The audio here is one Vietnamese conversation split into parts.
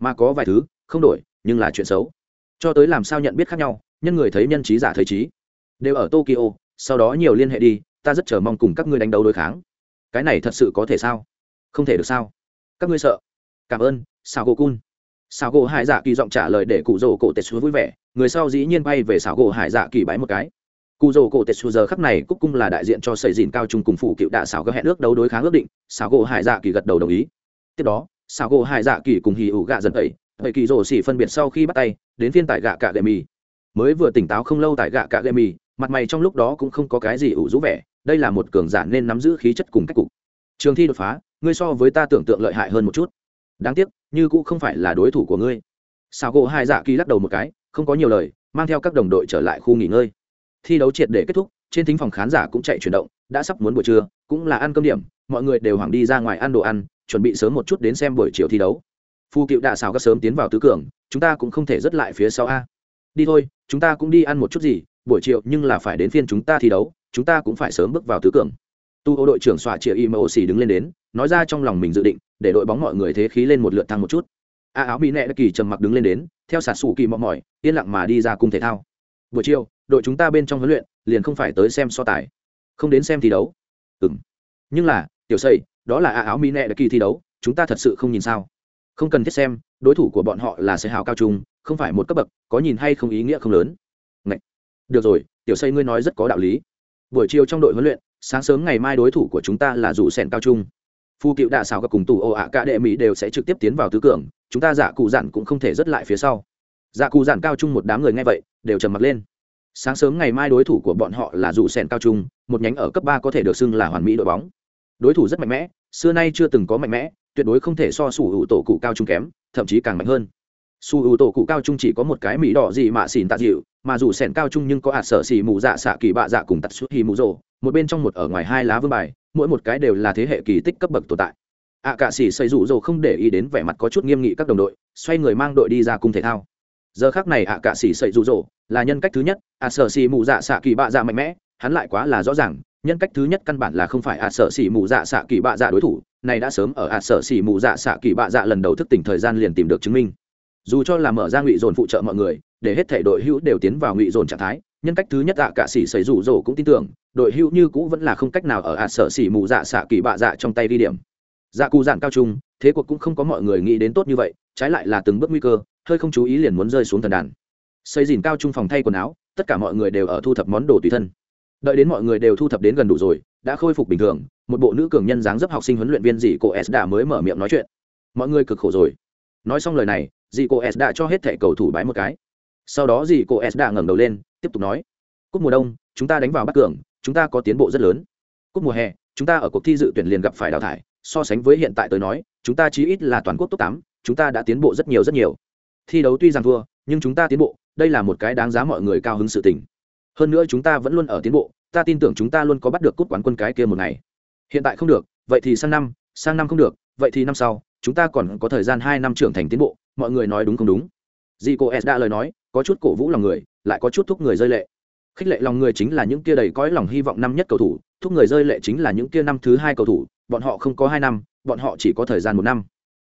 mà có vài thứ, không đổi, nhưng là chuyện xấu. Cho tới làm sao nhận biết khác nhau, nhân người thấy nhân trí giả thấy trí. Đều ở tokyo, sau đó nhiều liên hệ đi, ta rất chờ mong cùng các ngươi đánh đấu đối kháng. Cái này thật sự có thể sao? Không thể được sao? Các ngươi sợ. Cảm ơn sao gỗ cun sao gỗ hải dạ kỳ giọng trả lời để cụ rổ cổ tết xua vui vẻ, người sau dĩ nhiên bay về sao gỗ hải dạ kỳ bái một cái. Cụ rổ cổ tết xua giờ khắc này cúc cung là đại diện cho sầy dìn cao trung cùng phụ cựu đạ xảo các hẹn ước đấu đối kháng ước định sao gỗ hải dạ kỳ gật đầu đồng ý. Tiếp đó sao gỗ hải dạ kỳ cùng hì ủ gạ dần tẩy vậy kỳ rổ xỉ phân biệt sau khi bắt tay, đến phiên tại gạ cạ gậy mì. Mới vừa tỉnh táo không lâu tại gạ cạ gậy mì, mặt mày trong lúc đó cũng không có cái gì ủ rũ vẻ, đây là một cường giả nên nắm giữ khí chất cùng cách cục. Trường thi đột phá, ngươi so với ta tưởng tượng lợi hại hơn một chút. Đáng tiếc, như cũng không phải là đối thủ của ngươi. Sao gỗ Hải dạ kỳ lắc đầu một cái, không có nhiều lời, mang theo các đồng đội trở lại khu nghỉ ngơi. Thi đấu triệt để kết thúc, trên thính phòng khán giả cũng chạy chuyển động, đã sắp muốn buổi trưa, cũng là ăn cơm điểm, mọi người đều hoảng đi ra ngoài ăn đồ ăn chuẩn bị sớm một chút đến xem buổi chiều thi đấu. Phu cựu đạ xào các sớm tiến vào tứ cường, chúng ta cũng không thể rất lại phía sau a. Đi thôi, chúng ta cũng đi ăn một chút gì, buổi chiều nhưng là phải đến phiên chúng ta thi đấu, chúng ta cũng phải sớm bước vào tứ cường. Tu ô đội trưởng xoa chĩa imoc đứng lên đến, nói ra trong lòng mình dự định, để đội bóng mọi người thế khí lên một lượt thăng một chút. A áo mỹ nẹ đã kỳ trầm mặc đứng lên đến, theo sạt sủ kỳ mọ mỏi, yên lặng mà đi ra cung thể thao. Buổi chiều, đội chúng ta bên trong huấn luyện liền không phải tới xem so tài. Không đến xem thi đấu. Ừng nhưng là, tiểu xây đó là a áo mỹ nệ đặc kỳ thi đấu, chúng ta thật sự không nhìn sao? Không cần thiết xem, đối thủ của bọn họ là sẽ hào cao trung, không phải một cấp bậc, có nhìn hay không ý nghĩa không lớn. Ngậy. được rồi, tiểu xây ngươi nói rất có đạo lý. Buổi chiều trong đội huấn luyện, sáng sớm ngày mai đối thủ của chúng ta là dù sèn cao trung. Phu cựu đạ cùng tù ồ ạ cả đệ mỹ đều sẽ trực tiếp tiến vào tứ cường, chúng ta giả cụ dặn cũng không thể rất lại phía sau. Giả cụ dặn cao trung một đám người nghe vậy, đều trầm mặc lên. Sáng sớm ngày mai đối thủ của bọn họ là dù sèn cao trung, một nhánh ở cấp ba có thể được xưng là hoàn mỹ đội bóng đối thủ rất mạnh mẽ, xưa nay chưa từng có mạnh mẽ, tuyệt đối không thể so sủ hữu tổ cụ cao trung kém, thậm chí càng mạnh hơn. Su hữu tổ cụ cao trung chỉ có một cái mỹ đỏ gì mà xỉn tạ dịu, mà dù sẻn cao trung nhưng có ạt sở xì mù dạ xạ kỳ bạ dạ cùng tạt suốt hi mù rồ, một bên trong một ở ngoài hai lá vương bài, mỗi một cái đều là thế hệ kỳ tích cấp bậc tồn tại. Ạ cả xỉ xây rủ rồ không để ý đến vẻ mặt có chút nghiêm nghị các đồng đội, xoay người mang đội đi ra cung thể thao. Giờ khác này ạ cả xỉ xây rủ rồ là nhân cách thứ nhất ạ sở xì mù dạ xạ kỳ bạ dạ mạnh mẽ, hắn lại quá là rõ ràng nhân cách thứ nhất căn bản là không phải ạ sở xỉ mù dạ xạ kỳ bạ dạ đối thủ, này đã sớm ở ạ sở xỉ mù dạ xạ kỳ bạ dạ lần đầu thức tỉnh thời gian liền tìm được chứng minh. Dù cho là mở ra ngụy dồn phụ trợ mọi người, để hết thể đội hữu đều tiến vào ngụy dồn trạng thái, nhân cách thứ nhất ạ cả xỉ xảy rủ rồ cũng tin tưởng, đội hữu như cũ vẫn là không cách nào ở ạ sở xỉ mù dạ xạ kỳ bạ dạ trong tay đi điểm. Dạ cù dạn cao trung, thế cuộc cũng không có mọi người nghĩ đến tốt như vậy, trái lại là từng bước nguy cơ, hơi không chú ý liền muốn rơi xuống thần đàn. Xây dìn cao trung phòng thay quần áo, tất cả mọi người đều ở thu thập món đồ tùy thân đợi đến mọi người đều thu thập đến gần đủ rồi, đã khôi phục bình thường, một bộ nữ cường nhân dáng dấp học sinh huấn luyện viên dì cô s đã mới mở miệng nói chuyện. Mọi người cực khổ rồi. Nói xong lời này dì cô s đã cho hết thẻ cầu thủ bái một cái. Sau đó dì cô s đã ngẩng đầu lên, tiếp tục nói, cúp mùa đông, chúng ta đánh vào bắc cường, chúng ta có tiến bộ rất lớn. Cúp mùa hè, chúng ta ở cuộc thi dự tuyển liền gặp phải đào thải, so sánh với hiện tại tới nói, chúng ta chí ít là toàn quốc top tám, chúng ta đã tiến bộ rất nhiều rất nhiều. Thi đấu tuy rằng thua, nhưng chúng ta tiến bộ, đây là một cái đáng giá mọi người cao hứng sự tình hơn nữa chúng ta vẫn luôn ở tiến bộ, ta tin tưởng chúng ta luôn có bắt được cúp quán quân cái kia một ngày. Hiện tại không được, vậy thì sang năm sang năm không được, vậy thì năm sau, chúng ta còn có thời gian hai năm trưởng thành tiến bộ, mọi người nói đúng không đúng? Dì cô s đã lời nói, có chút cổ vũ lòng người, lại có chút thúc người rơi lệ. Khích lệ lòng người chính là những kia đầy cõi lòng hy vọng năm nhất cầu thủ, thúc người rơi lệ chính là những kia năm thứ hai cầu thủ, bọn họ không có hai năm, bọn họ chỉ có thời gian một năm.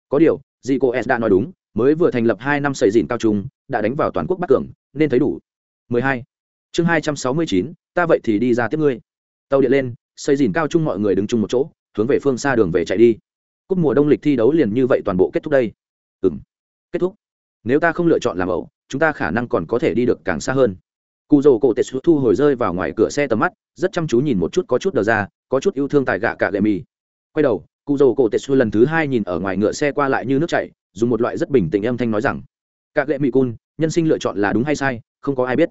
Có điều dì cô s đã nói đúng, mới vừa thành lập hai năm xây dìn cao trung, đã đánh vào toàn quốc bắc cường, nên thấy đủ. 12 chương 269, ta vậy thì đi ra tiếp ngươi. Tàu điện lên xây dìn cao chung mọi người đứng chung một chỗ hướng về phương xa đường về chạy đi. Cúp mùa đông lịch thi đấu liền như vậy toàn bộ kết thúc đây. Ừ kết thúc. Nếu ta không lựa chọn làm ẩu chúng ta khả năng còn có thể đi được càng xa hơn. Cụ dầu cổ tệ thu hồi rơi vào ngoài cửa xe tầm mắt rất chăm chú nhìn một chút có chút đờ ra có chút yêu thương tại gạ cả gậy mì quay đầu cụ dầu cổ tệ xu lần thứ hai nhìn ở ngoài ngựa xe qua lại như nước chảy dùng một loại rất bình tĩnh âm thanh nói rằng cả gậy mì cun nhân sinh lựa chọn là đúng hay sai không có ai biết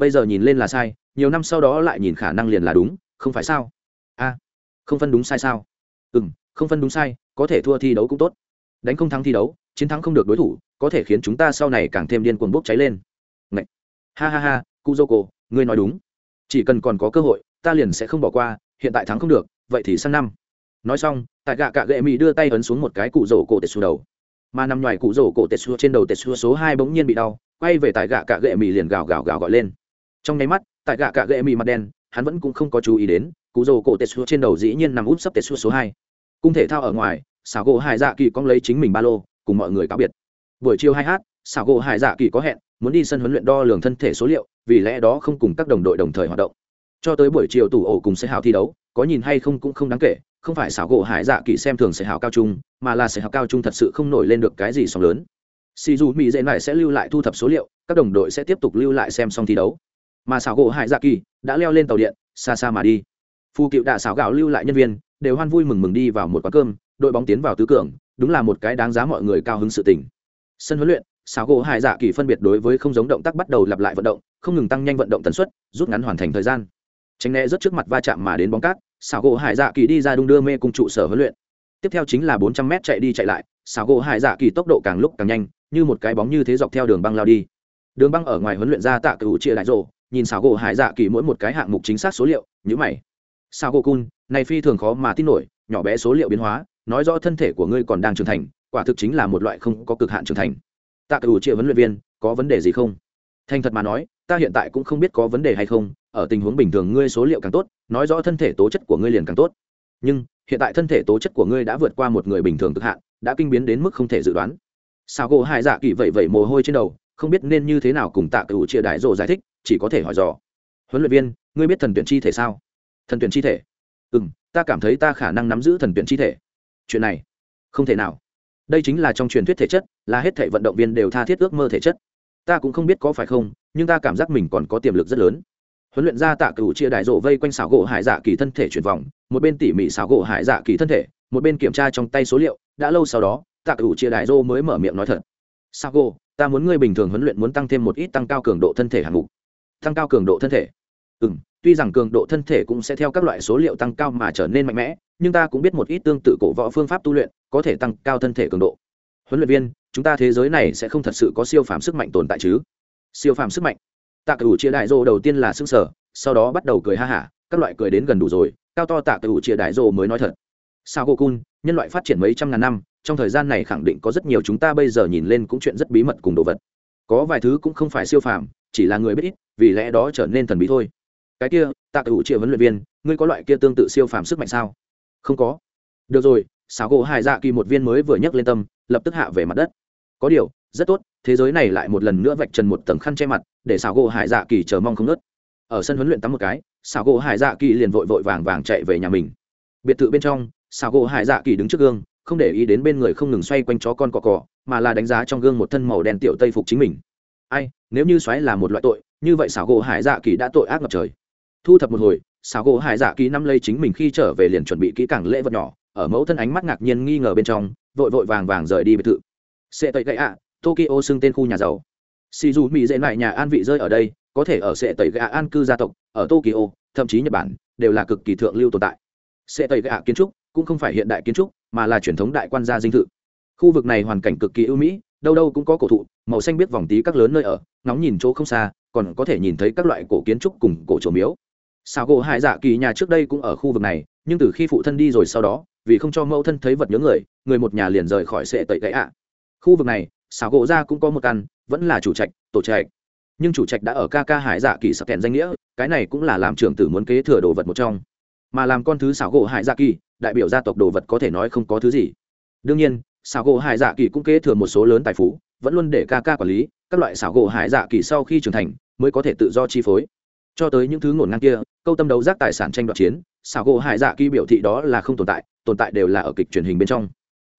bây giờ nhìn lên là sai, nhiều năm sau đó lại nhìn khả năng liền là đúng, không phải sao? A, không phân đúng sai sao? Ừ m không phân đúng sai, có thể thua thi đấu cũng tốt. Đánh không thắng thi đấu, chiến thắng không được đối thủ, có thể khiến chúng ta sau này càng thêm điên cuồng bốc cháy lên. Ngậy! ha ha ha cu dô cô ngươi nói đúng. Chỉ cần còn có cơ hội, ta liền sẽ không bỏ qua, hiện tại thắng không được, vậy thì sang năm. Nói xong, tại gạ cạ gệ mỹ đưa tay ấn xuống một cái cụ rổ cổ tệ xu đầu. Mà nằm ngoài cụ rổ cổ tệ xu trên đầu tệ xu số hai bỗng nhiên bị đau, quay về tại gạ cạ gệ mỹ liền gào gào gào gọi lên trong nháy mắt, tại gạ cạ gệ mì mặt đen, hắn vẫn cũng không có chú ý đến cụ rồ cổ tệ trên đầu dĩ nhiên nằm út sấp tệ số hai. Cung thể thao ở ngoài, xảo gỗ hải dạ kỳ cong lấy chính mình ba lô, cùng mọi người cáo biệt. Buổi chiều hai h xảo gỗ hải dạ kỳ có hẹn, muốn đi sân huấn luyện đo lường thân thể số liệu, vì lẽ đó không cùng các đồng đội đồng thời hoạt động. Cho tới buổi chiều tủ ổ cùng sẽ hào thi đấu, có nhìn hay không cũng không đáng kể, không phải xảo gỗ hải dạ kỳ xem thường sẽ hào cao trung, mà là sẽ hào cao trung thật sự không nổi lên được cái gì sóng lớn. Xì dù mỹ dễ này sẽ lưu lại thu thập số liệu, các đồng đội sẽ tiếp tục lưu lại xem xong thi đấu mà xảo gỗ hải dạ kỳ đã leo lên tàu điện, xa xa mà đi. Phu cựu đạ xảo gạo lưu lại nhân viên, đều hoan vui mừng mừng đi vào một quán cơm, đội bóng tiến vào tứ cường, đúng là một cái đáng giá mọi người cao hứng sự tình. Sân huấn luyện, xảo gỗ hải dạ kỳ phân biệt đối với không giống động tác bắt đầu lặp lại vận động, không ngừng tăng nhanh vận động tần suất, rút ngắn hoàn thành thời gian. Tránh né rất trước mặt va chạm mà đến bóng cát, xảo gỗ hải dạ kỳ đi ra đung đưa mê cùng trụ sở huấn luyện. Tiếp theo chính là bốn trăm m chạy đi chạy lại, xảo gỗ hải dạ kỳ tốc độ càng lúc càng nhanh, như một cái bóng như thế dọc theo đường băng lao đi. Đường băng ở ngoài huấn luyện ra tạ cựu chia lại rộ nhìn xảo gỗ hải dạ kỳ mỗi một cái hạng mục chính xác số liệu nhữ mày. Sao gỗ cun, này phi thường khó mà tin nổi, nhỏ bé số liệu biến hóa, nói rõ thân thể của ngươi còn đang trưởng thành, quả thực chính là một loại không có cực hạn trưởng thành. Tạ cựu triệu huấn luyện viên, có vấn đề gì không? Thành thật mà nói, ta hiện tại cũng không biết có vấn đề hay không, ở tình huống bình thường ngươi số liệu càng tốt, nói rõ thân thể tố chất của ngươi liền càng tốt. Nhưng, hiện tại thân thể tố chất của ngươi đã vượt qua một người bình thường cực hạn, đã kinh biến đến mức không thể dự đoán. Sao gỗ hai dạ kỳ vậy vậy mồ hôi trên đầu không biết nên như thế nào cùng tạ cựu chia đại rộ giải thích, chỉ có thể hỏi dò. Huấn luyện viên, ngươi biết thần tuyển chi thể sao? Thần tuyển chi thể? Ừ m ta cảm thấy ta khả năng nắm giữ thần tuyển chi thể. Chuyện này, không thể nào. Đây chính là trong truyền thuyết thể chất, là hết thể vận động viên đều tha thiết ước mơ thể chất. Ta cũng không biết có phải không, nhưng ta cảm giác mình còn có tiềm lực rất lớn. Huấn luyện ra tạ cựu chia đại rộ vây quanh xảo gỗ hải dạ kỳ thân thể chuyển vòng, một bên tỉ mỉ xảo gỗ hải dạ kỳ thân thể, một bên kiểm tra trong tay số liệu, đã lâu sau đó, tạ cựu chia đại rô mới mở miệng nói thật. Sao gỗ ta muốn ngươi bình thường huấn luyện muốn tăng thêm một ít tăng cao cường độ thân thể hạng mục. Tăng cao cường độ thân thể? Ừ m tuy rằng cường độ thân thể cũng sẽ theo các loại số liệu tăng cao mà trở nên mạnh mẽ, nhưng ta cũng biết một ít tương tự cổ võ phương pháp tu luyện có thể tăng cao thân thể cường độ. Huấn luyện viên, chúng ta thế giới này sẽ không thật sự có siêu phàm sức mạnh tồn tại chứ? Siêu phàm sức mạnh? Tạ cửu chia đại dô đầu tiên là sức sở sau đó bắt đầu cười ha hả, các loại cười đến gần đủ rồi, cao to tạ cửu chia đại dô mới nói thật. Sao cô cun nhân loại phát triển mấy trăm ngàn năm trong thời gian này khẳng định có rất nhiều chúng ta bây giờ nhìn lên cũng chuyện rất bí mật cùng đồ vật. Có vài thứ cũng không phải siêu phàm, chỉ là người biết ít, vì lẽ đó trở nên thần bí thôi. Cái kia, tạ cựu triệu huấn luyện viên, ngươi có loại kia tương tự siêu phàm sức mạnh sao? Không có. Được rồi xảo gỗ hải dạ kỳ một viên mới vừa nhấc lên tâm, lập tức hạ về mặt đất. Có điều, rất tốt, thế giới này lại một lần nữa vạch trần một tầng khăn che mặt, để xảo gỗ hải dạ kỳ chờ mong không nớt ở sân huấn luyện tắm một cái xảo gỗ hải dạ kỳ liền vội vội vàng vàng chạy về nhà mình. Biệt thự bên trong xảo gỗ hải dạ kỳ đứng trước gương không để ý đến bên người không ngừng xoay quanh chó con cọ cọ, mà là đánh giá trong gương một thân màu đen tiểu tây phục chính mình. Ai, nếu như xoáy là một loại tội, như vậy xảo gỗ hải dạ kỳ đã tội ác ngập trời. Thu thập một hồi, xảo gỗ hải dạ kỳ năm lây chính mình khi trở về liền chuẩn bị kỹ càng lễ vật nhỏ, ở mẫu thân ánh mắt ngạc nhiên nghi ngờ bên trong, vội vội vàng vàng rời đi biệt thự. Sệ tẩy gậy ạ tokyo xưng tên khu nhà giàu. Xì dù mỹ dễ lại nhà an vị rơi ở đây, có thể ở sệ tẩy gạ an cư gia tộc, ở tokyo, thậm chí nhật bản, đều là cực kỳ thượng lưu tồn tại. Sệ tẩy gạ kiến trúc cũng không phải hiện đại kiến trúc mà là truyền thống đại quan gia dinh thự. Khu vực này hoàn cảnh cực kỳ ưu mỹ, đâu đâu cũng có cổ thụ, màu xanh biết vòng tí các lớn nơi ở, ngóng nhìn chỗ không xa, còn có thể nhìn thấy các loại cổ kiến trúc cùng cổ trổ miếu. Sao gỗ hải dạ kỳ nhà trước đây cũng ở khu vực này, nhưng từ khi phụ thân đi rồi sau đó, vì không cho mẫu thân thấy vật nhớ người người một nhà liền rời khỏi sệ tẩy gãy ạ. Khu vực này xảo gỗ ra cũng có một căn, vẫn là chủ trạch, tổ trạch. Nhưng chủ trạch đã ở ca ca hải dạ kỳ sập kèn danh nghĩa, cái này cũng là làm trưởng tử muốn kế thừa đồ vật một trong. Mà làm con thứ xảo gỗ hải dạ kỳ đại biểu gia tộc đồ vật có thể nói không có thứ gì. Đương nhiên, xảo gỗ hải dạ kỳ cũng kế thừa một số lớn tài phú, vẫn luôn để ca ca quản lý, các loại xảo gỗ hải dạ kỳ sau khi trưởng thành, mới có thể tự do chi phối. Cho tới những thứ ngổn ngang kia, câu tâm đấu giác tài sản tranh đoạt chiến, xảo gỗ hải dạ kỳ biểu thị đó là không tồn tại tồn tại đều là ở kịch truyền hình bên trong.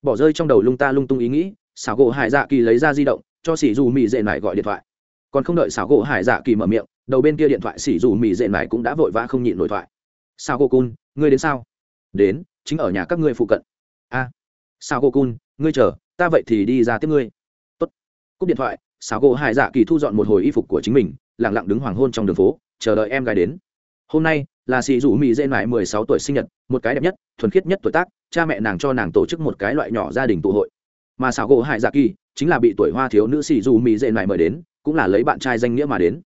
Bỏ rơi trong đầu lung ta lung tung ý nghĩ, xảo gỗ hải dạ kỳ lấy ra di động, cho sỉ dù mị dệ nải gọi điện thoại. Còn không đợi xảo gỗ hải dạ kỳ mở miệng, đầu bên kia điện thoại sỉ dù mị dệ nải cũng đã vội vã không nhịn nổi thoại. Sao gỗ cun, ngươi đến sao? Đến chính ở nhà các ngươi phụ cận. A sao cô cun, ngươi chờ, ta vậy thì đi ra tiếp ngươi. Tốt. Cúp điện thoại xảo cô hải dạ kỳ thu dọn một hồi y phục của chính mình lẳng lặng đứng hoàng hôn trong đường phố, chờ đợi em gái đến. Hôm nay là sĩ rủ mỹ dê mãi mười sáu tuổi sinh nhật, một cái đẹp nhất, thuần khiết nhất tuổi tác, cha mẹ nàng cho nàng tổ chức một cái loại nhỏ gia đình tụ hội. Mà xảo gỗ hải dạ kỳ chính là bị tuổi hoa thiếu nữ sĩ dù mỹ dê mãi mời đến, cũng là lấy bạn trai danh nghĩa mà đến.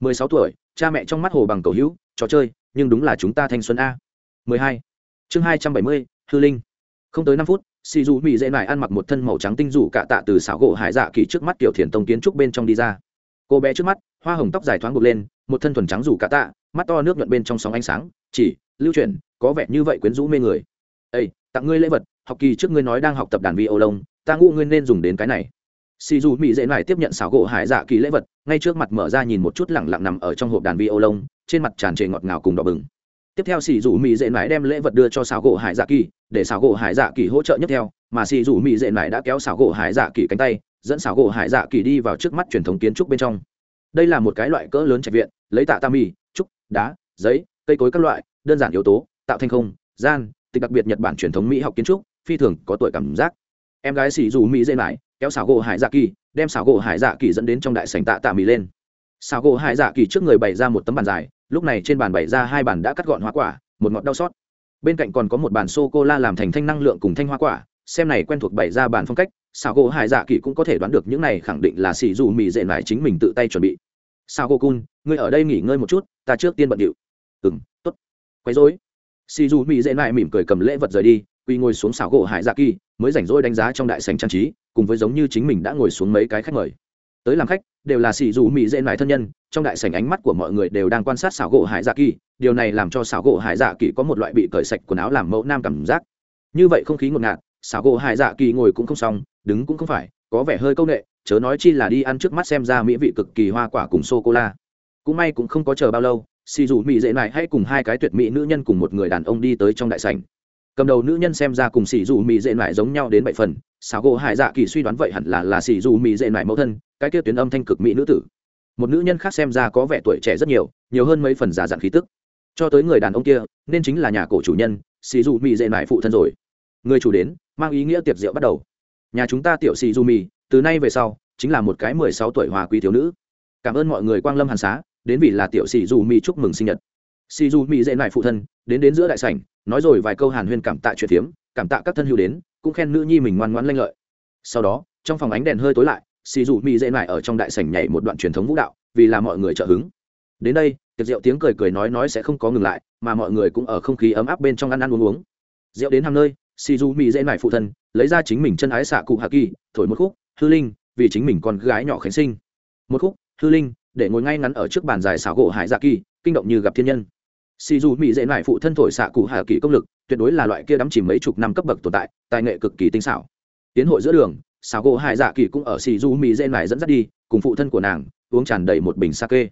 mười sáu tuổi, cha mẹ trong mắt hồ bằng cầu hữu, trò chơi, nhưng đúng là chúng ta thanh xuân a. mười hai chương hai trăm bảy mươi, hư linh. Không tới năm phút, xì dù mỹ dễ nải ăn mặc một thân màu trắng tinh rủ cạ tạ từ xảo gỗ hải dạ kỳ trước mắt kiểu thiền tông kiến trúc bên trong đi ra. Cô bé trước mắt, hoa hồng tóc dài thoáng bột lên, một thân thuần trắng rủ cạ tạ, mắt to nước nhuận bên trong sóng ánh sáng, chỉ, lưu truyền có vẻ như vậy quyến rũ mê người. Ây tặng ngươi lễ vật, học kỳ trước ngươi nói đang học tập đàn vi ô lông ta ngụ ngươi nên dùng đến cái này. Xì dù mỹ dễ nải tiếp nhận xảo gỗ hải dạ kỳ lễ vật, ngay trước mặt mở ra nhìn một chút lẳng lặng nằm ở trong hộp đàn vi ô lông trên mặt tràn trề ngọt ngào cùng đỏ bừng tiếp theo xì dù mỹ dễ lại đem lễ vật đưa cho xảo gỗ hải dạ kỳ, để xảo gỗ hải dạ kỳ hỗ trợ nhất theo, mà xì dù mỹ dễ lại đã kéo xảo gỗ hải dạ kỳ cánh tay, dẫn xảo gỗ hải dạ kỳ đi vào trước mắt truyền thống kiến trúc bên trong. Đây là một cái loại cỡ lớn trạch viện, lấy tạ tam mì, trúc, đá, giấy, cây cối các loại, đơn giản yếu tố, tạo thành không, gian, tịch đặc biệt nhật bản truyền thống mỹ học kiến trúc, phi thường có tuổi cảm giác. Em gái xì dù mỹ dễ lại kéo xảo gỗ hải dạ kỳ, đem xảo gỗ hải dạ kỳ dẫn đến trong đại sảnh tạ tạ mì lên. Xảo gỗ hải dạ kỳ trước người bày ra một tấm bàn dài lúc này trên bàn bày ra hai bàn đã cắt gọn hoa quả, một ngọt đau xót. Bên cạnh còn có một bàn sô cô la làm thành thanh năng lượng cùng thanh hoa quả, xem này quen thuộc bày ra bàn phong cách sao gỗ hải dạ kỳ cũng có thể đoán được những này khẳng định là xì dù mì dễ lại chính mình tự tay chuẩn bị. Sao cô cun ngươi ở đây nghỉ ngơi một chút, ta trước tiên bận điệu. Ừng t ố t quấy dối xì dù mì dễ lại mỉm cười cầm lễ vật rời đi quy ngồi xuống sao gỗ hải dạ kỳ mới rảnh rỗi đánh giá trong đại sành trang trí, cùng với giống như chính mình đã ngồi xuống mấy cái khách mời. Tới làm khách đều là xì dù mỹ dễ lại thân nhân, trong đại sảnh ánh mắt của mọi người đều đang quan sát xảo gỗ hải dạ kỳ, điều này làm cho xảo gỗ hải dạ kỳ có một loại bị cởi sạch quần áo làm mẫu nam cảm giác. Như vậy không khí ngột ngạt, xảo gỗ hải dạ kỳ ngồi cũng không xong, đứng cũng không phải, có vẻ hơi c â u n ệ chớ nói chi là đi ăn trước mắt xem ra mỹ vị cực kỳ hoa quả cùng sô cô la cũng may cũng không có chờ bao lâu xì dù mỹ dễ lại hay cùng hai cái tuyệt mỹ nữ nhân cùng một người đàn ông đi tới trong đại sảnh cầm đầu nữ nhân xem ra cùng xì dù mỹ dễ lại giống nhau đến bảy phần, xào gỗ hải dạ kỳ suy đoán vậy hẳn là là xì dù mỹ dễ lại mẫu thân, cái kia tuyến âm thanh cực mỹ nữ tử. Một nữ nhân khác xem ra có vẻ tuổi trẻ rất nhiều nhiều hơn mấy phần giả dặn khí tức. Cho tới người đàn ông kia, nên chính là nhà cổ chủ nhân, xì dù mỹ dễ lại phụ thân rồi. Người chủ đến, mang ý nghĩa tiệc rượu bắt đầu. Nhà chúng ta tiểu xì dù mì, từ nay về sau, chính là một cái mười sáu tuổi hòa quý thiếu nữ. Cảm ơn mọi người quang lâm hàn xá, đến vì là tiểu xì dù mì chúc mừng sinh nhật xì du Mị dễ lại phụ thân, đến đến giữa đại sảnh, nói rồi vài câu hàn huyên cảm tạ chuyện tiếm cảm tạ các thân hữu đến, cũng khen nữ nhi mình ngoan ngoãn lanh lợi. Sau đó, trong phòng ánh đèn hơi tối lại, xì dù Mị dễ lại ở trong đại sảnh nhảy một đoạn truyền thống vũ đạo, vì là mọi người trợ hứng. Đến đây, tiệc rượu tiếng cười cười nói nói sẽ không có ngừng lại, mà mọi người cũng ở không khí ấm áp bên trong ăn ăn uống uống. Rượu đến hàng nơi si du mỹ dễ nải phụ thân, lấy ra chính mình chân ái xạ cụ hạ kỳ, thổi một khúc, hư linh vì chính mình con gái nhỏ khánh sinh. Một khúc, hư linh để ngồi ngay ngắn ở trước bàn dài xảo gỗ hải dạ kỳ, kinh động như gặp thiên nhân xì dù mỹ dễ nải phụ thân thổi xạ cụ hà kỳ công lực, tuyệt đối là loại kia đắm chìm mấy chục năm cấp bậc tồn tại, tài nghệ cực kỳ tinh xảo. Tiến hội giữa đường xào gỗ hải dạ kỳ cũng ở xì du mỹ dễ nải dẫn dắt đi, cùng phụ thân của nàng, uống tràn đầy một bình sake.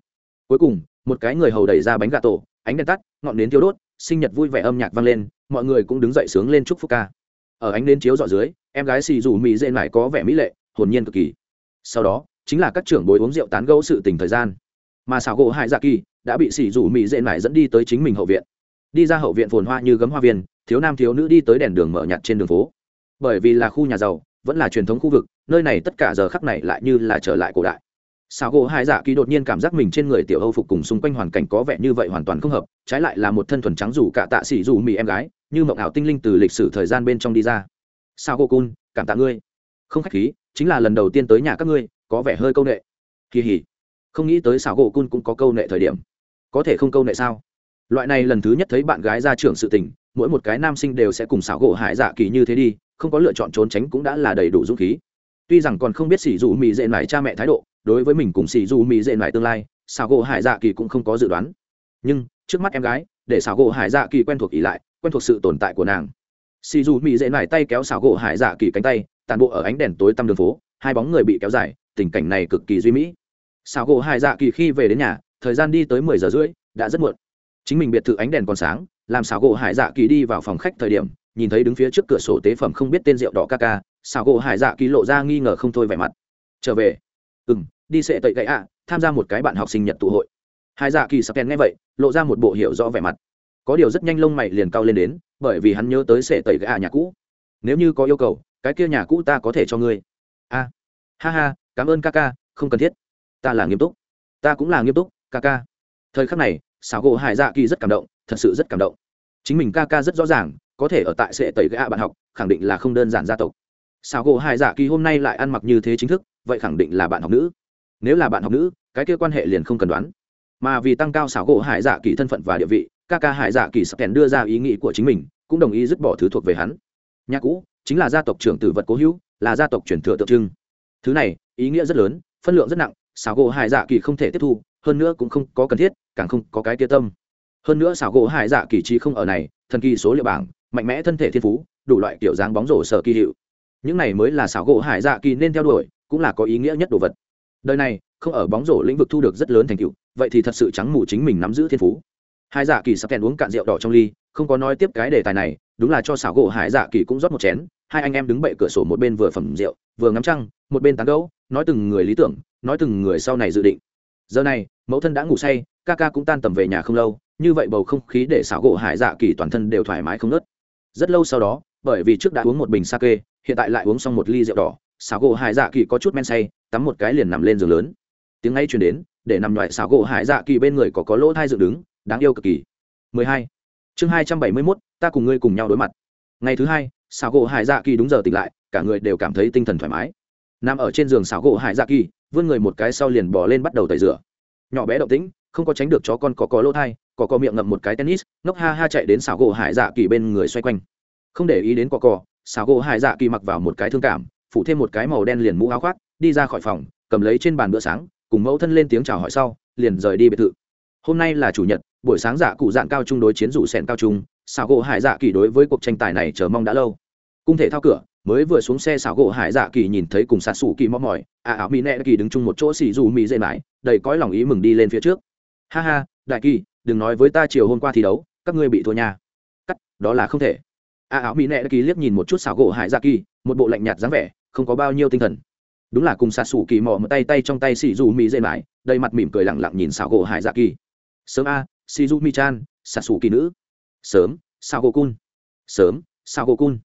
Cuối cùng, một cái người hầu đẩy ra bánh gà tổ, ánh đèn tắt, ngọn nến thiếu đốt, sinh nhật vui vẻ âm nhạc vang lên, mọi người cũng đứng dậy sướng lên chúc phúc ca. Ở ánh nến chiếu dọ dưới, em gái xì dù mỹ dễ lại có vẻ mỹ lệ, hồn nhiên cực kỳ. Sau đó, chính là các trưởng bối uống rượu tán gẫu sự tình thời gian mà xảo gỗ hải dạ kỳ đã bị xỉ rủ mỹ dễ mải dẫn đi tới chính mình hậu viện đi ra hậu viện phồn hoa như gấm hoa viên thiếu nam thiếu nữ đi tới đèn đường mở nhặt trên đường phố bởi vì là khu nhà giàu vẫn là truyền thống khu vực nơi này tất cả giờ khắc này lại như là trở lại cổ đại xảo gỗ Hải Dạ Kỳ đột nhiên cảm giác mình trên người tiểu Âu phục cùng xung quanh hoàn cảnh có vẻ như vậy hoàn toàn không hợp, trái lại là một thân thuần trắng rủ cả tạ xỉ rủ mỹ em gái, như mộng ảo tinh linh từ lịch sử thời gian bên trong đi ra. sao cô cun, cảm tạ ngươi. Không khách khí, chính là lần đầu tiên tới nhà các ngươi, có vẻ hơi câu nệ. Kỳ hỉ. Không nghĩ tới xảo gỗ cun cũng có câu nệ thời điểm. Có thể không câu nệ sao? Loại này lần thứ nhất thấy bạn gái ra trưởng sự tình, mỗi một cái nam sinh đều sẽ cùng xảo gỗ Hải Dạ Kỳ như thế đi, không có lựa chọn trốn tránh cũng đã là đầy đủ dũng khí tuy rằng còn không biết xỉ dù mì dệ mải cha mẹ thái độ đối với mình cùng xì dù mỹ dễ nải tương lai xảo gỗ hải dạ kỳ cũng không có dự đoán nhưng trước mắt em gái để xảo gỗ hải dạ kỳ quen thuộc ỉ lại quen thuộc sự tồn tại của nàng xì dù mỹ dễ nải tay kéo xảo gỗ hải dạ kỳ cánh tay tàn bộ ở ánh đèn tối tăm đường phố hai bóng người bị kéo dài tình cảnh này cực kỳ duy mỹ xào gỗ hải dạ kỳ khi về đến nhà, thời gian đi tới mười giờ rưỡi, đã rất muộn. Chính mình biệt thự ánh đèn còn sáng, làm xào gỗ hải dạ kỳ đi vào phòng khách thời điểm, nhìn thấy đứng phía trước cửa sổ tế phẩm không biết tên rượu đỏ ca ca xào gỗ hải dạ kỳ lộ ra nghi ngờ không thôi vẻ mặt. Trở về. Ừ m đi sệ tẩy gậy ạ, tham gia một cái bạn học sinh nhật tụ hội. Hải dạ kỳ sập kèn nghe vậy, lộ ra một bộ hiểu rõ vẻ mặt. Có điều rất nhanh lông mày liền cao lên đến, bởi vì hắn nhớ tới sệ tẩy gậy ạ nhà cũ. Nếu như có yêu cầu, cái kia nhà cũ ta có thể cho ngươi. A, ha ha, cảm ơn ca ca, không cần thiết ta là nghiêm túc. Ta cũng là nghiêm túc, ca ca. Thời khắc này, xảo gỗ hải dạ kỳ rất cảm động, thật sự rất cảm động. Chính mình ca ca rất rõ ràng, có thể ở tại sệ tẩy gạ bạn học, khẳng định là không đơn giản gia tộc. Xảo gỗ hải dạ kỳ hôm nay lại ăn mặc như thế chính thức, vậy khẳng định là bạn học nữ. Nếu là bạn học nữ, cái kia quan hệ liền không cần đoán. Mà vì tăng cao xảo gỗ hải dạ kỳ thân phận và địa vị, ca ca hải dạ kỳ sắp kèn đưa ra ý nghĩ của chính mình, cũng đồng ý dứt bỏ thứ thuộc về hắn. Nhà cũ, chính là gia tộc trưởng tử vật cố hữu, là gia tộc truyền thừa tượng trưng. Thứ này, ý nghĩa rất lớn, phân lượng rất nặng xảo gỗ hải dạ kỳ không thể tiếp thu, hơn nữa cũng không có cần thiết, càng không có cái tia tâm. Hơn nữa xảo gỗ hải dạ kỳ trí không ở này, thần kỳ số liệu bảng, mạnh mẽ thân thể thiên phú, đủ loại kiểu dáng bóng rổ sở kỳ hiệu. Những này mới là xảo gỗ hải dạ kỳ nên theo đuổi, cũng là có ý nghĩa nhất đồ vật. Đời này, không ở bóng rổ lĩnh vực thu được rất lớn thành tựu, vậy thì thật sự trắng mù chính mình nắm giữ thiên phú. Hai dạ kỳ sắp kèn uống cạn rượu đỏ trong ly, không có nói tiếp cái đề tài này, đúng là cho xảo gỗ hải dạ kỳ cũng rót một chén, hai anh em đứng bậy cửa sổ một bên vừa phẩm rượu, vừa ngắm trăng, một bên tán gấu nói từng người lý tưởng nói từng người sau này dự định. Giờ này mẫu thân đã ngủ say ca ca cũng tan tầm về nhà không lâu như vậy bầu không khí để xảo gỗ hải dạ kỳ toàn thân đều thoải mái không nớt rất lâu sau đó bởi vì trước đã uống một bình sake hiện tại lại uống xong một ly rượu đỏ xảo gỗ hải dạ kỳ có chút men say tắm một cái liền nằm lên giường lớn. Tiếng ngay chuyển đến để nằm loại xảo gỗ hải dạ kỳ bên người có có lỗ thai dựng đứng đáng yêu cực kỳ. 12. chương 271, ta cùng ngươi cùng nhau đối mặt. Ngày thứ hai xảo gỗ hải dạ kỳ đúng giờ tỉnh lại cả người đều cảm thấy tinh thần thoải mái. Nằm ở trên giường xảo gỗ hải dạ kỳ vươn người một cái sau liền bỏ lên bắt đầu tẩy rửa. Nhỏ bé động tĩnh, không có tránh được chó con có có lỗ thai, có có miệng ngậm một cái tennis, ngốc ha ha chạy đến xảo gỗ hải dạ kỳ bên người xoay quanh. Không để ý đến có cò xảo gỗ hải dạ kỳ mặc vào một cái thương cảm, phủ thêm một cái màu đen liền mũ áo khoác, đi ra khỏi phòng, cầm lấy trên bàn bữa sáng, cùng mẫu thân lên tiếng chào hỏi sau, liền rời đi biệt thự. Hôm nay là chủ nhật, buổi sáng dạ cụ dạng cao trung đối chiến rủ sẹn cao trung, xảo gỗ hải dạ kỳ đối với cuộc tranh tài này chờ mong đã lâu. Cung thể thao cửa mới vừa xuống xe xảo gỗ hải dạ kỳ nhìn thấy cùng sạt sủ kỳ mong mỏi. À ảo mỹ nẹ kỳ đứng chung một chỗ xì dù mỹ dây mãi, đầy cõi lòng ý mừng đi lên phía trước. Ha ha, đại kỳ, đừng nói với ta chiều hôm qua thi đấu, các ngươi bị thua nhà cắt, đó là không thể. À ảo mỹ nẹ kỳ liếc nhìn một chút xảo gỗ hải dạ kỳ, một bộ lạnh nhạt dáng vẻ, không có bao nhiêu tinh thần. Đúng là cùng sạt sủ kỳ mò một tay tay trong tay xì dù mỹ dây mãi, đầy mặt mỉm cười lẳng lặng nhìn xảo gỗ hải dạ kỳ. Sớm a, xì dù mỹ chan, sạt sủ kỳ nữ. Sớm sao gỗ cun. Sớm sao gỗ cun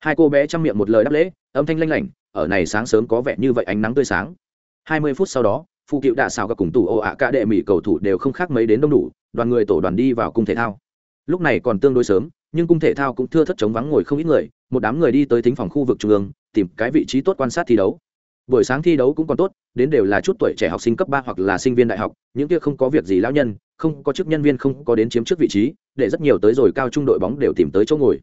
hai cô bé chăm miệng một lời đáp lễ, âm thanh lanh lảnh, ở này sáng sớm có vẻ như vậy ánh nắng tươi sáng. Hai mươi phút sau đó phụ cựu đạ xào các cùng tủ ồ ạ cả đệ mỹ cầu thủ đều không khác mấy đến đông đủ, đoàn người tổ đoàn đi vào cung thể thao. Lúc này còn tương đối sớm, nhưng cung thể thao cũng thưa thất chống vắng ngồi không ít người, một đám người đi tới thính phòng khu vực trung ương, tìm cái vị trí tốt quan sát thi đấu. Buổi sáng thi đấu cũng còn tốt, đến đều là chút tuổi trẻ học sinh cấp ba hoặc là sinh viên đại học, những kia không có việc gì lão nhân, không có chức nhân viên không có đến chiếm trước vị trí, để rất nhiều tới rồi cao trung đội bóng đều tìm tới chỗ ngồi.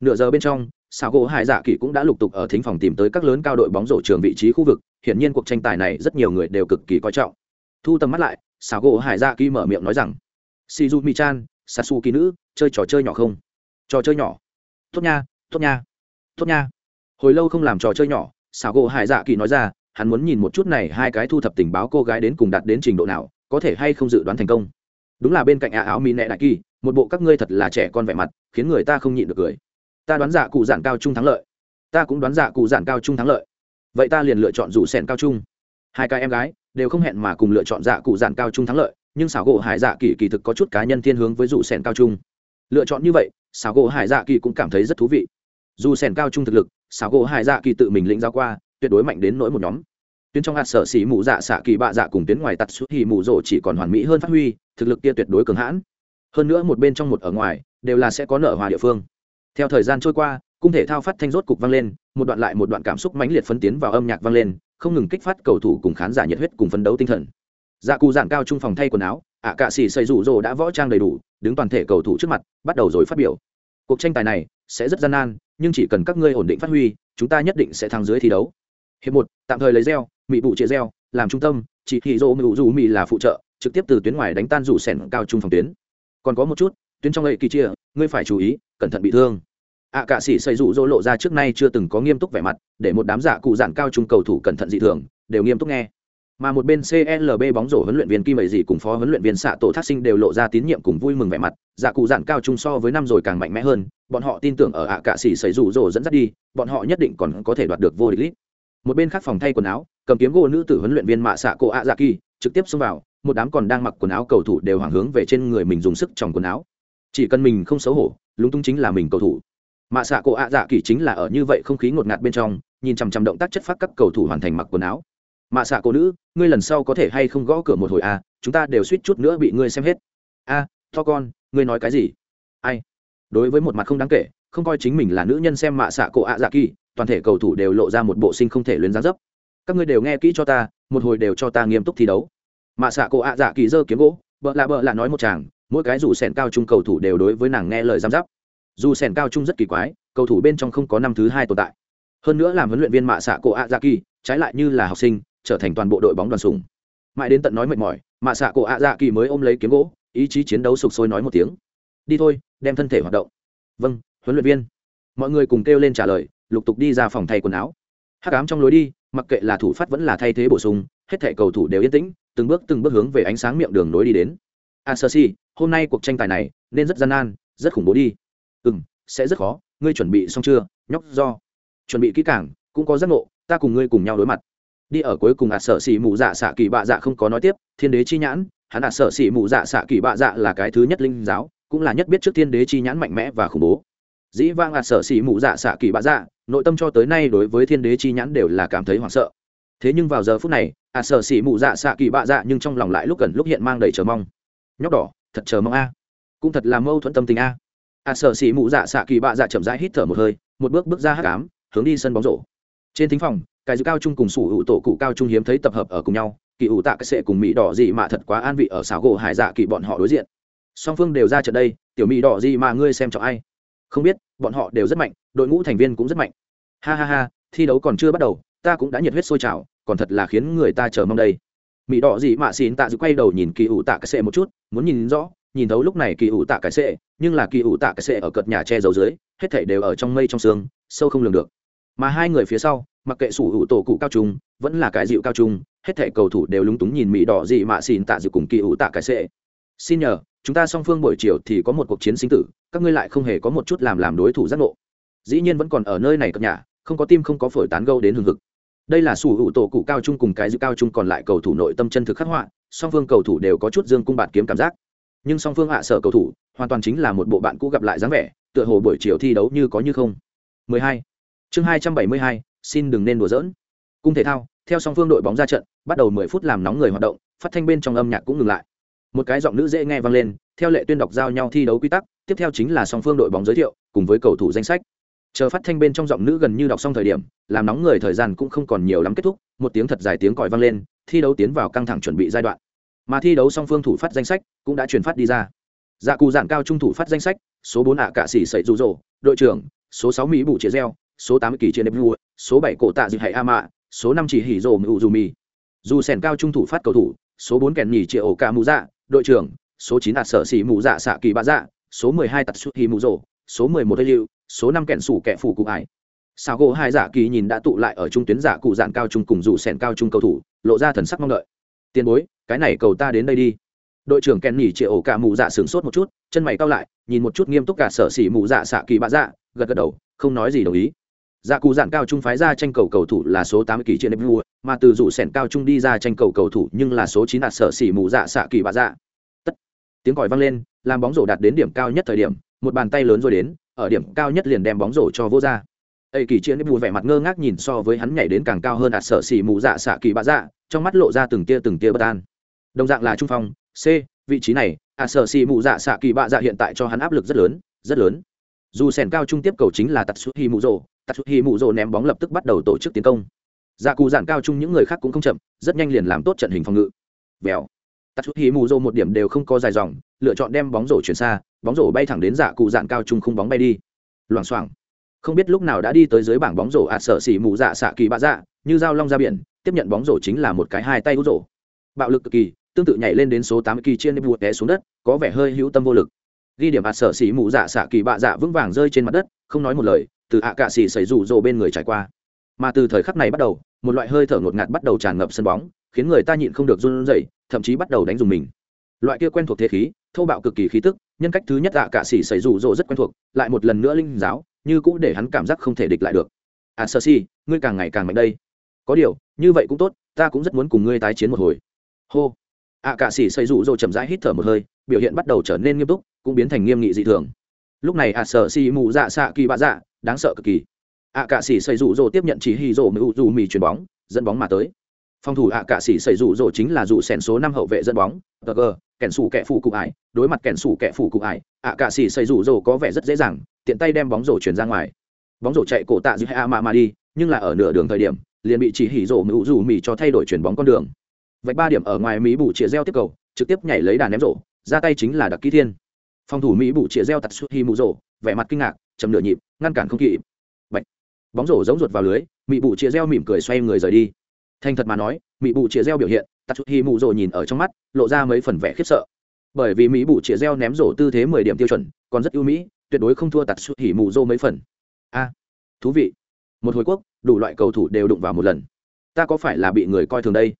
Nửa giờ bên trong Sao gỗ hải dạ kỳ cũng đã lục tục ở thính phòng tìm tới các lớn cao đội bóng rổ trường vị trí khu vực, hiển nhiên cuộc tranh tài này rất nhiều người đều cực kỳ coi trọng. Thu tầm mắt lại Sao gỗ hải dạ kỳ mở miệng nói rằng shizu chan sasu kỳ nữ, chơi trò chơi nhỏ không? Trò chơi nhỏ. Tốt nha tốt nha tốt nha. Hồi lâu không làm trò chơi nhỏ Sao gỗ hải dạ kỳ nói ra, hắn muốn nhìn một chút này hai cái thu thập tình báo cô gái đến cùng đạt đến trình độ nào, có thể hay không dự đoán thành công. Đúng là bên cạnh ả áo mỹ nệ đại kỳ, một bộ các ngươi thật là trẻ con vẻ mặt, khiến người ta không nhịn được cười ta đoán dạ cụ giản cao trung thắng lợi. Ta cũng đoán dạ cụ giản cao trung thắng lợi. Vậy ta liền lựa chọn rủ sẻn cao trung. Hai cái em gái đều không hẹn mà cùng lựa chọn dạ cụ giản cao trung thắng lợi, nhưng xảo gỗ hải dạ kỳ kỳ thực có chút cá nhân thiên hướng với rủ sẻn cao trung. Lựa chọn như vậy, xảo gỗ hải dạ kỳ cũng cảm thấy rất thú vị. Dù sẻn cao trung thực lực, xảo gỗ hải dạ kỳ tự mình lĩnh giao qua, tuyệt đối mạnh đến nỗi một nhóm. Tuyến trong hạt sở xỉ mù dạ xạ kỳ bạ dạ cùng tuyến ngoài tặt suốt thì mù rộ chỉ còn hoàn mỹ hơn phát huy, thực lực kia tuyệt đối cường hãn. Hơn nữa một bên trong một ở ngoài, đều là sẽ có nở hòa địa phương theo thời gian trôi qua, cung thể thao phát thanh rốt cục vang lên, một đoạn lại một đoạn cảm xúc mãnh liệt phấn tiến vào âm nhạc vang lên, không ngừng kích phát cầu thủ cùng khán giả nhiệt huyết cùng phấn đấu tinh thần. Dạ cụ giản cao trung phòng thay quần áo, ạ cạ xỉ xây rủ rồ đã võ trang đầy đủ, đứng toàn thể cầu thủ trước mặt, bắt đầu rồi phát biểu. Cuộc tranh tài này sẽ rất gian nan, nhưng chỉ cần các ngươi ổn định phát huy, chúng ta nhất định sẽ thắng dưới thi đấu. Hiệp một, tạm thời lấy reo mỹ bụ chia reo làm trung tâm, chỉ thị dỗ mưu dù mỹ là phụ trợ, trực tiếp từ tuyến ngoài đánh tan rủ sẻn cao trung phòng tuyến. Còn có một chút tuyến trong ấy kỳ chia ngươi phải chú ý cẩn thận bị thương. Ạ à, cạ sĩ xây rủ dỗ lộ ra trước nay chưa từng có nghiêm túc vẻ mặt để một đám giả cụ giản cao trung cầu thủ cẩn thận dị thường đều nghiêm túc nghe. Mà một bên clb bóng rổ huấn luyện viên kim ấy dị cùng phó huấn luyện viên xạ tổ thác sinh đều lộ ra tín nhiệm cùng vui mừng vẻ mặt giả cụ giản cao trung so với năm rồi càng mạnh mẽ hơn bọn họ tin tưởng ở ạ à cạ sĩ xây rủ dỗ dẫn dắt đi bọn họ nhất định còn có thể đoạt được vô địch lít một bên khác phòng thay quần áo cầm kiếm gỗ nữ tử huấn luyện viên mạ xạ cổ ạ dạ kỳ trực tiếp xông vào một đám còn đang mặc quần áo cầu thủ đều hoảng hướng về trên người mình dùng sức trong quần áo chỉ cần mình không xấu hổ lúng túng chính là mình cầu thủ. Mạ xạ cổ ạ dạ kỳ chính là ở như vậy không khí ngột ngạt bên trong nhìn chằm chằm động tác chất phát các cầu thủ hoàn thành mặc quần áo. Mạ xạ cổ nữ ngươi lần sau có thể hay không gõ cửa một hồi à chúng ta đều suýt chút nữa bị ngươi xem hết. A à, to con ngươi nói cái gì? Ai? Đối với một mặt không đáng kể không coi chính mình là nữ nhân xem mạ xạ cổ ạ dạ kỳ toàn thể cầu thủ đều lộ ra một bộ sinh không thể luyến giá dấp. Các ngươi đều nghe kỹ cho ta một hồi đều cho ta nghiêm túc thi đấu. Mạ xạ cổ ạ dạ kỳ dơ kiếm gỗ bợ lạ bợ lạ nói một chàng mỗi cái dù sèn cao trung cầu thủ đều đối với nàng nghe lời giám giáp. Dù sèn cao trung rất kỳ quái, cầu thủ bên trong không có năm thứ hai tồn tại. Hơn nữa làm huấn luyện viên mạ xạ cổ ạ dạ kỳ trái lại như là học sinh, trở thành toàn bộ đội bóng đoàn sùng mãi đến tận nói mệt mỏi mạ xạ cổ ạ dạ kỳ mới ôm lấy kiếm gỗ, ý chí chiến đấu sục sôi nói một tiếng. Đi thôi, đem thân thể hoạt động. Vâng huấn luyện viên. Mọi người cùng kêu lên trả lời, lục tục đi ra phòng thay quần áo. Hắc ám trong lối đi, mặc kệ là thủ phát vẫn là thay thế bổ sung, hết thẻ cầu thủ đều yên tĩnh, từng bước từng bước hướng về ánh sáng miệng đường nối đi đến a sơ si, hôm nay cuộc tranh tài này nên rất gian nan, rất khủng bố đi. Ừ m sẽ rất khó, ngươi chuẩn bị xong chưa? Nhóc, do. Chuẩn bị kỹ càng, cũng có giác ngộ, ta cùng ngươi cùng nhau đối mặt. Đi ở cuối cùng ạt sơ xỉ mù dạ xạ kỳ bạ dạ không có nói tiếp, thiên đế chi nhãn. Hắn ạt sơ xỉ mù dạ xạ kỳ bạ dạ là cái thứ nhất linh giáo, cũng là nhất biết trước thiên đế chi nhãn mạnh mẽ và khủng bố. Dĩ vang ạt sơ xỉ mù dạ xạ kỳ bạ dạ nội tâm cho tới nay đối với thiên đế chi nhãn đều là cảm thấy hoảng sợ. Thế nhưng vào giờ phút này ạt sơ xỉ mù dạ xạ kỳ bạ dạ nhưng trong lòng lại lúc gần lúc hiện mang đầy chờ mong nhóc đỏ, thật chờ mong a. Cũng thật là mâu thuẫn tâm tình a. À sợ xỉ mụ dạ xạ kỳ bạ dạ chậm rãi hít thở một hơi, một bước bước ra hát cám, hướng đi sân bóng rổ. Trên thính phòng, cái dư cao trung cùng sủ hữu tổ cụ cao trung hiếm thấy tập hợp ở cùng nhau, kỳ ủ tạ cái sệ cùng mỹ đỏ gì mà thật quá an vị ở xảo gỗ hải dạ kỳ bọn họ đối diện. Song phương đều ra trận đây, tiểu mỹ đỏ gì mà ngươi xem trọng ai? Không biết, bọn họ đều rất mạnh, đội ngũ thành viên cũng rất mạnh. Ha ha ha, thi đấu còn chưa bắt đầu, ta cũng đã nhiệt huyết sôi trào, còn thật là khiến người ta chờ mong đây mỹ đỏ gì mà xin tạ dự quay đầu nhìn kỳ ủ tạ cái sệ một chút, muốn nhìn rõ, nhìn thấu lúc này kỳ ủ tạ cái sệ, nhưng là kỳ ủ tạ cái sệ ở cợt nhà che giấu dưới, hết thảy đều ở trong mây trong sương, sâu không lường được. Mà hai người phía sau, mặc kệ sủ hữu tổ cụ cao trung, vẫn là cái dịu cao trung, hết thảy cầu thủ đều lúng túng nhìn mỹ đỏ gì mà xin tạ dự cùng kỳ ủ tạ cái sệ. Xin nhờ, chúng ta song phương buổi chiều thì có một cuộc chiến sinh tử, các ngươi lại không hề có một chút làm làm đối thủ giác ngộ. Dĩ nhiên vẫn còn ở nơi này cập nhà, không có tim không có phổi tán gâu đến hừng hực đây là sủ hữu tổ cụ cao trung cùng cái dịu cao trung còn lại cầu thủ nội tâm chân thực khắc họa song phương cầu thủ đều có chút dương cung bạt kiếm cảm giác. Nhưng song phương hạ sở cầu thủ hoàn toàn chính là một bộ bạn cũ gặp lại dáng vẻ tựa hồ buổi chiều thi đấu như có như không. 12. chương 272, xin đừng nên đùa giỡn. Cung thể thao theo song phương đội bóng ra trận bắt đầu 10 phút làm nóng người hoạt động phát thanh bên trong âm nhạc cũng ngừng lại. Một cái giọng nữ dễ nghe vang lên theo lệ tuyên đọc giao nhau thi đấu quy tắc tiếp theo chính là song phương đội bóng giới thiệu cùng với cầu thủ danh sách chờ phát thanh bên trong giọng nữ gần như đọc xong thời điểm, làm nóng người thời gian cũng không còn nhiều lắm kết thúc, một tiếng thật dài tiếng còi vang lên, thi đấu tiến vào căng thẳng chuẩn bị giai đoạn. Mà thi đấu song phương thủ phát danh sách cũng đã truyền phát đi ra. Dạ cù dạn cao trung thủ phát danh sách, số bốn ạ cạ xỉ sậy rụ rỗ đội trưởng, số sáu mỹ bụ chia reo số tám kỳ trên nếp vua, số bảy cổ tạ dịp hay a mạ, số năm chỉ hỉ rồ mụ dù mì. Dù sẻn cao trung thủ phát cầu thủ, số bốn kèn nhì triệu ổ ca mù dạ đội trưởng, số chín ạ sở xỉ mù dạ xạ kỳ bạ dạ số mười hai tạt xuất hì mù rồ số mười một hơi lưu số năm kẹn sủ kẹ phủ cụ ải. Sao gỗ hai giả kỳ nhìn đã tụ lại ở trung tuyến giả cụ dạn cao trung cùng dù sẻn cao trung cầu thủ, lộ ra thần sắc mong đợi. Tiền bối, cái này cầu ta đến đây đi. Đội trưởng kèn nhỉ triệu ổ cả mù dạ sửng sốt một chút, chân mày cao lại, nhìn một chút nghiêm túc cả sở xỉ mù dạ xạ kỳ bạ dạ gật gật đầu, không nói gì đồng ý. Dạ cụ dạn cao trung phái ra tranh cầu cầu thủ là số tám kỳ trên vua mà từ rủ sẻn cao trung đi ra tranh cầu cầu thủ nhưng là số chín đạt sở xỉ mù dạ xạ kỳ bạ dạ. Tất, tiếng còi vang lên, làm bóng rổ đạt đến điểm cao nhất thời điểm, một bàn tay lớn rồi đến ở điểm cao nhất liền đem bóng rổ cho vô ra ây kỳ chia nếp bù vẻ mặt ngơ ngác nhìn so với hắn nhảy đến càng cao hơn À sở xì mù dạ xạ kỳ bạ dạ trong mắt lộ ra từng tia từng tia bất an. Đồng dạng là trung phong, c, vị trí này À sở xì mù dạ xạ kỳ bạ dạ hiện tại cho hắn áp lực rất lớn rất lớn. Dù sèn cao trung tiếp cầu chính là tatsuhi mù rồ tatsuhi mù rồ ném bóng lập tức bắt đầu tổ chức tiến công. Dạ cù giản cao trung những người khác cũng không chậm, rất nhanh liền làm tốt trận hình phòng ngự. Vèo. Tatsuhi mù rồ một điểm đều không có dài dòng, lựa chọn đem bóng rổ chuyển xa bóng rổ bay thẳng đến dạ cụ dạn cao trung không bóng bay đi. Loảng xoảng. Không biết lúc nào đã đi tới dưới bảng bóng rổ ạ sợ xỉ mù dạ xạ kỳ bạ dạ như dao long ra biển, tiếp nhận bóng rổ chính là một cái hai tay hút rổ. Bạo lực cực kỳ, tương tự nhảy lên đến số tám kỳ trên bụt té xuống đất, có vẻ hơi hữu tâm vô lực. Ghi điểm ạ sợ xỉ mù dạ xạ kỳ bạ dạ vững vàng rơi trên mặt đất, không nói một lời, từ ạ cạ xỉ xảy rủ rồ bên người trải qua. Mà từ thời khắc này bắt đầu, một loại hơi thở ngột ngạt bắt đầu tràn ngập sân bóng, khiến người ta nhịn không được run rẩy, thậm chí bắt đầu đánh dùng mình. Loại kia quen thuộc thế khí, thô bạo cực kỳ khí tức nhân cách thứ nhất ạ cạ sĩ xảy rủ rỗ rất quen thuộc, lại một lần nữa linh giáo, như cũ để hắn cảm giác không thể địch lại được. À sơ si, ngươi càng ngày càng mạnh đây. Có điều, như vậy cũng tốt, ta cũng rất muốn cùng ngươi tái chiến một hồi. Hô. ạ cạ sĩ xảy rụ rỗ chậm rãi hít thở một hơi, biểu hiện bắt đầu trở nên nghiêm túc, cũng biến thành nghiêm nghị dị thường. Lúc này ạ sở si mù dạ xạ kỳ bạ dạ đáng sợ cực kỳ. ạ cạ sĩ xảy rụ rỗ tiếp nhận chỉ hì rỗ mưu dù mì chuyền bóng, dẫn bóng mà tới. Phòng thủ ạ cạ sĩ xảy rụ rỗ chính là dụ sèn số năm hậu vệ dẫn bóng tờ gờ kẻn sủ kẻ phụ cụ ải, đối mặt kẻn sủ kẻ phụ cụ ải, ạ cạ sĩ xây rủ rồ có vẻ rất dễ dàng, tiện tay đem bóng rổ chuyển ra ngoài. Bóng rổ chạy cổ tạ giữa hai a mà mà đi, nhưng là ở nửa đường thời điểm, liền bị chỉ hỉ rổ mũ rủ mì cho thay đổi chuyển bóng con đường. Vạch ba điểm ở ngoài mỹ bù chĩa reo tiếp cầu, trực tiếp nhảy lấy đàn ném rổ, ra tay chính là đặc ký thiên. Phòng thủ mỹ bù chĩa reo tạt suốt hi mũ rổ, vẻ mặt kinh ngạc chầm nửa nhịp, ngăn cản không kịp. Bạch. bóng rổ giống ruột vào lưới, mỹ bù chĩa reo mỉm cười xoay người rời đi. Thành thật mà nói, mỹ bù chĩa reo biểu hiện tạt suốt hi mù rổ nhìn ở trong mắt, lộ ra mấy phần vẻ khiếp sợ. Bởi vì mỹ bù chĩa reo ném rổ tư thế mười điểm tiêu chuẩn, còn rất ưu mỹ, tuyệt đối không thua tạt suốt hi mù rổ mấy phần. A, thú vị. Một hồi quốc, đủ loại cầu thủ đều đụng vào một lần. Ta có phải là bị người coi thường đây?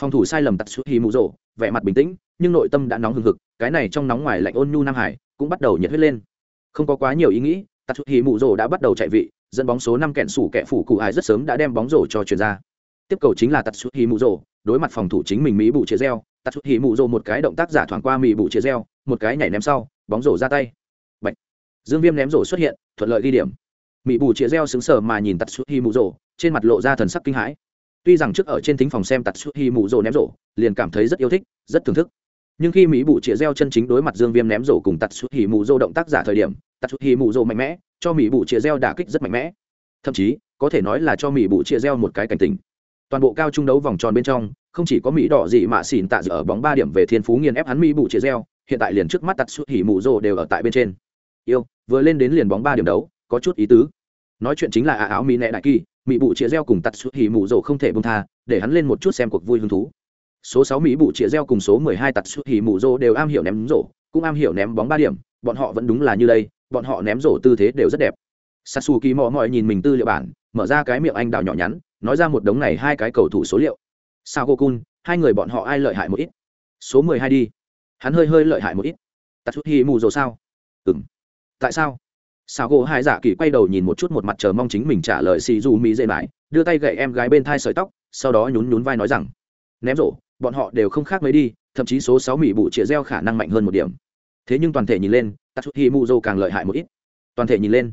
Phòng thủ sai lầm tạt suốt hi mù rồ vẻ mặt bình tĩnh, nhưng nội tâm đã nóng hừng hực, cái này trong nóng ngoài lạnh ôn nhu nam hải, cũng bắt đầu nhiệt huyết lên. Không có quá nhiều ý nghĩ tạt suốt hi mù rồ đã bắt đầu chạy vị, dẫn bóng số năm kẹn sủ kẹ phủ cụ ai rất sớm đã đem bóng rổ cho chuyền ra tiếp cầu chính là tạt mù rồ đối mặt phòng thủ chính mình mỹ bụ chia reo tạt mù rồ một cái động tác giả thoảng qua mỹ bụ chia reo một cái nhảy ném sau, bóng rổ ra tay. Bạch. dương viêm ném rổ xuất hiện, thuận lợi ghi điểm. Mỹ bù chia reo xứng sở mà nhìn tạt mù rồ trên mặt lộ ra thần sắc kinh hãi. Tuy rằng trước ở trên thính phòng xem tạt mù rồ ném rổ, liền cảm thấy rất yêu thích, rất thưởng thức. Nhưng khi mỹ bụ Chế reo chân chính đối mặt dương viêm ném rổ cùng tạt mù rồ động tác giả thời điểm tạt mù rồ mạnh mẽ, cho mỹ bụ Chế reo đả kích rất mạnh mẽ. Thậm chí, có thể nói là cho mỹ bụ chia reo một cái cảnh tình toàn bộ cao trung đấu vòng tròn bên trong không chỉ có mỹ đỏ gì mà xỉn tạ dự ở bóng ba điểm về thiên phú nghiền ép hắn mỹ bụ chia reo hiện tại liền trước mắt tạt suốt hỉ mù rồ đều ở tại bên trên. Yêu vừa lên đến liền bóng ba điểm đấu có chút ý tứ. Nói chuyện chính là ả áo mỹ nẹ đại kỳ mỹ bụ chia reo cùng tạt suốt hỉ mù rồ không thể bông tha để hắn lên một chút xem cuộc vui hứng thú. Số sáu mỹ bụ chia reo cùng số mười hai tạt suốt hỉ mù rồ đều am hiểu ném rổ cũng am hiểu ném bóng ba điểm bọn họ vẫn đúng là như đây bọn họ ném rổ tư thế đều rất đẹp. Sasu kỳ mò mỏi nhìn mình tư liệu bản, mở ra cái miệng anh đào nhỏ nhắn, nói ra một đống này hai cái cầu thủ số liệu. Sao Gokun, hai người bọn họ ai lợi hại một ít? Số mười hai đi. Hắn hơi hơi lợi hại một ít. Tatsuhi mù rồi sao? Ừm. Tại sao? Sao cô hai giả kỳ quay đầu nhìn một chút một mặt chờ mong chính mình trả lời xì dù mỹ dễ mãi đưa tay gậy em gái bên thai sợi tóc sau đó nhún nhún vai nói rằng ném rổ bọn họ đều không khác mấy đi thậm chí số sáu mỹ bụ chĩa reo khả năng mạnh hơn một điểm thế nhưng toàn thể nhìn lên tatsuhi rồi càng lợi hại một ít toàn thể nhìn lên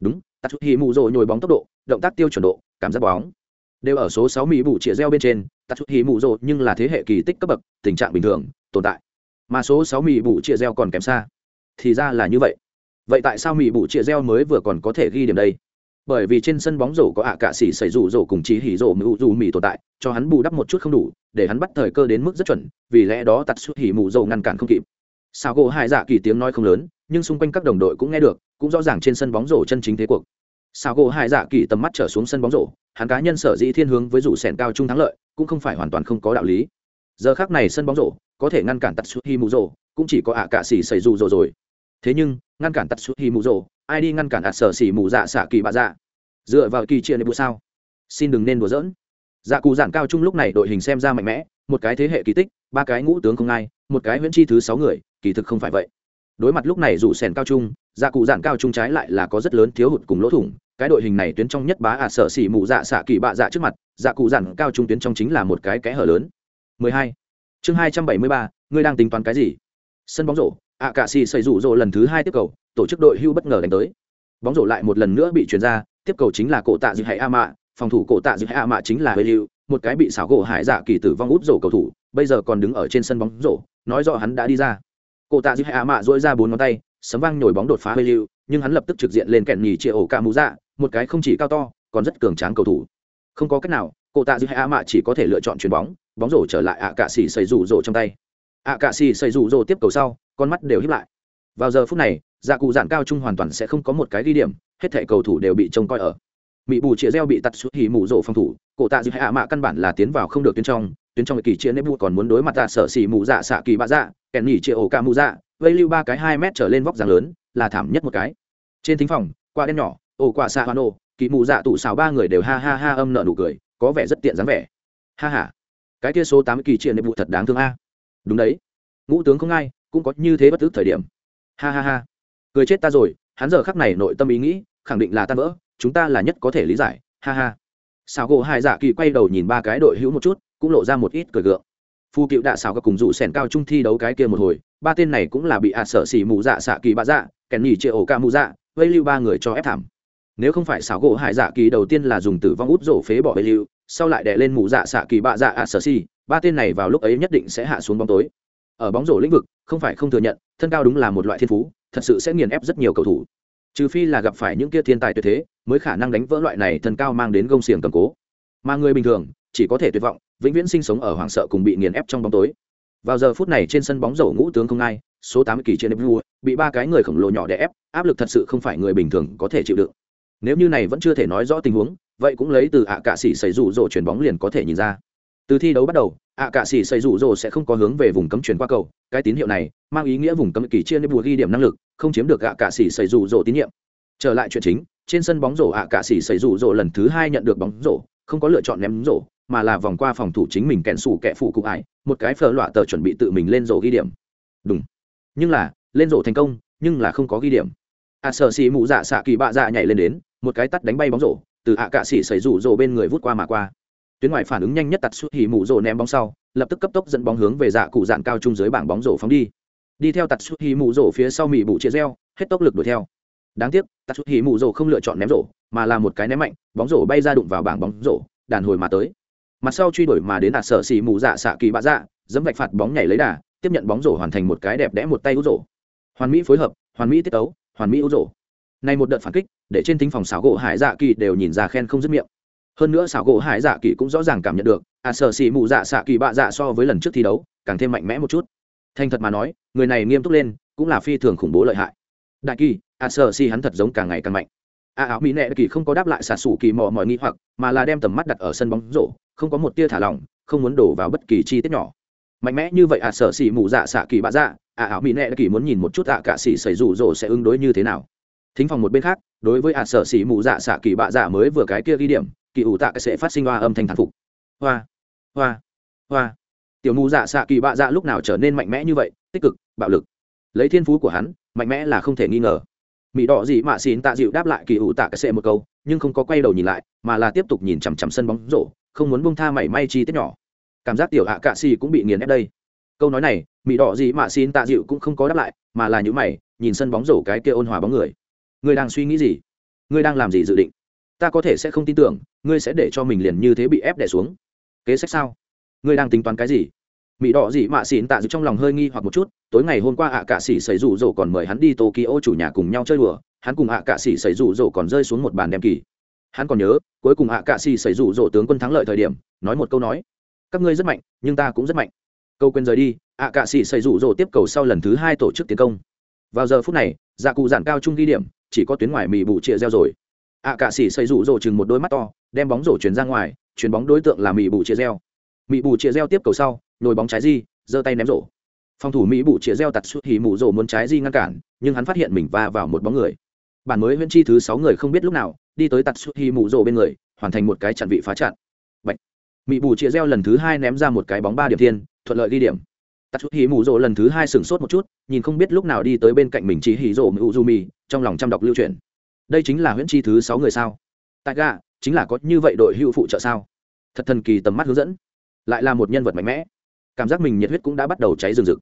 đúng tatsuhi rồi nhồi bóng tốc độ động tác tiêu chuẩn độ cảm giác bóng đều ở số sáu mỹ bụ chĩa reo bên trên, tạt chút hì mụ rộ nhưng là thế hệ kỳ tích cấp bậc, tình trạng bình thường, tồn tại. Mà số sáu mỹ bụ chĩa reo còn kém xa. Thì ra là như vậy. Vậy tại sao mỹ bụ chĩa reo mới vừa còn có thể ghi điểm đây? Bởi vì trên sân bóng rổ có ạ cả xỉ xảy rủ rổ cùng chí hỉ rổ mưu dù mì tồn tại, cho hắn bù đắp một chút không đủ, để hắn bắt thời cơ đến mức rất chuẩn, vì lẽ đó tạt suốt hỉ mù dầu ngăn cản không kịp. Sao gỗ hai dạ kỳ tiếng nói không lớn, nhưng xung quanh các đồng đội cũng nghe được, cũng rõ ràng trên sân bóng rổ chân chính thế cuộc sao gỗ hải dạ kỳ tầm mắt trở xuống sân bóng rổ hắn cá nhân sở dĩ thiên hướng với rủ sẻn cao trung thắng lợi cũng không phải hoàn toàn không có đạo lý. Giờ khác này sân bóng rổ có thể ngăn cản tạt suốt hỉ mù rổ cũng chỉ có ạ cạ xỉ xảy rủ rổ rồi. Thế nhưng ngăn cản tắt suốt hi mù rổ, ai đi ngăn cản ạt sở xỉ mù dạ? Xạ kỳ bạ dạ dựa vào kỳ chia này bù sao? Xin đừng nên đùa giỡn. Dạ cụ giản cao trung lúc này đội hình xem ra mạnh mẽ một cái thế hệ kỳ tích ba cái ngũ tướng không ai một cái huyễn chi thứ sáu người kỳ thực không phải vậy đối mặt lúc này dù sèn cao trung dạ cụ dạn cao trung trái lại là có rất lớn thiếu hụt cùng lỗ thủng. Cái đội hình này tuyến trong nhất bá à sở xỉ mụ dạ xạ kỳ bạ dạ trước mặt dạ cụ dạn cao trung tuyến trong chính là một cái kẽ hở lớn. 12. chương 273, ngươi đang tính toán cái gì? Sân bóng rổ ạ cạ xì xây rủ rộ lần thứ hai tiếp cầu tổ chức đội hưu bất ngờ đánh tới. Bóng rổ lại một lần nữa bị chuyển ra tiếp cầu chính là cổ tạ dư hải a mạ phòng thủ cổ tạ dư hải a mạ chính là hơi lưu một cái bị xảo gỗ hải dạ kỳ tử vong út rổ cầu thủ bây giờ còn đứng ở trên sân bóng rổ nói rõ hắn đã đi ra cổ tạ dư hải mạ dỗi ra bốn ngón tay, sấm vang nhồi bóng đột phá hơi lưu, nhưng hắn lập tức trực diện lên kẹn nhì chia ổ ca mũ dạ một cái không chỉ cao to, còn rất cường tráng cầu thủ. Không có cách nào cổ tạ dư hải mạ chỉ có thể lựa chọn chuyền bóng bóng rổ trở lại ạ cạ xì xây rủ rổ trong tay. Ạ cạ xì xây rủ rổ tiếp cầu sau, con mắt đều hiếp lại. Vào giờ phút này dạ cụ dạn cao trung hoàn toàn sẽ không có một cái ghi điểm, hết thảy cầu thủ đều bị trông coi ở. Mỹ bù chĩa reo bị tắt suốt hỉ mù rổ phòng thủ cổ tạ dư hạ mạ căn bản là tiến vào không được tuyến trong tuyến trong kỳ chia nếp còn muốn đối mặt tạ sở xỉ mù dạ xạ kỳ bạ dạ kèn nhỉ chia ổ ca mù dạ vây lưu ba cái hai mét trở lên vóc dáng lớn, là thảm nhất một cái. Trên thính phòng qua đen nhỏ, ổ quả xạ hoa nổ kỳ mù dạ tủ xào ba người đều ha ha ha âm nợ nụ cười, có vẻ rất tiện dáng vẻ. Ha ha, cái kia số tám kỳ chia vụ thật đáng thương a. Đúng đấy. Ngũ tướng không ai, cũng có như thế bất tức thời điểm. Ha ha ha. Cười chết ta rồi, hắn giờ khắc này nội tâm ý nghĩ, khẳng định là tan vỡ, chúng ta là nhất có thể lý giải. Ha ha. Xào gỗ hai dạ kỳ quay đầu nhìn ba cái đội hữu một chút, cũng lộ ra một ít cười gượng phu cựu đạ xảo các cùng dụ sẻn cao trung thi đấu cái kia một hồi, ba tên này cũng là bị ạt sợ xỉ mù dạ xạ kỳ bạ dạ kèn nhỉ chệ ổ ca mù dạ vây lưu ba người cho ép thảm. Nếu không phải xảo gỗ hải dạ kỳ đầu tiên là dùng tử vong út rổ phế bỏ vây lưu sau lại đè lên mù dạ xạ kỳ bạ dạ ạt sợ xỉ, ba tên này vào lúc ấy nhất định sẽ hạ xuống bóng tối. Ở bóng rổ lĩnh vực, không phải không thừa nhận, thân cao đúng là một loại thiên phú, thật sự sẽ nghiền ép rất nhiều cầu thủ. Trừ phi là gặp phải những kia thiên tài tuyệt thế, mới khả năng đánh vỡ loại này thân cao mang đến gông xiềng cầm cố. Mà người bình thường, chỉ có thể tuyệt vọng vĩnh viễn sinh sống ở hoảng sợ cùng bị nghiền ép trong bóng tối. Vào giờ phút này trên sân bóng rổ ngũ tướng không ai, số tám kỳ trên vua bị ba cái người khổng lồ nhỏ đè ép, áp lực thật sự không phải người bình thường có thể chịu đựng. Nếu như này vẫn chưa thể nói rõ tình huống, vậy cũng lấy từ ạ cạ sĩ xảy rủ rổ chuyển bóng liền có thể nhìn ra. Từ thi đấu bắt đầu, ạ cạ sĩ xây rủ rồ sẽ không có hướng về vùng cấm chuyển qua cầu. Cái tín hiệu này mang ý nghĩa vùng cấm kỳ chia nên bùa ghi điểm năng lực, không chiếm được ạ cạ sĩ xây rủ rồ tín nhiệm. Trở lại chuyện chính, trên sân bóng rổ ạ cạ sĩ xây rủ rồ lần thứ hai nhận được bóng rổ, không có lựa chọn ném rổ mà là vòng qua phòng thủ chính mình kẹn sủ kẹ phụ cụ ải, một cái phở loạ tờ chuẩn bị tự mình lên rổ ghi điểm. Đúng. Nhưng là, lên rổ thành công, nhưng là không có ghi điểm. A sợ xì mụ dạ xạ kỳ bạ dạ nhảy lên đến, một cái tắt đánh bay bóng rổ, từ ạ cạ xỉ xảy rủ rổ bên người vút qua mà qua. Tuyến ngoài phản ứng nhanh nhất tạt suốt hỉ mụ rổ ném bóng sau, lập tức cấp tốc dẫn bóng hướng về dạ cụ dạn cao trung dưới bảng bóng rổ phóng đi. Đi theo tạt suốt hỉ mụ rổ phía sau mỹ bụ chia reo, hết tốc lực đuổi theo. Đáng tiếc, tạt suốt hỉ mụ rổ không lựa chọn ném rổ, mà là một cái ném mạnh, bóng rổ bay ra đụng vào bảng bóng rổ, đàn hồi mà tới mặt sau truy đuổi mà đến đạt sở xì mù dạ xạ kỳ bạ dạ dẫm vạch phạt bóng nhảy lấy đà, tiếp nhận bóng rổ hoàn thành một cái đẹp đẽ một tay ú rổ. Hoàn mỹ phối hợp, hoàn mỹ tiết tấu, hoàn mỹ ú rổ. Này một đợt phản kích, để trên thính phòng xảo gỗ hải dạ kỳ đều nhìn ra khen không dứt miệng. Hơn nữa xảo gỗ hải dạ kỳ cũng rõ ràng cảm nhận được à sở xì mù dạ xạ kỳ bạ dạ so với lần trước thi đấu, càng thêm mạnh mẽ một chút. Thành thật mà nói, người này nghiêm túc lên, cũng là phi thường khủng bố lợi hại. Đại kỳ à sở xì hắn thật giống càng ngày càng mạnh a áo mỹ nệ kỳ không có đáp lại xả sủ kỳ mò mọi nghi hoặc, mà là đem tầm mắt đặt ở sân bóng rổ, không có một tia thả lỏng, không muốn đổ vào bất kỳ chi tiết nhỏ. Mạnh mẽ như vậy à sở xỉ mù dạ xạ kỳ bạ dạ a áo mỹ nệ kỳ muốn nhìn một chút ạ cả xỉ xảy rủ rổ sẽ ứng đối như thế nào. Thính phòng một bên khác, đối với ạ sở xỉ mù dạ xạ kỳ bạ dạ mới vừa cái kia ghi điểm, kỳ ủ tạ sẽ phát sinh hoa âm thanh thản phục. Hoa hoa hoa. Tiểu mù dạ xạ kỳ bạ dạ lúc nào trở nên mạnh mẽ như vậy, tích cực, bạo lực. Lấy thiên phú của hắn, mạnh mẽ là không thể nghi ngờ mỹ đỏ dị mạ xin tạ dịu đáp lại kỳ ủ tạ cái xệ một câu, nhưng không có quay đầu nhìn lại, mà là tiếp tục nhìn chằm chằm sân bóng rổ, không muốn bông tha mảy may chi tiết nhỏ. Cảm giác tiểu hạ cạ xì cũng bị nghiền ép đây. Câu nói này mỹ đỏ dị mạ xin tạ dịu cũng không có đáp lại, mà là những mày, nhìn sân bóng rổ cái kia ôn hòa bóng người. Ngươi đang suy nghĩ gì? Ngươi đang làm gì dự định? Ta có thể sẽ không tin tưởng, ngươi sẽ để cho mình liền như thế bị ép đẻ xuống. Kế sách sao? Ngươi đang tính toán cái gì? Mỹ đỏ dị mạ xỉn tạ dự trong lòng hơi nghi hoặc một chút, tối ngày hôm qua ạ à cạ sĩ xảy rủ rỗ còn mời hắn đi tokyo chủ nhà cùng nhau chơi đùa, hắn cùng ạ à cạ sĩ xảy rủ rỗ còn rơi xuống một bàn đem kỳ. Hắn còn nhớ, cuối cùng ạ à cạ sĩ xảy rủ rỗ tướng quân thắng lợi thời điểm, nói một câu nói, các ngươi rất mạnh, nhưng ta cũng rất mạnh. Câu quên rời đi, ạ cạ sĩ xảy rủ rỗ tiếp cầu sau lần thứ hai tổ chức tiến công. Vào giờ phút này dạ cụ giản cao trung ghi điểm, chỉ có tuyến ngoài mì bụ trịa reo rồi. Ạ cạ sĩ xảy rủ rỗ chừng một đôi mắt to, đem bóng rổ chuyển ra ngoài chuyền bóng đối tượng là mì bụ trịa reo mì bù chĩa reo tiếp cầu sau nhồi bóng trái di, giơ tay ném rổ. Phòng thủ mỹ bụ chĩa reo tặt suốt hì mù rổ muốn trái di ngăn cản, nhưng hắn phát hiện mình va vào một bóng người. Bản mới huyễn chi thứ sáu người không biết lúc nào, đi tới tặt suốt hì mù rổ bên người, hoàn thành một cái chặn vị phá chặn. Bạch. mỹ Bụ chĩa reo lần thứ hai ném ra một cái bóng ba điểm thiên, thuận lợi ghi điểm. Tạt suốt hì mù rổ lần thứ hai sửng sốt một chút, nhìn không biết lúc nào đi tới bên cạnh mình chỉ hì rổ mụ du mì, trong lòng chăm đọc lưu truyền. Đây chính là huyễn chi thứ sáu người sao? Tại gà chính là có như vậy đội hữu phụ trợ sao? Thật thần kỳ tầm mắt hướng dẫn. Lại là một nhân vật mạnh mẽ cảm giác mình nhiệt huyết cũng đã bắt đầu cháy rừng rực.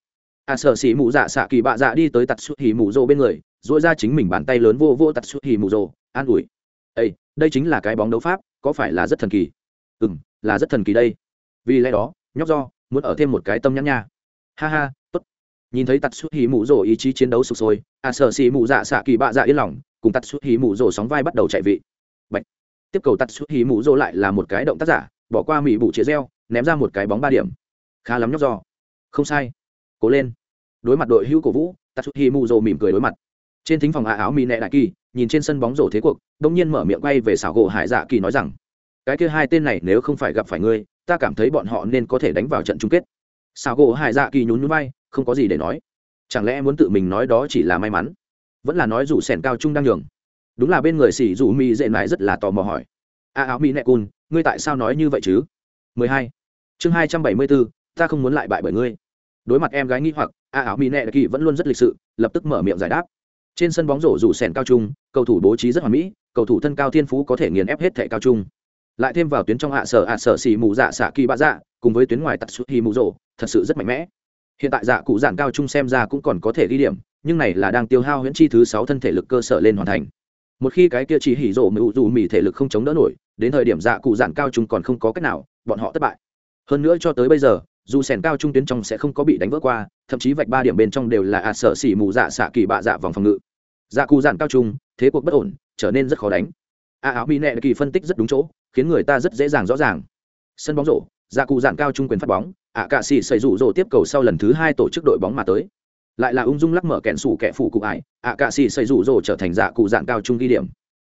A à, sợ xỉ mụ dạ xạ kỳ bạ dạ đi tới tạt suốt hì mù rô bên người dội ra chính mình bàn tay lớn vô vô tạt suốt hì mù rô an ủi. Ây đây chính là cái bóng đấu pháp có phải là rất thần kỳ? Ừ m là rất thần kỳ đây. Vì lẽ đó nhóc do muốn ở thêm một cái tâm nhắn nha. Ha ha tốt. Nhìn thấy tạt suốt hì mù rô ý chí chiến đấu sụp sôi a à, sợ xỉ mụ dạ xạ kỳ bạ dạ yên lòng cùng tạt suốt hì mù rô sóng vai bắt đầu chạy vị. Bạch. tiếp cầu tạt suốt hì mù rô lại là một cái động tác giả bỏ qua mỹ bụ chĩa reo ném ra một cái bóng ba điểm khá lắm nhóc do. Không sai. Cố lên. Đối mặt đội hữu cổ vũ tatsuhi mu rồ mỉm cười đối mặt. Trên thính phòng hạ áo mì nẹ đại kỳ nhìn trên sân bóng rổ thế cuộc đông nhiên mở miệng quay về xảo gỗ hải dạ kỳ nói rằng cái kia hai tên này nếu không phải gặp phải ngươi ta cảm thấy bọn họ nên có thể đánh vào trận chung kết. Xảo gỗ hải dạ kỳ nhún nhún bay không có gì để nói. Chẳng lẽ muốn tự mình nói đó chỉ là may mắn? Vẫn là nói rủ sẻn cao trung đang nhường. Đúng là bên người xỉ rủ mi dễ mãi rất là tò mò hỏi. A áo mi nẹ cun ngươi tại sao nói như vậy chứ? 12. chương 274, ta không muốn lại bại bởi ngươi. Đối mặt em gái nghi hoặc, a áo mỹ nệ kỳ vẫn luôn rất lịch sự, lập tức mở miệng giải đáp. Trên sân bóng rổ rủ sèn cao trung, cầu thủ bố trí rất hoàn mỹ, cầu thủ thân cao thiên phú có thể nghiền ép hết thẻ cao trung. Lại thêm vào tuyến trong hạ sở hạ sở xì mù dạ xạ kỳ bạ dạ cùng với tuyến ngoài tặc xuất hi mù rổ, thật sự rất mạnh mẽ. Hiện tại dạ cụ giản cao trung xem ra cũng còn có thể ghi điểm, nhưng này là đang tiêu hao huyễn chi thứ sáu thân thể lực cơ sở lên hoàn thành. Một khi cái kia chỉ hỉ rổ mưu dù mì thể lực không chống đỡ nổi, đến thời điểm dạ cụ giản cao trung còn không có cách nào, bọn họ thất bại. Hơn nữa cho tới bây giờ dù sèn cao trung tuyến trong sẽ không có bị đánh vỡ qua, thậm chí vạch ba điểm bên trong đều là ạt à sở xỉ mù dạ xạ kỳ bạ dạ vòng phòng ngự. Dạ cù dạn cao trung, thế cuộc bất ổn, trở nên rất khó đánh. A áo mỹ nệ kỳ phân tích rất đúng chỗ, khiến người ta rất dễ dàng rõ ràng. Sân bóng rổ dạ cù dạn cao trung quyền phát bóng, ạ cạ xỉ xảy rủ rổ tiếp cầu sau lần thứ hai tổ chức đội bóng mà tới. Lại là ung dung lắc mở kẹn sủ kẹ phủ cụ ải, ạ cạ xỉ xảy rủ rổ trở thành dạ cụ dạn cao trung ghi điểm.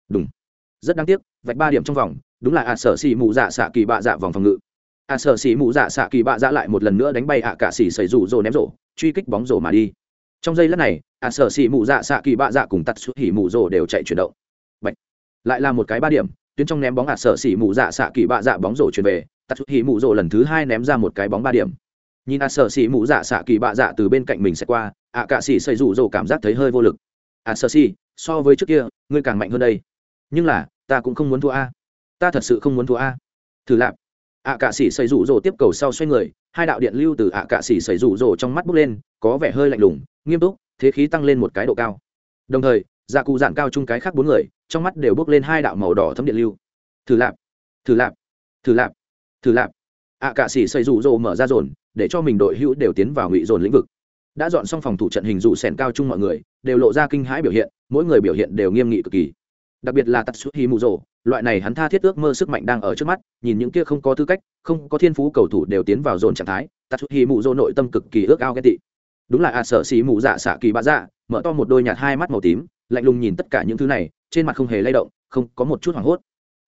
Đúng. Rất đáng tiếc, vạch ba điểm trong vòng, đúng là ạ sở xỉ mù dạ xạ kỳ bạ dạ vòng phòng ngự. À, a sở xỉ mụ dạ xạ kỳ bạ dạ lại một lần nữa đánh bay ạ cả xỉ xảy rủ rồ ném rổ, truy kích bóng rổ mà đi. Trong giây lát này à, a sở xỉ mụ dạ xạ kỳ bạ dạ cùng tắt xuất hỉ mụ rổ đều chạy chuyển động. Bạch. lại là một cái ba điểm, tuyến trong ném bóng a sở xỉ mụ dạ xạ kỳ bạ dạ bóng rổ chuyển về, tắt xuất hỉ mụ rồ lần thứ hai ném ra một cái bóng ba điểm. Nhìn a sợ xỉ mụ dạ xạ kỳ bạ dạ từ bên cạnh mình sẽ qua, ạ cả xỉ xây rủ rồ cảm giác thấy hơi vô lực. A sợ xỉ, so với trước kia, ngươi càng mạnh hơn đây. Nhưng là, ta cũng không muốn thua a. Ta thật sự không muốn thua a. Thử lạp ạ cạ sĩ xây rủ rồ tiếp cầu sau xoay người, hai đạo điện lưu từ ạ cạ sĩ xây rủ rồ trong mắt bước lên, có vẻ hơi lạnh lùng, nghiêm túc, thế khí tăng lên một cái độ cao. Đồng thời dạ cụ dạn cao chung cái khác bốn người, trong mắt đều bước lên hai đạo màu đỏ thấm điện lưu. Thử lạp thử lạp thử lạp thử lạp. Ạ cạ sĩ xây rủ rồ mở ra dồn, để cho mình đội hữu đều tiến vào ngụy dồn lĩnh vực. Đã dọn xong phòng thủ trận hình rủ sèn cao chung mọi người, đều lộ ra kinh hãi biểu hiện, mỗi người biểu hiện đều nghiêm nghị cực kỳ. Đặc biệt là tatsuhi mù rồ loại này hắn tha thiết ước mơ sức mạnh đang ở trước mắt, nhìn những kia không có tư cách, không có thiên phú cầu thủ đều tiến vào dồn trạng thái tatsuhi mù rồ nội tâm cực kỳ ước ao ghen tị. Đúng là ạ, sở xì mù dạ xạ kỳ bạ dạ mở to một đôi nhạt hai mắt màu tím, lạnh lùng nhìn tất cả những thứ này, trên mặt không hề lay động, không có một chút hoảng hốt.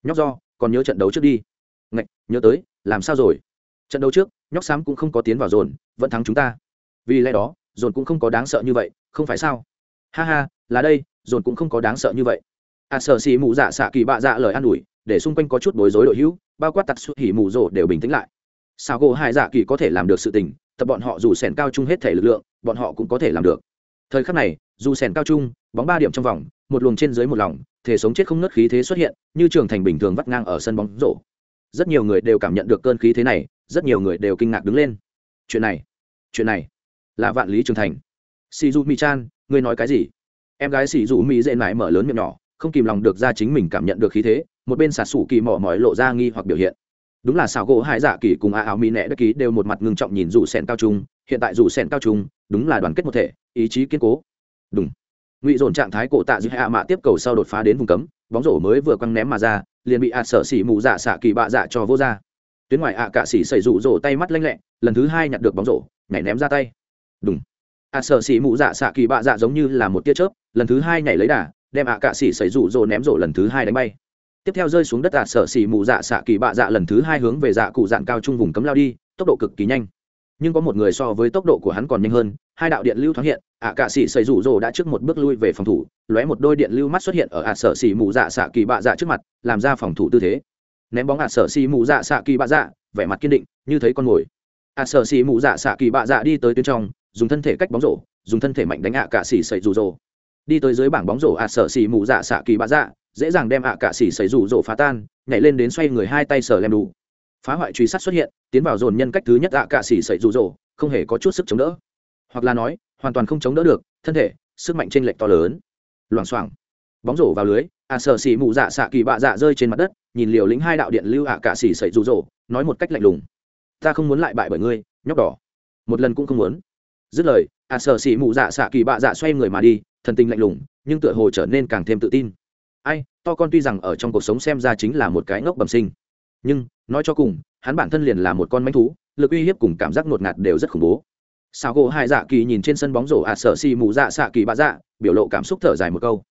Nhóc do, còn nhớ trận đấu trước đi. Ngạch, nhớ tới, làm sao rồi? Trận đấu trước, nhóc xám cũng không có tiến vào dồn, vẫn thắng chúng ta. Vì lẽ đó, dồn cũng không có đáng sợ như vậy, không phải sao? Ha ha, là đây, dồn cũng không có đáng sợ như vậy. À, a sợ xì mù dạ xạ kỳ bạ dạ lời an ủi, để xung quanh có chút bối rối đội hữu, bao quát tặc xuất hỉ mù rồ đều bình tĩnh lại. Sao gỗ hai dạ kỳ có thể làm được sự tình, tập bọn họ dù sèn cao chung hết thể lực lượng, bọn họ cũng có thể làm được. Thời khắc này, dù sèn cao chung bóng ba điểm trong vòng, một luồng trên dưới một lòng thể sống chết không nứt khí thế xuất hiện, như trường thành bình thường vắt ngang ở sân bóng rổ. Rất nhiều người đều cảm nhận được cơn khí thế này, rất nhiều người đều kinh ngạc đứng lên. Chuyện này chuyện này là vạn lý trường thành. Xì dù mi chan ngươi nói cái gì? Em gái xì dù mi dễ mãi mở lớn miệng nhỏ không kìm lòng được ra chính mình cảm nhận được khí thế, một bên xả sủ kỳ mỏ mỏi lộ ra nghi hoặc biểu hiện. Đúng là xào gỗ hải dạ kỳ cùng a áo mỹ nẹ đất ký đều một mặt ngưng trọng nhìn dù sẻn cao trung, hiện tại dù sẻn cao trung, đúng là đoàn kết một thể, ý chí kiên cố. Đúng ngụy dồn trạng thái cổ tạ giữa hạ mạ tiếp cầu sau đột phá đến vùng cấm, bóng rổ mới vừa quăng ném mà ra, liền bị a sở xỉ mù dạ xạ kỳ bạ dạ cho vô ra. Tuyến ngoài ạ cạ xỉ xảy rụ rổ tay mắt lanh lẹ, lần thứ hai nhặt được bóng rổ, nhảy ném ra tay. Đúng ạ sợ xỉ mù dạ xạ kỳ bạ dạ giống như là một tia chớp, lần thứ hai nhảy lấy đà đem ạ cạ xỉ xảy rụ rồ ném rổ lần thứ hai đánh bay. Tiếp theo rơi xuống đất ạ sợ xỉ mù dạ xạ kỳ bạ dạ lần thứ hai hướng về dạ cụ dạn cao trung vùng cấm lao đi, tốc độ cực kỳ nhanh. Nhưng có một người so với tốc độ của hắn còn nhanh hơn, hai đạo điện lưu thoáng hiện, ạ cạ xỉ xảy rụ rồ đã trước một bước lui về phòng thủ, lóe một đôi điện lưu mắt xuất hiện ở ạ sợ xỉ mù dạ xạ kỳ bạ dạ trước mặt, làm ra phòng thủ tư thế. Ném bóng ạ sở xỉ mù dạ xạ kỳ bạ dạ vẻ mặt kiên định, như thấy con mồi. Ạ sở xỉ mù dạ xạ kỳ bạ dạ đi tới tuyến trong, dùng thân thể cách bóng rổ, dùng thân thể mạnh đánh ạ cạ xì sậy rủ rồ đi tới dưới bảng bóng rổ ạ, sở xì mù dạ xạ kỳ bạ dạ dễ dàng đem ạ cả xì sậy rủ rổ phá tan, nhảy lên đến xoay người hai tay sở lem đủ. Phá hoại truy sát xuất hiện, tiến vào dồn nhân cách thứ nhất ạ cả xì sậy rủ rổ, không hề có chút sức chống đỡ. Hoặc là nói, hoàn toàn không chống đỡ được, thân thể, sức mạnh chênh lệch to lớn. Loảng xoảng. Bóng rổ vào lưới, ạ sở xì mù dạ xạ kỳ bạ dạ rơi trên mặt đất, nhìn liều lĩnh hai đạo điện lưu ạ cả xỉ sậy rủ rổ, nói một cách lạnh lùng. Ta không muốn lại bại bởi ngươi, nhóc đỏ. Một lần cũng không muốn. Dứt lời, ạ sở xì mù dạ xạ kỳ bạ dạ xoay người mà đi thần tình lạnh lùng, nhưng tựa hồ trở nên càng thêm tự tin. Ai, to con tuy rằng ở trong cuộc sống xem ra chính là một cái ngốc bẩm sinh, nhưng, nói cho cùng, hắn bản thân liền là một con manh thú, lực uy hiếp cùng cảm giác ngột ngạt đều rất khủng bố. Sao gỗ hai dạ kỳ nhìn trên sân bóng rổ ạ sở xì mù dạ xạ kỳ bạ dạ biểu lộ cảm xúc thở dài một câu.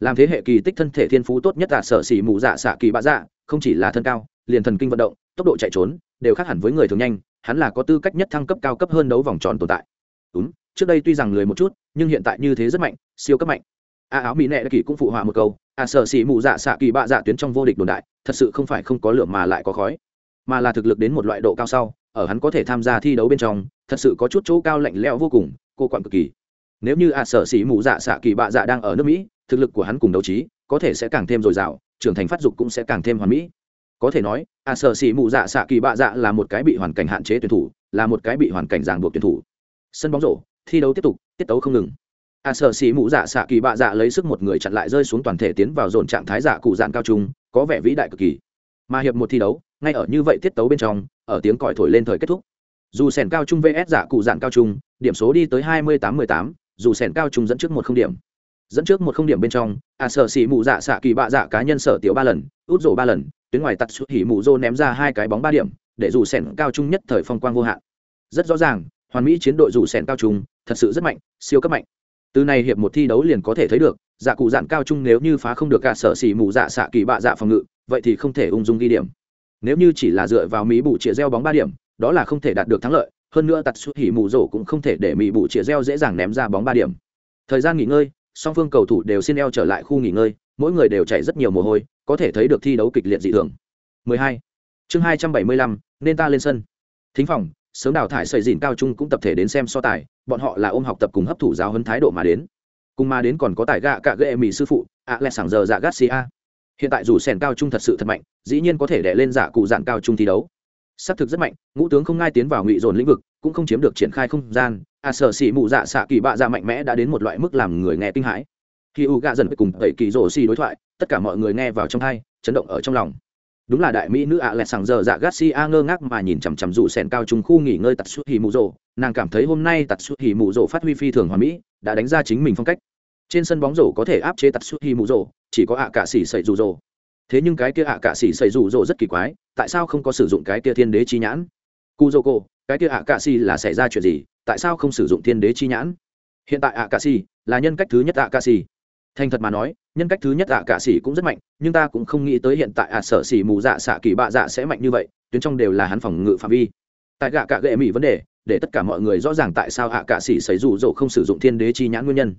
Làm thế hệ kỳ tích thân thể thiên phú tốt nhất ạ sở xì mù dạ xạ kỳ bạ dạ không chỉ là thân cao, liền thần kinh vận động, tốc độ chạy trốn, đều khác hẳn với người thường nhanh, hắn là có tư cách nhất thăng cấp cao cấp hơn đấu vòng tròn tồn tại. Đúng trước đây tuy rằng lười một chút, nhưng hiện tại như thế rất mạnh, siêu cấp mạnh. A áo mỹ nệ kỳ cũng phụ họa một câu, a sợ xỉ mụ dạ xạ kỳ bạ dạ tuyến trong vô địch đồn đại, thật sự không phải không có lửa mà lại có khói, mà là thực lực đến một loại độ cao sau, ở hắn có thể tham gia thi đấu bên trong, thật sự có chút chỗ cao lạnh lẽo vô cùng, cô quặn cực kỳ. Nếu như a sợ xỉ mụ dạ xạ kỳ bạ dạ đang ở nước mỹ, thực lực của hắn cùng đấu trí, có thể sẽ càng thêm dồi dào, trưởng thành phát dục cũng sẽ càng thêm hoàn mỹ. Có thể nói, a sợ xỉ mụ dạ xạ kỳ bạ dạ là một cái bị hoàn cảnh hạn chế tuyển thủ, là một cái bị hoàn cảnh ràng buộc tuyển thủ. Sân bóng rổ thi đấu tiếp tục, tiết tấu không ngừng. À, a sợ xỉ mụ dạ xạ kỳ bạ dạ lấy sức một người chặn lại rơi xuống toàn thể tiến vào dồn trạng thái dạ cụ dạn cao trung, có vẻ vĩ đại cực kỳ. Mà hiệp một thi đấu, ngay ở như vậy tiết tấu bên trong, ở tiếng còi thổi lên thời kết thúc. Dù sèn cao trung vs dạ cụ dạn cao trung, điểm số đi tới hai mươi tám mười tám, dù sèn cao trung dẫn trước một không điểm. Dẫn trước một không điểm bên trong à, a sợ xỉ mụ dạ xạ kỳ bạ dạ cá nhân sở tiểu ba lần, út rổ ba lần, tuyến ngoài tắt xuất hỉ mụ rô ném ra hai cái bóng ba điểm, để dù sèn cao trung nhất thời phong quang vô hạn. Rất rõ ràng hoàn mỹ chiến đội dù sẻn cao trung, thật sự rất mạnh, siêu cấp mạnh. Từ này hiệp một thi đấu liền có thể thấy được dạ cụ dạn cao trung nếu như phá không được cả sở xỉ mù dạ xạ kỳ bạ dạ phòng ngự, vậy thì không thể ung dung ghi điểm. Nếu như chỉ là dựa vào mỹ bù chĩa gieo bóng ba điểm, đó là không thể đạt được thắng lợi, hơn nữa tạt xuất hỉ mù rổ cũng không thể để mỹ bù chĩa gieo dễ dàng ném ra bóng ba điểm. Thời gian nghỉ ngơi, song phương cầu thủ đều xin eo trở lại khu nghỉ ngơi, mỗi người đều chảy rất nhiều mồ hôi, có thể thấy được thi đấu kịch liệt dị thường. 12. chương hai trăm bảy mươi lăm, nên ta lên sân. Thính phòng sớm đào thải xây dìn cao trung cũng tập thể đến xem so tài, bọn họ là ôm học tập cùng hấp thụ giáo hấn thái độ mà đến. Cùng mà đến còn có tài gạ cạ ghệ mỹ sư phụ ạ lẹ sảng giờ dạ garcia. Hiện tại dù sèn cao trung thật sự thật mạnh, dĩ nhiên có thể đẻ lên giả cụ dạng cao trung thi đấu. Xác thực rất mạnh, ngũ tướng không ngai tiến vào ngụy dồn lĩnh vực, cũng không chiếm được triển khai không gian. À sở xỉ mụ dạ xạ kỳ bạ dạ mạnh mẽ đã đến một loại mức làm người nghe kinh hãi. Khi u gạ dần cùng tẩy kỳ rổ xì đối thoại, tất cả mọi người nghe vào trong thai chấn động ở trong lòng đúng là đại mỹ nữ ạ lẹ sàng giờ dạ garcia ngơ ngác mà nhìn chằm chằm dụ sèn cao trung khu nghỉ ngơi tạt suốt hì mụ rồ nàng cảm thấy hôm nay tạt suốt hì mụ rồ phát huy phi thường hòa mỹ, đã đánh ra chính mình phong cách. Trên sân bóng rổ có thể áp chế tạt suốt hì mụ rồ chỉ có ạ cả xỉ sậy rủ rồ. Thế nhưng cái kia ạ cả xỉ sậy rủ rồ rất kỳ quái, tại sao không có sử dụng cái kia thiên đế chi nhãn? Cu dô cô cái kia ạ cả xỉ là xảy ra chuyện gì? Tại sao không sử dụng thiên đế chi nhãn? Hiện tại ạ cả xỉ là nhân cách thứ nhất ạ cả xỉ thành thật mà nói, nhân cách thứ nhất ạ cả xỉ cũng rất mạnh, nhưng ta cũng không nghĩ tới hiện tại ạ sở xỉ mù dạ xạ kỳ bạ dạ sẽ mạnh như vậy, tuyến trong đều là hắn phòng ngự phạm vi. Tại gạ cả gệ mỹ vấn đề, để tất cả mọi người rõ ràng tại sao ạ cả xỉ xảy rủ rỗ không sử dụng thiên đế chi nhãn nguyên nhân.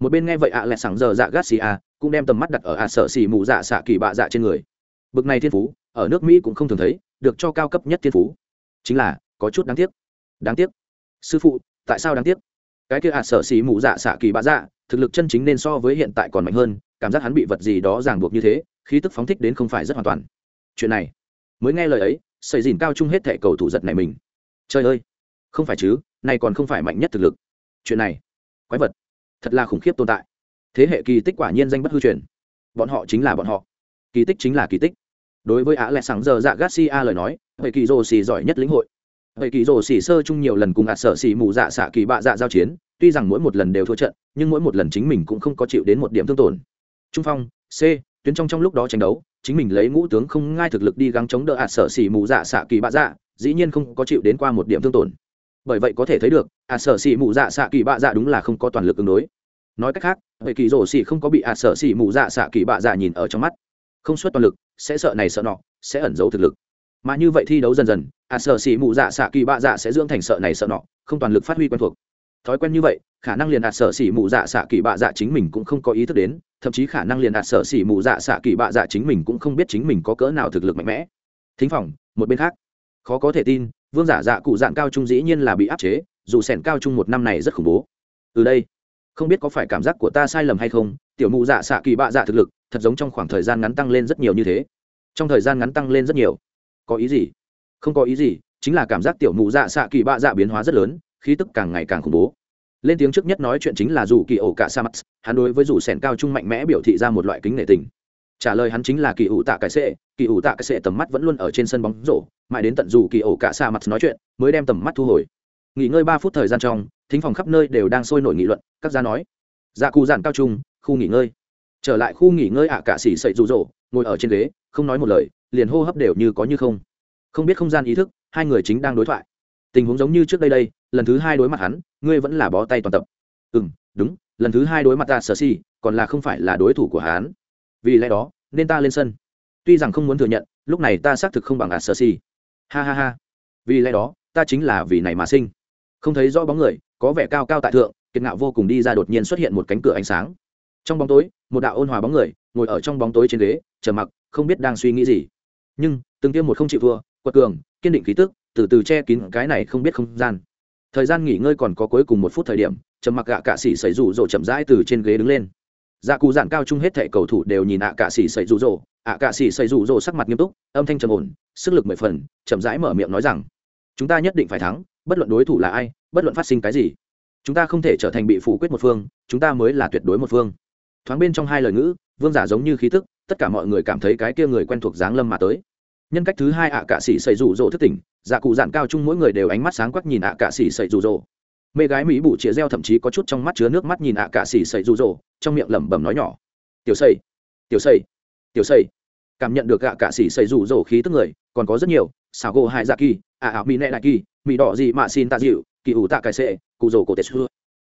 Một bên nghe vậy ạ lại sáng giờ dạ gác xì a cũng đem tầm mắt đặt ở ạ sở xỉ mù dạ xạ kỳ bạ dạ trên người. Bực này thiên phú, ở nước mỹ cũng không thường thấy, được cho cao cấp nhất thiên phú. Chính là, có chút đáng tiếc. Đáng tiếc. Sư phụ, tại sao đáng tiếc? Cái kia ạ sở xỉ mù dạ xạ kỳ bạ dạ thực lực chân chính nên so với hiện tại còn mạnh hơn, cảm giác hắn bị vật gì đó ràng buộc như thế, khí tức phóng thích đến không phải rất hoàn toàn. Chuyện này, mới nghe lời ấy xây dìn cao chung hết thẻ cầu thủ giật này mình. Trời ơi, không phải chứ, này còn không phải mạnh nhất thực lực. Chuyện này, quái vật, thật là khủng khiếp tồn tại. Thế hệ kỳ tích quả nhiên danh bất hư truyền. Bọn họ chính là bọn họ. Kỳ tích chính là kỳ tích. Đối với á lẽ sáng giờ dạ garcia lời nói hệ kỳ rô xì giỏi nhất lĩnh hội vậy kỳ rồ xỉ sơ chung nhiều lần cùng ạt sở xỉ mù dạ xạ kỳ bạ dạ giao chiến, tuy rằng mỗi một lần đều thua trận, nhưng mỗi một lần chính mình cũng không có chịu đến một điểm thương tổn. Trung phong, c, tuyến trong trong lúc đó tranh đấu, chính mình lấy ngũ tướng không ngai thực lực đi gắng chống đỡ ạt sở xỉ mù dạ xạ kỳ bạ dạ dĩ nhiên không có chịu đến qua một điểm thương tổn. Bởi vậy có thể thấy được ạt sở xỉ mù dạ xạ kỳ bạ dạ đúng là không có toàn lực ứng đối. Nói cách khác, vậy kỳ rổ xỉ không có bị ạt sở xỉ mù dạ xạ kỳ bạ dạ nhìn ở trong mắt. Không xuất toàn lực, sẽ sợ này sợ nọ, sẽ ẩn giấu thực lực mà như vậy thi đấu dần dần ạt sợ xỉ mụ dạ xạ kỳ bạ dạ sẽ dưỡng thành sợ này sợ nọ, không toàn lực phát huy quen thuộc. Thói quen như vậy, khả năng liền à, ạt sở xỉ mù dạ xạ kỳ bạ dạ chính mình cũng không có ý thức đến, thậm chí khả năng liền à, ạt sở xỉ mù dạ xạ kỳ bạ dạ chính mình cũng không biết chính mình có cỡ nào thực lực mạnh mẽ. Thính phòng, một bên khác. Khó có thể tin, vương giả dạ cụ dạng cao trung dĩ nhiên là bị áp chế, dù sẻn cao trung một năm này rất khủng bố. Từ đây, không biết có phải cảm giác của ta sai lầm hay không, tiểu mụ dạ xạ kỳ bạ dạ thực lực, thật giống trong khoảng thời gian ngắn tăng lên rất nhiều như thế. Trong thời gian ngắn tăng lên rất nhiều có ý gì? Không có ý gì, chính là cảm giác tiểu mụ dạ xạ kỳ bạ dạ biến hóa rất lớn, khí tức càng ngày càng khủng bố. Lên tiếng trước nhất nói chuyện chính là dù kỳ ổ cả sa mắt hắn đối với dù sẻn cao trung mạnh mẽ biểu thị ra một loại kính nể tình. Trả lời hắn chính là kỳ ủ tạ cái sệ, kỳ ủ tạ cái sệ tầm mắt vẫn luôn ở trên sân bóng rổ, mãi đến tận dù kỳ ổ cả sa mắt nói chuyện, mới đem tầm mắt thu hồi. Nghỉ ngơi ba phút thời gian trong, thính phòng khắp nơi đều đang sôi nổi nghị luận, các gia nói. Dạ cù giản cao trung, khu nghỉ ngơi. Trở lại khu nghỉ ngơi ạ cả xỉ sậy rụ rỗ, ngồi ở trên ghế, không nói một lời liền hô hấp đều như có như không. Không biết không gian ý thức, hai người chính đang đối thoại. Tình huống giống như trước đây đây, lần thứ hai đối mặt hắn, ngươi vẫn là bó tay toàn tập. Ừ m đúng, lần thứ hai đối mặt ta sở si còn là không phải là đối thủ của hắn. Vì lẽ đó, nên ta lên sân. Tuy rằng không muốn thừa nhận, lúc này ta xác thực không bằng ạt sở si ha ha ha. Vì lẽ đó, ta chính là vì này mà sinh. Không thấy rõ bóng người, có vẻ cao cao tại thượng, kiệt ngạo vô cùng đi ra đột nhiên xuất hiện một cánh cửa ánh sáng. Trong bóng tối, một đạo ôn hòa bóng người, ngồi ở trong bóng tối trên ghế chờ mặc, không biết đang suy nghĩ gì nhưng từng tiêm một không chịu thua, quật cường, kiên định khí tức, từ từ che kín cái này không biết không gian. Thời gian nghỉ ngơi còn có cuối cùng một phút thời điểm, trầm mặc gạ cạ xỉ xảy rủ rỗ chậm rãi từ trên ghế đứng lên. Dạ cụ dạn cao chung hết thẻ cầu thủ đều nhìn ạ cạ xỉ xảy rủ rỗ ạ cạ xỉ xảy rủ rỗ sắc mặt nghiêm túc, âm thanh trầm ổn, sức lực mười phần, chậm rãi mở miệng nói rằng, chúng ta nhất định phải thắng, bất luận đối thủ là ai, bất luận phát sinh cái gì, chúng ta không thể trở thành bị phủ quyết một phương, chúng ta mới là tuyệt đối một phương. Thoáng bên trong hai lời ngữ, vương giả giống như khí tức tất cả mọi người cảm thấy cái kia người quen thuộc dáng lâm mà tới. Nhân cách thứ hai ạ cạ sĩ xây rủ rỗ thức tỉnh dạ cụ dạn cao chung mỗi người đều ánh mắt sáng quắc nhìn ạ cạ sĩ xây rủ rỗ. Mê gái mỹ bụ chĩa reo thậm chí có chút trong mắt chứa nước mắt nhìn ạ cạ sĩ xây rủ rỗ, trong miệng lẩm bẩm nói nhỏ. Tiểu xây tiểu xây tiểu xây cảm nhận được ạ cạ sĩ xây rủ rỗ khí tức người, còn có rất nhiều xào gỗ hai dạ kỳ, ạ ảo mỹ nệ đại kỳ mỹ đỏ gì mà xin tạ dịu, kỳ ủ tạ cải sệ, cụ rỗ cổ tết xưa.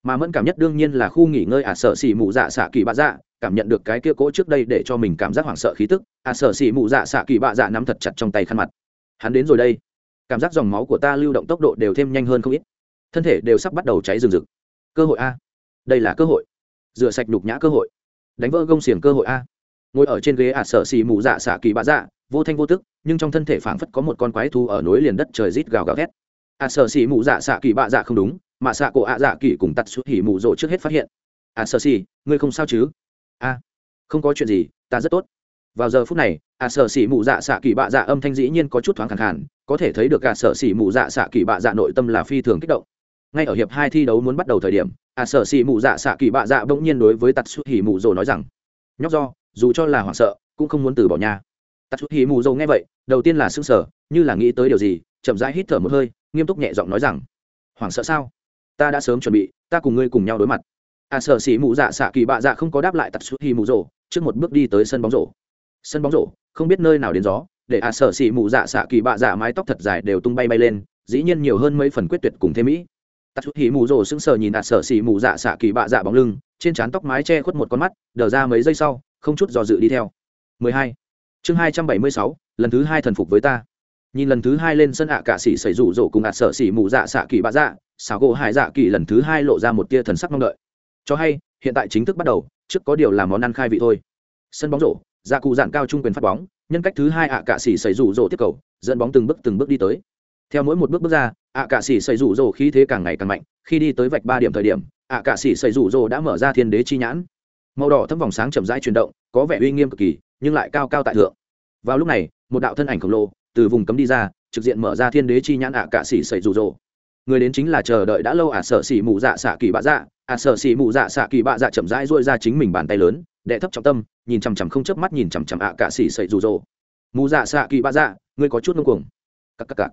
Mà mẫn cảm nhất đương nhiên là khu nghỉ ngơi ả sợ xỉ mụ dạ xạ kỳ bạ dạ cảm nhận được cái kia cỗ trước đây để cho mình cảm giác hoảng sợ khí tức ả sợ xỉ mụ dạ xạ kỳ bạ dạ nắm thật chặt trong tay khăn mặt. Hắn đến rồi đây. Cảm giác dòng máu của ta lưu động tốc độ đều thêm nhanh hơn không ít. Thân thể đều sắp bắt đầu cháy rừng rực. Cơ hội a. Đây là cơ hội. Rửa sạch nhục nhã cơ hội. Đánh vỡ gông xiềng cơ hội a. Ngồi ở trên ghế ả sợ xỉ mụ dạ xạ kỳ bạ dạ vô thanh vô tức, nhưng trong thân thể phảng phất có một con quái thu ở núi liền đất trời rít gào gào thét. A sợ xỉ mụ dạ xạ kỳ bạ dạ không đúng, mà xạ cổ ạ dạ kỳ cùng tặt xuất hỉ mụ rộ trước hết phát hiện. A sợ xỉ, ngươi không sao chứ? A không có chuyện gì ta rất tốt. Vào giờ phút này a sở xỉ mù dạ xạ kỳ bạ dạ âm thanh dĩ nhiên có chút thoáng khẳng khàn có thể thấy được a sở xỉ mù dạ xạ kỳ bạ dạ nội tâm là phi thường kích động. Ngay ở hiệp hai thi đấu muốn bắt đầu thời điểm a sở xỉ mù dạ xạ kỳ bạ dạ bỗng nhiên đối với tắt xuất hỉ mù dồ nói rằng nhóc do dù cho là hoảng sợ cũng không muốn từ bỏ nhà tắt xuất hỉ mù dồ nghe vậy đầu tiên là sững sờ, sở như là nghĩ tới điều gì chậm rãi hít thở một hơi nghiêm túc nhẹ giọng nói rằng hoảng sợ sao? Ta đã sớm chuẩn bị ta cùng ngươi cùng nhau đối mặt à sợ xỉ mù dạ xạ kỳ bạ dạ không có đáp lại tạt suốt hì mù rổ trước một bước đi tới sân bóng rổ. Sân bóng rổ không biết nơi nào đến gió để à sợ xỉ mù dạ xạ kỳ bạ dạ mái tóc thật dài đều tung bay bay lên dĩ nhiên nhiều hơn mấy phần quyết tuyệt cùng thêm mỹ. Tạt suốt hì mù rồ sững sờ nhìn à sợ xỉ mù dạ xạ kỳ bạ dạ bóng lưng trên trán tóc mái che khuất một con mắt đờ ra mấy giây sau không chút do dự đi theo. 12. chương 276, lần thứ hai thần phục với ta. Nhìn lần thứ hai lên sân ạ à cả sĩ xảy rủ rổ cùng ạt sợ xỉ mù dạ xạ kỳ bạ dạ xảo gỗ hải dạ kỳ lần thứ hai lộ ra một tia thần sắc mong đợi cho hay, hiện tại chính thức bắt đầu, trước có điều là món ăn khai vị thôi. Sân bóng rổ, gia cụ dạn cao trung quyền phát bóng, nhân cách thứ hai ạ à cả sĩ xảy rủ rổ tiếp cầu, dẫn bóng từng bước từng bước đi tới. Theo mỗi một bước bước ra, ạ à cả sĩ xảy rủ rổ khí thế càng ngày càng mạnh, khi đi tới vạch ba điểm thời điểm, ạ cả xỉ xảy rủ rổ đã mở ra thiên đế chi nhãn. Màu đỏ thấm vòng sáng chậm rãi chuyển động, có vẻ uy nghiêm cực kỳ, nhưng lại cao cao tại thượng. Vào lúc này, một đạo thân ảnh khổng lồ, từ vùng cấm đi ra, trực diện mở ra thiên đế chi nhãn ạ cạ xỉ xảy rủ rổ người đến chính là chờ đợi đã lâu ả à sợ xỉ mù dạ xạ kỳ bạ dạ. Ả à sợ xỉ mù dạ xạ kỳ bạ dạ chậm rãi dội ra chính mình bàn tay lớn, đệ thấp trọng tâm, nhìn chằm chằm không chớp mắt nhìn chằm chằm ạ cả xỉ xảy rủ rồ. Mù dạ xạ kỳ bạ dạ ngươi có chút ngông cuồng. Cắc cắc cắc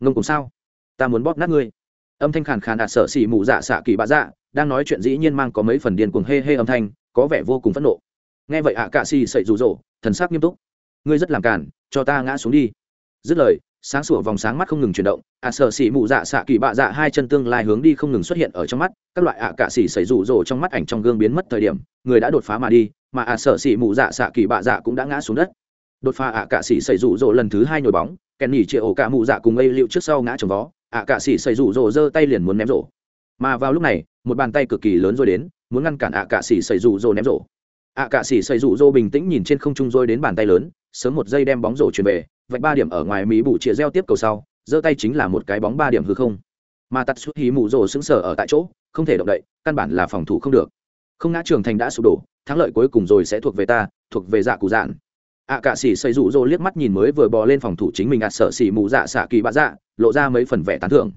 ngông cuồng sao? Ta muốn bóp nát ngươi. Âm thanh khàn khàn ả sợ xỉ mù dạ xạ kỳ bạ dạ đang nói chuyện dĩ nhiên mang có mấy phần điên cuồng hê hê âm thanh, có vẻ vô cùng phẫn nộ. Nghe vậy ạ cả xỉ xảy rủ rồ, thần sắc nghiêm túc. Ngươi rất làm cản cho ta ngã xuống đi. Dứt lời sáng sủa vòng sáng mắt không ngừng chuyển động, ạ sợ xỉ mụ dạ xạ kỳ bạ dạ hai chân tương lai hướng đi không ngừng xuất hiện ở trong mắt, các loại ạ cạ xỉ xảy rủ rồ trong mắt ảnh trong gương biến mất thời điểm, người đã đột phá mà đi, mà ạ sợ xỉ mụ dạ xạ kỳ bạ dạ cũng đã ngã xuống đất. Đột phá ạ cạ xỉ xảy rủ rồ lần thứ hai nhồi bóng, kèn nhỉ chĩa ổ cả mụ dạ cùng ây liệu trước sau ngã trồng vó, ạ cạ xỉ xảy rủ rồ giơ tay liền muốn ném rổ. Mà vào lúc này, một bàn tay cực kỳ lớn rồi đến, muốn ngăn cản ạ cạ xỉ xảy rủ rồ ném rổ. Ạ cạ xỉ xảy rủ rồ bình tĩnh nhìn trên không trung rồi đến bàn tay lớn, sớm một giây đem bóng rổ chuyển về vạch ba điểm ở ngoài mỹ bụ chĩa reo tiếp cầu sau, giơ tay chính là một cái bóng ba điểm hư không. Mà tắt suốt hí mù rồ sững sờ ở tại chỗ, không thể động đậy, căn bản là phòng thủ không được. Không ngã trường thành đã sụp đổ, thắng lợi cuối cùng rồi sẽ thuộc về ta, thuộc về dạ cụ dạn. Ạ cạ xỉ xây rủ rỗ liếc mắt nhìn mới vừa bò lên phòng thủ chính mình ạ, sợ xỉ mù dạ xạ kỳ bạ dạ lộ ra mấy phần vẻ tán thưởng.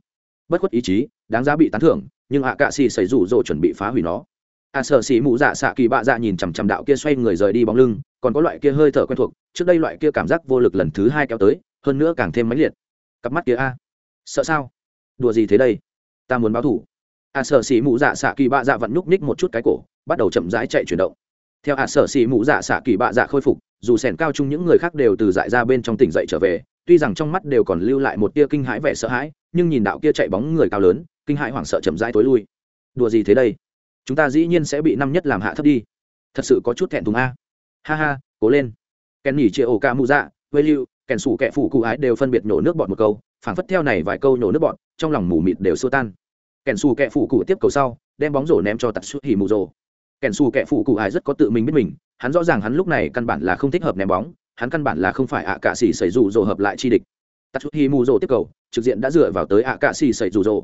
Bất khuất ý chí, đáng giá bị tán thưởng, nhưng ạ cạ xỉ xây rủ rỗ chuẩn bị phá hủy nó. A sợ xỉ mụ dạ xạ kỳ bạ dạ nhìn chằm chằm đạo kia xoay người rời đi bóng lưng, còn có loại kia hơi thở quen thuộc, trước đây loại kia cảm giác vô lực lần thứ hai kéo tới, hơn nữa càng thêm mãnh liệt. Cặp mắt kia a. Sợ sao? Đùa gì thế đây? Ta muốn báo thủ. A sợ xỉ mụ dạ xạ kỳ bạ dạ vẫn nhúc ních một chút cái cổ, bắt đầu chậm rãi chạy chuyển động. Theo a sợ xỉ mụ dạ xạ kỳ bạ dạ khôi phục, dù sẻn cao chung những người khác đều từ dại ra bên trong tỉnh dậy trở về, tuy rằng trong mắt đều còn lưu lại một tia kinh hãi vẻ sợ hãi, nhưng nhìn đạo kia chạy bóng người cao lớn, kinh hãi hoảng sợ chậm rãi tối lui. Đùa gì thế đây? Chúng ta dĩ nhiên sẽ bị năm nhất làm hạ thấp đi. Thật sự có chút thẹn thùng a. Ha ha, cố lên. Kèn nhỉ chia ổ ca mụ dạ vây lưu kèn sủ kẹ phủ cụ ái đều phân biệt nhổ nước bọt một câu, phảng phất theo này vài câu nhổ nước bọt trong lòng mù mịt đều xua tan. Kèn sủ kẹ phủ cụ tiếp cầu sau, đem bóng rổ ném cho tạt suốt hỉ mù rồ. Kèn sủ kẹ phủ cụ ái rất có tự mình biết mình, hắn rõ ràng hắn lúc này căn bản là không thích hợp ném bóng, hắn căn bản là không phải ạ cạ xỉ xảy rủ rồ hợp lại chi địch. Tạt suốt hỉ mù rồ tiếp cầu, trực diện đã dựa vào tới ạ cạ xỉ xảy rủ rồ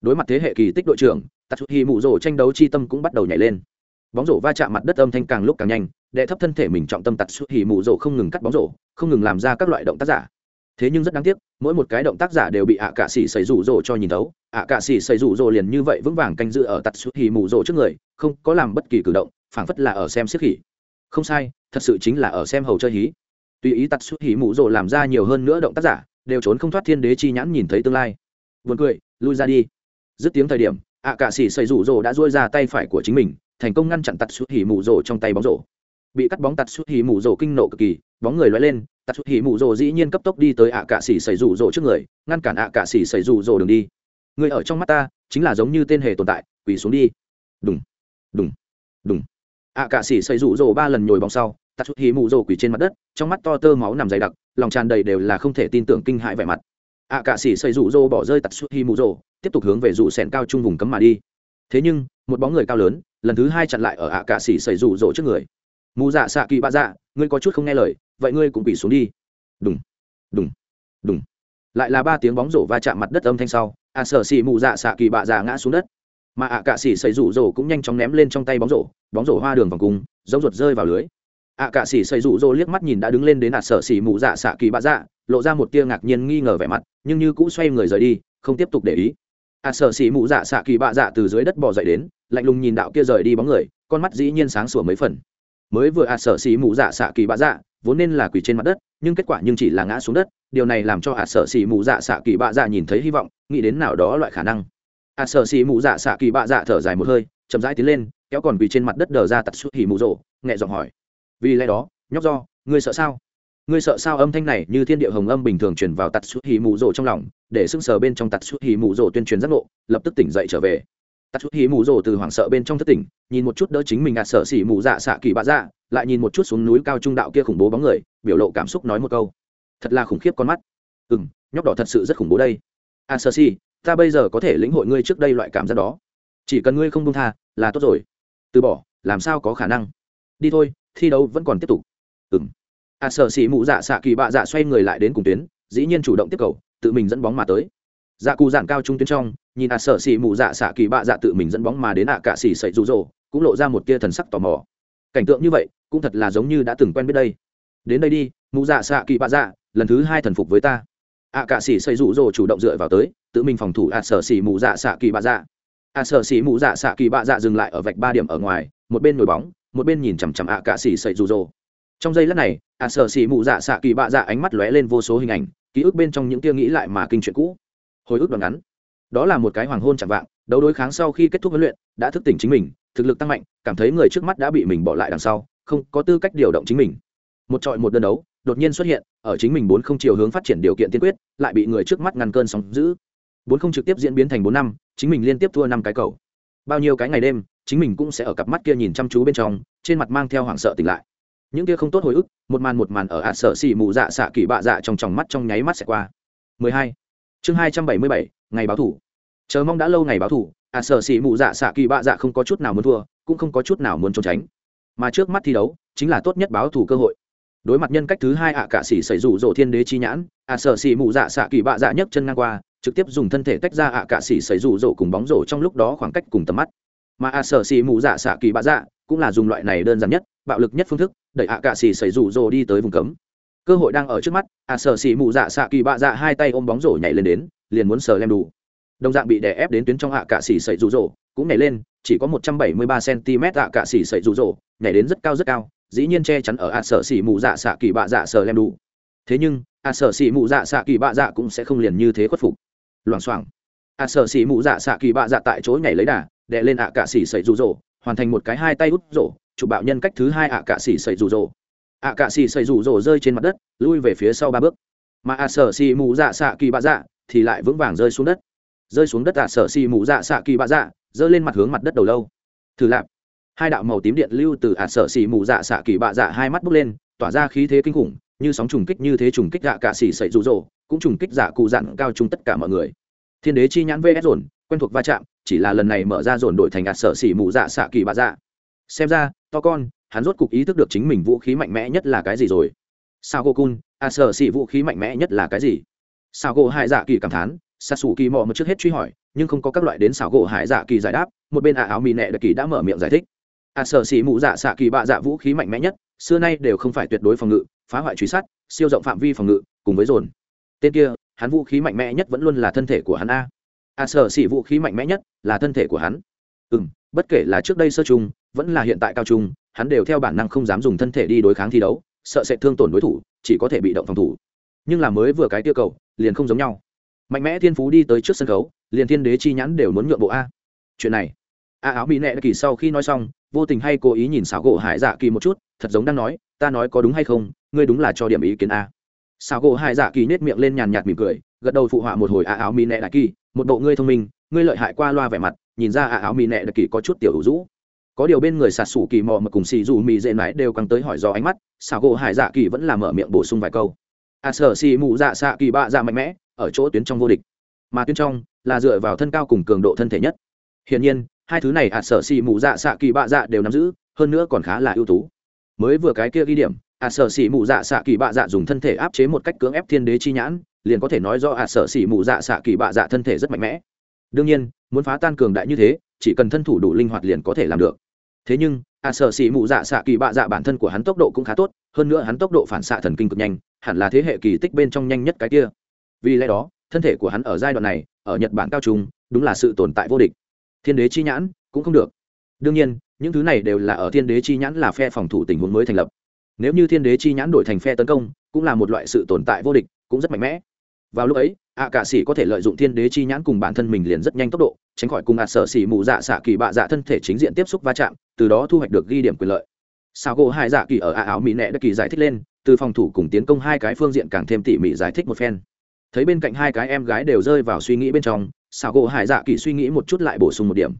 đối mặt thế hệ kỳ tích đội trưởng tạt suốt hỉ mù rồ tranh đấu chi tâm cũng bắt đầu nhảy lên. Bóng rổ va chạm mặt đất âm thanh càng lúc càng nhanh đệ thấp thân thể mình trọng tâm tặt suốt hỉ mù rổ không ngừng cắt bóng rổ, không ngừng làm ra các loại động tác giả. Thế nhưng rất đáng tiếc, mỗi một cái động tác giả đều bị ạ cạ xỉ xảy rủ rổ cho nhìn thấu. Ạ cạ xỉ xảy rủ rổ liền như vậy vững vàng canh giữ ở tặt suốt hỉ mù rổ trước người, không có làm bất kỳ cử động, phảng phất là ở xem siết hỉ không sai, thật sự chính là ở xem hầu chơi hí. Tùy ý tặt suốt hỉ mù rổ làm ra nhiều hơn nữa động tác giả, đều trốn không thoát thiên đế chi nhãn nhìn thấy tương lai. Buồn cười, lui ra đi dứt tiếng thời điểm, ạ cạ xỉ xây rủ rổ đã duỗi ra tay phải của chính mình, thành công ngăn chặn tạt xuất hỉ mù rổ trong tay bóng rổ. Bị cắt bóng tạt xuất hỉ mù rổ kinh nộ cực kỳ, bóng người loay lên, tạt xuất hỉ mù rổ dĩ nhiên cấp tốc đi tới ạ cạ xỉ xây rủ rổ trước người, ngăn cản ạ cạ xỉ xây rủ rổ đường đi. Người ở trong mắt ta, chính là giống như tên hề tồn tại, quỳ xuống đi. Đúng đúng đúng ạ cạ xỉ xây rủ rổ ba lần nhồi bóng sau, tạt xuất hỉ mù rổ quỳ trên mặt đất, trong mắt to tơ máu nằm dày đặc, lòng tràn đầy đều là không thể tin tưởng kinh hãi vẻ mặt ạ cạ sĩ xây rủ rô bỏ rơi tạt suốt hi mù rô, tiếp tục hướng về rủ sẹn cao trung vùng cấm mà đi. Thế nhưng, một bóng người cao lớn, lần thứ hai chặn lại ở ạ cạ sĩ xây rủ rỗ trước người. Mù dạ xạ kỳ bạ dạ ngươi có chút không nghe lời, vậy ngươi cũng quỷ xuống đi. Đùng đùng đùng. Lại là ba tiếng bóng rổ va chạm mặt đất âm thanh sau a sở xì mù dạ xạ kỳ bạ dạ ngã xuống đất. Mà ạ cạ xỉ xây rủ rổ cũng nhanh chóng ném lên trong tay bóng rổ bóng rổ hoa đường vòng cung, giống ruột rơi vào lưới ạ cạ xỉ xây rủ rổ liếc mắt nhìn đã đứng lên đến ạ sở xỉ mụ dạ xạ kỳ bạ dạ lộ ra một tia ngạc nhiên nghi ngờ vẻ mặt, nhưng như cũ xoay người rời đi, không tiếp tục để ý. ạ sở xỉ mụ dạ xạ kỳ bạ dạ từ dưới đất bỏ dậy đến, lạnh lùng nhìn đạo kia rời đi bóng người, con mắt dĩ nhiên sáng sủa mấy phần. Mới vừa ạ sở xỉ mụ dạ xạ kỳ bạ dạ vốn nên là quỳ trên mặt đất, nhưng kết quả nhưng chỉ là ngã xuống đất, điều này làm cho ạ sở xỉ mụ dạ xạ kỳ bạ dạ nhìn thấy hy vọng, nghĩ đến nào đó loại khả năng. ạ sở xỉ mụ dạ xạ kỳ bạ dạ thở dài một hơi, chậm rãi tiến lên, kéo còn quỳ trên mặt đất đờ ra tặt suốt hỉ mụ rộ nhẹ giọng hỏi vì lẽ đó, nhóc do, ngươi sợ sao? Ngươi sợ sao âm thanh này như thiên địa hồng âm bình thường truyền vào tạt suốt hì mụ rồ trong lòng, để sưng sờ bên trong tạt suốt hì mụ rồ tuyên truyền giác ngộ, lập tức tỉnh dậy trở về. Tạt suốt hì mụ rồ từ hoảng sợ bên trong thất tỉnh, nhìn một chút đỡ chính mình ạ sợ xỉ mụ dạ xạ kỳ bạ dạ lại nhìn một chút xuống núi cao trung đạo kia khủng bố bóng người, biểu lộ cảm xúc nói một câu. Thật là khủng khiếp con mắt. Ừ m nhóc đỏ thật sự rất khủng bố đây. A sơ si ta bây giờ có thể lĩnh hội ngươi trước đây loại cảm giác đó. Chỉ cần ngươi không buông tha, là tốt rồi. Từ bỏ, làm sao có khả năng? Đi thôi thi đấu vẫn còn tiếp tục. Ừ m a à, sơ xỉ mụ dạ xạ kỳ bạ dạ xoay người lại đến cùng tuyến, dĩ nhiên chủ động tiếp cầu, tự mình dẫn bóng mà tới. Dạ cù dạn cao trung tuyến trong, nhìn a sở xì mụ dạ xạ kỳ bạ dạ tự mình dẫn bóng mà đến ạ cả xì sậy rụ rỗ cũng lộ ra một tia thần sắc tò mò. Cảnh tượng như vậy, cũng thật là giống như đã từng quen biết đây. Đến đây đi, mụ dạ xạ kỳ bạ dạ lần thứ hai thần phục với ta. Ạ cạ cả sĩ rụ rỗ chủ động dựa vào tới, tự mình phòng thủ ạ sở xỉ mụ dạ xạ kỳ bạ dạ. A sở xỉ mụ dạ xạ kỳ bạ dạ dừng lại ở vạch ba điểm ở ngoài, một bên nổi bóng một bên nhìn chằm chằm ạ cạ xỉ sậy rủ rồ. Trong giây lát này, ạ sở xỉ mụ dạ xạ kỳ bạ dạ ánh mắt lóe lên vô số hình ảnh, ký ức bên trong những tia nghĩ lại mà kinh chuyện cũ. Hồi ức đoạn ngắn. Đó là một cái hoàng hôn chẳng vạng, đấu đối kháng sau khi kết thúc huấn luyện, đã thức tỉnh chính mình, thực lực tăng mạnh, cảm thấy người trước mắt đã bị mình bỏ lại đằng sau, không có tư cách điều động chính mình. Một trọi một đơn đấu, đột nhiên xuất hiện, ở chính mình bốn không chiều hướng phát triển điều kiện tiên quyết, lại bị người trước mắt ngăn cơn sóng giữ bốn không trực tiếp diễn biến thành bốn năm, chính mình liên tiếp thua năm cái cầu bao nhiêu cái ngày đêm chính mình cũng sẽ ở cặp mắt kia nhìn chăm chú bên trong trên mặt mang theo hoảng sợ tỉnh lại. Những kia không tốt hồi ức một màn một màn ở ạt sợ xì mù dạ xạ kỳ bạ dạ trong tròng mắt trong nháy mắt sẽ qua. 12. chương 277, ngày báo thủ. Chờ mong đã lâu ngày báo thủ ạt sợ xì mù dạ xạ kỳ bạ dạ không có chút nào muốn thua cũng không có chút nào muốn trốn tránh. Mà trước mắt thi đấu chính là tốt nhất báo thủ cơ hội. Đối mặt nhân cách thứ hai ạ à cả xì xảy rủ rộ thiên đế chi nhãn ạ à sở xỉ mụ dạ xạ kỳ bạ dạ nhấc chân ngang qua trực tiếp dùng thân thể tách ra ạ à cả sĩ xảy rủ rổ cùng bóng rổ trong lúc đó khoảng cách cùng tầm mắt. Mà ạ sở xỉ mù dạ xạ kỳ bạ dạ cũng là dùng loại này đơn giản nhất, bạo lực nhất phương thức, đẩy ạ cạ xỉ xảy rủ rổ đi tới vùng cấm. Cơ hội đang ở trước mắt, ạ sở xỉ mù dạ xạ kỳ bạ dạ hai tay ôm bóng rổ nhảy lên đến, liền muốn sờ lem đủ đồng dạng bị đè ép đến tuyến trong ạ cạ xỉ xảy rủ rổ cũng nhảy lên, chỉ có một trăm bảy mươi ba cm ạ cạ xỉ xảy rủ rổ nhảy đến rất cao rất cao, dĩ nhiên che chắn ở ạ sở xỉ mù dạ xạ kỳ bạ dạ sờ lem đủ thế nhưng, ạ sở xỉ mù dạ xạ kỳ bạ dạ cũng sẽ không liền như thế khuất phục loảng xoảng. Ạ sở xỉ mụ dạ xạ kỳ bạ dạ tại chỗ nhảy lấy đà đệ lên ạ cả xỉ sậy rụ rỗ, hoàn thành một cái hai tay út rổ chụp bạo nhân cách thứ hai ạ cả xỉ sậy rụ rỗ. Ạ cả xỉ sậy rụ rỗ rơi trên mặt đất, lui về phía sau ba bước. Mà ạ sở xỉ mụ dạ xạ kỳ bạ dạ thì lại vững vàng rơi xuống đất. Rơi xuống đất ạ sở xỉ mụ dạ xạ kỳ bạ dạ giơ lên mặt hướng mặt đất đầu lâu. Thử lạp. Hai đạo màu tím điện lưu từ ạ sở xỉ mụ dạ xạ kỳ bạ dạ hai mắt bốc lên, tỏa ra khí thế kinh khủng như sóng trùng kích như thế trùng kích dạ cả xỉ sậy rụ rỗ cũng trùng kích giả cụ dặn cao chung tất cả mọi người. Thiên đế chi nhãn vs dồn quen thuộc va chạm chỉ là lần này mở ra dồn đổi thành ạt sở xỉ mù dạ xạ kỳ bạ dạ. Xem ra to con hắn rốt cục ý thức được chính mình vũ khí mạnh mẽ nhất là cái gì rồi. Sao cô cun ạt sở xỉ vũ khí mạnh mẽ nhất là cái gì? Sao cô hại dạ kỳ cảm thán xa xù kỳ mò một trước hết truy hỏi nhưng không có các loại đến xảo gỗ hải dạ kỳ giải đáp một bên ả áo mì nẹ đặc kỳ đã mở miệng giải thích. À, sở xỉ mụ dạ xạ kỳ bạ dạ vũ khí mạnh mẽ nhất xưa nay đều không phải tuyệt đối phòng ngự phá hoại truy sát, siêu rộng phạm vi phòng ngự, cùng với dồn. Tên kia, hắn vũ khí mạnh mẽ nhất vẫn luôn là thân thể của hắn a. A sở xỉ vũ khí mạnh mẽ nhất là thân thể của hắn. Ừ m bất kể là trước đây sơ trung vẫn là hiện tại cao trung hắn đều theo bản năng không dám dùng thân thể đi đối kháng thi đấu, sợ sẽ thương tổn đối thủ, chỉ có thể bị động phòng thủ. Nhưng là mới vừa cái tiêu cầu, liền không giống nhau. Mạnh mẽ thiên phú đi tới trước sân khấu, liền thiên đế chi nhãn đều muốn nhượng bộ a. Chuyện này. A áo bị nẹ kỳ sau khi nói xong vô tình hay cố ý nhìn xảo gỗ hải dạ kỳ một chút, thật giống đang nói, ta nói có đúng hay không? Ngươi đúng là cho điểm ý kiến a. Xảo gỗ hải dạ kỳ nết miệng lên nhàn nhạt mỉm cười, gật đầu phụ họa một hồi a áo mỹ nẹ đại kỳ, một bộ ngươi thông minh, ngươi lợi hại qua loa vẻ mặt, nhìn ra a áo mỹ nẹ đại kỳ có chút tiểu hữu rũ có điều bên người sạt sủ kỳ mò mà cùng xì dù mì dễ mãi đều căng tới hỏi do ánh mắt, xảo gỗ hải dạ kỳ vẫn là mở miệng bổ sung vài câu. A sở xì mù dạ xạ kỳ bạ dạ mạnh mẽ, ở chỗ tuyến trong vô địch, mà tuyến trong là dựa vào thân cao cùng cường độ thân thể nhất. Hiển nhiên hai thứ này ạt sở xì mù dạ xạ kỳ bạ dạ đều nắm giữ, hơn nữa còn khá là ưu tú. Mới vừa cái kia ghi điểm, ạ, sở xỉ mù dạ xạ kỳ bạ dạ dùng thân thể áp chế một cách cưỡng ép thiên đế chi nhãn, liền có thể nói do ạ, sở xỉ mù dạ xạ kỳ bạ dạ thân thể rất mạnh mẽ. Đương nhiên, muốn phá tan cường đại như thế, chỉ cần thân thủ đủ linh hoạt liền có thể làm được. Thế nhưng, ạ, sở xỉ mù dạ xạ kỳ bạ dạ bản thân của hắn tốc độ cũng khá tốt, hơn nữa hắn tốc độ phản xạ thần kinh cực nhanh, hẳn là thế hệ kỳ tích bên trong nhanh nhất cái kia. Vì lẽ đó, thân thể của hắn ở giai đoạn này, ở nhật bản cao trung, đúng là sự tồn tại vô địch thiên đế chi nhãn, cũng không được. Đương nhiên, những thứ này đều là ở thiên đế chi nhãn là phe phòng thủ tình huống mới thành lập. Nếu như thiên đế chi nhãn đổi thành phe tấn công, cũng là một loại sự tồn tại vô địch, cũng rất mạnh mẽ. Vào lúc ấy ạ cả sĩ có thể lợi dụng thiên đế chi nhãn cùng bản thân mình liền rất nhanh tốc độ, tránh khỏi cùng ạt sở xỉ mù dạ xạ kỳ bạ dạ thân thể chính diện tiếp xúc va chạm, từ đó thu hoạch được ghi điểm quyền lợi. Sao gỗ hai dạ kỳ ở ạ áo mỹ nẹ đã kỳ giải thích lên, từ phòng thủ cùng tiến công hai cái phương diện càng thêm tỉ mỉ giải thích một phen. Thấy bên cạnh hai cái em gái đều rơi vào suy nghĩ bên trong sao gỗ hải dạ kỳ suy nghĩ một chút lại bổ sung một điểm.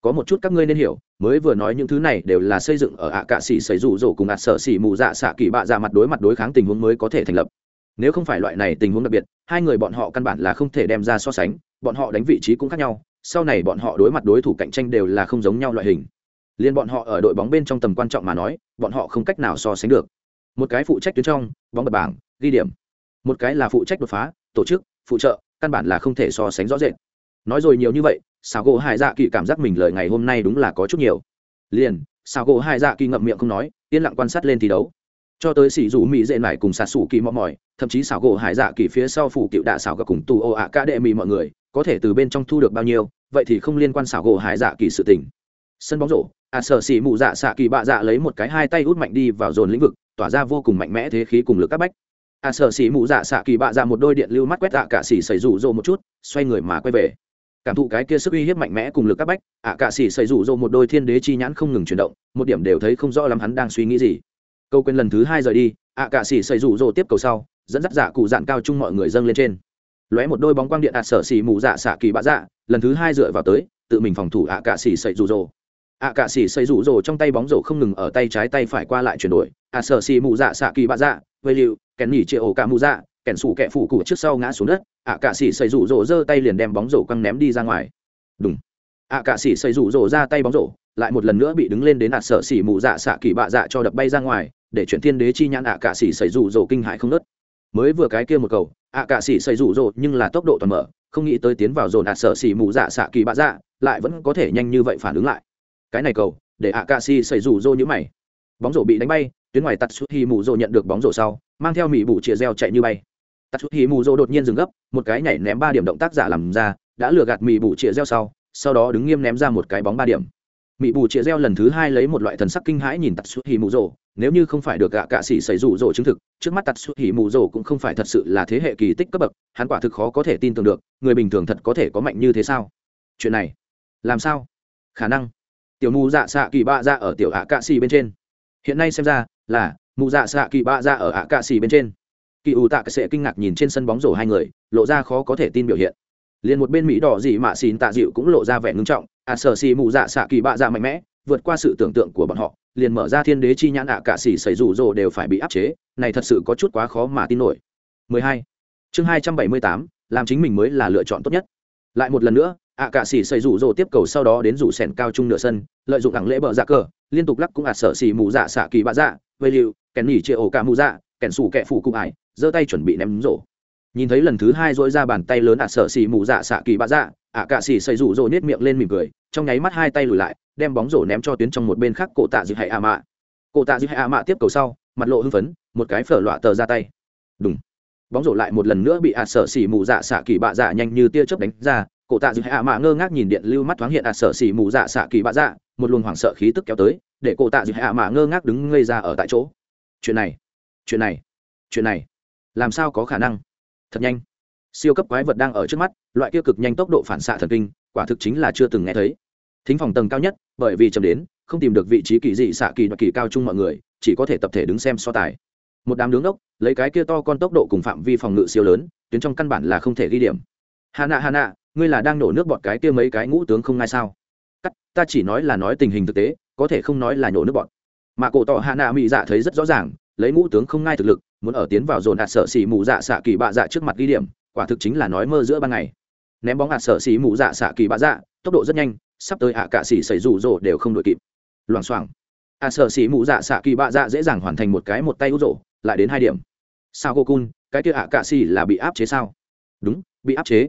Có một chút các ngươi nên hiểu, mới vừa nói những thứ này đều là xây dựng ở ạ cạ xỉ xảy rủ rổ cùng ạ sợ xỉ mù dạ xạ kỳ bạ dạ mặt đối mặt đối kháng tình huống mới có thể thành lập. Nếu không phải loại này tình huống đặc biệt, hai người bọn họ căn bản là không thể đem ra so sánh, bọn họ đánh vị trí cũng khác nhau, sau này bọn họ đối mặt đối thủ cạnh tranh đều là không giống nhau loại hình. Liên bọn họ ở đội bóng bên trong tầm quan trọng mà nói, bọn họ không cách nào so sánh được. Một cái phụ trách tuyến trong, bóng bật bảng, ghi điểm. Một cái là phụ trách đột phá, tổ chức, phụ trợ, căn bản là không thể so sánh rõ rệt nói rồi nhiều như vậy xào gỗ hải dạ kỳ cảm giác mình lời ngày hôm nay đúng là có chút nhiều. Liền xào gỗ hải dạ kỳ ngậm miệng không nói, yên lặng quan sát lên thi đấu. Cho tới xỉ rủ mỹ dễ mải cùng xà xù kỳ mò mỏi, thậm chí xảo gỗ hải dạ kỳ phía sau phủ cựu đạ xảo gặp cùng tù ô ạ ca đệ mì mọi người, có thể từ bên trong thu được bao nhiêu, vậy thì không liên quan xảo gỗ hải dạ kỳ sự tình. Sân bóng rổ à sở xỉ mụ dạ xạ kỳ bạ dạ lấy một cái hai tay út mạnh đi vào dồn lĩnh vực, tỏa ra vô cùng mạnh mẽ thế khí cùng lực các bách. À sở xỉ mụ dạ xạ kỳ bạ dạ một đôi điện lưu mắt quét dạ cả xỉ xảy rủ rộ một chút, xoay người mà quay về cảm thụ cái kia sức uy hiếp mạnh mẽ cùng lực các bách ạ à, cả xỉ xây rủ rộ một đôi thiên đế chi nhãn không ngừng chuyển động một điểm đều thấy không rõ lắm hắn đang suy nghĩ gì. Câu quên lần thứ hai rời đi ạ à, cả xỉ xây rủ rộ tiếp cầu sau dẫn dắt giả cụ dạn cao chung mọi người dâng lên trên. Lóe một đôi bóng quang điện ạ sở xỉ mù dạ xạ kỳ bạ dạ lần thứ hai dựa vào tới tự mình phòng thủ ạ cả xỉ xây rủ rộ ạ cả xỉ xây rủ rộ trong tay bóng rổ không ngừng ở tay trái tay phải qua lại chuyển đổi ạ sở xỉ mù dạ xạ kỳ bạ dạ vây liệu kèn nhỉ triệu ổ cả mù dạ kẻn sủ kẹ phủ cụ trước sau ngã xuống đất, ạ cạ xỉ xây rủ rộ giơ tay liền đem bóng rổ quăng ném đi ra ngoài. Đúng ạ cạ xỉ xây rủ rộ ra tay bóng rổ, lại một lần nữa bị đứng lên đến ạ sợ xỉ mù dạ xạ kỳ bạ dạ cho đập bay ra ngoài, để chuyển thiên đế chi nhãn ạ cạ xỉ xây rủ rộ kinh hại không nớt mới vừa cái kia một cầu, ạ cạ xỉ xây rủ rộ nhưng là tốc độ toàn mở, không nghĩ tới tiến vào dồn ạ sợ xỉ mù dạ xạ kỳ bạ dạ lại vẫn có thể nhanh như vậy phản ứng lại. Cái này cầu, để ạ cạ xỉ xây rủ rộ như mày. Bóng rổ bị đánh bay, tuyến ngoài tắt suốt hi mù rộ nhận được bóng rổ sau, mang theo mỹ bụ chĩa reo chạy như bay tạt chút hì mù dô đột nhiên dừng gấp, một cái nhảy ném ba điểm động tác giả làm ra, đã lừa gạt mỹ bụ chĩa reo sau sau đó đứng nghiêm ném ra một cái bóng ba điểm. Mỹ bù chĩa reo lần thứ hai lấy một loại thần sắc kinh hãi nhìn tạt suốt hì mù rồ nếu như không phải được gạ cạ xỉ xảy rủ rồ chứng thực, trước mắt tạt suốt hì mù rồ cũng không phải thật sự là thế hệ kỳ tích cấp bậc, hắn quả thực khó có thể tin tưởng được, người bình thường thật có thể có mạnh như thế sao? Chuyện này, làm sao? Khả năng. Tiểu mù dạ xạ kỳ bạ dạ ra ở tiểu ạ cạ xỉ bên trên. Hiện nay xem ra là mù dạ xạ kỳ bạ dạ ra ở ạ cạ xỉ bên trên kỳ ủ tạ cái sệ kinh ngạc nhìn trên sân bóng rổ hai người lộ ra khó có thể tin biểu hiện. Liền một bên mỹ đỏ dị mạ xin tạ dịu cũng lộ ra vẻ ngưng trọng à, ạ sở xì mù dạ xạ kỳ bạ dạ mạnh mẽ vượt qua sự tưởng tượng của bọn họ liền mở ra thiên đế chi nhãn ạ cả xỉ xảy rủ rồ đều phải bị áp chế này thật sự có chút quá khó mà tin nổi. 12. chương 278, làm chính mình mới là lựa chọn tốt nhất. Lại một lần nữa ạ cả xỉ xảy rủ rồ tiếp cầu sau đó đến rủ sèn cao trung nửa sân lợi dụng đẳng lễ bờ dạ cờ liên tục lắc cũng ạ sở xì mù dạ xạ kỳ bạ dạ vây liệu kèn nỉ chê ổ cả mù dạ kẻn xù kẹ phủ cụ ải giơ tay chuẩn bị ném rổ. Nhìn thấy lần thứ hai dỗi ra bàn tay lớn ạ sở xì mù dạ xạ kỳ bạ dạ ạ cả xì xây rủ rỗ nết miệng lên mỉm cười, trong nháy mắt hai tay lùi lại, đem bóng rổ ném cho tuyến trong một bên khác cổ tạ dư hay à mạ. Cổ tạ dư hay à mạ tiếp cầu sau, mặt lộ hưng phấn, một cái phở loạ tờ ra tay. Đúng bóng rổ lại một lần nữa bị ạ sở xì mù dạ xạ kỳ bạ dạ nhanh như tia chớp đánh ra, cổ tạ dư hay a mạ ngơ ngác nhìn điện lưu mắt thoáng hiện ạ sở xì mù dạ xạ kỳ bạ dạ một luồng hoảng sợ khí tức kéo tới, để cổ tạ dư hay a mạ ngơ ngác đứng ngây ra ở tại chỗ. Chuyện này chuyện này chuyện này, làm sao có khả năng? Thật nhanh. Siêu cấp quái vật đang ở trước mắt, loại kia cực nhanh tốc độ phản xạ thần kinh, quả thực chính là chưa từng nghe thấy. Thính phòng tầng cao nhất, bởi vì chậm đến, không tìm được vị trí kỳ dị xạ kỳ đoạn kỳ cao chung mọi người, chỉ có thể tập thể đứng xem so tài. Một đám đứng ốc lấy cái kia to con tốc độ cùng phạm vi phòng ngự siêu lớn, tuyến trong căn bản là không thể ghi điểm. Hà nạ hà nạ ngươi là đang nổ nước bọt cái kia mấy cái ngũ tướng không ngay sao? Cắt, ta chỉ nói là nói tình hình thực tế, có thể không nói là nhổ nước bọt. Mà cổ tỏ hà nạ mỹ dạ thấy rất rõ ràng lấy ngũ tướng không ngai thực lực muốn ở tiến vào dồn hạt sợ xỉ mù dạ xạ kỳ bạ dạ trước mặt ghi điểm quả thực chính là nói mơ giữa ban ngày. Ném bóng hạt sợ xỉ mù dạ xạ kỳ bạ dạ tốc độ rất nhanh sắp tới ạ à cạ xỉ xảy rủ rỗ đều không đội kịp. Loảng xoảng. À sợ xỉ mù dạ xạ kỳ bạ dạ dễ dàng hoàn thành một cái một tay út rỗ, lại đến hai điểm. Sao cô cun cái kia ạ cạ xỉ là bị áp chế sao? Đúng bị áp chế.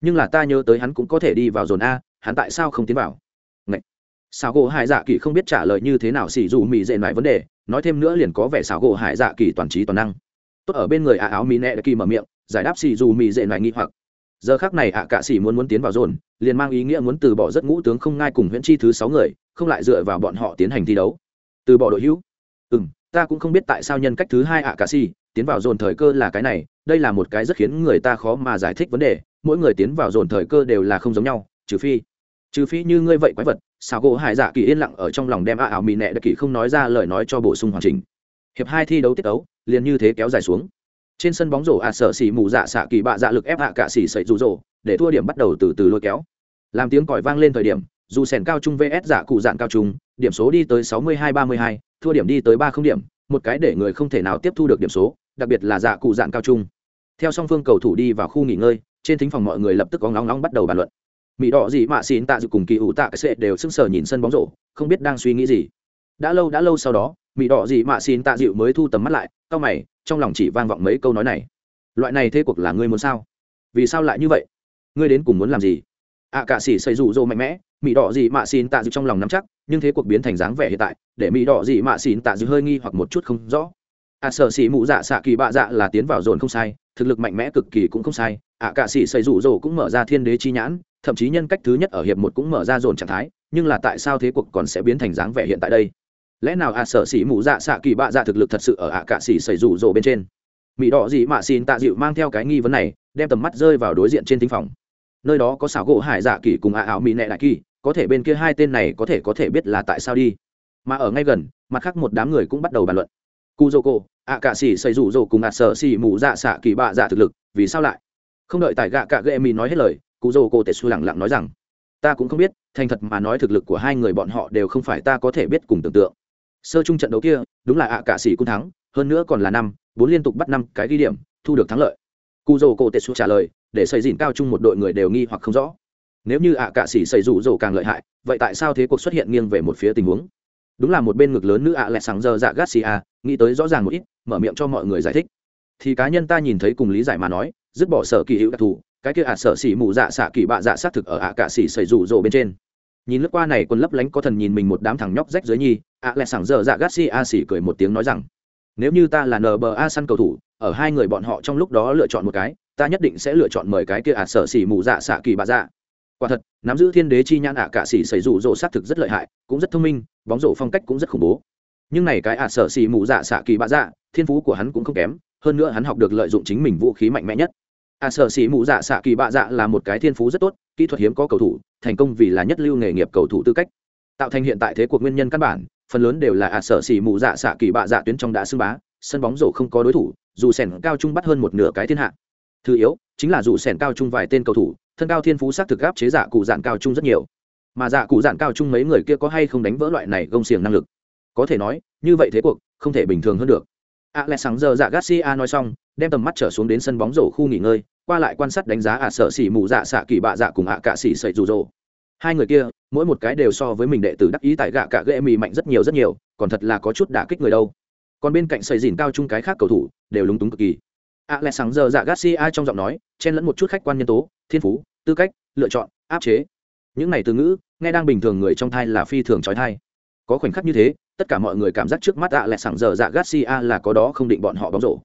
Nhưng là ta nhớ tới hắn cũng có thể đi vào dồn a hắn tại sao không tiến vào? Ngậy. sao cô hai dạ kỳ không biết trả lời như thế nào xỉ dù mỹ dễ lại vấn đề nói thêm nữa liền có vẻ xảo gỗ hải dạ kỳ toàn trí toàn năng. Tốt ở bên người ạ áo mỹ nẹ đã kỳ mở miệng, giải đáp xì dù mỹ dệ lại nghi hoặc. Giờ khác này ạ cạ xỉ muốn muốn tiến vào dồn liền mang ý nghĩa muốn từ bỏ rất ngũ tướng không ngai cùng huyễn chi thứ sáu người, không lại dựa vào bọn họ tiến hành thi đấu. Từ bỏ đội hữu. Ừ m ta cũng không biết tại sao nhân cách thứ hai ạ cạ xỉ tiến vào dồn thời cơ là cái này, đây là một cái rất khiến người ta khó mà giải thích vấn đề, mỗi người tiến vào dồn thời cơ đều là không giống nhau, trừ phi trừ phi như ngươi vậy quái vật sao gỗ hải dạ kỳ yên lặng ở trong lòng đem a ảo mỹ nẹ đặc kỳ không nói ra lời nói cho bổ sung hoàn chỉnh. Hiệp hai thi đấu tiết đấu liền như thế kéo dài xuống. Trên sân bóng rổ a sở xỉ mù dạ xạ kỳ bạ dạ lực ép hạ cả xỉ sậy rụ rỗ để thua điểm bắt đầu từ từ lôi kéo. Làm tiếng còi vang lên thời điểm dù sèn cao trung vs dạ cụ dạng cao trung điểm số đi tới 62-32, thua điểm đi tới ba không điểm một cái để người không thể nào tiếp thu được điểm số đặc biệt là dạ cụ dạng cao trung. Theo song phương cầu thủ đi vào khu nghỉ ngơi trên thính phòng mọi người lập tức có ngóng ngóng bắt đầu bàn luận mỹ đỏ gì mạ xin tạ dự cùng kỳ ủ tạ cái sệ đều sững sờ nhìn sân bóng rổ không biết đang suy nghĩ gì. Đã lâu đã lâu sau đó mỹ đỏ gì mạ xin tạ dịu mới thu tầm mắt lại cau mày trong lòng chỉ vang vọng mấy câu nói này. Loại này thế cuộc là ngươi muốn sao? Vì sao lại như vậy? Ngươi đến cùng muốn làm gì? Ạ cả xỉ xây rủ rỗ mạnh mẽ mỹ đỏ gì mạ xin tạ dịu trong lòng nắm chắc nhưng thế cuộc biến thành dáng vẻ hiện tại để mỹ đỏ gì mạ xin tạ dịu hơi nghi hoặc một chút không rõ. Ạ à, sợ xỉ mụ dạ xạ kỳ bạ dạ là tiến vào dồn không sai thực lực mạnh mẽ cực kỳ cũng không sai ạ à, cả sĩ xây rủ rỗ cũng mở ra thiên đế chi nhãn thậm chí nhân cách thứ nhất ở hiệp một cũng mở ra dồn trạng thái, nhưng là tại sao thế cuộc còn sẽ biến thành dáng vẻ hiện tại đây? Lẽ nào ạ sợ xỉ mù dạ xạ kỳ bạ dạ thực lực thật sự ở ạ cả xỉ xảy rủ rỗ bên trên? Mỹ đỏ gì mạ xin tạ dịu mang theo cái nghi vấn này, đem tầm mắt rơi vào đối diện trên tinh phòng. Nơi đó có xảo gỗ hải dạ kỳ cùng ạ ảo mỹ nệ đại kỳ, có thể bên kia hai tên này có thể có thể biết là tại sao đi. Mà ở ngay gần, mặt khác một đám người cũng bắt đầu bàn luận. Cu dô cô ạ cạ xỉ xảy rủ rồ cùng ạ sợ xỉ mù dạ xạ kỳ bạ dạ thực lực, vì sao lại? Không đợi tại gạ cạ ghệ mỹ nói hết lời cụ dô cô tệ xu lẳng lặng nói rằng, ta cũng không biết, thành thật mà nói thực lực của hai người bọn họ đều không phải ta có thể biết cùng tưởng tượng. Sơ chung trận đấu kia, đúng là ạ cả sĩ cũng thắng, hơn nữa còn là năm, bốn liên tục bắt năm cái ghi điểm, thu được thắng lợi. Cụ dô cô tệ xu trả lời, để xây dìn cao chung một đội người đều nghi hoặc không rõ. Nếu như ạ cả sĩ xây rủ rồ càng lợi hại, vậy tại sao thế cuộc xuất hiện nghiêng về một phía tình huống? Đúng là một bên ngực lớn nữ ạ lẹ sáng giờ dạ garcia nghĩ tới rõ ràng một ít, mở miệng cho mọi người giải thích. Thì cá nhân ta nhìn thấy cùng lý giải mà nói, dứt bỏ sở kỳ hữu đặc thù cái kia ạ sở xỉ mù dạ xạ kỳ bạ dạ xác thực ở ạ cạ xỉ xảy rủ rộ bên trên. Nhìn lướt qua này quân lấp lánh có thần nhìn mình một đám thằng nhóc rách dưới nhi, ạ lẹ sảng giờ dạ gác xỉ cười một tiếng nói rằng, nếu như ta là nba săn cầu thủ, ở hai người bọn họ trong lúc đó lựa chọn một cái, ta nhất định sẽ lựa chọn mời cái kia ạ sở xỉ mù dạ xạ kỳ bạ dạ. Quả thật, nắm giữ thiên đế chi nhãn ạ cạ xỉ xảy rủ rộ xác thực rất lợi hại, cũng rất thông minh, bóng rổ phong cách cũng rất khủng bố. Nhưng này cái ạ sở xỉ mù dạ xạ kỳ bạ dạ thiên phú của hắn cũng không kém, hơn nữa hắn học được lợi dụng chính mình vũ khí mạnh mẽ nhất a sở sĩ mụ dạ xạ kỳ bạ dạ là một cái thiên phú rất tốt, kỹ thuật hiếm có cầu thủ, thành công vì là nhất lưu nghề nghiệp cầu thủ tư cách. Tạo thành hiện tại thế cuộc nguyên nhân căn bản, phần lớn đều là a sở sĩ mụ dạ xạ kỳ bạ dạ tuyến trong đã xưng bá, sân bóng rổ không có đối thủ, dù sẻn cao trung bắt hơn một nửa cái thiên hạ. Thứ yếu, chính là dù sẻn cao trung vài tên cầu thủ, thân cao thiên phú xác thực gáp chế dạ cụ dạn cao trung rất nhiều. Mà dạ cụ dạn cao trung mấy người kia có hay không đánh vỡ loại này gông xiềng năng lực? Có thể nói, như vậy thế cuộc, không thể bình thường hơn được. A lẽ sáng giờ dạ garcia nói xong đem tầm mắt trở xuống đến sân bóng rổ khu nghỉ ngơi, qua lại quan sát đánh giá ạ sợ xỉ mù dạ xạ kỳ bạ dạ cùng ạ cạ xỉ sậy rủ rồ hai người kia, mỗi một cái đều so với mình đệ tử đắc ý tại gạ cạ ghệ mì mạnh rất nhiều rất nhiều, còn thật là có chút đả kích người đâu. Còn bên cạnh sầy dìn cao chung cái khác cầu thủ, đều lúng túng cực kỳ. A lẽ sáng giờ dạ garcia trong giọng nói, chen lẫn một chút khách quan nhân tố, thiên phú, tư cách, lựa chọn, áp chế. Những này từ ngữ, nghe đang bình thường người trong thai là phi thường trói thai. Có khoảnh khắc như thế, tất cả mọi người cảm giác trước mắt ạ lẹ sáng giờ dạ garcia là có đó không định bọn họ bóng rổ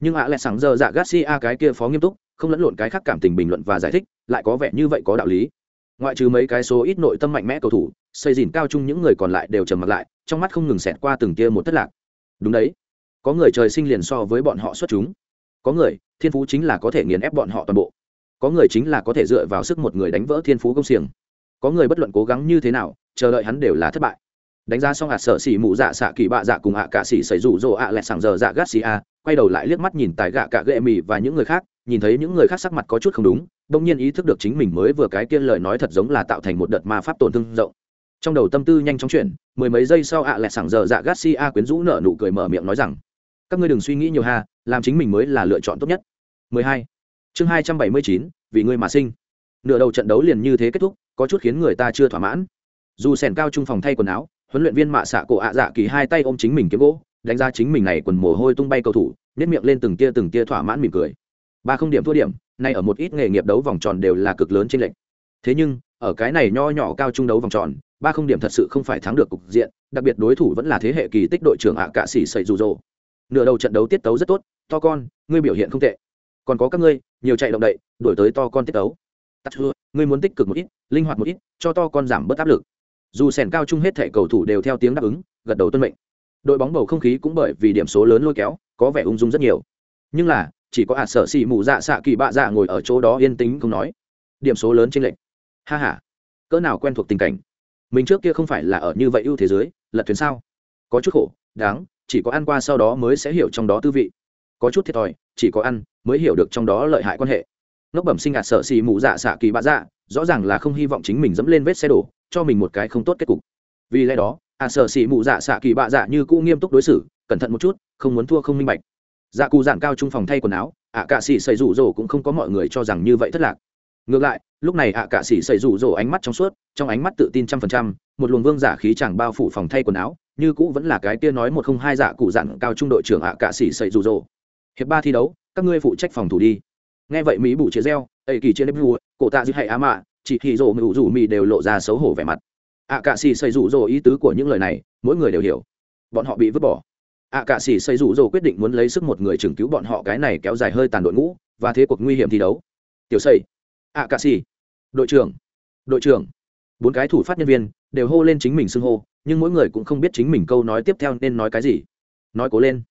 nhưng ạ lẹ sảng giờ dạ garcia cái kia phó nghiêm túc, không lẫn lộn cái khác cảm tình bình luận và giải thích, lại có vẻ như vậy có đạo lý. Ngoại trừ mấy cái số ít nội tâm mạnh mẽ cầu thủ, xây dìn cao chung những người còn lại đều trầm mặt lại, trong mắt không ngừng xẹt qua từng tia một thất lạc. Đúng đấy, có người trời sinh liền so với bọn họ xuất chúng. Có người, thiên phú chính là có thể nghiền ép bọn họ toàn bộ. Có người chính là có thể dựa vào sức một người đánh vỡ thiên phú công xiềng. Có người bất luận cố gắng như thế nào, chờ đợi hắn đều là thất bại. Đánh giá xong hạt sợ xỉ mụ dạ xạ kỳ bạ dạ cùng ạ cả xỉ xảy rủ rỗ ạ lại sảng giờ dạ garcia quay đầu lại liếc mắt nhìn tài gạ cả gệ mì và những người khác nhìn thấy những người khác sắc mặt có chút không đúng đông nhiên ý thức được chính mình mới vừa cái kia lời nói thật giống là tạo thành một đợt ma pháp tổn thương rộng. Trong đầu tâm tư nhanh chóng chuyển mười mấy giây sau ạ lẹ sảng giờ dạ garcia quyến rũ nở nụ cười mở miệng nói rằng các ngươi đừng suy nghĩ nhiều ha làm chính mình mới là lựa chọn tốt nhất. 12. chương 279, vì ngươi mà sinh. Nửa đầu trận đấu liền như thế kết thúc có chút khiến người ta chưa thỏa mãn. Dù sèn cao trung phòng thay quần áo huấn luyện viên mạ xạ cổ ạ dạ kỳ hai tay ôm chính mình kiếm gỗ đánh ra chính mình này quần mồ hôi tung bay cầu thủ nếp miệng lên từng tia từng tia thỏa mãn mỉm cười. Ba không điểm thua điểm, nay ở một ít nghề nghiệp đấu vòng tròn đều là cực lớn trên lệnh thế nhưng, ở cái này nho nhỏ cao trung đấu vòng tròn, ba không điểm thật sự không phải thắng được cục diện, đặc biệt đối thủ vẫn là thế hệ kỳ tích đội trưởng ạ cạ sĩ sậy dù rỗ nửa đầu trận đấu tiết tấu rất tốt, to con, ngươi biểu hiện không tệ. Còn có các ngươi, nhiều chạy động đậy đổi tới to con tiết tấu. Tắt thưa ngươi muốn tích cực một ít, linh hoạt một ít, cho to con giảm bớt áp lực. Dù sèn cao chung hết thẻ cầu thủ đều theo tiếng đáp ứng, gật đầu tuân mệnh đội bóng bầu không khí cũng bởi vì điểm số lớn lôi kéo, có vẻ ung dung rất nhiều. Nhưng là, chỉ có ạt sợ xì mù dạ xạ kỳ bạ dạ ngồi ở chỗ đó yên tĩnh không nói. Điểm số lớn trên lệnh ha h a cỡ nào quen thuộc tình cảnh. Mình trước kia không phải là ở như vậy ưu thế giới lật thuyền sao? Có chút khổ, đáng, chỉ có ăn qua sau đó mới sẽ hiểu trong đó tư vị. Có chút thiệt thòi, chỉ có ăn mới hiểu được trong đó lợi hại quan hệ. Nóc bẩm sinh ạt sợ xì mù dạ xạ kỳ bạ dạ rõ ràng là không hy vọng chính mình dẫm lên vết xe đổ, cho mình một cái không tốt kết cục. Vì lẽ đó à sở xì mụ dạ xạ kỳ bạ dạ như cũ nghiêm túc đối xử, cẩn thận một chút, không muốn thua không minh bạch. Dạ cù dạn cao trung phòng thay quần áo, ạ cạ xỉ xây rủ rỗ cũng không có mọi người cho rằng như vậy thất lạc. Ngược lại, lúc này ạ cạ xỉ xây rủ rỗ ánh mắt trong suốt, trong ánh mắt tự tin trăm phần trăm, một luồng vương giả khí chẳng bao phủ phòng thay quần áo, như cũ vẫn là cái kia nói một không hai dạ cụ dặn cao trung đội trưởng ạ cạ xỉ xây rủ rỗ. Hiệp ba thi đấu, các ngươi phụ trách phòng thủ đi. Nghe vậy mỹ bụ chia reo, ây kỳ chia nếp vua, cổ tạ dư hay á mạ chỉ thị rỗ ngự rủ mì đều lộ ra xấu hổ vẻ mặt ạ cạ xì xây rủ rỗ ý tứ của những lời này mỗi người đều hiểu. Bọn họ bị vứt bỏ. ạ cạ xì xây rủ rỗ quyết định muốn lấy sức một người chừng cứu bọn họ cái này kéo dài hơi tàn đội ngũ và thế cuộc nguy hiểm thi đấu. Tiểu xây ạ cạ xì, đội trưởng đội trưởng. Bốn cái thủ phát nhân viên đều hô lên chính mình xưng hô nhưng mỗi người cũng không biết chính mình câu nói tiếp theo nên nói cái gì. Nói cố lên.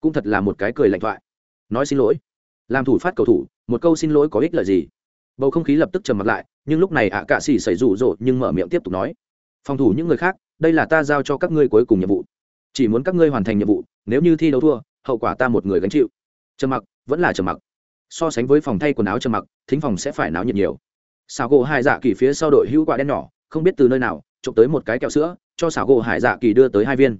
Cũng thật là một cái cười lạnh thoại. Nói xin lỗi. Làm thủ phát cầu thủ một câu xin lỗi có ích lợi gì? Bầu không khí lập tức trầm mặt lại nhưng lúc này ạ cạ xỉ xảy rủ rộ nhưng mở miệng tiếp tục nói phòng thủ những người khác, đây là ta giao cho các ngươi cuối cùng nhiệm vụ. Chỉ muốn các ngươi hoàn thành nhiệm vụ, nếu như thi đấu thua, hậu quả ta một người gánh chịu. Trầm mặc, vẫn là trầm mặc. So sánh với phòng thay quần áo trầm mặc, thính phòng sẽ phải náo nhiệt nhiều. Xào gỗ hải dạ kỳ phía sau đội hữu quả đen nhỏ, không biết từ nơi nào trộm tới một cái kẹo sữa, cho xào gỗ hải dạ kỳ đưa tới hai viên.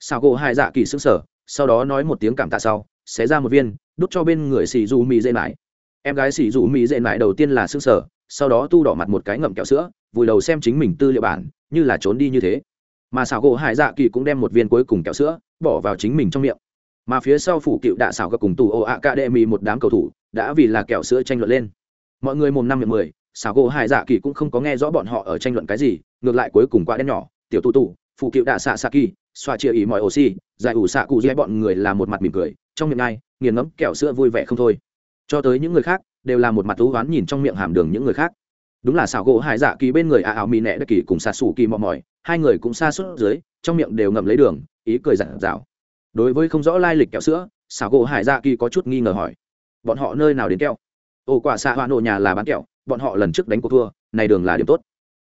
Xào gỗ hải dạ kỳ xứng sở sau đó nói một tiếng cảm tạ sau, xé ra một viên, đút cho bên người xì dù mì dễ mãi em gái xì dù mì dễ mãi đầu tiên là xứng sở sau đó tu đỏ mặt một cái ngậm kẹo sữa vùi đầu xem chính mình tư liệu bản, như là trốn đi như thế. Mà xảo gỗ hải dạ kỳ cũng đem một viên cuối cùng kẹo sữa, bỏ vào chính mình trong miệng. Mà phía sau phủ cựu đạ xảo gặp cùng tù ô ạ ca đệ mì một đám cầu thủ, đã vì là kẹo sữa tranh luận lên. Mọi người mồm năm miệng mười, xảo gỗ hải dạ kỳ cũng không có nghe rõ bọn họ ở tranh luận cái gì, ngược lại cuối cùng quá đen nhỏ, tiểu tu tù phụ cựu đạ xạ xạ kỳ, xoa chia ý mọi oxy, giải ủ xạ cụ dễ bọn người là một mặt mỉm cười, trong miệng ai, nghiền ngẫm kẹo sữa vui vẻ không thôi. Cho tới những người khác, đều là một mặt thú oán nhìn trong miệng hàm đường những người khác đúng là xảo gỗ hải dạ kỳ bên người a áo mỹ nẹ đất kỳ cùng xa xù kỳ mò mỏi hai người cũng xa suốt dưới, trong miệng đều ngậm lấy đường, ý cười giản dạo đối với không rõ lai lịch kẹo sữa, xảo gỗ hải dạ kỳ có chút nghi ngờ hỏi, bọn họ nơi nào đến kẹo? Ồ, quả xạ hoa nổ nhà là bán kẹo, bọn họ lần trước đánh cuộc thua, này đường là điểm tốt.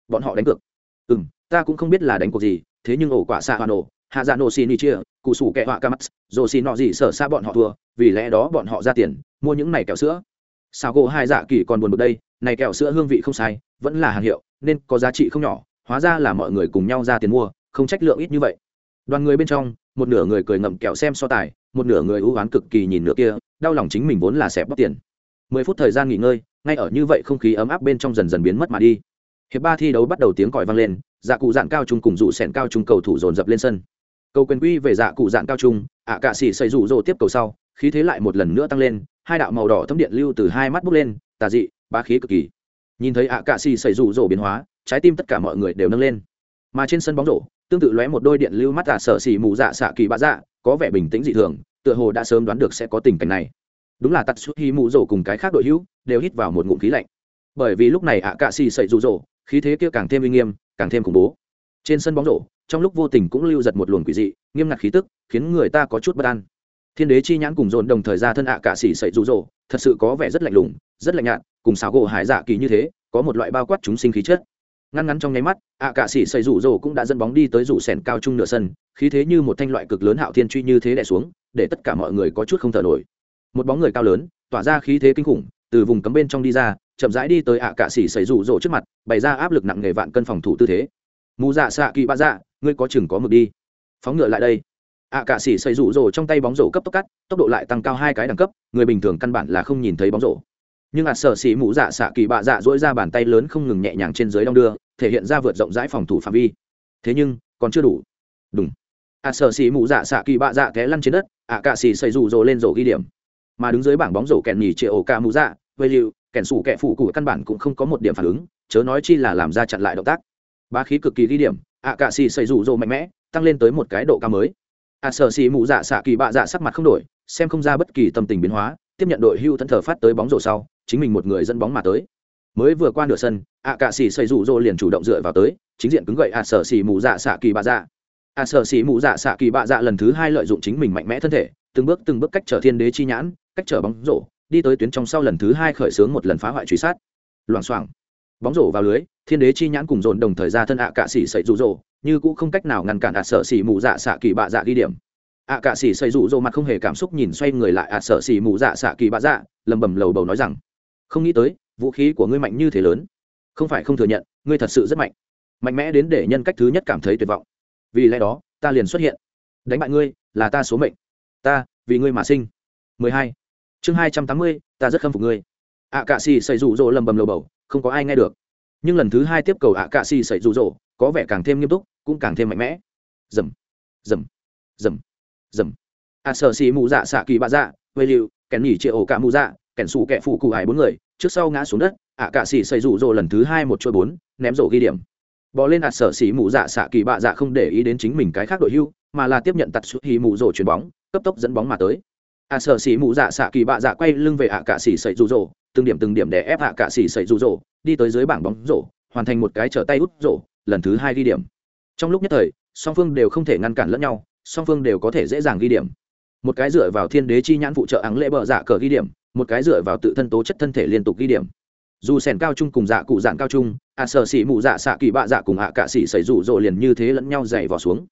Bọn họ đánh cược. Ừ m ta cũng không biết là đánh cuộc gì, thế nhưng ổ quả xạ hoa nổ, hạ dạ nổ xin đi chia, cụ sủ kẹ họa ca mắt xin nọ gì sở xa bọn họ thua, vì lẽ đó bọn họ ra tiền, mua những này kẹo sữa. Xảo gỗ hai dạ kỳ còn buồn bực đây này kẹo sữa hương vị không sai, vẫn là hàng hiệu, nên có giá trị không nhỏ, hóa ra là mọi người cùng nhau ra tiền mua, không trách lượng ít như vậy. Đoàn người bên trong, một nửa người cười ngậm kẹo xem so tài, một nửa người ưu oán cực kỳ nhìn nửa kia, đau lòng chính mình vốn là xẹp bóc tiền. Mười phút thời gian nghỉ ngơi, ngay ở như vậy không khí ấm áp bên trong dần dần biến mất mà đi. Hiệp ba thi đấu bắt đầu tiếng còi vang lên dạ cụ dạng cao trung cùng dụ sẻn cao trung cầu thủ dồn dập lên sân. Cầu quyền quy về dạ cụ dạng cao trung, ạ cạ xỉ xây rủ rồ tiếp cầu sau, khí thế lại một lần nữa tăng lên, hai đạo màu đỏ thấm điện lưu từ hai mắt bốc lên, tà dị bá khí cực kỳ. Nhìn thấy ạ cạ xì xảy rủ rổ biến hóa, trái tim tất cả mọi người đều nâng lên. Mà trên sân bóng rổ, tương tự lóe một đôi điện lưu mắt à, tạ sở xì mù dạ xạ kỳ bạ dạ có vẻ bình tĩnh dị thường, tựa hồ đã sớm đoán được sẽ có tình cảnh này. Đúng là tắt suốt hi mù rổ cùng cái khác đội hữu đều hít vào một ngụm khí lạnh. Bởi vì lúc này ạ cạ xì xảy rủ rổ, khí thế kia càng thêm uy nghiêm, càng thêm khủng bố. Trên sân bóng rổ, trong lúc vô tình cũng lưu giật một luồng quỷ dị, nghiêm ngặt khí tức, khiến người ta có chút bất an. Thiên đế chi nhãn cùng dồn đồng thời ra thân ạ cạ xỉ sậy rụ rỗ thật sự có vẻ rất lạnh lùng, rất lạnh nhạt cùng xào gỗ hải dạ kỳ như thế có một loại bao quát chúng sinh khí chất. Ngăn ngắn trong nháy mắt ạ cạ sĩ xây rụ rỗ cũng đã dẫn bóng đi tới rủ sèn cao trung nửa sân khí thế như một thanh loại cực lớn hạo thiên truy như thế đẻ xuống để tất cả mọi người có chút không thở nổi. Một bóng người cao lớn tỏa ra khí thế kinh khủng từ vùng cấm bên trong đi ra chậm rãi đi tới ạ cạ sĩ xây rụ rỗ trước mặt bày ra áp lực nặng nghề vạn cân phòng thủ tư thế. Mù dạ xạ kỳ bạ dạ ngươi có chừng có mực đi. Phóng ngựa lại đây. Ạ à, cả xỉ xây rủ rồ trong tay bóng rổ cấp tốc cắt tốc độ lại tăng cao hai cái đẳng cấp người bình thường căn bản là không nhìn thấy bóng rổ nhưng ạt sở xỉ mũ dạ xạ kỳ bạ dạ dỗi ra bàn tay lớn không ngừng nhẹ nhàng trên dưới đong đưa, thể hiện ra vượt rộng rãi phòng thủ phạm vi. Thế nhưng, còn chưa đủ. Đúng ạt sở xì mũ dạ xạ kỳ bạ dạ té lăn trên đất, ạ cạ xì xây rủ rồ lên rổ ghi điểm. Mà đứng dưới bảng bóng rổ kèn nhì chệ ổ ca mũ dạ vây liệu kèn sủ kẹ phủ cụ căn bản cũng không có một điểm phản ứng, chớ nói chi là làm ra chặn lại động tác. Ba khí cực kỳ ghi điểm, ạ cạ xì xây rủ rồ mạnh mẽ, tăng lên tới một cái độ cao mới. Ạ sở xì mũ dạ xạ kỳ bạ dạ sắc mặt không đổi, xem không ra bất kỳ tâm tình biến hóa, tiếp nhận đội hưu thẫn thờ phát tới bóng rổ sau chính mình một người dẫn bóng mà tới. Mới vừa qua nửa sân ạ cạ xì xây rủ rồ liền chủ động dựa vào tới, chính diện cứng gậy ạ sở xì mù dạ xạ kỳ bạ dạ ạ sở xì mù dạ xạ kỳ bạ dạ lần thứ hai lợi dụng chính mình mạnh mẽ thân thể, từng bước từng bước cách trở thiên đế chi nhãn, cách trở bóng rổ, đi tới tuyến trong sau lần thứ hai khởi xướng một lần phá hoại truy sát. Loảng xoảng. Bóng rổ vào lưới, thiên đế chi nhãn cùng dồn đồng thời ra thân ạ cạ xỉ xây rủ rỗ như cũng không cách nào ngăn cản ạ sở xỉ mù dạ xạ kỳ bạ dạ ghi điểm. Ạ cạ xỉ xây rủ rỗ mặt không hề cảm xúc nhìn xoay người lại ạ sở xỉ mù dạ xạ kỳ bạ dạ lầm bầm lầu bầu nói rằng không nghĩ tới vũ khí của ngươi mạnh như thế lớn. Không phải không thừa nhận ngươi thật sự rất mạnh. Mạnh mẽ đến để nhân cách thứ nhất cảm thấy tuyệt vọng. Vì lẽ đó ta liền xuất hiện. Đánh bại ngươi là ta số mệnh. Ta vì ngươi mà sinh. 12. chương 280, ta rất khâm phục ngươi. Ạ cạ xì xảy rủ rỗ lầm bầm lầu bầu không có ai nghe được. Nhưng lần thứ hai tiếp cầu ạ cạ xì xảy rủ rỗ có vẻ càng thêm nghiêm túc cũng càng thêm mạnh mẽ. Dầm dầm dầm dầm. Ạ sợ xì mù dạ xạ kỳ bạ dạ vây liu kèn nhỉ chia ổ cả mù dạ kèn xù kẹ phụ cụ hải bốn người trước sau ngã xuống đất ạ cạ xỉ xây rủ rộ lần thứ hai một chuỗi bốn ném rổ ghi điểm. Bỏ lên ạt sở xỉ mụ dạ xạ kỳ bạ dạ không để ý đến chính mình cái khác đội hưu mà là tiếp nhận tạt xuất hì mụ rổ chuyền bóng cấp tốc dẫn bóng mà tới. Ạ sở xỉ mụ dạ xạ kỳ bạ dạ quay lưng về ạ cạ xỉ xây rủ rộ, từng điểm từng điểm để ép hạ cạ xỉ xây rủ rộ đi tới dưới bảng bóng rổ hoàn thành một cái trở tay út rổ lần thứ hai ghi điểm. Trong lúc nhất thời song phương đều không thể ngăn cản lẫn nhau song phương đều có thể dễ dàng ghi điểm. Một cái dựa vào thiên đế chi nhãn phụ trợ áng lễ bờ dạ cờ ghi điểm một cái dựa vào tự thân tố chất thân thể liên tục ghi điểm. Dù sèn cao trung cùng dạ cụ dạng cao trung, ạ sở xỉ mụ dạ xạ kỳ bạ dạ cùng ạ cạ xỉ xảy rụ rộ liền như thế lẫn nhau dày vò xuống.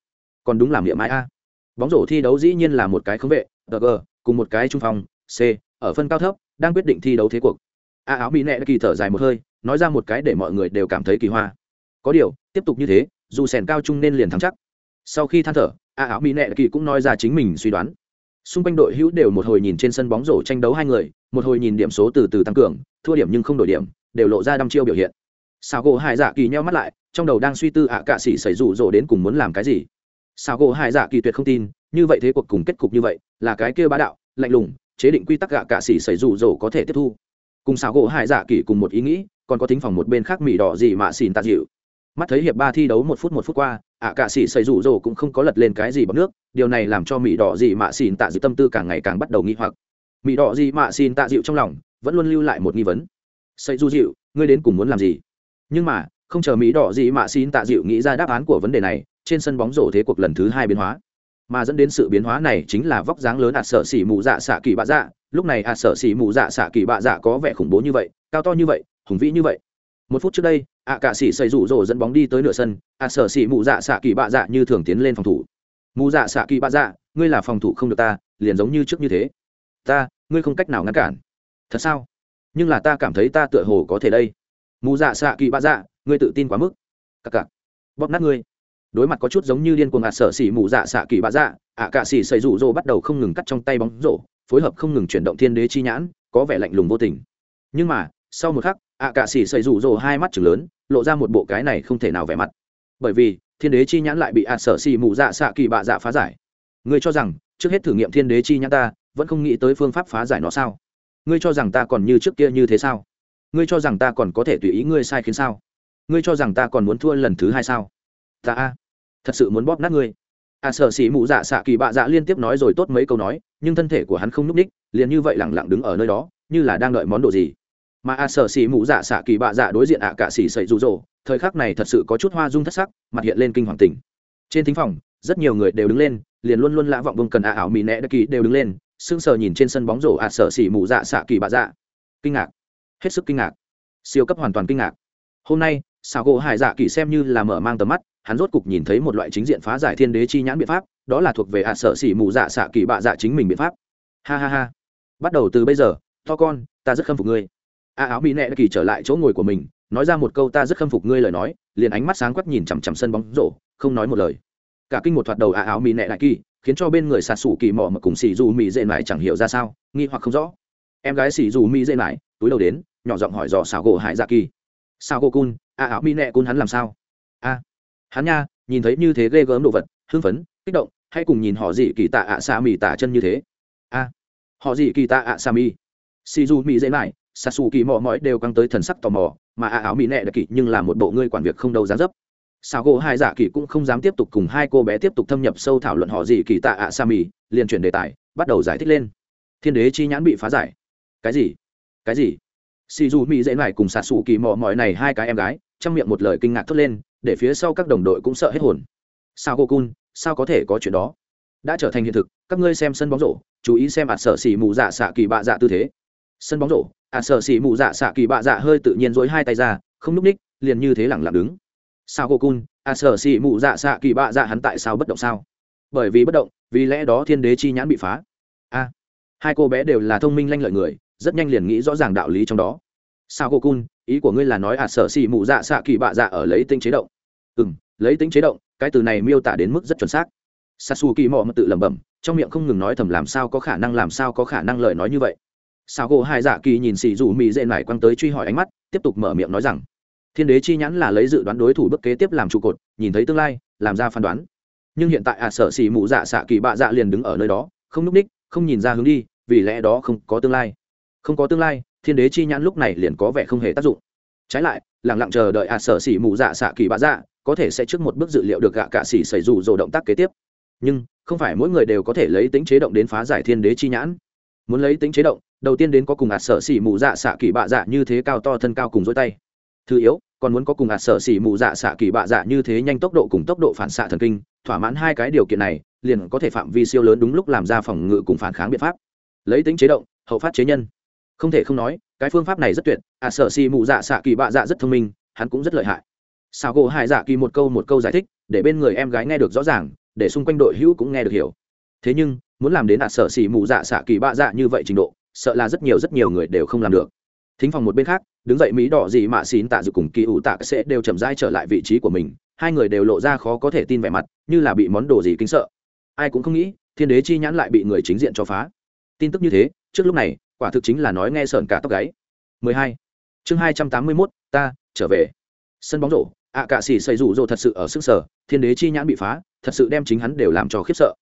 Còn đúng làm miệng mãi a. Bóng rổ thi đấu dĩ nhiên là một cái khống vệ g cùng một cái trung phòng. c, ở phân cao thấp, đang quyết định thi đấu thế cuộc. A áo mỹ nẹ kỳ thở dài một hơi, nói ra một cái để mọi người đều cảm thấy kỳ hoa. Có điều, tiếp tục như thế, dù sèn cao trung nên liền thắng chắc. Sau khi than thở, a áo mỹ nẹ kỳ cũng nói ra chính mình suy đoán xung quanh đội hữu đều một hồi nhìn trên sân bóng rổ tranh đấu hai người, một hồi nhìn điểm số từ từ tăng cường, thua điểm nhưng không đổi điểm, đều lộ ra đăm chiêu biểu hiện. Sao gỗ hải dạ kỳ nheo mắt lại, trong đầu đang suy tư ạ cạ sĩ xảy rủ rỗ đến cùng muốn làm cái gì. Sao gỗ hải dạ kỳ tuyệt không tin, như vậy thế cuộc cùng kết cục như vậy, là cái kia bá đạo, lạnh lùng, chế định quy tắc gạ cạ sĩ xảy rủ rỗ có thể tiếp thu. Cùng sao gỗ hải dạ kỳ cùng một ý nghĩ, còn có thính phòng một bên khác mỹ đỏ gì mà xỉn tạ dịu mắt thấy hiệp ba thi đấu một phút một phút qua, ạ cạ sĩ xây rủ rồ cũng không có lật lên cái gì bằng nước, điều này làm cho mỹ đỏ gì mạ xin tạ dịu tâm tư càng ngày càng bắt đầu nghi hoặc. Mỹ đỏ gì mạ xin tạ dịu trong lòng vẫn luôn lưu lại một nghi vấn. Xây du dịu, ngươi đến cùng muốn làm gì? Nhưng mà, không chờ mỹ đỏ gì mạ xin tạ dịu nghĩ ra đáp án của vấn đề này, trên sân bóng rổ thế cuộc lần thứ hai biến hóa. Mà dẫn đến sự biến hóa này chính là vóc dáng lớn ạt sợ xỉ mù dạ xạ kỳ bạ dạ. Lúc này ạt sợ xỉ mù dạ xạ kỳ bạ dạ có vẻ khủng bố như vậy, cao to như vậy, hùng vĩ như vậy một phút trước đây, ạ cả sĩ xây rủ rồ dẫn bóng đi tới nửa sân, ạ sở sĩ mù dạ xạ kỳ bạ dạ như thường tiến lên phòng thủ. Mù dạ xạ kỳ bạ dạ ngươi là phòng thủ không được ta, liền giống như trước như thế. Ta, ngươi không cách nào ngăn cản. Thật sao? Nhưng là ta cảm thấy ta tựa hồ có thể đây. Mù dạ xạ kỳ bạ dạ ngươi tự tin quá mức. Cặc cặc bóp nát ngươi. Đối mặt có chút giống như điên cuồng ạt sở sĩ mù dạ xạ kỳ bạ dạ ạ cả sĩ xây rủ rồ bắt đầu không ngừng cắt trong tay bóng rổ, phối hợp không ngừng chuyển động thiên đế chi nhãn, có vẻ lạnh lùng vô tình. Nhưng mà, sau một khắc ạ cả xỉ xây rủ rồ hai mắt chừng lớn lộ ra một bộ cái này không thể nào vẻ mặt. Bởi vì thiên đế chi nhãn lại bị ạ sở xì mù dạ xạ kỳ bạ dạ phá giải. Ngươi cho rằng trước hết thử nghiệm thiên đế chi nhãn ta vẫn không nghĩ tới phương pháp phá giải nó sao? Ngươi cho rằng ta còn như trước kia như thế sao? Ngươi cho rằng ta còn có thể tùy ý ngươi sai khiến sao? Ngươi cho rằng ta còn muốn thua lần thứ hai sao? Ta a thật sự muốn bóp nát ngươi. Ạ à, sở xỉ mụ dạ xạ kỳ bạ dạ liên tiếp nói rồi tốt mấy câu nói nhưng thân thể của hắn không n ú c ních liền như vậy lẳng lặng đứng ở nơi đó như là đang đợi món đồ gì mà a sở xỉ mụ dạ xạ kỳ bạ dạ đối diện ạ cả xỉ sậy rụ rỗ thời khắc này thật sự có chút hoa dung thất sắc, mặt hiện lên kinh hoàng tình. Trên thính phòng, rất nhiều người đều đứng lên, liền luôn luôn lã vọng bông cần ạ ảo mỹ nẹ đất kỳ đều đứng lên, sững sờ nhìn trên sân bóng rổ ạ sở xỉ mụ dạ xạ kỳ bạ dạ. Kinh ngạc. Hết sức kinh ngạc. Siêu cấp hoàn toàn kinh ngạc. Hôm nay xào gỗ hải dạ kỳ xem như là mở mang tầm mắt, hắn rốt cục nhìn thấy một loại chính diện phá giải thiên đế chi nhãn biện pháp, đó là thuộc về ạ sở xỉ mù dạ xạ kỳ bạ dạ chính mình biện pháp. Ha ha ha. Bắt đầu từ bây giờ, to con, ta rất khâm phục ngươi a áo mỹ nẹ kỳ trở lại chỗ ngồi của mình, nói ra một câu ta rất khâm phục ngươi lời nói, liền ánh mắt sáng quắc nhìn chằm chằm sân bóng rổ, không nói một lời. Cả kinh một thoạt đầu a áo mỹ nẹ đại kỳ, khiến cho bên người xà sủ kỳ mò mà cùng xì dù mỹ dễ mãi chẳng hiểu ra sao, nghi hoặc không rõ. Em gái xì dù mỹ dễ mãi, túi đầu đến, nhỏ giọng hỏi dò xào gỗ hải dạ kỳ. Sao gỗ cun, a áo mỹ nẹ cun hắn làm sao? A. Hắn nha, nhìn thấy như thế ghê gớm đồ vật, hưng phấn, kích động, hay cùng nhìn họ gì kỳ tạ ạ xa mì tả chân như thế? A. Họ gì kỳ tạ ạ xa mì. Xì dù mỹ dễ mãi s a kỳ mò mỏi đều căng tới thần sắc tò mò, mà ạ áo mỹ nẹ đặc kỳ nhưng là một bộ ngươi quản việc không đâu dán dấp. Sao gỗ hai dạ giả kỳ cũng không dám tiếp tục cùng hai cô bé tiếp tục thâm nhập sâu thảo luận họ gì kỳ tạ ạ sa mì liền chuyển đề tài, bắt đầu giải thích lên. Thiên đế chi nhãn bị phá giải. Cái gì? Cái gì? Xì dù mỹ dễ lại cùng xạ xù kỳ mò mỏi này hai cái em gái, trong miệng một lời kinh ngạc thốt lên, để phía sau các đồng đội cũng sợ hết hồn. Sao cô cun sao có thể có chuyện đó? Đã trở thành hiện thực, các ngươi xem sân bóng rổ, chú ý xem ạt sở xỉ mù dạ xạ kỳ bạ dạ tư thế. Sân bóng rổ à sở xỉ mụ dạ xạ kỳ bạ dạ hơi tự nhiên dối hai tay ra, không núp ních, liền như thế lẳng lặng đứng. Sao cô cun à sở xỉ mụ dạ xạ kỳ bạ dạ hắn tại sao bất động sao? Bởi vì bất động, vì lẽ đó thiên đế chi nhãn bị phá. A hai cô bé đều là thông minh lanh lợi người, rất nhanh liền nghĩ rõ ràng đạo lý trong đó. Sao cô cun, ý của ngươi là nói à sở xỉ mụ dạ xạ kỳ bạ dạ ở lấy tinh chế động. Ừ lấy tính chế động, cái từ này miêu tả đến mức rất chuẩn xác. Sasu kỳ mò mà tự lẩm bẩm, trong miệng không ngừng nói thầm làm sao có khả năng, làm sao có khả năng lời nói như vậy sao gỗ hai dạ kỳ nhìn xì dù mỹ dễ nải quăng tới truy hỏi ánh mắt, tiếp tục mở miệng nói rằng, thiên đế chi nhãn là lấy dự đoán đối thủ bức kế tiếp làm trụ cột, nhìn thấy tương lai, làm ra phán đoán. Nhưng hiện tại ạ à sở xì mụ dạ xạ kỳ bạ dạ liền đứng ở nơi đó, không núp ních, không nhìn ra hướng đi, vì lẽ đó không có tương lai. Không có tương lai, thiên đế chi nhãn lúc này liền có vẻ không hề tác dụng. Trái lại lẳng lặng chờ đợi ạ à sở xì mụ dạ xạ kỳ bạ dạ có thể sẽ trước một bước dự liệu được gạ cạ xỉ xảy dù dồ động tác kế tiếp. Nhưng, không phải mỗi người đều có thể lấy tính chế động đến phá giải thiên đế chi nhãn muốn lấy tính chế động, đầu tiên đến có cùng ạt sở xỉ mù dạ xạ kỳ bạ dạ như thế cao to thân cao cùng dối tay. Thứ yếu, còn muốn có cùng ạt sở xỉ mù dạ xạ kỳ bạ dạ như thế nhanh tốc độ cùng tốc độ phản xạ thần kinh, thỏa mãn hai cái điều kiện này, liền có thể phạm vi siêu lớn đúng lúc làm ra phòng ngự cùng phản kháng biện pháp. Lấy tính chế động, hậu phát chế nhân. Không thể không nói, cái phương pháp này rất tuyệt, ạt sở xỉ mù dạ xạ kỳ bạ dạ rất thông minh, hắn cũng rất lợi hại. Sao gỗ hải dạ kỳ một câu một câu giải thích, để bên người em gái nghe được rõ ràng, để xung quanh đội hữu cũng nghe được hiểu. Thế nhưng muốn làm đến đạt sở xỉ mù dạ xạ kỳ bạ dạ như vậy trình độ sợ là rất nhiều rất nhiều người đều không làm được. Thính phòng một bên khác đứng dậy mỹ đỏ dị mạ xín tạ dự cùng kỳ ủ tạ sẽ đều chậm rãi trở lại vị trí của mình hai người đều lộ ra khó có thể tin vẻ mặt như là bị món đồ gì kinh sợ. Ai cũng không nghĩ thiên đế chi nhãn lại bị người chính diện cho phá. Tin tức như thế trước lúc này quả thực chính là nói nghe sợn cả tóc gáy. 12. chương 281, ta trở về. Sân bóng rổ ạ cạ xỉ xây rủ rồ thật sự ở sức sở thiên đế chi nhãn bị phá thật sự đem chính hắn đều làm cho khiếp sợ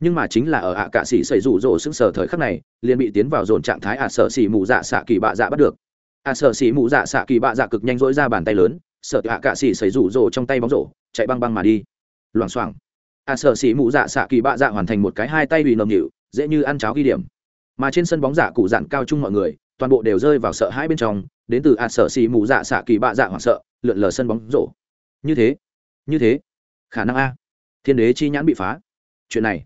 nhưng mà chính là ở ạ cạ sĩ xảy rủ rỗ sức sở thời khắc này, liền bị tiến vào dồn trạng thái ạ sợ xỉ mù dạ xạ kỳ bạ dạ bắt được. ạ sợ xỉ mù dạ xạ kỳ bạ dạ cực nhanh dỗi ra bàn tay lớn, sợ ạ cạ sĩ xảy rủ rỗ trong tay bóng rổ, chạy băng băng mà đi. Loảng xoảng. ạ sợ xỉ mù dạ xạ kỳ bạ dạ hoàn thành một cái hai tay bị nồng nhịu dễ như ăn cháo ghi điểm. Mà trên sân bóng giả cụ dạn cao chung mọi người, toàn bộ đều rơi vào sợ hãi bên trong, đến từ ạ sợ xỉ mù dạ xạ kỳ bạ dạ hoảng sợ, lượn lờ sân bóng rổ. Như thế như thế. Khả năng a. Thiên đế chi nhãn bị phá. Chuyện này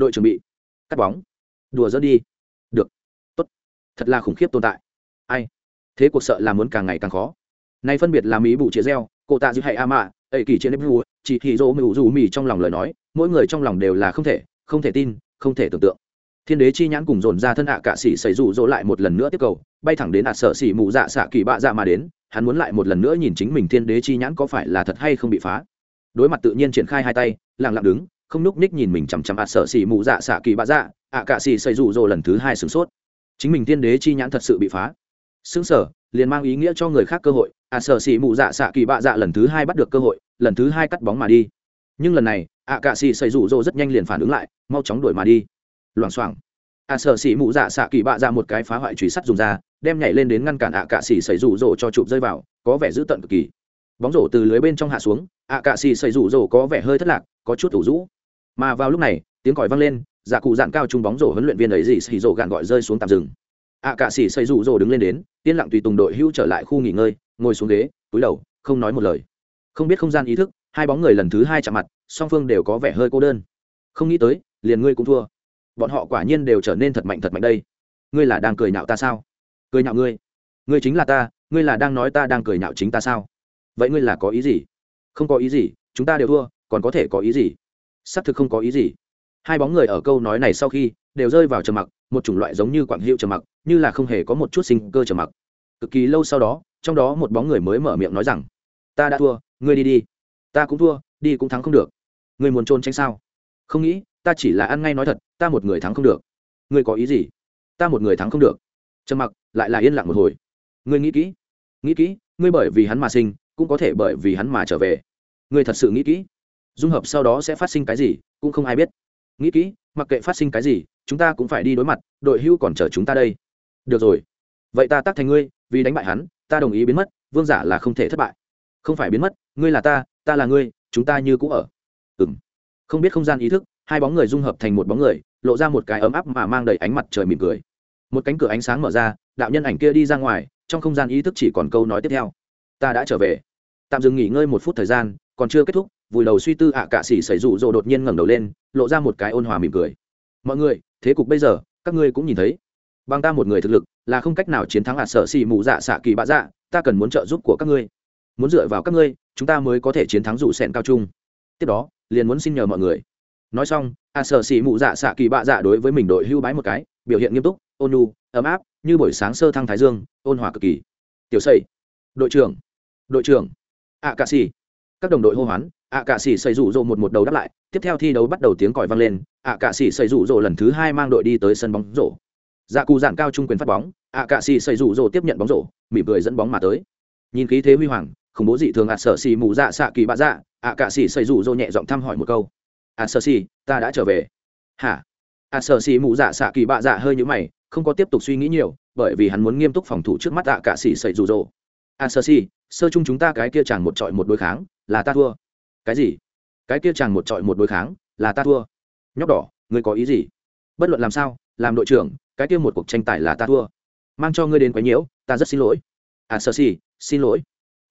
đội chuẩn bị. Cắt bóng. Đùa dỡ đi. Được. Tốt. Thật là khủng khiếp tồn tại. Ai? Thế cuộc sợ là muốn càng ngày càng khó. Nay phân biệt là mỹ bụ chia reo cô tạ giữ hay a mạ ẩy kỳ trên nếp vua, chỉ thị dỗ mưu dù mì trong lòng lời nói, mỗi người trong lòng đều là không thể không thể tin, không thể tưởng tượng. Thiên đế chi nhãn cùng dồn ra thân hạ cạ xỉ xảy rủ rỗ lại một lần nữa tiếp cầu, bay thẳng đến ạt sợ xỉ mù dạ xạ kỳ bạ dạ mà đến, hắn muốn lại một lần nữa nhìn chính mình thiên đế chi nhãn có phải là thật hay không bị phá. Đối mặt tự nhiên triển khai hai tay, lặng lặng đứng không núc ních nhìn mình chằm chằm à sợ xỉ mụ dạ xạ kỳ bạ dạ ạ cạ xỉ xây rủ rỗ lần thứ hai sửng sốt. Chính mình tiên đế chi nhãn thật sự bị phá. Xứng sở, liền mang ý nghĩa cho người khác cơ hội, ạ, sợ xỉ mụ dạ xạ kỳ bạ dạ lần thứ hai bắt được cơ hội, lần thứ hai cắt bóng mà đi. Nhưng lần này, ạ cạ xỉ xây rủ rỗ rất nhanh liền phản ứng lại, mau chóng đuổi mà đi. Loảng xoảng. Ạ, sợ xỉ mụ dạ xạ kỳ bạ dạ một cái phá hoại truy sắt dùng ra, đem nhảy lên đến ngăn cản ạ cạ xỉ xây rủ rỗ cho chụp rơi vào, có vẻ dữ tận cực kỳ. Bóng rổ từ lưới bên trong hạ xuống, ạ cạ xỉ xây rủ rỗ có vẻ hơi thất lạc, có chút ủ rũ mà vào lúc này, tiếng còi vang lên giả cụ dạn cao trung bóng rổ huấn luyện viên ấy gì xì rổ gạn gọi rơi xuống tạm rừng ạ cạ xì xây rủ rổ đứng lên đến, yên lặng tùy tùng đội hưu trở lại khu nghỉ ngơi, ngồi xuống ghế, túi đầu, không nói một lời. Không biết không gian ý thức, hai bóng người lần thứ hai chạm mặt, song phương đều có vẻ hơi cô đơn. Không nghĩ tới, liền ngươi cũng thua. Bọn họ quả nhiên đều trở nên thật mạnh thật mạnh đây. Ngươi là đang cười nhạo ta sao? Cười nhạo ngươi? Ngươi chính là ta, ngươi là đang nói ta đang cười nhạo chính ta sao? Vậy ngươi là có ý gì? Không có ý gì, chúng ta đều thua, còn có thể có ý gì? Xác thực không có ý gì. Hai bóng người ở câu nói này sau khi đều rơi vào trầm mặc, một chủng loại giống như quảng hiệu trầm mặc, như là không hề có một chút sinh cơ trầm mặc. Cực kỳ lâu sau đó, trong đó một bóng người mới mở miệng nói rằng, ta đã thua, ngươi đi đi. Ta cũng thua, đi cũng thắng không được. Ngươi muốn trốn tránh sao? Không nghĩ, ta chỉ là ăn ngay nói thật, ta một người thắng không được. Ngươi có ý gì? Ta một người thắng không được. Trầm mặc, lại là yên lặng một hồi. Ngươi nghĩ kỹ nghĩ kỹ, ngươi bởi vì hắn mà sinh, cũng có thể bởi vì hắn mà trở về. Ngươi thật sự nghĩ kỹ? Dung hợp sau đó sẽ phát sinh cái gì, cũng không ai biết. Nghĩ kỹ, mặc kệ phát sinh cái gì, chúng ta cũng phải đi đối mặt, đội hưu còn chờ chúng ta đây. Được rồi. Vậy ta tác thành ngươi, vì đánh bại hắn, ta đồng ý biến mất, vương giả là không thể thất bại. Không phải biến mất, ngươi là ta ta là ngươi, chúng ta như cũ ở. Ừng không biết không gian ý thức, hai bóng người dung hợp thành một bóng người, lộ ra một cái ấm áp mà mang đầy ánh mặt trời mỉm cười. Một cánh cửa ánh sáng mở ra, đạo nhân ảnh kia đi ra ngoài, trong không gian ý thức chỉ còn câu nói tiếp theo. Ta đã trở về. Tạm dừng nghỉ ngơi một phút thời gian, còn chưa kết thúc vùi đầu suy tư ạ à cạ xỉ xảy rụ rỗ đột nhiên ngẩng đầu lên, lộ ra một cái ôn hòa mỉm cười. Mọi người, thế cục bây giờ, các ngươi cũng nhìn thấy. Bằng ta một người thực lực, là không cách nào chiến thắng ạ à sợ xỉ mù dạ xạ kỳ bạ dạ ta cần muốn trợ giúp của các ngươi. Muốn dựa vào các ngươi, chúng ta mới có thể chiến thắng rụ sẹn cao trung. Tiếp đó, liền muốn xin nhờ mọi người. Nói xong à sợ xỉ mụ dạ xạ kỳ bạ dạ đối với mình đội hưu bái một cái, biểu hiện nghiêm túc, ôn nu ấm áp, như buổi sáng sơ thăng thái dương, ôn hòa cực kỳ. Tiểu xây đội trưởng đội trưởng, ạ cạ xỉ, các đồng đội hô hoán ạ cạ sĩ xây rủ rộ một một đầu đáp lại, tiếp theo thi đấu bắt đầu tiếng còi vang lên, ạ cạ sĩ xây rủ rộ lần thứ hai mang đội đi tới sân bóng rổ. Dạ cù giản cao trung quyền phát bóng, ạ cạ sĩ xây rủ rộ tiếp nhận bóng rổ, mỉm cười dẫn bóng mà tới. Nhìn khí thế huy hoàng, khủng bố dị thường ạ sợ xì mù dạ xạ kỳ bạ dạ ạ cạ sĩ xây rủ rộ nhẹ giọng thăm hỏi một câu. Ạ sợ xì, ta đã trở về. Hả? Ạ sợ xì mù dạ xạ kỳ bạ dạ hơi nhũ mày, không có tiếp tục suy nghĩ nhiều, bởi vì hắn muốn nghiêm túc phòng thủ trước mắt ạ cạ sĩ xây rủ rộ. Ạ sợ xì, sơ chung chúng ta cái kia chẳng một trọi một đối kháng, là ta thua cái gì? Cái kia chàng một trọi một đối kháng, là ta thua. Nhóc đỏ, ngươi có ý gì? Bất luận làm sao, làm đội trưởng, cái kia một cuộc tranh tài là ta thua. Mang cho ngươi đến quấy nhiễu, ta rất xin lỗi. A sơ si, xin lỗi.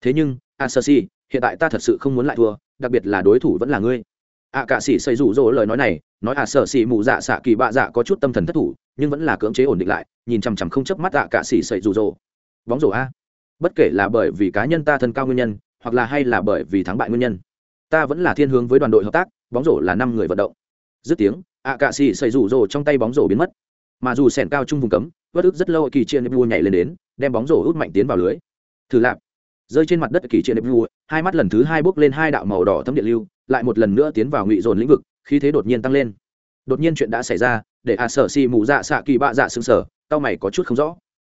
Thế nhưng a sơ si, hiện tại ta thật sự không muốn lại thua, đặc biệt là đối thủ vẫn là ngươi. À, a cạ sĩ xây rủ rỗ lời nói này, nói a sơ si mù dạ xạ kỳ bạ dạ có chút tâm thần thất thủ, nhưng vẫn là cưỡng chế ổn định lại, nhìn chằm chằm không chớp mắt a cạ sĩ xây rủ rỗ bóng rổ a. Bất kể là bởi vì cá nhân ta thân cao nguyên nhân, hoặc là hay là bởi vì thắng bại nguyên nhân ta vẫn là thiên hướng với đoàn đội hợp tác, bóng rổ là năm người vận động. Dứt tiếng ạ cạ xì xây rủ rồ trong tay bóng rổ biến mất. Mà dù sẻn cao chung vùng cấm vất ức rất lâu kỳ chia nếp vua nhảy lên đến, đem bóng rổ út mạnh tiến vào lưới. Thử lạp, rơi trên mặt đất kỳ chia nếp vua hai mắt lần thứ hai bước lên hai đạo màu đỏ thấm điện lưu, lại một lần nữa tiến vào ngụy dồn lĩnh vực khi thế đột nhiên tăng lên. Đột nhiên chuyện đã xảy ra, để ạ sở xì mù dạ xạ kỳ bạ dạ xương sở tao mày có chút không rõ.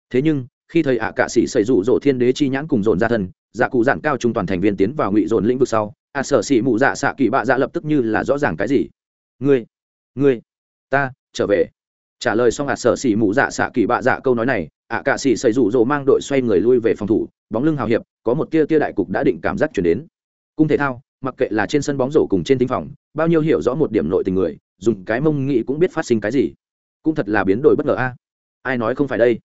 Thế nhưng, khi thầy ạ cạ sĩ xây rủ rộ thiên đế chi nhãn cùng dồn ra thân dạ cụ dạn cao trung toàn thành viên tiến vào ngụy dồn lĩnh vực sau ạ sở xỉ mụ dạ xạ kỳ bạ dạ lập tức như là rõ ràng cái gì? Ngươi ngươi, ta, trở về. Trả lời xong ạ sở xỉ mụ dạ xạ kỳ bạ dạ câu nói này, ạ cạ xỉ xây rủ rồ mang đội xoay người lui về phòng thủ, bóng lưng hào hiệp, có một tia tia đại cục đã định cảm giác chuyển đến. Cung thể thao, mặc kệ là trên sân bóng rổ cùng trên tinh phòng, bao nhiêu hiểu rõ một điểm nội tình người, dùng cái mông nghị cũng biết phát sinh cái gì. Cũng thật là biến đổi bất ngờ a. Ai nói không phải đây?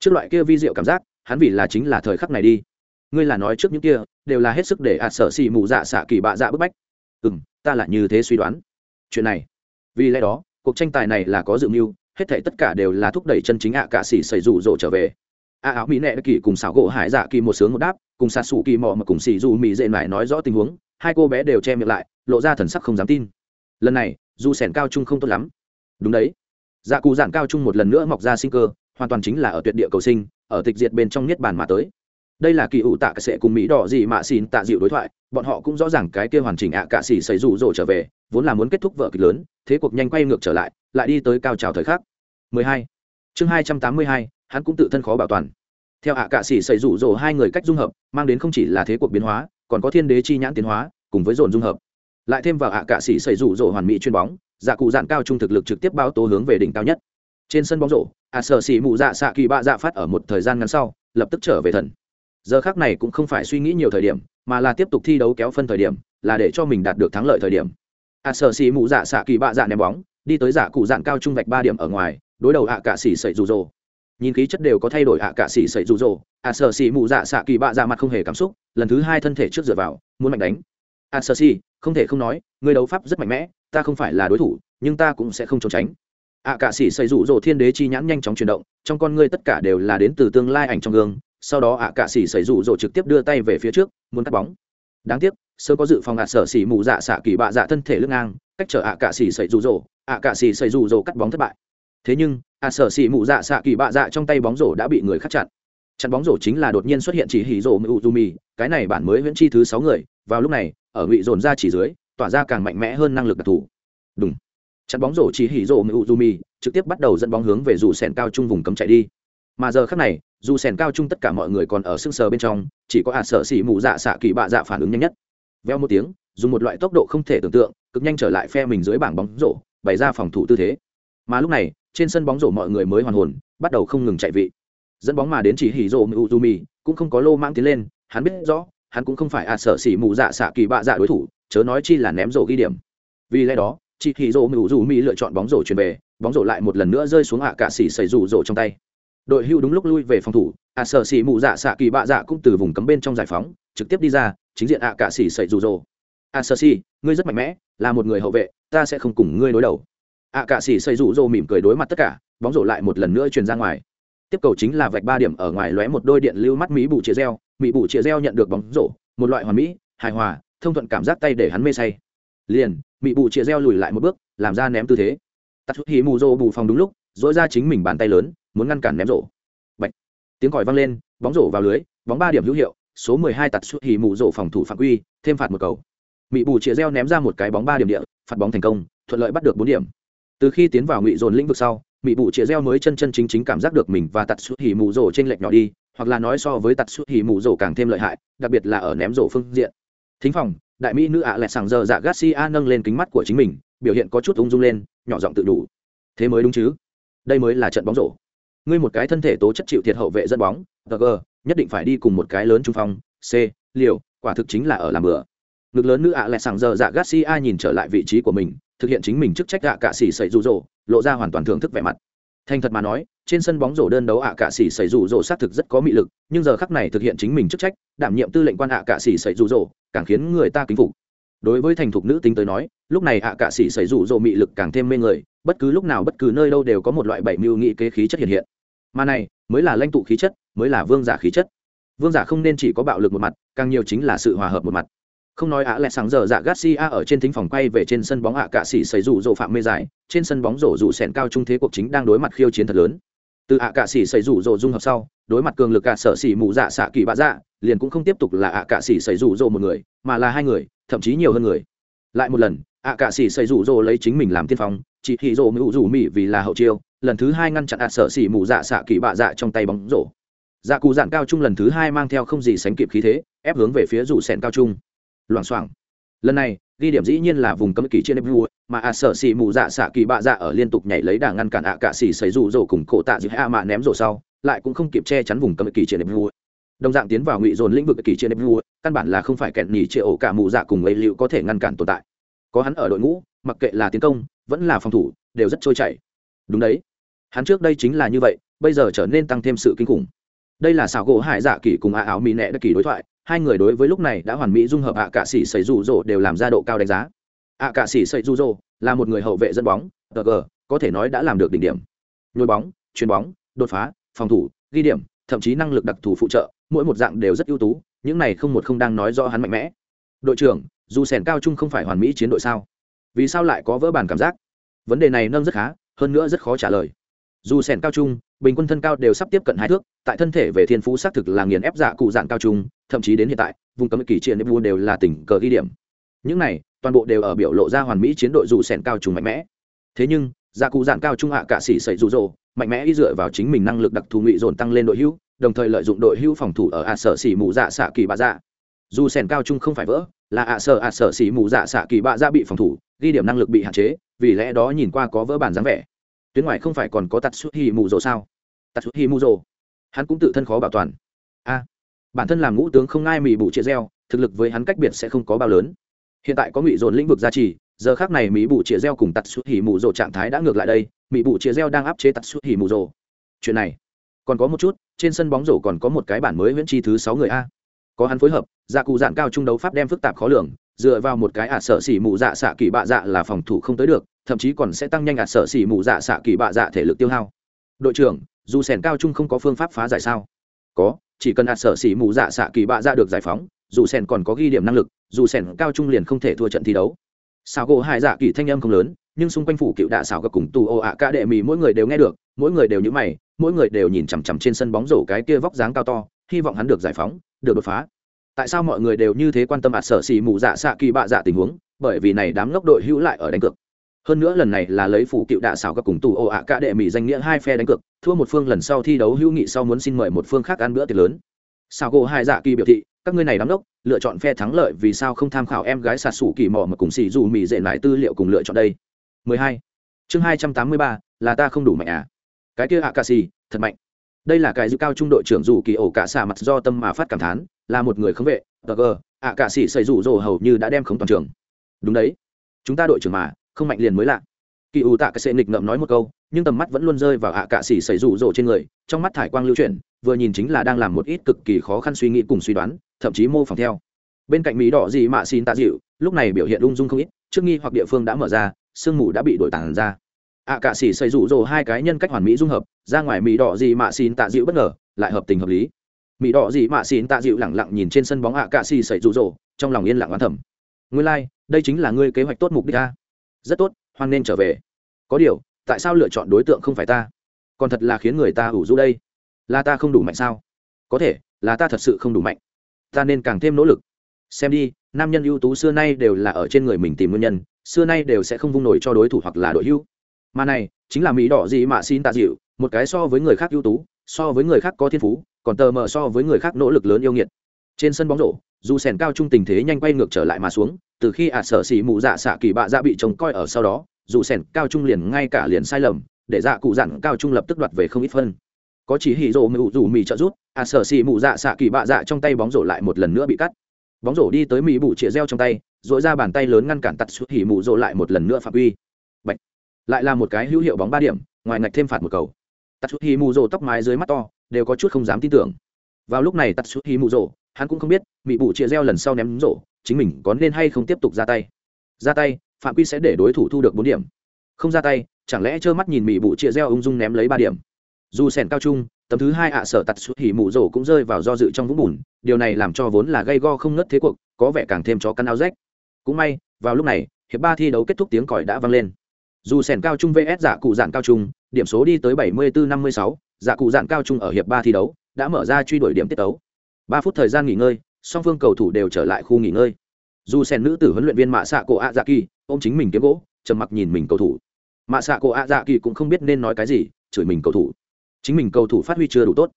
Trước loại kia vi diệu cảm giác, hắn vì là chính là thời khắc này đi. Ngươi là nói trước những kia đều là hết sức để ạt sở xì mù dạ xạ kỳ bạ dạ bức bách. Ừ m ta là như thế suy đoán. Chuyện này, vì lẽ đó, cuộc tranh tài này là có dự mưu, hết thể tất cả đều là thúc đẩy chân chính ạ cả xỉ xảy rủ rộ trở về. A áo mỹ nệ kỳ cùng xảo gỗ hải dạ kỳ một sướng một đáp, cùng xạ xù kỳ mò mà cùng xỉ dù mỹ dệ mải nói rõ tình huống, hai cô bé đều che miệng lại, lộ ra thần sắc không dám tin. Lần này, dù sẻn cao trung không tốt lắm. Đúng đấy. Dạ cụ giản cao trung một lần nữa mọc ra sinh cơ, hoàn toàn chính là ở tuyệt địa cầu sinh, ở tịch diệt bên trong niết bàn mà tới đây là kỳ ủ tạ sẽ cùng mỹ đỏ gì mà xin tạ dịu đối thoại bọn họ cũng rõ ràng cái kia hoàn chỉnh ạ cả xỉ xảy rủ rồ trở về vốn là muốn kết thúc vở kịch lớn thế cuộc nhanh quay ngược trở lại lại đi tới cao trào thời khắc. 12. chương 282, hắn cũng tự thân khó bảo toàn. Theo ạ cả xỉ xảy rủ rồ hai người cách dung hợp mang đến không chỉ là thế cuộc biến hóa còn có thiên đế chi nhãn tiến hóa cùng với dồn dung hợp. Lại thêm vào ạ cả xỉ xảy rủ rồ hoàn mỹ chuyên bóng dạ cụ dạn cao trung thực lực trực tiếp báo tố hướng về đỉnh cao nhất. Trên sân bóng rổ ạ sở xỉ mụ dạ xạ kỳ bạ dạ phát ở một thời gian ngắn sau lập tức trở về thần giờ khác này cũng không phải suy nghĩ nhiều thời điểm, mà là tiếp tục thi đấu kéo phân thời điểm, là để cho mình đạt được thắng lợi thời điểm. A sở xì mụ dạ xạ kỳ bạ dạ ném bóng, đi tới giả cụ dạn cao trung vạch ba điểm ở ngoài, đối đầu ạ cả xỉ sậy rụ rồ. Nhìn khí chất đều có thay đổi ạ cả xỉ sậy rụ rồ ạ sở xỉ mụ dạ xạ kỳ bạ dạ mặt không hề cảm xúc, lần thứ hai thân thể trước dựa vào, muốn mạnh đánh. Ạ sở xỉ không thể không nói, người đấu pháp rất mạnh mẽ, ta không phải là đối thủ, nhưng ta cũng sẽ không trốn tránh. Ạ cả xì xây rủ rồ thiên đế chi nhãn nhanh chóng chuyển động, trong con ngươi tất cả đều là đến từ tương lai ảnh trong gương sau đó ạ cạ xỉ xảy rủ rỗ trực tiếp đưa tay về phía trước, muốn cắt bóng. Đáng tiếc sơ có dự phòng ạ sở xỉ mù dạ xạ kỳ bạ dạ thân thể lưng ngang, cách chở ạ cạ xỉ xảy rủ rồ ạ cạ xỉ xảy rủ rồ cắt bóng thất bại. Thế nhưng, ạ sở xỉ mù dạ xạ kỳ bạ dạ trong tay bóng rổ đã bị người khắc chặn. Chặn bóng rổ chính là đột nhiên xuất hiện chỉ hỉ rổ mù dù mì, cái này bản mới huyễn chi thứ sáu người, vào lúc này, ở ngụy dồn ra chỉ dưới, tỏa ra càng mạnh mẽ hơn năng lực đặc thù. Đúng chặn bóng rổ chỉ hỉ rổ mù dù mì, trực tiếp bắt đầu dẫn bóng hướng về dù sèn cao trung vùng cấm chạy đi mà giờ khác này, dù sèn cao trung tất cả mọi người còn ở sưng sờ bên trong, chỉ có ả sợ xỉ mù dạ xạ kỳ bạ dạ phản ứng nhanh nhất. Veo một tiếng, dùng một loại tốc độ không thể tưởng tượng, cực nhanh trở lại phe mình dưới bảng bóng rổ, bày ra phòng thủ tư thế. Mà lúc này, trên sân bóng rổ mọi người mới hoàn hồn, bắt đầu không ngừng chạy vị. Dẫn bóng mà đến chỉ hỉ rộ mưu mi cũng không có lô mang tiến lên, hắn biết rõ, hắn cũng không phải à sở xỉ mù dạ xạ kỳ bạ dạ đối thủ, chớ nói chi là ném rổ ghi điểm. Vì lẽ đó, chỉ hỉ rộ mưu mi lựa chọn bóng rổ chuyển về, bóng rổ lại một lần nữa rơi xuống hạ cả xỉ xảy rủ rổ trong tay đội hưu đúng lúc lui về phòng thủ à sở xỉ mù dạ xạ kỳ bạ dạ cũng từ vùng cấm bên trong giải phóng, trực tiếp đi ra, chính diện ạ cả xỉ sậy rủ rổ à sở xỉ, ngươi rất mạnh mẽ, là một người hậu vệ, ta sẽ không cùng ngươi đối đầu. Ạ cả xỉ sậy rủ rồ mỉm cười đối mặt tất cả, bóng rổ lại một lần nữa truyền ra ngoài. Tiếp cầu chính là vạch ba điểm ở ngoài lóe một đôi điện lưu mắt mỹ bù chia reo mỹ bù chia reo nhận được bóng rổ, một loại hoàn mỹ, hài hòa, thông thuận cảm giác tay để hắn mê say. Liền, mỹ bù chia reo lùi lại một bước, làm ra ném tư thế. Tắt hí mù rô bù phòng đúng lúc dỗi ra chính mình bàn tay lớn muốn ngăn cản ném rổ. Bạch. tiếng còi vang lên, bóng rổ vào lưới, bóng ba điểm hữu hiệu, số mười hai tạt suốt hì mù rổ phòng thủ phạm quy, thêm phạt một cầu. Mỹ bù chia reo ném ra một cái bóng ba điểm địa, phạt bóng thành công, thuận lợi bắt được bốn điểm. Từ khi tiến vào ngụy dồn lĩnh vực sau mỹ bù chĩa reo mới chân chân chính chính cảm giác được mình và tạt suốt hỉ mù rổ trên lệch nhỏ đi, hoặc là nói so với tạt suốt hỉ mù rổ càng thêm lợi hại, đặc biệt là ở ném rổ phương diện. Thính phòng, đại mỹ nữ ạ à lẹ sàng giờ dạ garcia nâng lên kính mắt của chính mình, biểu hiện có chút ung dung lên, nhỏ giọng tự đủ. Thế mới đúng chứ? Đây mới là trận bóng rổ ngươi một cái thân thể tố chất chịu thiệt hậu vệ dẫn bóng g nhất định phải đi cùng một cái lớn trung phong, c, liều, quả thực chính là ở làm bừa. Ngực lớn nữ ạ à lẹ sàng giờ dạ garcia nhìn trở lại vị trí của mình, thực hiện chính mình chức trách ạ cạ xỉ xảy rụ rỗ, lộ ra hoàn toàn thưởng thức vẻ mặt. Thành thật mà nói, trên sân bóng rổ đơn đấu ạ cạ xỉ xảy rụ rỗ xác thực rất có mị lực, nhưng giờ khắc này thực hiện chính mình chức trách, đảm nhiệm tư lệnh quan ạ cạ xỉ xảy rụ rỗ, càng khiến người ta kính phục đối với thành thục nữ tính tới nói, lúc này ạ cạ sĩ xảy rủ rộ mị lực càng thêm mê người, bất cứ lúc nào bất cứ nơi đâu đều có một loại bảy mưu nghị kế khí chất hiện hiện. Mà này, mới là lãnh tụ khí chất, mới là vương giả khí chất. Vương giả không nên chỉ có bạo lực một mặt, càng nhiều chính là sự hòa hợp một mặt. Không nói ạ lẹ sáng giờ dạ garcia ở trên thính phòng quay về trên sân bóng ạ cạ sĩ xảy rủ rộ phạm mê giải, trên sân bóng rổ rủ sèn cao trung thế cuộc chính đang đối mặt khiêu chiến thật lớn từ ạ cạ xỉ xảy rủ rộ dung hợp sau, đối mặt cường lực cả sở xỉ mù dạ xạ kỳ bạ dạ liền cũng không tiếp tục là ạ cạ xỉ xảy rủ rộ một người, mà là hai người, thậm chí nhiều hơn người. Lại một lần, ạ cạ xỉ xảy rủ rộ lấy chính mình làm tiên phong, chỉ thị rộ mưu rủ mỹ vì là hậu chiêu, lần thứ hai ngăn chặn ạ sở xỉ mù dạ xạ kỳ bạ dạ trong tay bóng rổ. Dạ cù dạn cao trung lần thứ hai mang theo không gì sánh kịp khí thế, ép hướng về phía rủ sẹn cao trung. Loảng xoảng. Lần này ghi điểm dĩ nhiên là vùng cấm kỳ trên vua mà à, A sở xì mù dạ xạ kỳ bạ dạ ở liên tục nhảy lấy đà ngăn cản ạ cạ xì xảy rủ rổ cùng cổ tạ giữa A mạ ném rổ sau, lại cũng không kịp che chắn vùng cấm kỳ trên vua đồng dạng tiến vào ngụy dồn lĩnh vực kỳ trên vua căn bản là không phải kẹn nhỉ chế ổ cả mù dạ cùng lấy liệu có thể ngăn cản tồn tại. Có hắn ở đội ngũ, mặc kệ là tiến công, vẫn là phòng thủ, đều rất trôi chảy. Đúng đấy. Hắn trước đây chính là như vậy, bây giờ trở nên tăng thêm sự kinh khủng. Đây là xảo gỗ hải dạ kỳ cùng A áo mỹ nẹ đã kỳ đối thoại hai người đối với lúc này đã hoàn mỹ dung hợp ạ cạ sĩ xây rủ rỗ đều làm ra độ cao đánh giá. ạ cạ sĩ xây rủ rỗ là một người hậu vệ dẫn bóng, tờ gờ, có thể nói đã làm được đỉnh điểm. Nhồi bóng, chuyền bóng, đột phá, phòng thủ, ghi điểm, thậm chí năng lực đặc thù phụ trợ, mỗi một dạng đều rất ưu tú, những này không một không đang nói rõ hắn mạnh mẽ. Đội trưởng, dù sèn cao trung không phải hoàn mỹ chiến đội sao? Vì sao lại có vỡ bàn cảm giác? Vấn đề này nâng rất khá, hơn nữa rất khó trả lời dù sẻn cao trung, bình quân thân cao đều sắp tiếp cận hai thước, tại thân thể về thiên phú xác thực là nghiền ép dạ cụ dạng cao trung, thậm chí đến hiện tại, vùng cấm kỳ triển nebu vua đều là tỉnh cờ ghi điểm. Những này, toàn bộ đều ở biểu lộ ra hoàn mỹ chiến đội dù sẻn cao trung mạnh mẽ. Thế nhưng dạ cụ dạng cao trung hạ cả sĩ sậy rụ rỗ mạnh mẽ y dựa vào chính mình năng lực đặc thù ngụy dồn tăng lên đội hữu đồng thời lợi dụng đội hữu phòng thủ ở ạ sở xỉ mù dạ xạ kỳ bạ dạ. Dù sẻn cao trung không phải vỡ, là ạ sở ạ sở xỉ mù dạ xạ kỳ bạ dạ bị phòng thủ, ghi điểm năng lực bị hạn chế, vì lẽ đó nhìn qua có vỡ bản dáng vẻ tuyến ngoài không phải còn có tạt xuất hi mù rồ sao? Tạt xuất hi mù rồ hắn cũng tự thân khó bảo toàn. A, bản thân làm ngũ tướng không ai mì bù chia reo thực lực với hắn cách biệt sẽ không có bao lớn. Hiện tại có ngụy dồn lĩnh vực gia trì, giờ khác này mỹ bù chia reo cùng tạt xuất hi mù rồ trạng thái đã ngược lại đây mỹ bù chia reo đang áp chế tạt xuất hi mù rồ chuyện này, còn có một chút, trên sân bóng rổ còn có một cái bản mới huyễn chi thứ sáu người a. Có hắn phối hợp dạ cụ dạng cao trung đấu pháp đem phức tạp khó lường, dựa vào một cái ả sợ xỉ mụ dạ xạ kỳ bạ dạ là phòng thủ không tới được thậm chí còn sẽ tăng nhanh ạt sợ xỉ mù dạ xạ kỳ bạ dạ thể lực tiêu hao. Đội trưởng, dù sẻn cao trung không có phương pháp phá giải sao? Có, chỉ cần ạt sợ xỉ mù dạ xạ kỳ bạ dạ được giải phóng, dù sẻn còn có ghi điểm năng lực, dù sẻn cao trung liền không thể thua trận thi đấu. Sao gỗ hai dạ kỳ thanh âm không lớn, nhưng xung quanh phủ cựu đạ xảo gặp cùng tù ô ạ ca đệ mì mỗi người đều nghe được, mỗi người đều nhữ mày, mỗi người đều nhìn chằm chằm trên sân bóng rổ cái kia vóc dáng cao to, hy vọng hắn được giải phóng, được đột phá. Tại sao mọi người đều như thế quan tâm ạt sở xì mù dạ xạ kỳ bạ dạ tình huống? Bởi vì này đám ngốc đội hữu lại ở đánh cược hơn nữa lần này là lấy phủ cựu đạ xảo các cùng tù ồ ạ cả đệ mỹ danh nghĩa hai phe đánh cược thua một phương lần sau thi đấu hữu nghị sau muốn xin mời một phương khác ăn bữa tiệc lớn. Sao gỗ hai dạ kỳ biểu thị các ngươi này đám đốc lựa chọn phe thắng lợi vì sao không tham khảo em gái sạt sủ kỳ mò mà cùng xì dù mỹ dệ lại tư liệu cùng lựa chọn đây? 12. chương 283, là ta không đủ mạnh à? Cái kia ạ cà xì thật mạnh. Đây là cái dư cao trung đội trưởng dù kỳ ổ cả xả mặt do tâm mà phát cảm thán là một người khống vệ. Tờ gờ ạ cà xì xây rủ rồ hầu như đã đem khống toàn trường. Đúng đấy. Chúng ta đội trưởng mà không mạnh liền mới lạ. Kỳ ủ tạ cái sệ nghịch ngợm nói một câu nhưng tầm mắt vẫn luôn rơi vào ạ cạ xỉ xảy rụ rỗ trên người trong mắt thải quang lưu chuyển vừa nhìn chính là đang làm một ít cực kỳ khó khăn suy nghĩ cùng suy đoán thậm chí mô phỏng theo. Bên cạnh mỹ đỏ gì mạ xin tạ dịu lúc này biểu hiện ung dung không ít trước nghi hoặc địa phương đã mở ra sương mù đã bị đổi tàn ra. ạ cạ xỉ xây rủ rồ hai cái nhân cách hoàn mỹ dung hợp ra ngoài mỹ đỏ gì mạ xin tạ dịu bất ngờ lại hợp tình hợp lý. Mỹ đỏ gì mạ xin tạ dịu lẳng lặng nhìn trên sân bóng ạ cạ xỉ xây rủ rồ trong lòng yên lặng oán thầm. Nguyên lai、like, đây chính là ngươi kế hoạch tốt mục đích ta rất tốt, hoan nên trở về. Có điều, tại sao lựa chọn đối tượng không phải ta? Còn thật là khiến người ta ủ rũ đây. Là ta không đủ mạnh sao? Có thể, là ta thật sự không đủ mạnh. Ta nên càng thêm nỗ lực. Xem đi, nam nhân ưu tú xưa nay đều là ở trên người mình tìm nguyên nhân, xưa nay đều sẽ không vung nổi cho đối thủ hoặc là đội hưu. Mà này, chính là mỹ đỏ gì mà xin tạ dịu, một cái so với người khác ưu tú, so với người khác có thiên phú, còn tờ mờ so với người khác nỗ lực lớn yêu nghiệt trên sân bóng rổ, dù sèn cao trung tình thế nhanh quay ngược trở lại mà xuống, từ khi ả sở xỉ mụ dạ xạ kỳ bạ dạ bị trông coi ở sau đó, dù sèn cao trung liền ngay cả liền sai lầm, để dạ cụ dặn cao trung lập tức đoạt về không ít phân. Có chỉ hỉ rổ mụ rủ mì trợ rút ả sở xỉ mụ dạ xạ kỳ bạ dạ trong tay bóng rổ lại một lần nữa bị cắt. Bóng rổ đi tới mỹ bụ chĩa reo trong tay dội ra bàn tay lớn ngăn cản tắt xuất hỉ mụ rổ lại một lần nữa phạm uy. Bạch. lại là một cái hữu hiệu bóng ba điểm, ngoài ngạch thêm phạt một cầu. Tạt xuất hỉ mụ rổ tóc mái dưới mắt to, đều có chút không dám tin tưởng. Vào lúc này tạt xuất hỉ mụ rổ hắn cũng không biết mỹ bụ chia reo lần sau ném rổ chính mình có nên hay không tiếp tục ra tay. Ra tay phạm quy sẽ để đối thủ thu được bốn điểm. Không ra tay chẳng lẽ trơ mắt nhìn mỹ bụ chia reo ung dung ném lấy ba điểm? Dù sẻn cao trung tầm thứ hai ạ sở tạt xuất hỉ mụ rổ cũng rơi vào do dự trong vũng bùn điều này làm cho vốn là gây go không ngất thế cuộc có vẻ càng thêm cho căn áo rách. Cũng may vào lúc này hiệp ba thi đấu kết thúc tiếng còi đã vang lên. Dù sẻn cao trung vs giả cụ dạn cao trung điểm số đi tới 74-56, giả dạ cụ dạn cao trung ở hiệp ba thi đấu đã mở ra truy đuổi điểm tiết tấu ba phút thời gian nghỉ ngơi, song phương cầu thủ đều trở lại khu nghỉ ngơi. Dù sen nữ tử huấn luyện viên mạ xạ cổ a dạ kỳ ôm chính mình kiếm gỗ, trầm mặc nhìn mình cầu thủ. Mạ xạ cổ a dạ kỳ cũng không biết nên nói cái gì, chửi mình cầu thủ. Chính mình cầu thủ phát huy chưa đủ tốt.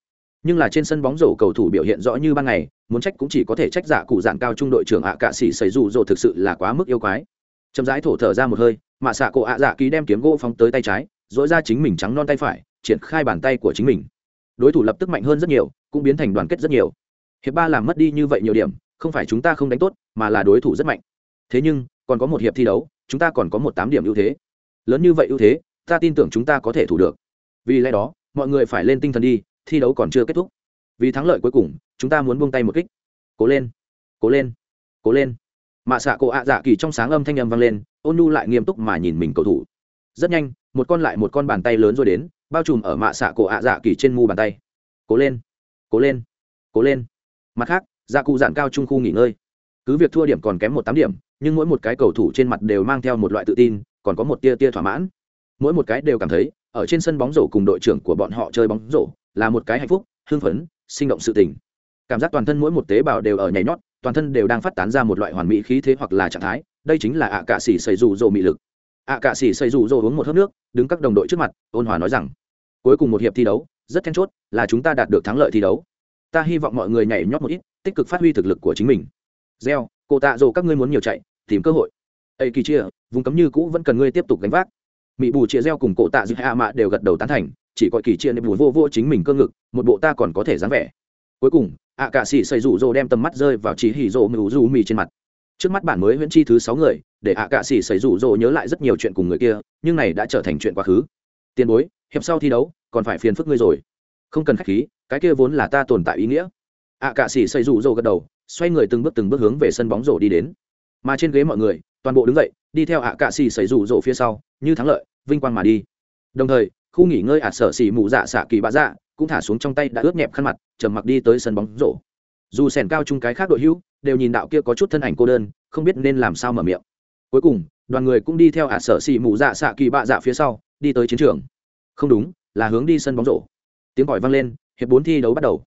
Nhưng là trên sân bóng rổ cầu thủ biểu hiện rõ như ban ngày, muốn trách cũng chỉ có thể trách giả cụ dạng cao trung đội trưởng ạ cạ sĩ xảy dù rồ thực sự là quá mức yêu quái. Chậm rãi thổ thở ra một hơi, mạ xạ cổ ạ dạ Kỳ đem kiếm gỗ phóng tới tay trái dỗi ra chính mình trắng non tay phải, triển khai bàn tay của chính mình. Đối thủ lập tức mạnh hơn rất nhiều, cũng biến thành đoàn kết rất nhiều hiệp ba làm mất đi như vậy nhiều điểm, không phải chúng ta không đánh tốt, mà là đối thủ rất mạnh. Thế nhưng, còn có một hiệp thi đấu, chúng ta còn có một tám điểm ưu thế. Lớn như vậy ưu thế, ta tin tưởng chúng ta có thể thủ được. Vì lẽ đó, mọi người phải lên tinh thần đi, thi đấu còn chưa kết thúc. Vì thắng lợi cuối cùng, chúng ta muốn buông tay một kích. Cố lên cố lên cố lên. Mạ xạ cổ ạ dạ kỳ trong sáng âm thanh âm vang lên, ôn nu lại nghiêm túc mà nhìn mình cầu thủ. Rất nhanh, một con lại một con bàn tay lớn rồi đến, bao trùm ở mạ xạ cổ ạ dạ kỳ trên mu bàn tay. Cố lên cố lên cố lên mặt khác gia cụ dạn cao trung khu nghỉ ngơi. Cứ việc thua điểm còn kém một tám điểm, nhưng mỗi một cái cầu thủ trên mặt đều mang theo một loại tự tin, còn có một tia tia thỏa mãn. Mỗi một cái đều cảm thấy, ở trên sân bóng rổ cùng đội trưởng của bọn họ chơi bóng rổ là một cái hạnh phúc, hưng phấn, sinh động sự tình. Cảm giác toàn thân mỗi một tế bào đều ở nhảy nhót, toàn thân đều đang phát tán ra một loại hoàn mỹ khí thế hoặc là trạng thái, đây chính là ạ cạ xỉ xây dù dỗ mị lực. ạ cạ xỉ xây dù dỗ uống một hớp nước, đứng các đồng đội trước mặt, ôn hòa nói rằng, cuối cùng một hiệp thi đấu, rất then chốt là chúng ta đạt được thắng lợi thi đấu ta hy vọng mọi người nhảy nhót một ít, tích cực phát huy thực lực của chính mình. Gieo cô tạ dỗ các ngươi muốn nhiều chạy, tìm cơ hội. Ây kỳ chia, vùng cấm như cũ vẫn cần ngươi tiếp tục gánh vác. Mỹ bù chia gieo cùng cổ tạ dư hạ mạ đều gật đầu tán thành, chỉ gọi kỳ chia nệm bù vô vô chính mình cơ ngực, một bộ ta còn có thể dáng vẻ. Cuối cùng, ạ cạ sĩ xây rủ rô đem tầm mắt rơi vào chỉ hỉ rô mưu du mì trên mặt. Trước mắt bản mới huyễn chi thứ sáu người, để ạ cạ sĩ xây rủ rô nhớ lại rất nhiều chuyện cùng người kia, nhưng này đã trở thành chuyện quá khứ. Tiền bối, hiệp sau thi đấu, còn phải phiền phức ngươi rồi. Không cần khách khí cái kia vốn là ta tồn tại ý nghĩa. Ạ cạ sĩ xây rủ rồ gật đầu, xoay người từng bước từng bước hướng về sân bóng rổ đi đến. Mà trên ghế mọi người, toàn bộ đứng dậy, đi theo ạ cạ xỉ xảy rủ rộ phía sau, như thắng lợi, vinh quang mà đi. Đồng thời, khu nghỉ ngơi ạt sở xỉ mụ dạ xạ kỳ bạ dạ cũng thả xuống trong tay đã ướt nhẹp khăn mặt, trầm mặc đi tới sân bóng rổ. Dù sèn cao chung cái khác đội hữu đều nhìn đạo kia có chút thân ảnh cô đơn, không biết nên làm sao mở miệng. Cuối cùng, đoàn người cũng đi theo ạt sở xỉ mụ dạ xạ kỳ bạ dạ phía sau, đi tới chiến trường. Không đúng, là hướng đi sân bóng rổ. Tiếng còi vang lên hiệp bốn thi đấu bắt đầu.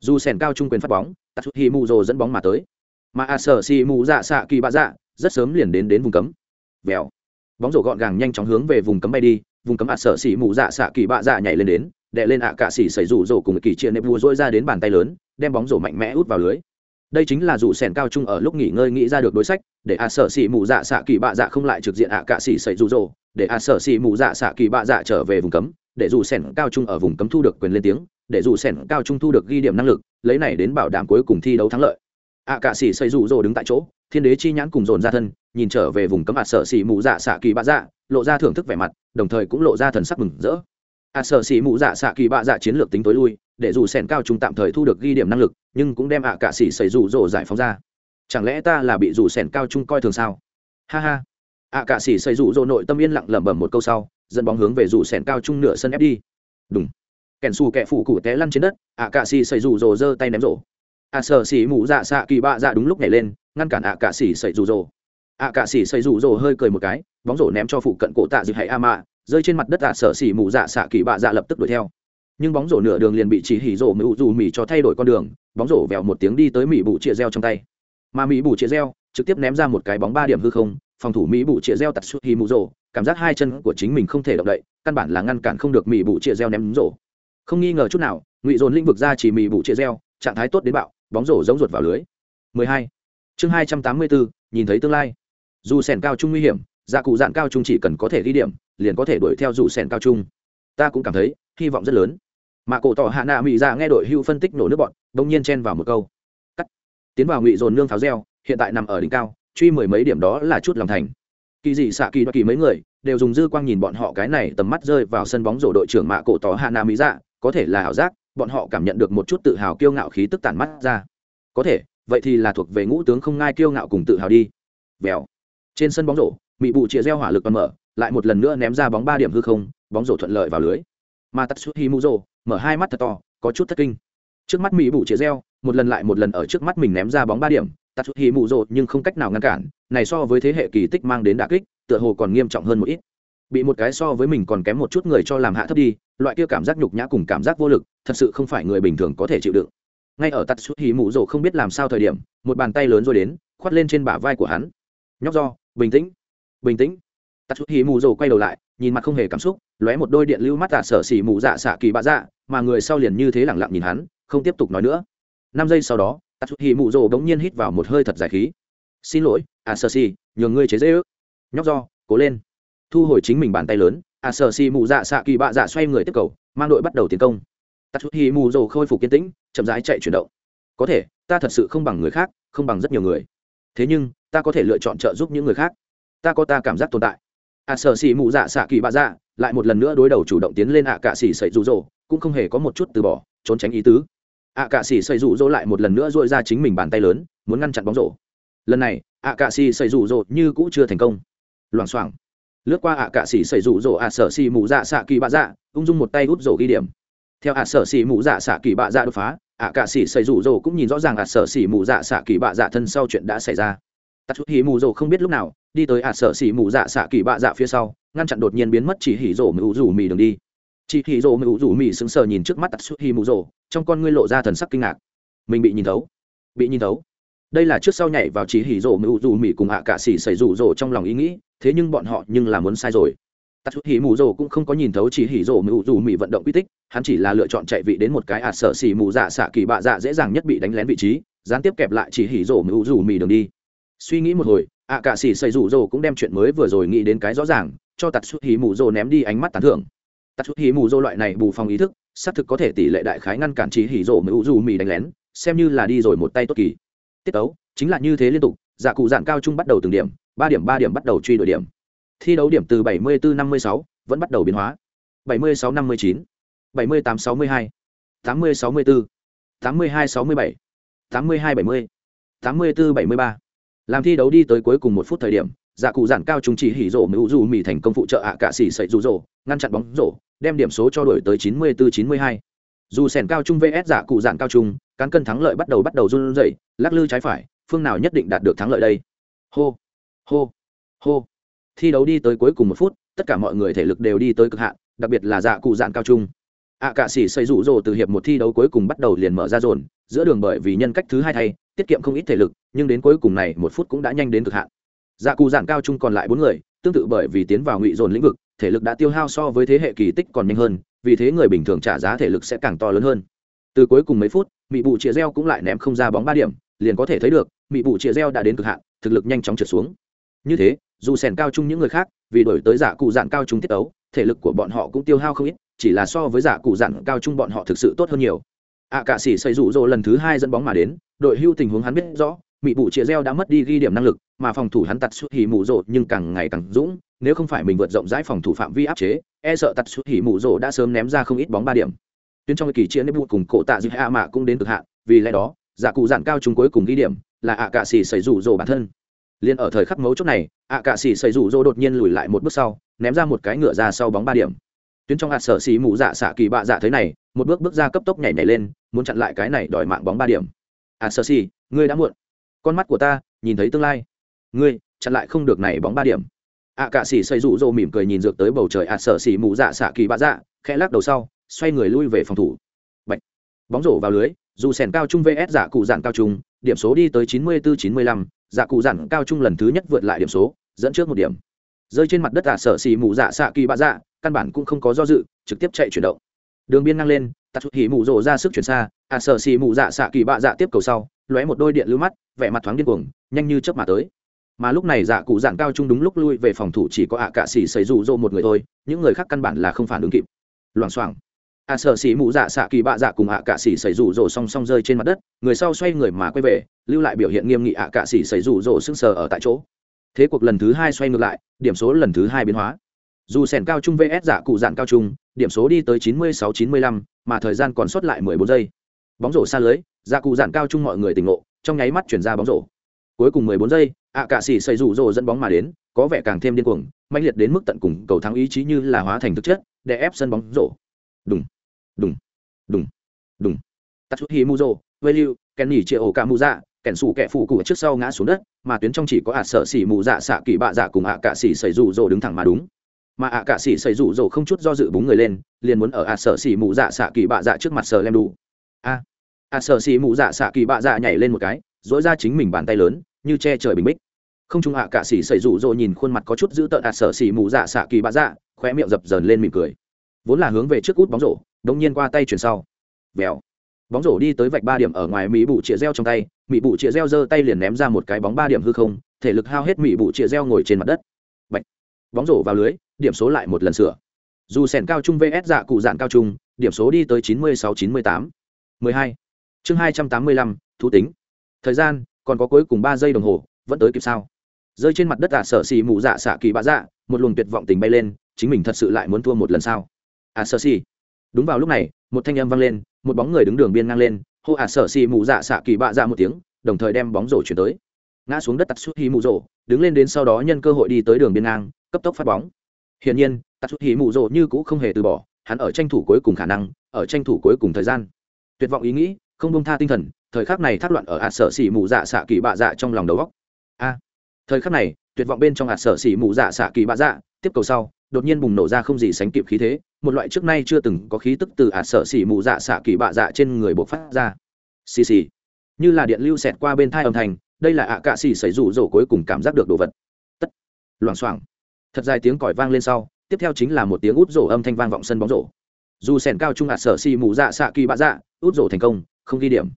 Dù sèn cao trung quyền phát bóng tạt hi mù rồ dẫn bóng mà tới. Mà a sở si mù dạ xạ kỳ bạ dạ rất sớm liền đến đến vùng cấm. Vèo. Bóng rổ gọn gàng nhanh chóng hướng về vùng cấm bay đi, vùng cấm a sợ si mù dạ xạ kỳ bạ dạ nhảy lên đến đệ lên ạ à sỉ xỉ xảy rủ rổ cùng kỳ chia nếp vua dỗi ra đến bàn tay lớn, đem bóng rổ mạnh mẽ út vào lưới. Đây chính là dù sèn cao trung ở lúc nghỉ ngơi nghĩ ra được đối sách, để a sở xỉ mù dạ xạ kỳ bạ dạ không lại trực diện ạ cả xỉ xảy rủ rổ, để a sở xỉ mù dạ xạ kỳ bạ dạ trở về vùng cấm để dù sẻn cao trung ở vùng cấm thu được quyền lên tiếng, để dù sẻn cao trung thu được ghi điểm năng lực, lấy này đến bảo đảm cuối cùng thi đấu thắng lợi. Ạ cạ xỉ xây rụ rỗ đứng tại chỗ, thiên đế chi nhãn cùng dồn ra thân, nhìn trở về vùng cấm ạ sợ xỉ mụ dạ xạ kỳ bạ dạ lộ ra thưởng thức vẻ mặt, đồng thời cũng lộ ra thần sắc mừng rỡ. Ạ sợ xỉ mụ dạ xạ kỳ bạ dạ chiến lược tính tối lui, để dù sẻn cao trung tạm thời thu được ghi điểm năng lực, nhưng cũng đem ạ cạ xỉ xây rụ rỗ giải phóng ra. Chẳng lẽ ta là bị dù sẻn cao trung coi thường sao? Ha ha ạ cạ sĩ xây rụ rỗ nội tâm yên lặng lẩm bẩm một câu sau, dẫn bóng hướng về rủ sẻn cao trung nửa sân ép đi. Đúng kèn xù kẹ phụ cụ té lăn trên đất, ạ cạ sĩ xây rụ rỗ giơ tay ném rổ. À, ạ sở xỉ mù dạ xạ kỳ bạ dạ đúng lúc nhảy lên, ngăn cản ạ cạ sĩ xây rụ rỗ. Ạ cạ sĩ xây rụ rỗ hơi cười một cái, bóng rổ ném cho phụ cận cổ tạ dịp hãy a mạ, rơi trên mặt đất ạ sở xỉ mù dạ xạ kỳ bạ dạ lập tức đuổi theo. Nhưng bóng rổ nửa đường liền bị chỉ hỉ rổ mưu dù mỉ cho thay đổi con đường, bóng rổ vèo một tiếng đi tới mỹ bụ chia reo trong tay. Mà mỹ bụ chia reo trực tiếp ném ra một cái bóng ba điểm hư không phòng thủ mỹ bụ chia reo tạt suốt hi mù rổ cảm giác hai chân của chính mình không thể động đậy căn bản là ngăn cản không được mỹ bụ chia reo ném rổ không nghi ngờ chút nào ngụy dồn lĩnh vực ra chỉ mỹ bụ chia reo trạng thái tốt đến bạo bóng rổ giống ruột vào lưới. 12. chương 284, nhìn thấy tương lai. Dù sèn cao trung nguy hiểm dạ cụ dạn cao trung chỉ cần có thể ghi điểm liền có thể đuổi theo dù sèn cao trung. Ta cũng cảm thấy hy vọng rất lớn. Mà cổ tỏ hạ nạ mỹ ra dạ nghe đội hưu phân tích nổ nước bọn bỗng nhiên chen vào một câu. Cắt. Tiến vào ngụy dồn nương tháo reo hiện tại nằm ở đỉnh cao truy mười mấy điểm đó là chút lòng thành. Kỳ dị xạ kỳ đoạt kỳ mấy người, đều dùng dư quang nhìn bọn họ cái này tầm mắt rơi vào sân bóng rổ đội trưởng mạ cổ tỏ hạ Nam mỹ dạ có thể là ảo giác, bọn họ cảm nhận được một chút tự hào kiêu ngạo khí tức tản mắt ra. Có thể, vậy thì là thuộc về ngũ tướng không ngai kiêu ngạo cùng tự hào đi. Vèo. Trên sân bóng rổ mỹ bụ chia reo hỏa lực còn mở, lại một lần nữa ném ra bóng ba điểm hư không, bóng rổ thuận lợi vào lưới. Mà tatsuhi muzo mở hai mắt thật to, có chút thất kinh. Trước mắt mỹ bụ chia reo một lần lại một lần ở trước mắt mình ném ra bóng ba điểm tatsuhi rộ nhưng không cách nào ngăn cản, này so với thế hệ kỳ tích mang đến đà kích, tựa hồ còn nghiêm trọng hơn một ít. Bị một cái so với mình còn kém một chút người cho làm hạ thấp đi, loại kia cảm giác nhục nhã cùng cảm giác vô lực, thật sự không phải người bình thường có thể chịu đựng. Ngay ở tạt suốt hí mụ không biết làm sao thời điểm, một bàn tay lớn rồi đến, khoát lên trên bả vai của hắn. Nhóc do, bình tĩnh bình tĩnh. Tạt suốt hí mụ quay đầu lại, nhìn mặt không hề cảm xúc, lóe một đôi điện lưu mắt tạ sở xỉ mù dạ xạ kỳ bạ dạ mà người sau liền như thế lẳng lặng nhìn hắn, không tiếp tục nói nữa. Năm giây sau đó tạ chút hì mù rồ bỗng nhiên hít vào một hơi thật dài khí. Xin lỗi a sơ si nhường ngươi chế dễ ước. Nhóc do, cố lên. Thu hồi chính mình bàn tay lớn a sơ si mù dạ xạ kỳ bạ dạ xoay người tiếp cầu, mang đội bắt đầu tiến công. Tạ chút hì mù rồ khôi phục kiên tĩnh, chậm rãi chạy chuyển động. Có thể, ta thật sự không bằng người khác, không bằng rất nhiều người. Thế nhưng, ta có thể lựa chọn trợ giúp những người khác. Ta có ta cảm giác tồn tại. A sơ si mụ dạ xạ kỳ bạ dạ lại một lần nữa đối đầu chủ động tiến lên ạ à cạ xỉ sậy rụ rỗ cũng không hề có một chút từ bỏ, trốn tránh ý tứ ạ à cạ xỉ xây rụ rỗ lại một lần nữa dội ra chính mình bàn tay lớn, muốn ngăn chặn bóng rổ. Lần này, ạ cạ xỉ xây rụ rỗ như cũ chưa thành công. Loảng xoảng. Lướt qua ạ cạ xỉ xây rụ rỗ ạ sở xỉ mù dạ xạ kỳ bạ dạ ung dung một tay hút rổ ghi điểm. Theo ạ sở xỉ mù dạ xạ kỳ bạ dạ đột phá, ạ cạ xỉ xây rụ rỗ cũng nhìn rõ ràng ạ sở xỉ mù dạ xạ kỳ bạ dạ thân sau chuyện đã xảy ra. Tắt chút hì mù rỗ không biết lúc nào, đi tới ạ sở xỉ mù dạ xạ kỳ bạ dạ phía sau, ngăn chặn đột nhiên biến mất chỉ hỉ rổ mù rủ mì đường đi chỉ hỉ rổ mưu rủ mì sững sờ nhìn trước mắt tắt chút mù rồ, trong con ngươi lộ ra thần sắc kinh ngạc. Mình bị nhìn thấu. Bị nhìn thấu. Đây là trước sau nhảy vào chỉ hỉ rổ mưu rủ mì cùng ạ cả xỉ xảy rủ rồ trong lòng ý nghĩ, thế nhưng bọn họ nhưng là muốn sai rồi. Tắt hỉ mù rồ cũng không có nhìn thấu chỉ hỉ rổ mưu rủ mì vận động quy tích, hắn chỉ là lựa chọn chạy vị đến một cái ả sợ xỉ mù dạ xạ kỳ bạ dạ dễ dàng nhất bị đánh lén vị trí, gián tiếp kẹp lại chỉ hỉ rổ mưu rủ mì đường đi. Suy nghĩ một hồi, ạ cạ xỉ xây rủ rồ cũng đem chuyện mới vừa rồi nghĩ đến cái rõ ràng, cho tạt xuất mù rồ ném đi ánh mắt tán thưởng tạt chút hì mù dô loại này bù phòng ý thức, xác thực có thể tỷ lệ đại khái ngăn cản trí hỉ rộ mới u dù mì đánh lén, xem như là đi rồi một tay tốt kỳ. Tiết tấu, chính là như thế liên tục giả cụ dạng cao trung bắt đầu từng điểm, ba điểm ba điểm bắt đầu truy đổi điểm. Thi đấu điểm từ bảy mươi bốn năm mươi sáu, vẫn bắt đầu biến hóa. bảy mươi sáu năm mươi chín, bảy mươi tám sáu mươi hai, tám mươi sáu mươi bốn tám mươi hai sáu mươi bảy, tám mươi hai bảy mươi, tám mươi bốn bảy mươi ba. Làm thi đấu đi tới cuối cùng một phút thời điểm dạ cụ giản cao trung chỉ hỉ rổ mưu dù mì thành công phụ trợ ạ à cạ xỉ sậy rủ rổ ngăn chặn bóng rổ đem điểm số cho đổi tới chín mươi bốn chín mươi hai. Dù sèn cao trung vs dạ cụ giản cao trung cán cân thắng lợi bắt đầu bắt đầu run rẩy lắc lư trái phải phương nào nhất định đạt được thắng lợi đây? Hô hô hô. Thi đấu đi tới cuối cùng một phút tất cả mọi người thể lực đều đi tới cực hạn đặc biệt là dạ cụ giản cao trung. Ạ à, cạ sĩ xây rủ rồ từ hiệp một thi đấu cuối cùng bắt đầu liền mở ra dồn giữa đường bởi vì nhân cách thứ hai thay tiết kiệm không ít thể lực nhưng đến cuối cùng này một phút cũng đã nhanh đến cực hạn dạ cụ giản cao trung còn lại bốn người tương tự bởi vì tiến vào ngụy dồn lĩnh vực thể lực đã tiêu hao so với thế hệ kỳ tích còn nhanh hơn vì thế người bình thường trả giá thể lực sẽ càng to lớn hơn. Từ cuối cùng mấy phút mị bụ chia reo cũng lại ném không ra bóng ba điểm liền có thể thấy được mị bụ chia reo đã đến cực hạn thực lực nhanh chóng trượt xuống. Như thế dù sèn cao chung những người khác vì đổi tới giả cụ dạng cao trung tiết tấu thể lực của bọn họ cũng tiêu hao không ít chỉ là so với giả cụ dạng cao trung bọn họ thực sự tốt hơn nhiều. Ạ à, cạ sĩ xây rủ rỗ lần thứ hai dẫn bóng mà đến đội hưu tình huống hắn biết rõ mỹ bụ chia reo đã mất đi ghi điểm năng lực, mà phòng thủ hắn tạt xuất hỉ mù rộ nhưng càng ngày càng dũng, nếu không phải mình vượt rộng rãi phòng thủ phạm vi áp chế e sợ tạt xuất hỉ mù rộ đã sớm ném ra không ít bóng ba điểm. Tuyến trong kỳ chia nếp bụt cùng cổ tạ dư hạ mạ cũng đến cực hạn, vì lẽ đó, giả cụ dạn cao chúng cuối cùng ghi điểm là ạ cạ sĩ xảy rủ rộ bản thân. Liền ở thời khắc mấu chốt này, ạ cạ sĩ xảy rủ rộ đột nhiên lùi lại một bước sau, ném ra một cái ngựa ra sau bóng ba điểm. Tuyến trong hạt sở xì mù dạ xạ kỳ bạ dạ thế này, một bước bước ra cấp tốc nhảy nhảy lên, muốn chặn lại cái này đòi mạng bóng ba điểm. Hạt sở xì, ngươi đã muộn con mắt của ta nhìn thấy tương lai. Ngươi, chặn lại không được này bóng ba điểm. Ạ cạ xỉ xây rụ rỗ mỉm cười nhìn dược tới bầu trời ạ sở xỉ mụ dạ xạ kỳ bạ dạ khẽ lắc đầu sau, xoay người lui về phòng thủ. Bạch. bóng rổ vào lưới, dù sèn cao trung vs giả cụ dạn cao trung, điểm số đi tới chín mươi bốn chín mươi lăm giả cụ dạn cao trung lần thứ nhất vượt lại điểm số, dẫn trước một điểm. Rơi trên mặt đất ạ sở xỉ mụ dạ xạ kỳ bạ dạ căn bản cũng không có do dự, trực tiếp chạy chuyển động. Đường biên ngang lên tạt hỉ mù rộ ra sức chuyển xa à sở xì mù dạ xạ kỳ bạ dạ tiếp cầu sau, lóe một đôi điện lưu mắt, vẻ mặt thoáng điên cuồng, nhanh như chớp mà tới. Mà lúc này dạ cụ dạng cao trung đúng lúc lui về phòng thủ chỉ có ạ cạ xỉ xảy rủ rộ một người thôi, những người khác căn bản là không phản ứng kịp. Loảng xoảng. Ạ sợ xỉ mụ dạ xạ kỳ bạ dạ cùng ạ cạ xỉ xảy rủ rộ song song rơi trên mặt đất, người sau xoay người mà quay về, lưu lại biểu hiện nghiêm nghị ạ cạ xỉ xảy rủ rộ sưng sờ ở tại chỗ. Thế cuộc lần thứ hai xoay ngược lại, điểm số lần thứ hai biến hóa. Dù sẻn cao trung vs dạ cụ dạng cao trung điểm số đi tới chín mươi sáu chín mươi lăm mà thời gian còn sót lại mười bốn giây. Bóng rổ xa lưới ra cụ giản cao trung mọi người tỉnh ngộ trong nháy mắt chuyển ra bóng rổ. Cuối cùng 14 giây ạ cả sĩ xây rủ rồ dẫn bóng mà đến có vẻ càng thêm điên cuồng mãnh liệt đến mức tận cùng cầu thắng ý chí như là hóa thành thực chất để ép sân bóng rổ. Đùng đùng đùng đùng. Tatsuhi muzo Value, kèn nỉ chia ổ cả mù dạ kèn sủ kẻ phụ cụ trước sau ngã xuống đất mà tuyến trong chỉ có ạ sợ xỉ mù dạ xạ kỳ bạ dạ cùng ạ cả sĩ xây rủ rồ đứng thẳng mà đúng mà ạ cạ sĩ xây rủ rồ không chút do dự búng người lên, liền muốn ở ạ sợ xỉ mụ dạ xạ kỳ bạ dạ trước mặt sờ lem đủ a, ạ sợ xỉ mụ dạ xạ kỳ bạ dạ nhảy lên một cái dỗi ra chính mình bàn tay lớn, như che trời bình bích. Không trung ạ cả xỉ xảy rủ rỗ nhìn khuôn mặt có chút dữ tợn ạ sở xỉ mụ dạ xạ kỳ bạ dạ khóe miệng dập dờn lên mỉm cười. Vốn là hướng về trước út bóng rổ đống nhiên qua tay chuyển sau. Vèo. Bóng rổ đi tới vạch ba điểm ở ngoài mỹ bụ chĩa reo trong tay, mỹ bụ chĩa reo giơ tay liền ném ra một cái bóng ba điểm hư không, thể lực hao hết mỹ bụ chĩa reo ngồi trên mặt đất bóng rổ vào lưới, điểm số lại một lần sửa. Dù sèn cao trung vs dạ cụ dạn cao trung, điểm số đi tới chín mươi sáu chín mươi tám. mười hai. Chương hai trăm tám mươi lăm, thú tính. Thời gian, còn có cuối cùng ba giây đồng hồ, vẫn tới kịp sao? Rơi trên mặt đất ả sợ xì mù dạ xạ kỳ bạ dạ một luồng tuyệt vọng tình bay lên, chính mình thật sự lại muốn thua một lần sao? À sợ xì. Đúng vào lúc này, một thanh âm vang lên, một bóng người đứng đường biên ngang lên, hô à, ả sợ xì mù dạ xạ kỳ bạ dạ một tiếng, đồng thời đem bóng rổ chuyển tới. Ngã xuống đất tắt suốt hí mù rổ, đứng lên đến sau đó nhân cơ hội đi tới đường biên ngang cấp tốc phát bóng. Hiển nhiên tatsuhi suốt hí mù như cũ không hề từ bỏ, hắn ở tranh thủ cuối cùng khả năng, ở tranh thủ cuối cùng thời gian. Tuyệt vọng ý nghĩ, không bông tha tinh thần, thời khắc này thác loạn ở ạt sở xỉ mù dạ xạ kỳ bạ dạ trong lòng đầu góc a! Thời khắc này, tuyệt vọng bên trong ạt sở xỉ mù dạ xạ kỳ bạ dạ tiếp cầu sau, đột nhiên bùng nổ ra không gì sánh kịp khí thế, một loại trước nay chưa từng có khí tức từ ạt sở xỉ mù dạ xạ kỳ bạ dạ trên người buộc phát ra. Xì xì. Như là điện lưu xẹt qua bên thai âm thanh, đây là ạ cạ xỉ xảy rủ rổ cuối cùng cảm giác được đồ vật. Tất. Loảng xoảng thật dài tiếng còi vang lên sau, tiếp theo chính là một tiếng út rổ âm thanh vang vọng sân bóng rổ. Dù sèn cao trung hạt sở si mù dạ xạ kỳ bạ dạ út rổ thành công, không ghi điểm.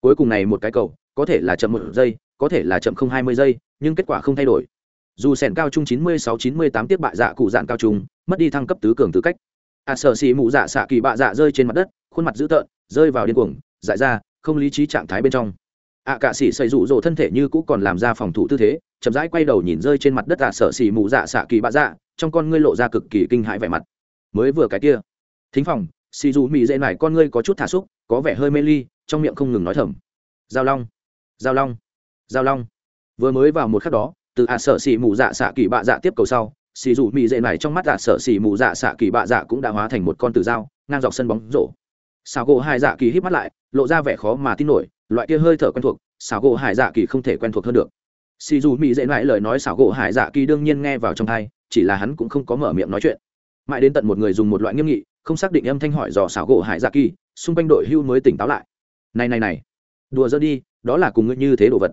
Cuối cùng này một cái cầu, có thể là chậm một giây, có thể là chậm không hai mươi giây, nhưng kết quả không thay đổi. Dù sèn cao trung chín mươi sáu chín mươi tám tiếp bạ dạ cụ dạng cao trung, mất đi thăng cấp tứ cường tư cách. Hạt sở si mù dạ xạ kỳ bạ dạ rơi trên mặt đất, khuôn mặt dữ tợn, rơi vào điên cuồng, dại ra, không lý trí trạng thái bên trong ạ à, cạ sĩ xây rụ rỗ thân thể như cũ còn làm ra phòng thủ tư thế chậm rãi quay đầu nhìn rơi trên mặt đất ạ à, sở xì mù dạ xạ kỳ bạ dạ trong con ngươi lộ ra cực kỳ kinh hãi vẻ mặt. Mới vừa cái kia thính phòng xì dù mị dễ nải con ngươi có chút thả xúc có vẻ hơi mê ly trong miệng không ngừng nói thầm. Giao long giao long giao long. Vừa mới vào một khắc đó từ ạ sợ xì mù dạ xạ kỳ bạ dạ tiếp cầu sau xì dù mị dễ nải trong mắt ạ sợ xì mù dạ xạ kỳ bạ dạ cũng đã hóa thành một con tử dao ngang dọc sân bóng rổ. Xào gỗ hai dạ kỳ hít mắt lại lộ ra vẻ khó mà tin nổi loại kia hơi thở quen thuộc, xảo gỗ hải dạ kỳ không thể quen thuộc hơn được. Xì dù mỹ dễ lại lời nói xảo gỗ hải dạ kỳ đương nhiên nghe vào trong thai chỉ là hắn cũng không có mở miệng nói chuyện. Mãi đến tận một người dùng một loại nghiêm nghị, không xác định âm thanh hỏi dò xảo gỗ hải dạ kỳ, xung quanh đội hưu mới tỉnh táo lại. Này này này, đùa dỡ đi, đó là cùng ngươi như thế đồ vật.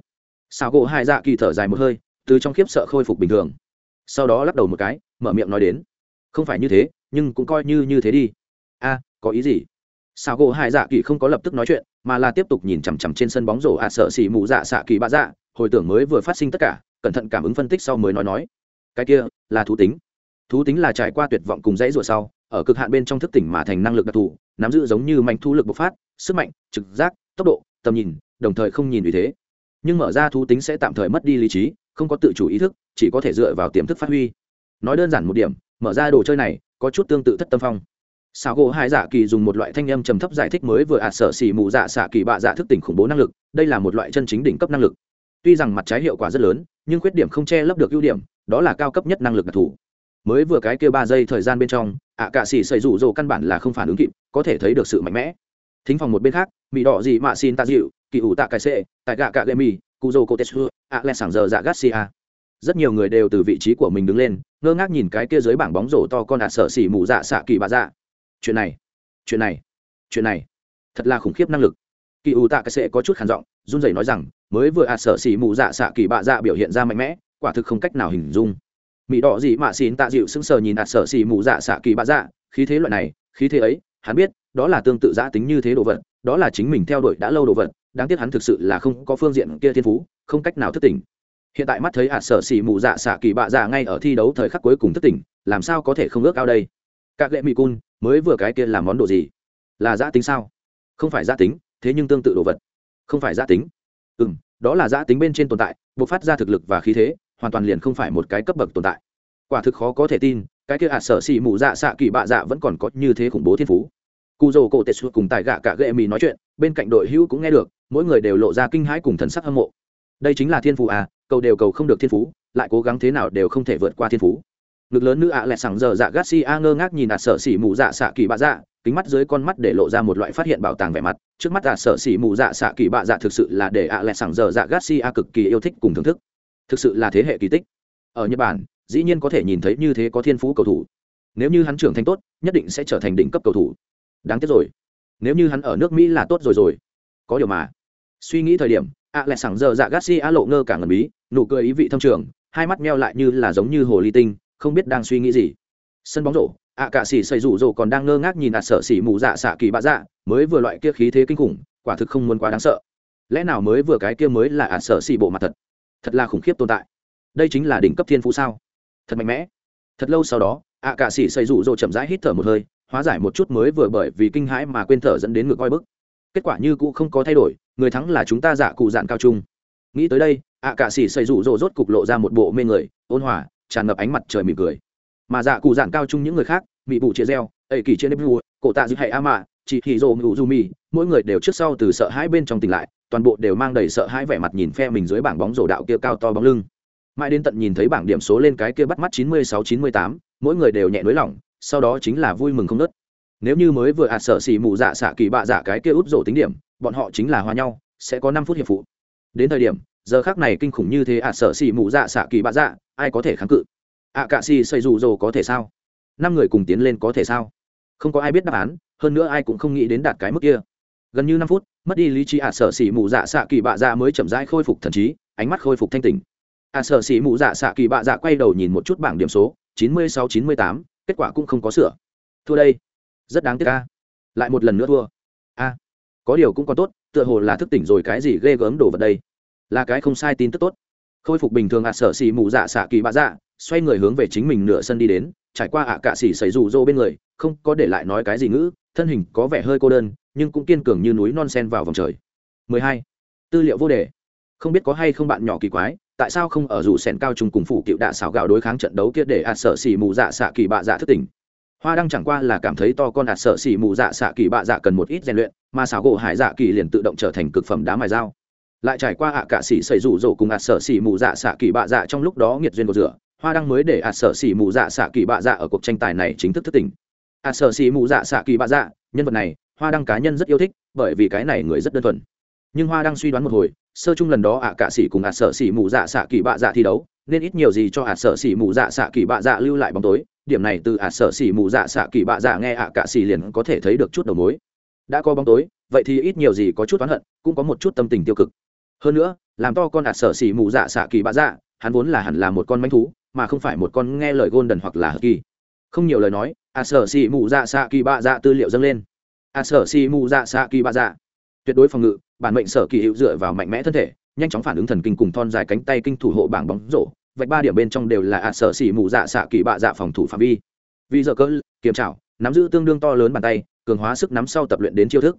Xảo gỗ hải dạ kỳ thở dài một hơi, từ trong khiếp sợ khôi phục bình thường. Sau đó lắc đầu một cái, mở miệng nói đến. Không phải như thế, nhưng cũng coi như như thế đi. A, có ý gì? Sao gỗ hai dạ kỳ không có lập tức nói chuyện, mà là tiếp tục nhìn chằm chằm trên sân bóng rổ ạ sợ xỉ mù dạ xạ kỳ bạ dạ hồi tưởng mới vừa phát sinh tất cả, cẩn thận cảm ứng phân tích sau mới nói nói. Cái kia, là thú tính. Thú tính là trải qua tuyệt vọng cùng dãy rủa sau, ở cực hạn bên trong thức tỉnh mà thành năng lực đặc thù, nắm giữ giống như mạnh thu lực bộc phát, sức mạnh, trực giác, tốc độ, tầm nhìn, đồng thời không nhìn vì thế. Nhưng mở ra thú tính sẽ tạm thời mất đi lý trí, không có tự chủ ý thức, chỉ có thể dựa vào tiềm thức phát huy. Nói đơn giản một điểm, mở ra đồ chơi này có chút tương tự thất tâm phong sao gỗ hai dạ kỳ dùng một loại thanh âm trầm thấp giải thích mới vừa ạt sở xỉ mù dạ xạ kỳ bạ dạ thức tỉnh khủng bố năng lực, đây là một loại chân chính đỉnh cấp năng lực. Tuy rằng mặt trái hiệu quả rất lớn, nhưng khuyết điểm không che lấp được ưu điểm, đó là cao cấp nhất năng lực đặc thù. Mới vừa cái kia ba giây thời gian bên trong, ạ, cạ xỉ xảy rủ rồ căn bản là không phản ứng kịp, có thể thấy được sự mạnh mẽ. Thính phòng một bên khác mỹ đỏ gì mạ xin ta dịu, kỳ ủ tạ cái xệ, tại gạ cạ gậy mì, cụ dô cô tetsu ạ, lẹ sảng giờ dạ garcia. Rất nhiều người đều từ vị trí của mình đứng lên, ngơ ngác nhìn cái kia dưới bảng bóng rổ to con ạ, sở xỉ mù dạ xạ kỳ bà dạ chuyện này chuyện này chuyện này. Thật là khủng khiếp năng lực. Kỳ ủ tạ cái sẽ có chút khản giọng, run rẩy nói rằng, mới vừa ạ, sở xỉ mù dạ xạ kỳ bạ dạ biểu hiện ra mạnh mẽ, quả thực không cách nào hình dung. Mỹ đỏ gì mà xin tạ dịu sững sờ nhìn ạt sở xỉ mù dạ xạ kỳ bạ dạ khí thế loại này, khí thế ấy, hắn biết, đó là tương tự giã tính như thế đồ vật, đó là chính mình theo đuổi đã lâu đồ vật, đáng tiếc hắn thực sự là không có phương diện kia thiên phú, không cách nào thức tỉnh. Hiện tại mắt thấy ạt sở xỉ mù dạ xạ kỳ bạ dạ ngay ở thi đấu thời khắc cuối cùng thức tỉnh, làm sao có thể không ước ao đây? Các lệ mỹ cun mới vừa cái kia làm món đồ gì? Là giã tính sao? Không phải giã tính, thế nhưng tương tự đồ vật. Không phải giã tính. Ừ m đó là giã tính bên trên tồn tại buộc phát ra thực lực và khí thế, hoàn toàn liền không phải một cái cấp bậc tồn tại. Quả thực khó có thể tin, cái kia ạt sở xì mù dạ xạ kỳ bạ dạ vẫn còn có như thế khủng bố thiên phú. Cụ dồ cổ tệ xua cùng tài gạ cả ghệ mì nói chuyện, bên cạnh đội hữu cũng nghe được, mỗi người đều lộ ra kinh hãi cùng thần sắc hâm mộ. Đây chính là thiên phú à cầu đều cầu không được thiên phú, lại cố gắng thế nào đều không thể vượt qua thiên phú ngực lớn nữ ạ à lẹ sẳng giờ dạ garcia ngơ ngác nhìn à sở xỉ mù dạ xạ kỳ bạ dạ kính mắt dưới con mắt để lộ ra một loại phát hiện bảo tàng vẻ mặt. Trước mắt à sở xỉ mù dạ xạ kỳ bạ dạ thực sự là để ạ à lẹ sẳng giờ dạ garcia cực kỳ yêu thích cùng thưởng thức. Thực sự là thế hệ kỳ tích. Ở nhật bản, dĩ nhiên có thể nhìn thấy như thế có thiên phú cầu thủ. Nếu như hắn trưởng thành tốt, nhất định sẽ trở thành đỉnh cấp cầu thủ. Đáng tiếc rồi. Nếu như hắn ở nước mỹ là tốt rồi rồi. Có điều mà. Suy nghĩ thời điểm, ạ lẹ sẳng giờ dạ garcia lộ ngơ cả ngần bí, nụ cười ý vị thâm trường, hai mắt meo lại như là giống như hồ ly tinh không biết đang suy nghĩ gì. Sân bóng rổ ạ cạ xỉ xây rủ rổ còn đang ngơ ngác nhìn ạ sợ xỉ mù dạ xạ kỳ bạ dạ mới vừa loại kia khí thế kinh khủng, quả thực không muốn quá đáng sợ. Lẽ nào mới vừa cái kia mới là ạ sợ xỉ bộ mặt thật? Thật là khủng khiếp tồn tại. Đây chính là đỉnh cấp thiên phú sao? Thật mạnh mẽ. Thật lâu sau đó ạ cạ xỉ xây rủ rổ chậm rãi hít thở một hơi, hóa giải một chút mới vừa bởi vì kinh hãi mà quên thở dẫn đến ngược oi bức. Kết quả như cũ không có thay đổi, người thắng là chúng ta dạ cụ dạn cao trung. Nghĩ tới đây ạ cạ xỉ xây rủ rổ rốt cục lộ ra một bộ mê người, ôn hòa tràn ngập ánh mặt trời mỉm cười. Mà dạ cụ dạng cao chung những người khác bị bụ chia reo ẩy kỳ chia nếp vua cổ tạ dư hệ a mạ chị hì rồ ngụ du mi, mỗi người đều trước sau từ sợ hãi bên trong tỉnh lại toàn bộ đều mang đầy sợ hãi vẻ mặt nhìn phe mình dưới bảng bóng rổ đạo kia cao to bóng lưng. Mãi đến tận nhìn thấy bảng điểm số lên cái kia bắt mắt chín mươi sáu chín mươi tám mỗi người đều nhẹ nới lỏng sau đó chính là vui mừng không nớt nếu như mới vừa ạt sợ xì mù dạ xạ kỳ bạ dạ cái kia út rổ tính điểm bọn họ chính là hòa nhau sẽ có năm phút hiệp phụ. Đến thời điểm giờ khác này kinh khủng như thế à sợ xì mụ dạ xạ kỳ bạ dạ ai có thể kháng cự? ạ, cạ xì xây dù dồ có thể sao? Năm người cùng tiến lên có thể sao? Không có ai biết đáp án, hơn nữa ai cũng không nghĩ đến đạt cái mức kia. Gần như năm phút, mất đi lý trí ạ sở xì mụ dạ xạ kỳ bạ dạ mới chậm rãi khôi phục thần trí, ánh mắt khôi phục thanh tình ạ sở xì mụ dạ xạ kỳ bạ dạ quay đầu nhìn một chút bảng điểm số, chín mươi sáu, chín mươi tám, kết quả cũng không có sửa. Thua đây. Rất đáng tiếc ca lại một lần nữa thua. A. Có điều cũng còn tốt, tựa hồ là thức tỉnh rồi cái gì ghê gớm đổ vật đây là cái không sai tin tức tốt. Khôi phục bình thường ạ sở xỉ mù dạ xạ kỳ bạ dạ xoay người hướng về chính mình nửa sân đi đến, trải qua ạ, cạ xỉ xảy rủ rô bên người, không có để lại nói cái gì ngữ, thân hình có vẻ hơi cô đơn, nhưng cũng kiên cường như núi non sen vào vòng trời. 12. tư liệu vô đề. Không biết có hay không bạn nhỏ kỳ quái, tại sao không ở rủ sèn cao trùng cùng phủ cựu đạ xảo gạo đối kháng trận đấu kia để à sợ xỉ mù dạ xạ kỳ bạ dạ thức tỉnh. Hoa đăng chẳng qua là cảm thấy to con ạt sợ xỉ mù dạ xạ kỳ bạ dạ cần một ít rèn luyện, mà xảo gỗ hải dạ kỳ liền tự động trở thành cực phẩm đá mài dao lại trải qua ạ cạ sĩ xảy rủ rổ cùng ạt sở xỉ mù dạ xạ kỳ bạ dạ trong lúc đó nghiệt duyên của rửa, hoa đăng mới để ạt sở xỉ mù dạ xạ kỳ bạ dạ ở cuộc tranh tài này chính thức thất tình. Ạ sở xỉ mù dạ xạ kỳ bạ dạ nhân vật này, hoa đăng cá nhân rất yêu thích, bởi vì cái này người rất đơn thuần. Nhưng hoa đăng suy đoán một hồi, sơ chung lần đó ạ cạ sĩ cùng ạ sở xỉ mù dạ xạ kỳ bạ dạ thi đấu, nên ít nhiều gì cho ạ sở xỉ mù dạ xạ kỳ bạ dạ lưu lại bóng tối. Điểm này từ ạ sở xỉ mù dạ xạ kỳ bạ dạ nghe ạ cạ sĩ liền có thể thấy được chút đầu mối. Đã có bóng tối, vậy thì ít nhiều gì có chút oán hận, cũng có một chút tâm tình tiêu cực hơn nữa, làm to con đạt sở xỉ mù dạ xạ kỳ bạ dạ hắn vốn là hẳn là một con manh thú, mà không phải một con nghe lời gôn đần hoặc là hờ kỳ. Không nhiều lời nói a sở xì mù dạ xạ kỳ bạ dạ tư liệu dâng lên. A sở xì mù dạ xạ kỳ bạ dạ. Tuyệt đối phòng ngự, bản mệnh sở kỳ hiệu dựa vào mạnh mẽ thân thể, nhanh chóng phản ứng thần kinh cùng thon dài cánh tay kinh thủ hộ bảng bóng rổ, vạch ba điểm bên trong đều là a sở xỉ mù dạ xạ kỳ bạ dạ phòng thủ phạm vi. Vì giờ cỡ kiểm trảo, nắm giữ tương đương to lớn bàn tay, cường hóa sức nắm sau tập luyện đến chiêu thức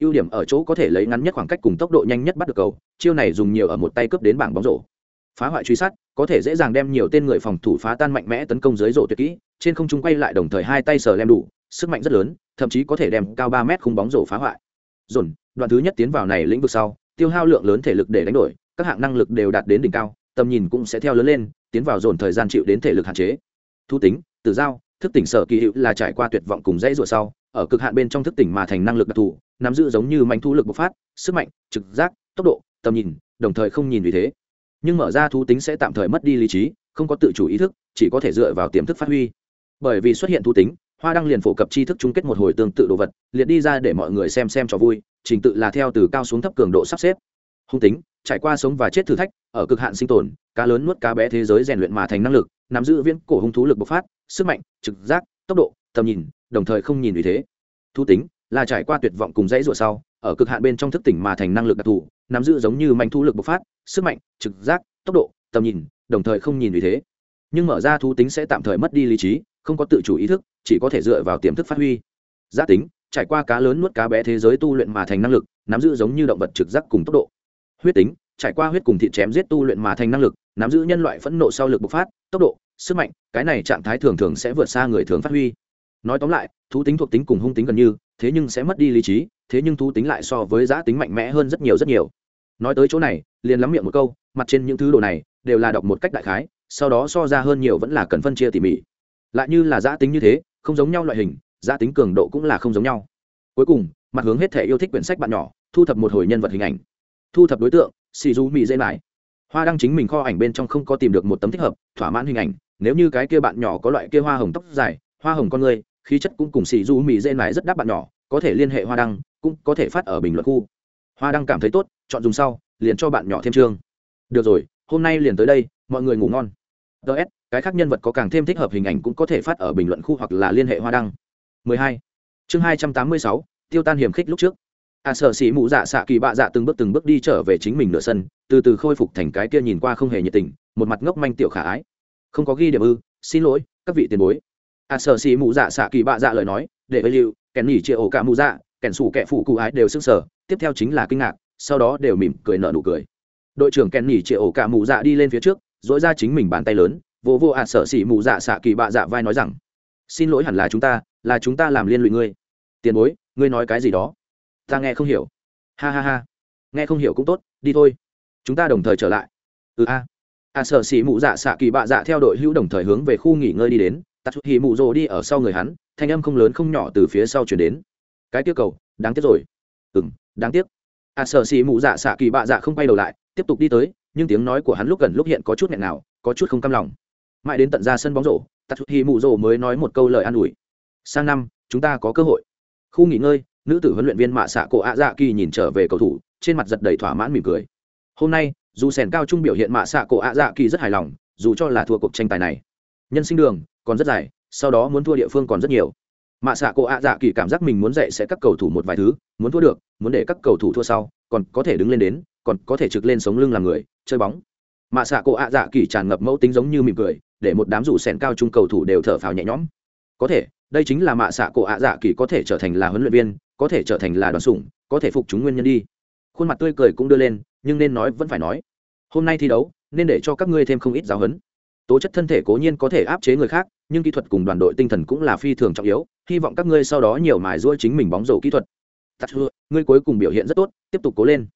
ưu điểm ở chỗ có thể lấy ngắn nhất khoảng cách cùng tốc độ nhanh nhất bắt được cầu, chiêu này dùng nhiều ở một tay cướp đến bảng bóng rổ. Phá hoại truy sát, có thể dễ dàng đem nhiều tên người phòng thủ phá tan mạnh mẽ tấn công dưới rổ tuyệt kỹ, trên không trung quay lại đồng thời hai tay sờ lem đủ, sức mạnh rất lớn, thậm chí có thể đem cao ba mét khung bóng rổ phá hoại. Dồn, đoạn thứ nhất tiến vào này lĩnh vực sau, tiêu hao lượng lớn thể lực để đánh đổi, các hạng năng lực đều đạt đến đỉnh cao, tầm nhìn cũng sẽ theo lớn lên, tiến vào dồn thời gian chịu đến thể lực hạn chế. Thu tính, tự giao, thức tỉnh sở kỳ hiệu là trải qua tuyệt vọng cùng dãy rủa sau ở cực hạn bên trong thức tỉnh mà thành năng lực đặc thù, nắm giữ giống như mạnh thu lực bộc phát, sức mạnh, trực giác, tốc độ, tầm nhìn, đồng thời không nhìn vì thế. Nhưng mở ra thú tính sẽ tạm thời mất đi lý trí, không có tự chủ ý thức, chỉ có thể dựa vào tiềm thức phát huy. Bởi vì xuất hiện thú tính, hoa đăng liền phổ cập tri thức chung kết một hồi tương tự đồ vật, liệt đi ra để mọi người xem xem cho vui, trình tự là theo từ cao xuống thấp cường độ sắp xếp. Hung tính, trải qua sống và chết thử thách, ở cực hạn sinh tồn, cá lớn nuốt cá bé thế giới rèn luyện mà thành năng lực, nắm giữ viễn cổ hung thú lực bộc phát, sức mạnh, trực giác, tốc độ, tầm nhìn đồng thời không nhìn vì thế. Thú tính, là trải qua tuyệt vọng cùng dãy rủa sau, ở cực hạn bên trong thức tỉnh mà thành năng lực đặc thù, nắm giữ giống như mạnh thu lực bộc phát, sức mạnh, trực giác, tốc độ, tầm nhìn, đồng thời không nhìn vì thế. Nhưng mở ra thú tính sẽ tạm thời mất đi lý trí, không có tự chủ ý thức, chỉ có thể dựa vào tiềm thức phát huy. Giá tính, trải qua cá lớn nuốt cá bé thế giới tu luyện mà thành năng lực, nắm giữ giống như động vật trực giác cùng tốc độ. Huyết tính, trải qua huyết cùng thịt chém giết tu luyện mà thành năng lực, nắm giữ nhân loại phẫn nộ sau lực bộc phát, tốc độ, sức mạnh, cái này trạng thái thường thường sẽ vượt xa người thường phát huy nói tóm lại, thú tính thuộc tính cùng hung tính gần như, thế nhưng sẽ mất đi lý trí, thế nhưng thú tính lại so với giá tính mạnh mẽ hơn rất nhiều rất nhiều. Nói tới chỗ này, liền lắm miệng một câu, mặt trên những thứ đồ này, đều là đọc một cách đại khái, sau đó so ra hơn nhiều vẫn là cần phân chia tỉ mỉ. Lại như là giá tính như thế, không giống nhau loại hình, giá tính cường độ cũng là không giống nhau. Cuối cùng, mặt hướng hết thể yêu thích quyển sách bạn nhỏ, thu thập một hồi nhân vật hình ảnh. Thu thập đối tượng, xì du mỹ dễ lại hoa đăng chính mình kho ảnh bên trong không có tìm được một tấm thích hợp, thỏa mãn hình ảnh, nếu như cái kia bạn nhỏ có loại kia hoa hồng tóc dài, hoa hồng con người khí chất cũng cùng xì du mỹ dễ mãi rất đáp bạn nhỏ có thể liên hệ hoa đăng cũng có thể phát ở bình luận khu. Hoa đăng cảm thấy tốt chọn dùng sau liền cho bạn nhỏ thêm chương. Được rồi hôm nay liền tới đây mọi người ngủ ngon. Ts cái khác nhân vật có càng thêm thích hợp hình ảnh cũng có thể phát ở bình luận khu hoặc là liên hệ hoa đăng. 12. chương 286, tiêu tan hiểm khích lúc trước. A à, sợ xỉ mụ dạ xạ kỳ bạ dạ từng bước từng bước đi trở về chính mình nửa sân từ từ khôi phục thành cái kia nhìn qua không hề nhiệt tình một mặt ngốc manh tiểu khả ái. Không có ghi điểm ư xin lỗi các vị tiền bối à, sợ xì mù dạ xạ kỳ bạ dạ lời nói để với lưu kèn nỉ chia ổ cả mù dạ kèn sủ kẹ phụ cụ ái đều sức sở tiếp theo chính là kinh ngạc sau đó đều mỉm cười nở nụ cười. Đội trưởng kèn nỉ chia ổ cả mù dạ đi lên phía trước dỗi ra chính mình bàn tay lớn vô vô ạ à sợ xì mụ dạ xạ kỳ bạ dạ vai nói rằng xin lỗi hẳn là chúng ta là chúng ta làm liên lụy ngươi. Tiền bối ngươi nói cái gì đó? Ta nghe không hiểu. Ha ha ha nghe không hiểu cũng tốt đi thôi chúng ta đồng thời trở lại. Ừ a. À, a sợ xỉ mụ dạ xạ kỳ bạ dạ theo đội hữu đồng thời hướng về khu nghỉ ngơi đi đến tạt chút hì mụ rồ đi ở sau người hắn, thanh âm không lớn không nhỏ từ phía sau chuyển đến. Cái tiêu cầu, đáng tiếc rồi. Ừ m đáng tiếc. A sợ xì mụ dạ xạ kỳ bạ dạ không quay đầu lại, tiếp tục đi tới, nhưng tiếng nói của hắn lúc gần lúc hiện có chút nghẹn nào có chút không căm lòng. Mãi đến tận ra sân bóng rổ tạt chút hì mụ rồ mới nói một câu lời an ủi. Sang năm, chúng ta có cơ hội. Khu nghỉ ngơi, nữ tử huấn luyện viên mạ xạ cổ ạ dạ kỳ nhìn trở về cầu thủ, trên mặt giật đầy thỏa mãn mỉm cười. Hôm nay, dù sèn cao trung biểu hiện mạ xạ cổ ạ dạ kỳ rất hài lòng, dù cho là thua cuộc tranh tài này. Nhân sinh đường còn rất dài, sau đó muốn thua địa phương còn rất nhiều. Mạ xạ cổ ạ dạ kỳ cảm giác mình muốn dạy sẽ các cầu thủ một vài thứ, muốn thua được, muốn để các cầu thủ thua sau, còn có thể đứng lên đến, còn có thể trực lên sống lưng làm người, chơi bóng. Mạ xạ cổ ạ dạ kỳ tràn ngập mẫu tính giống như mỉm cười, để một đám rủ sèn cao trung cầu thủ đều thở phào nhẹ nhõm. Có thể, đây chính là mạ xạ cổ ạ dạ kỳ có thể trở thành là huấn luyện viên, có thể trở thành là đoàn sủng, có thể phục chúng nguyên nhân đi. Khuôn mặt tươi cười cũng đưa lên, nhưng nên nói vẫn phải nói. Hôm nay thi đấu, nên để cho các ngươi thêm không ít giáo huấn tố chất thân thể cố nhiên có thể áp chế người khác, nhưng kỹ thuật cùng đoàn đội tinh thần cũng là phi thường trọng yếu, hy vọng các ngươi sau đó nhiều mài ruôi chính mình bóng rổ kỹ thuật. Tắt hưa ngươi cuối cùng biểu hiện rất tốt, tiếp tục cố lên.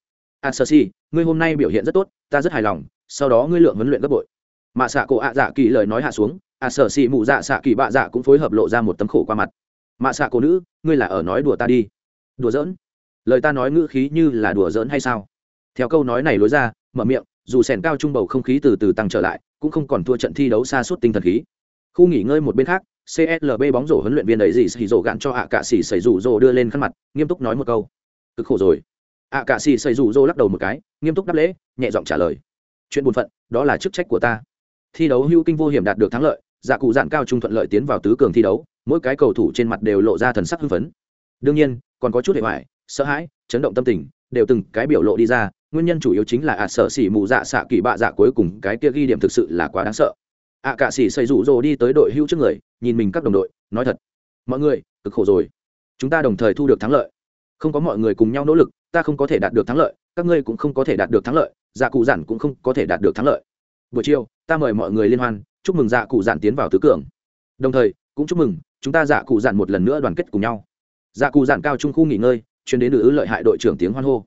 A sơ si ngươi hôm nay biểu hiện rất tốt, ta rất hài lòng, sau đó ngươi lượng huấn luyện gấp bội. Mạ xạ cổ ạ dạ kỳ lời nói hạ xuống a sơ si mụ dạ xạ kỳ bạ dạ cũng phối hợp lộ ra một tấm khổ qua mặt. Mạ xạ cổ nữ, ngươi là ở nói đùa ta đi. Đùa giỡn. Lời ta nói ngữ khí như là đùa giỡn hay sao? Theo câu nói này lối ra, mở miệng, dù sèn cao trung bầu không khí từ từ tăng trở lại cũng không còn thua trận thi đấu xa suốt tinh thần khí. Khu nghỉ ngơi một bên khác cslb bóng rổ huấn luyện viên đấy gì xì rổ gạn cho ạ cạ xì xảy rủ rổ đưa lên khăn mặt, nghiêm túc nói một câu. Cực khổ rồi. Ạ cạ xì xảy rủ rổ lắc đầu một cái, nghiêm túc đáp lễ, nhẹ giọng trả lời. Chuyện buồn phận, đó là chức trách của ta. Thi đấu hưu kinh vô hiểm đạt được thắng lợi dạ cụ dạn cao trung thuận lợi tiến vào tứ cường thi đấu, mỗi cái cầu thủ trên mặt đều lộ ra thần sắc hưng phấn. Đương nhiên, còn có chút hệ hoại, sợ hãi, chấn động tâm tình, đều từng cái biểu lộ đi ra nguyên nhân chủ yếu chính là ạ, sợ xỉ mù dạ xạ kỳ bạ dạ cuối cùng cái kia ghi điểm thực sự là quá đáng sợ. ạ cạ xỉ xây rủ rồ đi tới đội hưu trước người, nhìn mình các đồng đội, nói thật, mọi người, cực khổ rồi. Chúng ta đồng thời thu được thắng lợi. Không có mọi người cùng nhau nỗ lực, ta không có thể đạt được thắng lợi, các ngươi cũng không có thể đạt được thắng lợi dạ cụ giản cũng không có thể đạt được thắng lợi. Buổi chiều, ta mời mọi người liên hoan, chúc mừng dạ cụ giản tiến vào tứ cường. Đồng thời, cũng chúc mừng, chúng ta dạ cụ giản một lần nữa đoàn kết cùng nhau. Dạ cụ giản cao trung khu nghỉ ngơi, chuyến đến nữ lợi hại đội trưởng tiếng hoan hô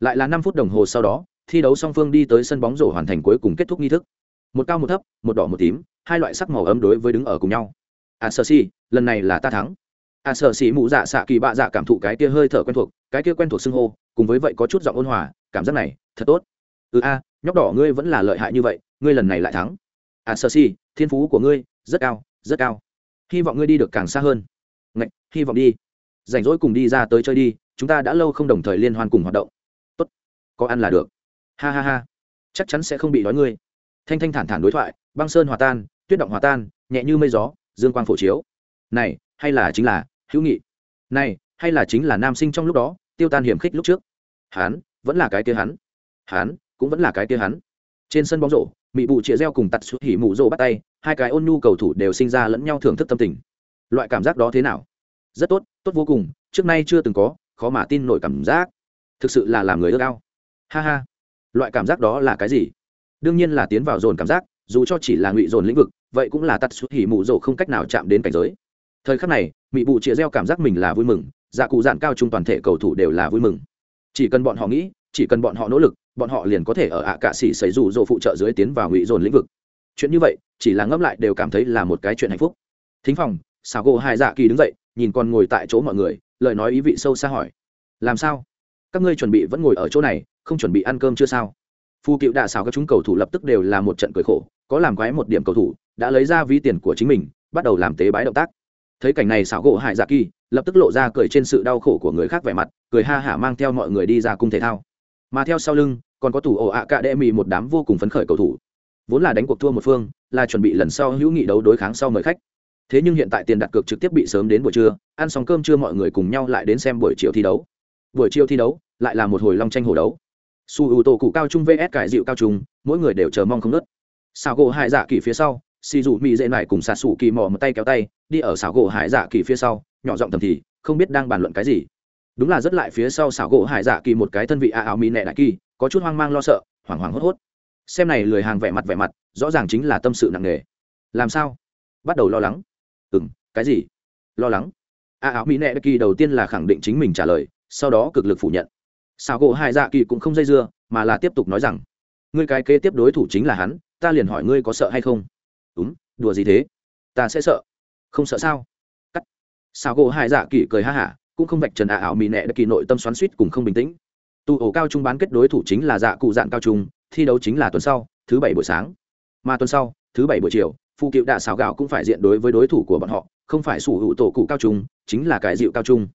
lại là năm phút đồng hồ sau đó, thi đấu song phương đi tới sân bóng rổ hoàn thành cuối cùng kết thúc nghi thức. Một cao một thấp, một đỏ một tím, hai loại sắc màu ấm đối với đứng ở cùng nhau. À sơ si lần này là ta thắng. À sơ si mụ dạ xạ kỳ bạ dạ cảm thụ cái kia hơi thở quen thuộc, cái kia quen thuộc xưng hô, cùng với vậy có chút giọng ôn hòa, cảm giác này, thật tốt. Ừ a, nhóc đỏ ngươi vẫn là lợi hại như vậy, ngươi lần này lại thắng. À sơ si thiên phú của ngươi, rất cao rất cao. Hy vọng ngươi đi được càng xa hơn. Ngạch, hy vọng đi. Rảnh rỗi cùng đi ra tới chơi đi, chúng ta đã lâu không đồng thời liên hoan cùng hoạt động có ăn là được. Ha ha ha. Chắc chắn sẽ không bị đói ngươi. Thanh thanh thản thản đối thoại, băng sơn hòa tan, tuyết động hòa tan, nhẹ như mây gió, dương quang phổ chiếu. Này, hay là chính là hữu nghị. Này, hay là chính là nam sinh trong lúc đó, tiêu tan hiểm khích lúc trước. Hán vẫn là cái kia hắn. Hán cũng vẫn là cái kia hắn. Trên sân bóng rổ, mị bụ chĩa reo cùng tặt xuất hỉ mụ rỗ bắt tay, hai cái ôn nhu cầu thủ đều sinh ra lẫn nhau thưởng thức tâm tình. Loại cảm giác đó thế nào? Rất tốt tốt vô cùng, trước nay chưa từng có, khó mà tin nổi cảm giác. Thực sự là làm người ước ao ha ha. Loại cảm giác đó là cái gì? Đương nhiên là tiến vào dồn cảm giác, dù cho chỉ là ngụy dồn lĩnh vực, vậy cũng là tắt xuất hỉ mụ rổ không cách nào chạm đến cảnh giới. Thời khắc này, mị bụ chĩa reo cảm giác mình là vui mừng dạ cụ dạn cao trung toàn thể cầu thủ đều là vui mừng. Chỉ cần bọn họ nghĩ, chỉ cần bọn họ nỗ lực, bọn họ liền có thể ở ạ cạ xỉ xảy rủ rộ phụ trợ dưới tiến vào ngụy dồn lĩnh vực. Chuyện như vậy, chỉ là ngẫm lại đều cảm thấy là một cái chuyện hạnh phúc. Thính phòng xào gỗ hai dạ kỳ đứng dậy, nhìn còn ngồi tại chỗ mọi người, lời nói ý vị sâu xa hỏi. Làm sao? Các ngươi chuẩn bị vẫn ngồi ở chỗ này, không chuẩn bị ăn cơm chưa sao? Phu cựu đạ xào các chúng cầu thủ lập tức đều là một trận cười khổ, có làm quái một điểm cầu thủ, đã lấy ra ví tiền của chính mình, bắt đầu làm tế bái động tác. Thấy cảnh này xảo gỗ hải dạ kỳ lập tức lộ ra cười trên sự đau khổ của người khác vẻ mặt, cười ha hả mang theo mọi người đi ra cung thể thao. Mà theo sau lưng, còn có tủ ổ ạ cạ đệ mì một đám vô cùng phấn khởi cầu thủ. Vốn là đánh cuộc thua một phương, là chuẩn bị lần sau hữu nghị đấu đối kháng sau mời khách. Thế nhưng hiện tại tiền đặt cược trực tiếp bị sớm đến buổi trưa, ăn xong cơm trưa mọi người cùng nhau lại đến xem buổi chiều thi đấu buổi chiều thi đấu, lại là một hồi long tranh hồ đấu. Su ưu tổ cụ cao trung vs cải dịu cao trung, mỗi người đều chờ mong không nớt xào gỗ hải dạ kỳ phía sau xì Dù mỹ dễ nải cùng xà sủ kỳ mò một tay kéo tay, đi ở xào gỗ hải dạ kỳ phía sau, nhỏ giọng thầm thì, không biết đang bàn luận cái gì. Đúng là rất lại phía sau xảo gỗ hải dạ kỳ một cái thân vị a áo mỹ nẹ đại kỳ, có chút hoang mang lo sợ, hoảng hoảng hốt hốt. Xem này lười hàng vẻ mặt vẻ mặt, rõ ràng chính là tâm sự nặng nề. Làm sao? Bắt đầu lo lắng. Ừ m cái gì? Lo lắng? A áo mỹ nẹ đại kỳ đầu tiên là khẳng định chính mình trả lời sau đó cực lực phủ nhận. Xảo gỗ hải dạ kỳ cũng không dây dưa, mà là tiếp tục nói rằng, ngươi cái kế tiếp đối thủ chính là hắn, ta liền hỏi ngươi có sợ hay không? Đúng đùa gì thế? Ta sẽ sợ. Không sợ sao? Cắt. Xảo gỗ hải dạ kỳ cười ha hả, cũng không vạch trần ạ ảo mỹ nẹ đã kỳ nội tâm xoắn suýt cùng không bình tĩnh. Tụ ổ cao trung bán kết đối thủ chính là dạ cụ dạng cao trung, thi đấu chính là tuần sau, thứ bảy buổi sáng. Mà tuần sau, thứ bảy buổi chiều phụ cựu đạ xào gạo cũng phải diện đối với đối thủ của bọn họ, không phải sủ hữu tổ cụ cao trung, chính là cải dịu cao trung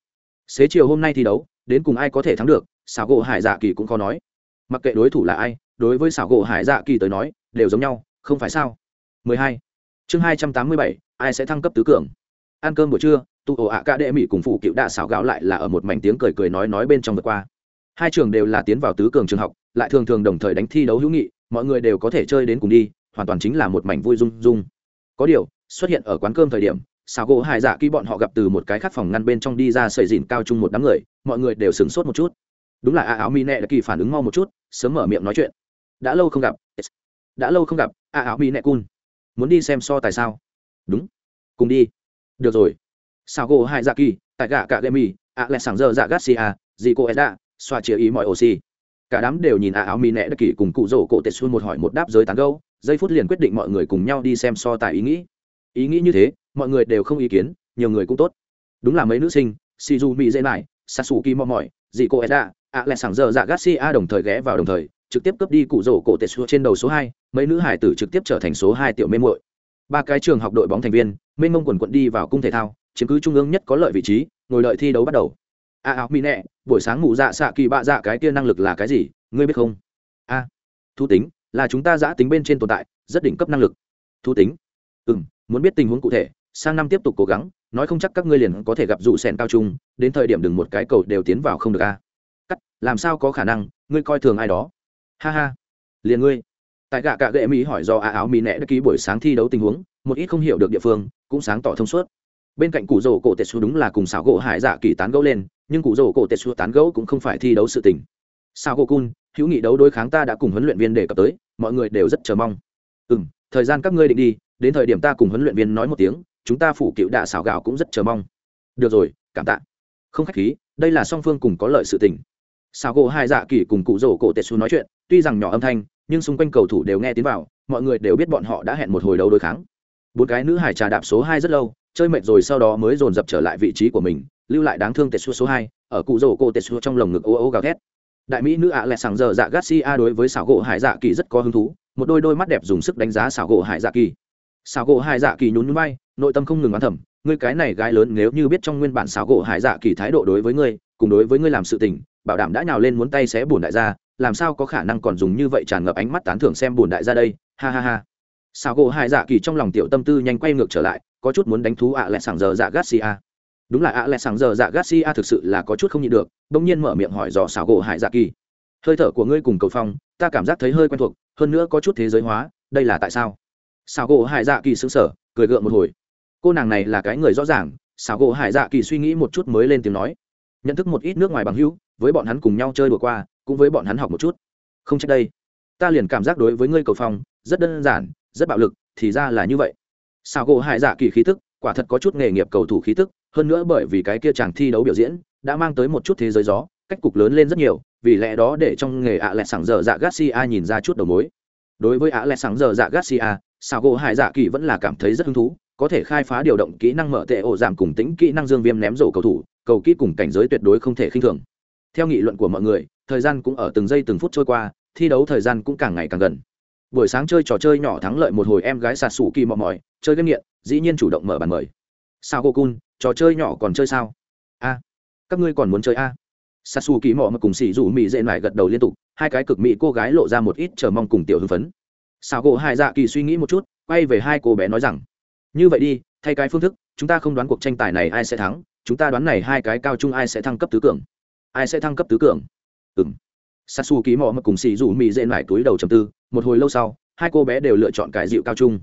xế chiều hôm nay thi đấu đến cùng ai có thể thắng được xảo gỗ hải dạ kỳ cũng khó nói. Mặc kệ đối thủ là ai đối với xảo gỗ hải dạ kỳ tới nói đều giống nhau không phải sao? 12. chương 287, ai sẽ thăng cấp tứ cường? Ăn cơm buổi trưa tụ ổ ạ ca đệ mỹ cùng phụ cựu đạ xảo gạo lại là ở một mảnh tiếng cười cười nói nói bên trong vượt qua. Hai trường đều là tiến vào tứ cường trường học lại thường thường đồng thời đánh thi đấu hữu nghị mọi người đều có thể chơi đến cùng đi hoàn toàn chính là một mảnh vui rung rung. Có điều xuất hiện ở quán cơm thời điểm xào gỗ hải dạ khi bọn họ gặp từ một cái khác phòng ngăn bên trong đi ra sợi dìn cao chung một đám người, mọi người đều sửng sốt một chút. Đúng là a áo mi nẹ đã kỳ phản ứng mau một chút, sớm mở miệng nói chuyện. Đã lâu không gặp. Đã lâu không gặp, a áo mi nẹ cun. Muốn đi xem so tại sao? Đúng. Cùng đi. Được rồi. Sao gỗ hai dạ kỳ, tại gạ cả gemi ạ lại sảng giờ dạ garcia à, dì cô edda xoa chia ý mọi oxy cả đám đều nhìn ạ áo Mi nẹ đất kỳ cùng cụ rổ cổ tệ xuân một hỏi một đáp giới tán gâu giây phút liền quyết định mọi người cùng nhau đi xem so tài ý nghĩ ý nghĩ như thế mọi người đều không ý kiến nhiều người cũng tốt. Đúng là mấy nữ sinh shizu mỹ dễ lại sasuki mò mỏi dị cô edda ạ lại sảng giờ dạ garcia đồng thời ghé vào đồng thời trực tiếp cướp đi cụ rổ cổ tệ xua trên đầu số hai mấy nữ hải tử trực tiếp trở thành số hai tiểu mê muội. Ba cái trường học đội bóng thành viên mênh mông quần quận đi vào cung thể thao chiếm cứ trung ương nhất có lợi vị trí ngồi đợi thi đấu bắt đầu. A áo mỹ nẹ buổi sáng ngủ dạ xạ kỳ bạ dạ cái kia năng lực là cái gì ngươi biết không? A à, thu tính là chúng ta giã tính bên trên tồn tại rất đỉnh cấp năng lực. Thu tính ừ m muốn biết tình huống cụ thể, sang năm tiếp tục cố gắng, nói không chắc các ngươi liền có thể gặp dụ sẹn cao trung, đến thời điểm đừng một cái cầu đều tiến vào không được a. Cắt, làm sao có khả năng, ngươi coi thường ai đó? Ha ha. Liền ngươi. Tại gạ cạ gệ mỹ hỏi do á áo mỹ nẹ đã ký buổi sáng thi đấu tình huống, một ít không hiểu được địa phương, cũng sáng tỏ thông suốt. Bên cạnh cụ rổ cổ tệ xu đúng là cùng xảo gỗ hải dạ kỳ tán gẫu lên, nhưng cụ rổ cổ tệ xu tán gẫu cũng không phải thi đấu sự tình. Sao gỗ cun, hữu nghị đấu đối kháng ta đã cùng huấn luyện viên đề cập tới, mọi người đều rất chờ mong. Ừ m thời gian các ngươi định đi đến thời điểm ta cùng huấn luyện viên nói một tiếng, chúng ta phủ cựu đạ xảo gạo cũng rất chờ mong. Được rồi, cảm tạ. Không k h á c h khí, đây là song phương cùng có lợi sự tình. Xảo gỗ hai dạ kỳ cùng cụ rổ cổ tệ xu nói chuyện, tuy rằng nhỏ âm thanh, nhưng xung quanh cầu thủ đều nghe tiếng vào, mọi người đều biết bọn họ đã hẹn một hồi đấu đối kháng. Bốn cái nữ hải trà đạp số hai rất lâu, chơi mệt rồi sau đó mới dồn dập trở lại vị trí của mình, lưu lại đáng thương tệ xu số hai, ở cụ rổ cổ tệ xu trong lồng ngực ô ô gào thét. Đại mỹ nữ ạ lại sàng giờ dạ garcia đối với xảo gỗ hải dạ kỳ rất có hứng thú, một đôi đôi mắt đẹp dùng sức đánh giá xảo gỗ hải dạ kỳ xảo gỗ hải dạ kỳ nhún nhún bay nội tâm không ngừng oán thẩm ngươi cái này gái lớn nếu như biết trong nguyên bản xảo gỗ hải dạ kỳ thái độ đối với ngươi, cùng đối với ngươi làm sự tình, bảo đảm đã nhào lên muốn tay xé bùn đại gia, làm sao có khả năng còn dùng như vậy tràn ngập ánh mắt tán thưởng xem bùn đại gia đây? Ha ha ha. Xảo gỗ hải dạ kỳ trong lòng tiểu tâm tư nhanh quay ngược trở lại, có chút muốn đánh thú ạ lại sàng giờ dạ garcia đúng là ạ lại sàng giờ dạ garcia thực sự là có chút không nhịn được, bỗng nhiên mở miệng hỏi dò xảo gỗ hải dạ kỳ. Hơi thở của ngươi cùng cầu phong, ta cảm giác thấy hơi quen thuộc, hơn nữa có chút thế giới hóa, đây là tại sao? Xảo gỗ hải dạ kỳ xứng sở cười gượng một hồi. Cô nàng này là cái người rõ ràng xảo gỗ hải dạ kỳ suy nghĩ một chút mới lên tiếng nói. Nhận thức một ít nước ngoài bằng hữu, với bọn hắn cùng nhau chơi đùa qua, cũng với bọn hắn học một chút. Không trách đây. Ta liền cảm giác đối với ngươi cầu phong, rất đơn giản, rất bạo lực, thì ra là như vậy. Xảo gỗ hải dạ kỳ khí tức, quả thật có chút nghề nghiệp cầu thủ khí tức, hơn nữa bởi vì cái kia chàng thi đấu biểu diễn, đã mang tới một chút thế giới gió, cách cục lớn lên rất nhiều, vì lẽ đó để trong nghề ạ à lẹ sảng giờ dạ garcia nhìn ra chút đầu mối. Đối với ạ à lẹ sảng giờ dạ garcia sao gỗ hải dạ kỳ vẫn là cảm thấy rất hứng thú, có thể khai phá điều động kỹ năng mở tệ ổ giảm cùng tính kỹ năng dương viêm ném rổ cầu thủ, cầu kỹ cùng cảnh giới tuyệt đối không thể khinh thường. Theo nghị luận của mọi người, thời gian cũng ở từng giây từng phút trôi qua, thi đấu thời gian cũng càng ngày càng gần. Buổi sáng chơi trò chơi nhỏ thắng lợi một hồi em gái sạt sủ kỳ mò mỏi, chơi game nghiện, dĩ nhiên chủ động mở bàn mời. Sao cô cun, trò chơi nhỏ còn chơi sao? A. Các ngươi còn muốn chơi a? S a kỳ mò mà cùng xì rủ mỹ dễ nải gật đầu liên tục, hai cái cực mỹ cô gái lộ ra một ít chờ mong cùng tiểu hưng phấn sao gỗ Hải dạ kỳ suy nghĩ một chút, quay về hai cô bé nói rằng, như vậy đi, thay cái phương thức, chúng ta không đoán cuộc tranh tài này ai sẽ thắng, chúng ta đoán này hai cái cao chung ai sẽ thăng cấp tứ cường. Ai sẽ thăng cấp tứ cường? Ừng s ký mò mà cùng xì dù mị dễ lại túi đầu trầm tư, một hồi lâu sau, hai cô bé đều lựa chọn cái dịu cao chung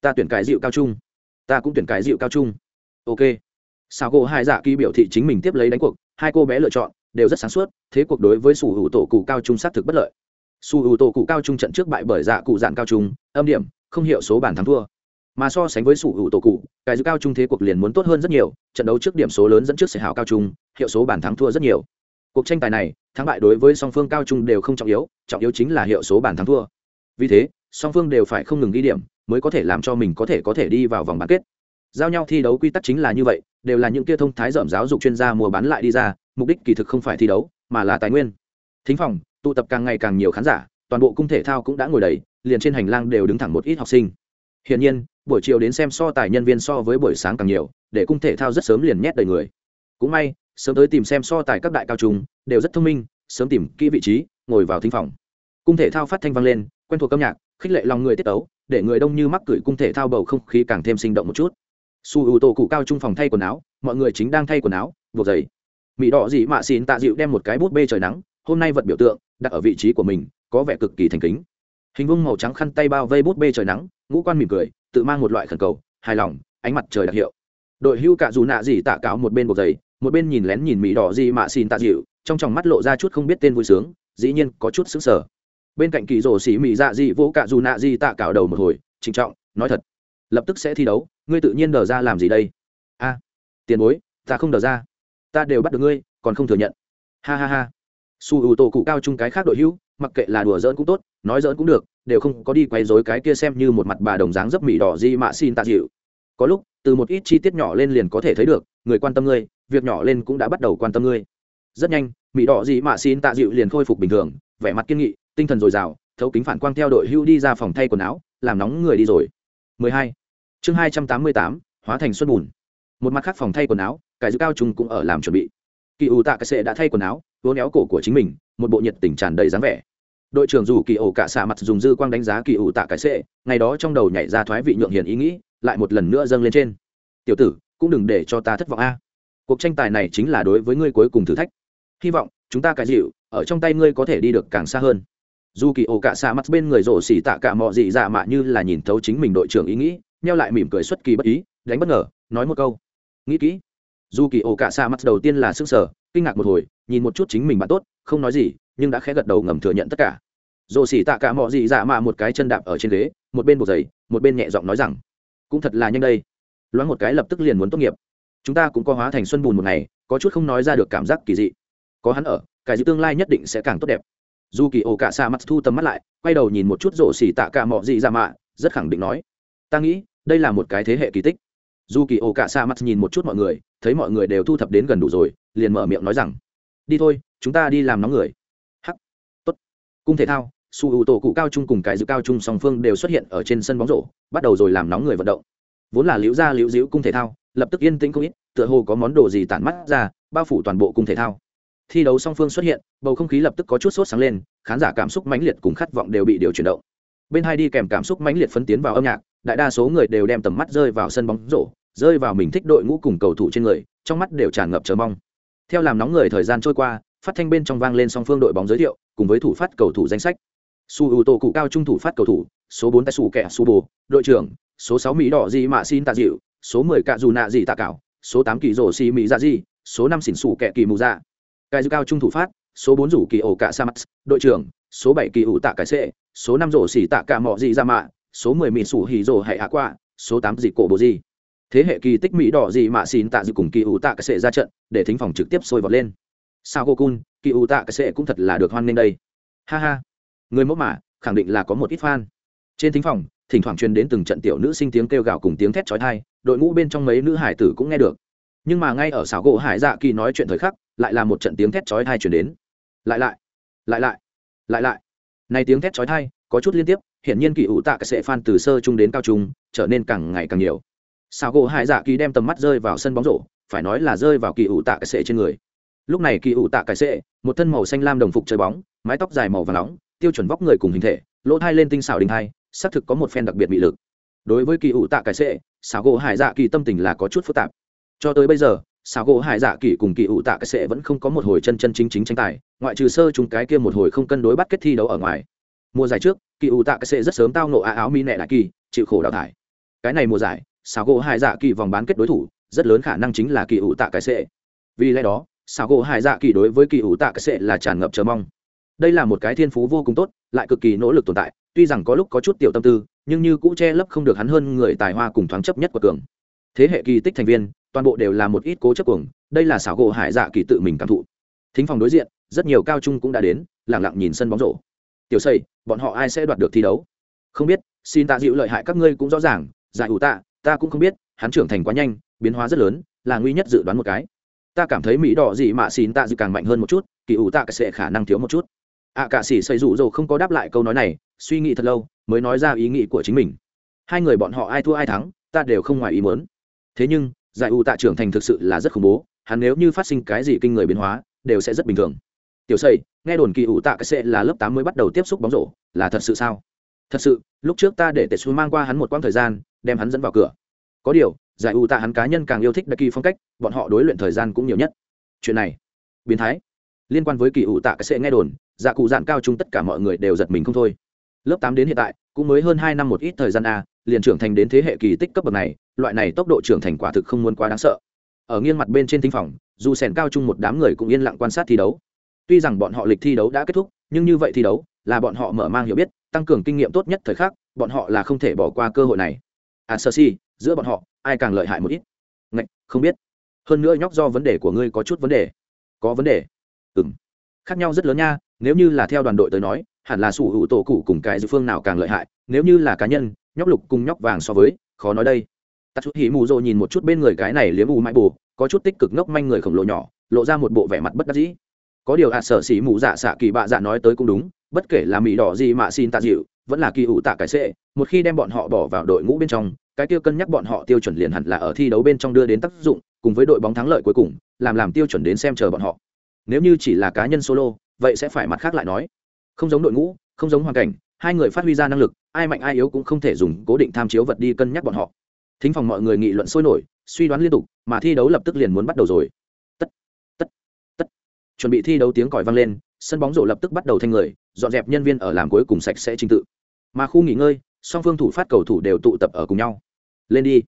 ta tuyển cái dịu cao chung ta cũng tuyển cái dịu cao chung ok. Sao cô hai dạ kỳ biểu thị chính mình tiếp lấy đánh cuộc, hai cô bé lựa chọn, đều rất sáng suốt, thế cuộc đối với sủ hữu tổ cụ cao trung xác thực bất lợi su ưu tổ cụ cao trung trận trước bại bởi dạ cụ dạn cao trung, âm điểm, không hiểu số bàn thắng thua. Mà so sánh với sủ hữu tổ cụ, cái giữ cao trung thế cuộc liền muốn tốt hơn rất nhiều, trận đấu trước điểm số lớn dẫn trước sẽ hào cao trung, hiệu số bàn thắng thua rất nhiều. Cuộc tranh tài này, thắng bại đối với song phương cao trung đều không trọng yếu trọng yếu chính là hiệu số bàn thắng thua. Vì thế, song phương đều phải không ngừng ghi điểm, mới có thể làm cho mình có thể có thể đi vào vòng bán kết. Giao nhau thi đấu quy tắc chính là như vậy, đều là những kia thông thái dởm giáo dục chuyên gia mua bán lại đi ra, mục đích kỳ thực không phải thi đấu, mà là tài nguyên. Thính phòng tụ tập càng ngày càng nhiều khán giả toàn bộ cung thể thao cũng đã ngồi đầy liền trên hành lang đều đứng thẳng một ít học sinh. Hiển nhiên buổi chiều đến xem so tài nhân viên so với buổi sáng càng nhiều để cung thể thao rất sớm liền nhét đầy người. Cũng may sớm tới tìm xem so tài các đại cao trung đều rất thông minh sớm tìm kỹ vị trí ngồi vào thính phòng. Cung thể thao phát thanh vang lên quen thuộc âm nhạc khích lệ lòng người tiết tấu, để người đông như mắc cửi cung thể thao bầu không khí càng thêm sinh động một chút. Su ưu tổ cụ cao trung phòng thay quần áo mọi người chính đang thay quần áo buộc giày. Mỹ đỏ dị mạ xin tạ dịu đem một cái bút bê trời nắng hôm nay vật biểu tượng, đặt ở vị trí của mình, có vẻ cực kỳ thành kính. Hình vung màu trắng khăn tay bao vây bút bê trời nắng, ngũ quan mỉm cười, tự mang một loại khẩn cầu, hài lòng, ánh mặt trời đặc hiệu. Đội hưu cạ dù nạ gì tạ cáo một bên buộc giày, một bên nhìn lén nhìn mỹ đỏ gì mạ xin tạ dịu, trong tròng mắt lộ ra chút không biết tên vui sướng, dĩ nhiên có chút sững sở bên cạnh kỳ rổ xỉ mỹ dạ dị vỗ cạ dù nạ dị tạ cạo đầu một hồi, trịnh trọng, nói thật, lập tức sẽ thi đấu, ngươi tự nhiên đờ ra làm gì đây? A, tiền bối, ta không đờ ra. Ta đều bắt được ngươi, còn không thừa nhận. Ha ha ha su ưu tổ cụ cao chung cái khác đội hữu mặc kệ là đùa giỡn cũng tốt nói giỡn cũng được đều không có đi quay dối cái kia xem như một mặt bà đồng dáng dấp mỹ đỏ di mạ xin tạ dịu. Có lúc từ một ít chi tiết nhỏ lên liền có thể thấy được người quan tâm ngươi việc nhỏ lên cũng đã bắt đầu quan tâm ngươi. Rất nhanh mỹ đỏ di mạ xin tạ dịu liền khôi phục bình thường vẻ mặt kiên nghị tinh thần dồi dào thấu kính phản quang theo đội hưu đi ra phòng thay quần áo làm nóng người đi rồi. 12. chương 288, hóa thành xuân bùn. Một mặt khác phòng thay quần áo cái giữ cao trung cũng ở làm chuẩn bị kỳ ủ tạ cái sệ đã thay quần áo vỗ néo cổ của chính mình, một bộ nhiệt tình tràn đầy dáng vẻ. Đội trưởng dù kỳ ổ cả xạ mặt dùng dư quang đánh giá kỳ ủ tạ cái sệ, ngày đó trong đầu nhảy ra thoái vị nhượng hiền ý nghĩ, lại một lần nữa dâng lên trên. Tiểu tử, cũng đừng để cho ta thất vọng a. Cuộc tranh tài này chính là đối với ngươi cuối cùng thử thách. Hy vọng, chúng ta cái dịu, ở trong tay ngươi có thể đi được càng xa hơn. Dù kỳ ổ cả xạ mặt bên người rổ xỉ tạ cả mọi dị dạ mạ như là nhìn thấu chính mình đội trưởng ý nghĩ neo lại mỉm cười xuất kỳ bất ý, đánh bất ngờ, nói một câu. Nghĩ kỹ dù kỳ ổ cả xa mắt đầu tiên là s ư n g sở, kinh ngạc một hồi, nhìn một chút chính mình bạn tốt, không nói gì, nhưng đã khẽ gật đầu ngầm thừa nhận tất cả. Dồ xỉ tạ cả mọi gì dạ mạ một cái chân đạp ở trên ghế, một bên một giày, một bên nhẹ giọng nói rằng, cũng thật là nhanh đây. Loáng một cái lập tức liền muốn tốt nghiệp. Chúng ta cũng có hóa thành xuân bùn một ngày, có chút không nói ra được cảm giác kỳ dị. Có hắn ở, cái dự tương lai nhất định sẽ càng tốt đẹp. Dù kỳ ổ cả xa mắt thu tầm mắt lại, quay đầu nhìn một chút rổ xỉ tạ cả mọi gì dạ ra mạ rất khẳng định nói, ta nghĩ, đây là một cái thế hệ kỳ tích. Dù kỳ ổ cả xa mắt nhìn một chút mọi người thấy mọi người đều thu thập đến gần đủ rồi, liền mở miệng nói rằng, đi thôi, chúng ta đi làm nóng người. Hắc. Tốt. Cung thể thao, su ưu tổ cụ cao trung cùng cái dự cao trung song phương đều xuất hiện ở trên sân bóng rổ, bắt đầu rồi làm nóng người vận động. Vốn là liễu ra liễu diễu cung thể thao, lập tức yên tĩnh không ít, tựa hồ có món đồ gì tản mắt ra, bao phủ toàn bộ cung thể thao. Thi đấu song phương xuất hiện, bầu không khí lập tức có chút sốt sáng lên, khán giả cảm xúc mãnh liệt cùng khát vọng đều bị điều chuyển động. Bên hai đi kèm cảm xúc mãnh liệt phấn tiến vào âm nhạc, đại đa số người đều đem tầm mắt rơi vào sân bóng rổ rơi vào mình thích đội ngũ cùng cầu thủ trên người, trong mắt đều tràn ngập chờ mong. Theo làm nóng người thời gian trôi qua, phát thanh bên trong vang lên song phương đội bóng giới thiệu, cùng với thủ phát cầu thủ danh sách. Su ưu tổ cụ cao trung thủ phát cầu thủ, số bốn tay su kẻ su bồ, đội trưởng, số sáu mỹ đỏ dị mạ xin tạ dịu, số mười cạ dù nạ dị tạ cảo, số tám kỳ rổ xì mỹ dạ dị số năm xỉn xù kẻ kỳ mù dạ. Cai dư cao trung thủ phát, số bốn rủ kỳ ổ cạ sa mắt đội trưởng, số bảy kỳ ủ tạ cái sệ, số năm rổ xỉ tạ cả mọ dị ra dạ mạ, số mười mỹ sủ hì rổ hệ hạ quạ số tám dị cổ bồ dị thế hệ kỳ tích mỹ đỏ gì mạ xin tạ dự cùng kỳ ủ tạ cái sệ ra trận, để thính phòng trực tiếp sôi vọt lên. Sao cô cun, kỳ ủ tạ cái sệ cũng thật là được hoan nghênh đây. Ha ha. Người mẫu mã khẳng định là có một ít fan. Trên thính phòng, thỉnh thoảng truyền đến từng trận tiểu nữ sinh tiếng kêu gào cùng tiếng thét chói tai, đội ngũ bên trong mấy nữ hải tử cũng nghe được. Nhưng mà ngay ở xảo gỗ hải dạ kỳ nói chuyện thời khắc, lại là một trận tiếng thét chói thai chuyển đến. Lại lại lại lại lại lại. Này tiếng thét chói thai có chút liên tiếp, hiển nhiên kỳ ủ tạ cái sệ fan từ sơ trung đến cao trung, trở nên càng ngày càng nhiều. Sao gỗ hải dạ kỳ đem tầm mắt rơi vào sân bóng rổ, phải nói là rơi vào kỳ ủ tạ cái sệ trên người. Lúc này kỳ ủ tạ cái sệ một thân màu xanh lam đồng phục chơi bóng, mái tóc dài màu và nóng, tiêu chuẩn vóc người cùng hình thể, lỗ thai lên tinh xảo đình thai, xác thực có một phen đặc biệt bị lực. Đối với kỳ ủ tạ cái sệ Sao gỗ hải dạ kỳ tâm tình là có chút phức tạp. Cho tới bây giờ Sao gỗ hải dạ kỳ cùng kỳ ủ tạ cái sệ vẫn không có một hồi chân chân chính chính tranh tài, ngoại trừ sơ chúng cái kia một hồi không cân đối bắt kết thi đấu ở ngoài. Mùa giải trước, kỳ ủ tạ cái sệ rất sớm tao nộ á áo mi nẹ đại kỳ, chịu khổ đào thải. Cái này mùa giải xảo gỗ hải dạ kỳ vòng bán kết đối thủ, rất lớn khả năng chính là kỳ ủ tạ cái sệ. Vì lẽ đó xảo gỗ hải dạ kỳ đối với kỳ ủ tạ cái sệ là tràn ngập chờ mong. Đây là một cái thiên phú vô cùng tốt, lại cực kỳ nỗ lực tồn tại, tuy rằng có lúc có chút tiểu tâm tư, nhưng như cũ che lấp không được hắn hơn người tài hoa cùng thoáng chấp nhất của cường. Thế hệ kỳ tích thành viên, toàn bộ đều là một ít cố chấp cuồng, đây là xảo gỗ hải dạ kỳ tự mình cảm thụ. Thính phòng đối diện, rất nhiều cao trung cũng đã đến lẳng lặng nhìn sân bóng rổ. Tiểu xây bọn họ ai sẽ đoạt được thi đấu? Không biết, xin tạ dịu lợi hại các ngươi cũng rõ ràng, giải ủ tạ ta cũng không biết, hắn trưởng thành quá nhanh, biến hóa rất lớn, là nguy nhất dự đoán một cái. Ta cảm thấy mỹ đỏ gì mà xin tạ dự càng mạnh hơn một chút, kỳ ủ tạ sẽ khả năng thiếu một chút. Ạ cả sĩ xây rủ rồ không có đáp lại câu nói này, suy nghĩ thật lâu, mới nói ra ý nghĩ của chính mình. Hai người bọn họ ai thua ai thắng, ta đều không ngoài ý muốn. Thế nhưng, giải u tạ trưởng thành thực sự là rất khủng bố, hắn nếu như phát sinh cái gì kinh người biến hóa, đều sẽ rất bình thường. Tiểu xây nghe đồn kỳ ủ tạ cái sẽ là lớp tám mới bắt đầu tiếp xúc bóng rổ, là thật sự sao? Thật sự, lúc trước ta để tệ xu mang qua hắn một quãng thời gian, đem hắn dẫn vào cửa. Có điều, giải u tạ hắn cá nhân càng yêu thích đặc kỳ phong cách, bọn họ đối luyện thời gian cũng nhiều nhất. Chuyện này, biến thái. Liên quan với kỳ ủ tạ cái sẽ nghe đồn dạ cụ dạn cao chung tất cả mọi người đều giật mình không thôi. Lớp tám đến hiện tại, cũng mới hơn hai năm một ít thời gian a, liền trưởng thành đến thế hệ kỳ tích cấp bậc này, loại này tốc độ trưởng thành quả thực không muốn quá đáng sợ. Ở nghiêng mặt bên trên thính phòng, dù sèn cao chung một đám người cũng yên lặng quan sát thi đấu. Tuy rằng bọn họ lịch thi đấu đã kết thúc, nhưng như vậy thi đấu là bọn họ mở mang hiểu biết, tăng cường kinh nghiệm tốt nhất thời khắc, bọn họ là không thể bỏ qua cơ hội này. À sơ si, giữa bọn họ, ai càng lợi hại một ít? Ngạch, không biết. Hơn nữa nhóc do vấn đề của ngươi có chút vấn đề. Có vấn đề? Ừ m khác nhau rất lớn nha, nếu như là theo đoàn đội tới nói, hẳn là sủ hữu tổ cụ cùng cái dự phương nào càng lợi hại, nếu như là cá nhân, nhóc lục cùng nhóc vàng so với, khó nói đây. Tắt chút hỉ mù rồ nhìn một chút bên người cái này liếm u mãi bù, có chút tích cực ngốc manh người khổng lồ nhỏ, lộ ra một bộ vẻ mặt bất đắc dĩ. Có điều ạ sở xỉ mù dạ xạ kỳ bạ dạ nói tới cũng đúng bất kể là mỹ đỏ gì mà xin tạ dịu, vẫn là kỳ ủ tạ cái sệ một khi đem bọn họ bỏ vào đội ngũ bên trong, cái tiêu cân nhắc bọn họ tiêu chuẩn liền hẳn là ở thi đấu bên trong đưa đến tác dụng, cùng với đội bóng thắng lợi cuối cùng, làm làm tiêu chuẩn đến xem chờ bọn họ. Nếu như chỉ là cá nhân solo, vậy sẽ phải mặt khác lại nói. Không giống đội ngũ, không giống hoàn cảnh, hai người phát huy ra năng lực, ai mạnh ai yếu cũng không thể dùng cố định tham chiếu vật đi cân nhắc bọn họ. Thính phòng mọi người nghị luận sôi nổi, suy đoán liên tục, mà thi đấu lập tức liền muốn bắt đầu rồi. Tất tất tất. Chuẩn bị thi đấu tiếng còi vang lên, sân bóng rổ lập tức bắt đầu thanh người dọn dẹp nhân viên ở làm cuối cùng sạch sẽ trình tự. Mà khu nghỉ ngơi, song phương thủ phát cầu thủ đều tụ tập ở cùng nhau. Lên đi,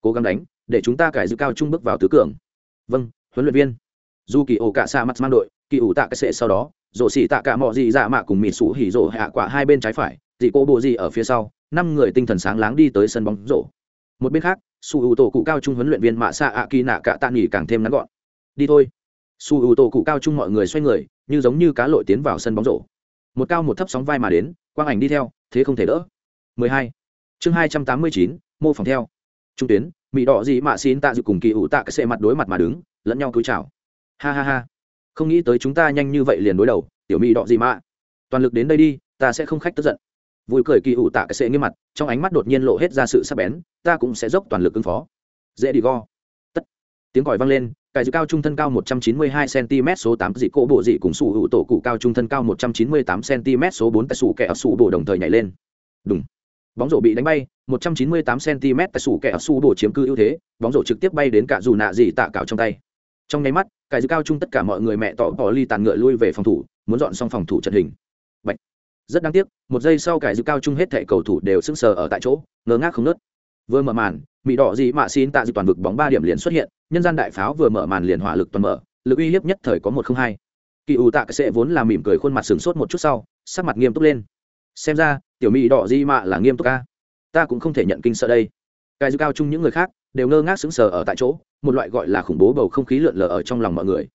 cố gắng đánh, để chúng ta cải giữ cao trung bước vào tứ cường. Vâng huấn luyện viên. Dù kỳ ổ cả xa mặt mang đội kỳ ủ tạ cái sệ sau đó rổ xỉ tạ cả mọi gì dạ mạ cùng mịt sủ hỉ rổ hạ quả hai bên trái phải, dị cô bộ gì ở phía sau, năm người tinh thần sáng láng đi tới sân bóng rổ. Một bên khác, su ưu tổ cụ cao trung huấn luyện viên mạ xạ ạ kỳ nạ cả tạ nghỉ càng thêm ngắn gọn. Đi thôi. Su ưu tổ cụ cao trung mọi người xoay người, như giống như cá lội tiến vào sân bóng rổ một cao một thấp sóng vai mà đến quang ảnh đi theo thế không thể đỡ. 12. chương 289, mô phỏng theo. Trung tuyến mỹ đỏ gì mà xin tạ dự cùng kỳ ủ tạ cái xệ mặt đối mặt mà đứng lẫn nhau cúi chào. Ha ha ha. Không nghĩ tới chúng ta nhanh như vậy liền đối đầu tiểu mỹ đỏ gì mà. toàn lực đến đây đi ta sẽ không khách tức giận. Vui cười kỳ ủ tạ cái xệ nghiêm mặt trong ánh mắt đột nhiên lộ hết ra sự sắc bén ta cũng sẽ dốc toàn lực ứng phó. Dễ đi go tiếng còi vang lên, cài dự cao trung thân cao 192 cm số 8 dị cổ bộ dị cùng sủ hữu tổ cụ cao trung thân cao 198 cm số 4 tại sủ kẻ ở sủ bộ đồng thời nhảy lên. Đúng bóng rổ bị đánh bay 198 cm tại sủ kẻ ở sủ bộ chiếm cư ưu thế, bóng rổ trực tiếp bay đến cả dù nạ dị tạ cạo trong tay. Trong nháy mắt, cài dự cao trung tất cả mọi người mẹ tỏ bỏ ly tàn ngựa lui về phòng thủ, muốn dọn xong phòng thủ trận hình. Bạch. rất đáng tiếc, một giây sau cài dự cao trung hết thảy cầu thủ đều sững sờ ở tại chỗ, ngơ ngác không nớt vừa mở màn mỹ đỏ dị mạ xin tạ dị toàn vực bóng ba điểm liền xuất hiện, nhân gian đại pháo vừa mở màn liền hỏa lực toàn mở, lực uy hiếp nhất thời có một không hai. Kỳ ủ tạ cái sệ vốn là mỉm cười khuôn mặt sừng sốt một chút sau, sắc mặt nghiêm túc lên. Xem ra, tiểu mỹ đỏ dị mạ là nghiêm túc ca ta cũng không thể nhận kinh sợ đây. Cái dư cao chung những người khác đều ngơ ngác sững sờ ở tại chỗ, một loại gọi là khủng bố bầu không khí lượn lờ ở trong lòng mọi người.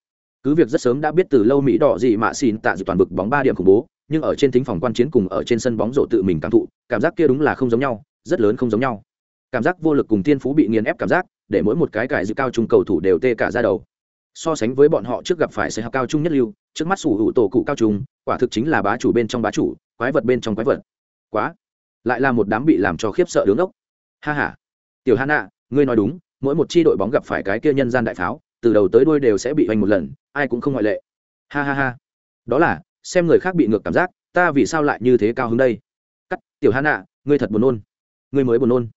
Cứ việc rất sớm đã biết từ lâu mỹ đỏ dị mạ xin tạ dị toàn vực bóng ba điểm khủng bố, nhưng ở trên thính phòng quan chiến cùng ở trên sân bóng rổ tự mình cảm thụ, cảm giác kia đúng là không giống nhau, rất lớn không giống nhau cảm giác vô lực cùng thiên phú bị nghiền ép cảm giác, để mỗi một cái cải dự cao trung cầu thủ đều tê cả ra đầu. So sánh với bọn họ trước gặp phải sẽ học cao trung nhất lưu, trước mắt sủ hữu tổ cụ cao trung, quả thực chính là bá chủ bên trong bá chủ, quái vật bên trong quái vật. Quá, lại là một đám bị làm cho khiếp sợ đứng ốc. Ha ha. Tiểu hà nạ ngươi nói đúng, mỗi một chi đội bóng gặp phải cái kia nhân gian đại pháo, từ đầu tới đuôi đều sẽ bị hoành một lần, ai cũng không ngoại lệ. Ha ha ha. Đó là, xem người khác bị ngược cảm giác, ta vì sao lại như thế cao hứng đây? Cắt, tiểu hà nạ ngươi thật buồn nôn. Ngươi mới buồn nôn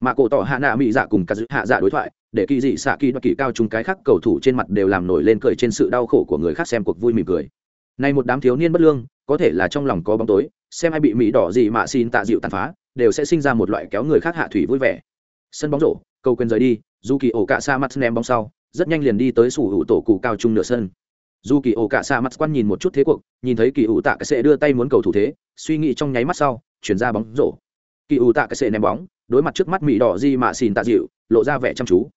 mà cổ tỏ hạ nạ mỹ dạ cùng cả giữ hạ dạ đối thoại, để kỳ dị xạ kỳ đoạt kỳ cao chúng cái khác cầu thủ trên mặt đều làm nổi lên cười trên sự đau khổ của người khác xem cuộc vui mỉm cười. Nay một đám thiếu niên bất lương, có thể là trong lòng có bóng tối, xem ai bị mỹ đỏ gì mà xin tạ dịu tàn phá, đều sẽ sinh ra một loại kéo người khác hạ thủy vui vẻ. Sân bóng rổ, cầu quên rời đi dù kỳ ổ cạ sa mắt ném bóng sau, rất nhanh liền đi tới sủ hữu tổ cụ cao trung nửa sân. Dù kỳ ổ cạ sa mắt quan nhìn một chút thế cuộc, nhìn thấy kỳ ủ tạ cái sẽ đưa tay muốn cầu thủ thế, suy nghĩ trong nháy mắt sau, chuyển ra bóng rổ kỳ ủ tạ cái sệ ném bóng, đối mặt trước mắt mỹ đỏ di mạ xin tạ dịu, lộ ra vẻ chăm chú.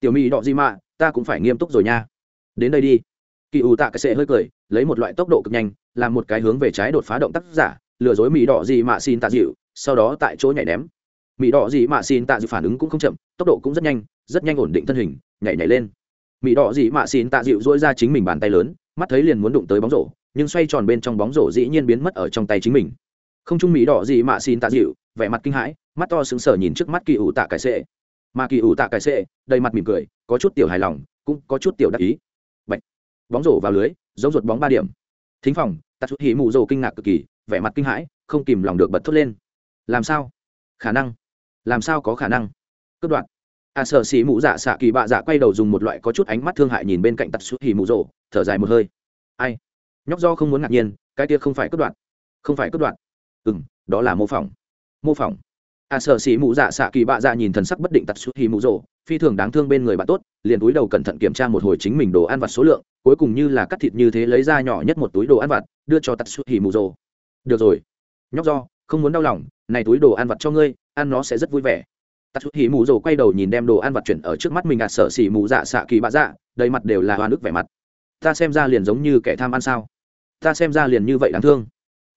Tiểu mỹ đỏ di mạ, ta cũng phải nghiêm túc rồi nha. Đến đây đi. Kỳ ủ tạ cái sệ hơi cười, lấy một loại tốc độ cực nhanh, làm một cái hướng về trái đột phá động tác giả, lừa dối mỹ đỏ di mạ xin tạ dịu, sau đó tại chỗ nhảy ném. Mỹ đỏ di mạ xin tạ dịu phản ứng cũng không chậm, tốc độ cũng rất nhanh rất nhanh ổn định thân hình, nhảy nhảy lên. Mỹ đỏ di mạ xin tạ dịu dỗi ra chính mình bàn tay lớn, mắt thấy liền muốn đụng tới bóng rổ, nhưng xoay tròn bên trong bóng rổ dĩ nhiên biến mất ở trong tay chính mình không trung mỹ đỏ gì mạ xin tạ dịu, vẻ mặt kinh hãi, mắt to sững sờ nhìn trước mắt kỳ ủ tạ cải sệ. Mà kỳ ủ tạ cải sệ, đầy mặt mỉm cười, có chút tiểu hài lòng, cũng có chút tiểu đắc ý. Bạch. bóng rổ vào lưới, giống ruột bóng ba điểm. Thính phòng, tạ chút hỉ mụ rồ kinh ngạc cực kỳ, vẻ mặt kinh hãi, không kìm lòng được bật thốt lên. Làm sao? Khả năng. Làm sao có khả năng? Cướp đoạn à sợ xỉ mụ dạ xạ kỳ bạ dạ quay đầu dùng một loại có chút ánh mắt thương hại nhìn bên cạnh tạt chút hỉ mụ rồ thở dài một hơi. Ai? Nhóc do không muốn ngạc nhiên, cái kia không phải cướp đoạn không phải cướp đoạn ừ m đó là mô phỏng. Mô phỏng. A à, sợ xỉ mụ dạ xạ kỳ bạ dạ nhìn thần sắc bất định tật suốt hi mụ rộ phi thường đáng thương bên người bạn tốt liền túi đầu cẩn thận kiểm tra một hồi chính mình đồ ăn vặt số lượng cuối cùng như là cắt thịt như thế lấy ra nhỏ nhất một túi đồ ăn vặt đưa cho tật suốt hi mụ rộ được rồi. Nhóc do không muốn đau lòng này túi đồ ăn vặt cho ngươi ăn nó sẽ rất vui vẻ. Tật suốt hi mụ rộ quay đầu nhìn đem đồ ăn vặt chuyển ở trước mắt mình à sợ xỉ mụ dạ xạ kỳ bạ dạ đầy mặt đều là hoa nước vẻ mặt. Ta xem ra liền giống như kẻ tham ăn sao? Ta xem ra liền như vậy đáng thương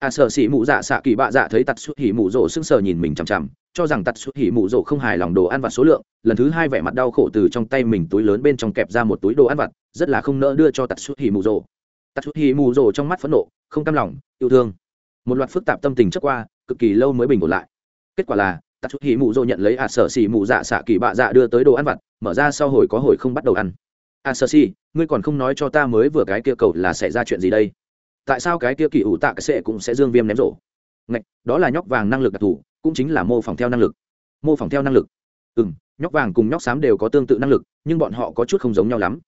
à sợ xỉ mụ dạ xạ kỳ bạ dạ thấy tạt xuất hỉ mụ rỗ sưng sờ nhìn mình chằm chằm, cho rằng tạt xuất hỉ mụ rỗ không hài lòng đồ ăn vặt số lượng, lần thứ hai vẻ mặt đau khổ từ trong tay mình túi lớn bên trong kẹp ra một túi đồ ăn vặt, rất là không nỡ đưa cho tạt xuất hỉ mụ rỗ tạt xuất hỉ mụ rỗ trong mắt phẫn nộ, không cam lòng, yêu thương. Một loạt phức tạp tâm tình trước qua, cực kỳ lâu mới bình ổn lại. Kết quả là, tạt xuất hỉ mụ rỗ nhận lấy à sợ xỉ mụ dạ xạ kỳ bạ dạ đưa tới đồ ăn vặt, mở ra sau hồi có hồi không bắt đầu ăn. À sợ xỉ, ngươi còn không nói cho ta mới vừa cái kia cầu là xảy ra chuyện gì đây? Tại sao cái kia kỳ ủ tạ cái sệ cũng sẽ dương viêm ném rổ? Ngạch, đó là nhóc vàng năng lực đặc thù, cũng chính là mô phỏng theo năng lực. Mô phỏng theo năng lực. Ừ m nhóc vàng cùng nhóc xám đều có tương tự năng lực, nhưng bọn họ có chút không giống nhau lắm.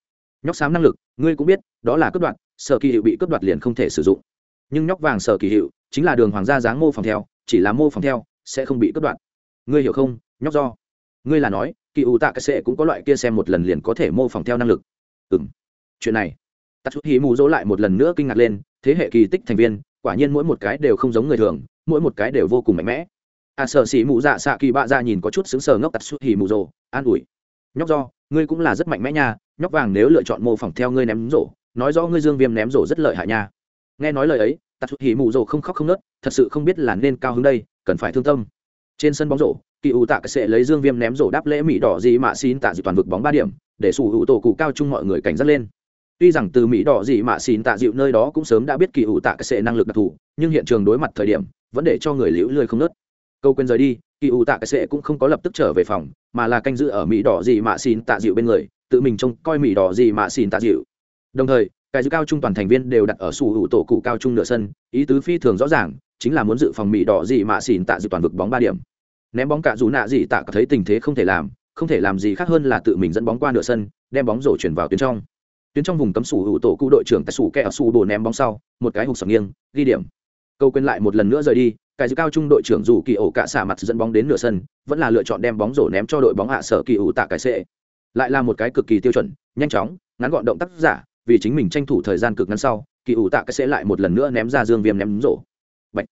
Nhóc xám năng lực, ngươi cũng biết, đó là cướp đoạt, sở kỳ hiệu bị cướp đoạt liền không thể sử dụng. Nhưng nhóc vàng sở kỳ hiệu chính là đường hoàng gia dáng mô phỏng theo, chỉ là mô phỏng theo sẽ không bị cướp đoạt. Ngươi hiểu không? Nhóc do. Ngươi là nói, kỳ ủ tạ cái sệ cũng có loại kia xem một lần liền có thể mô phỏng theo năng lực. Ừ m chuyện này. Tắt chút hí mù dỗ lại một lần nữa kinh ngạc lên thế hệ kỳ tích thành viên, quả nhiên mỗi một cái đều không giống người thường, mỗi một cái đều vô cùng mạnh mẽ. À sợ xỉ mù dạ xạ kỳ bạ ra dạ nhìn có chút xứng sờ ngốc tặc suốt hỉ mù rồ, an ủi. Nhóc do, ngươi cũng là rất mạnh mẽ nha, nhóc vàng nếu lựa chọn mô phỏng theo ngươi ném rổ, nói rõ ngươi dương viêm ném rổ rất lợi hại nha. Nghe nói lời ấy, tặc suốt hỉ mù rồ không khóc không nớt, thật sự không biết là nên cao hứng đây, cần phải thương tâm. Trên sân bóng rổ, kỳ ủ tạ sẽ lấy dương viêm ném rổ đáp lễ mỹ đỏ gì mà xin tạ dị toàn vực bóng ba điểm, để sủ hữu tổ cụ cao chung mọi người cảnh giác lên tuy rằng từ mỹ đỏ gì mà xin tạ dịu nơi đó cũng sớm đã biết kỳ ủ tạ cái sệ năng lực đặc thù, nhưng hiện trường đối mặt thời điểm, vẫn để cho người liễu lười không nớt. Câu quên rời đi, kỳ ủ tạ cái sệ cũng không có lập tức trở về phòng, mà là canh giữ ở mỹ đỏ gì mà xin tạ dịu bên người, tự mình trông coi mỹ đỏ gì mà xin tạ dịu. Đồng thời, cái dư cao trung toàn thành viên đều đặt ở sủ hữu tổ cụ cao trung nửa sân, ý tứ phi thường rõ ràng, chính là muốn dự phòng mỹ đỏ gì mà xin tạ dịu toàn vực bóng ba điểm. Ném bóng cả dù nạ gì tạ thấy tình thế không thể làm, không thể làm gì khác hơn là tự mình dẫn bóng qua nửa sân, đem bóng rổ chuyển vào tuyến trong tuyến trong vùng cấm sủ hữu tổ cụ đội trưởng tại sủ kẻ ở sủ bồ ném bóng sau, một cái hụt sọc nghiêng, ghi điểm câu quên lại một lần nữa rời đi, cái dư cao trung đội trưởng dù kỳ ổ cả xả mặt dẫn bóng đến nửa sân, vẫn là lựa chọn đem bóng rổ ném cho đội bóng hạ sở kỳ ủ tạ cái sệ lại là một cái cực kỳ tiêu chuẩn, nhanh chóng, ngắn gọn động tác giả, vì chính mình tranh thủ thời gian cực ngắn sau, kỳ ủ tạ cái sệ lại một lần nữa ném ra dương viêm ném rổ Bạch.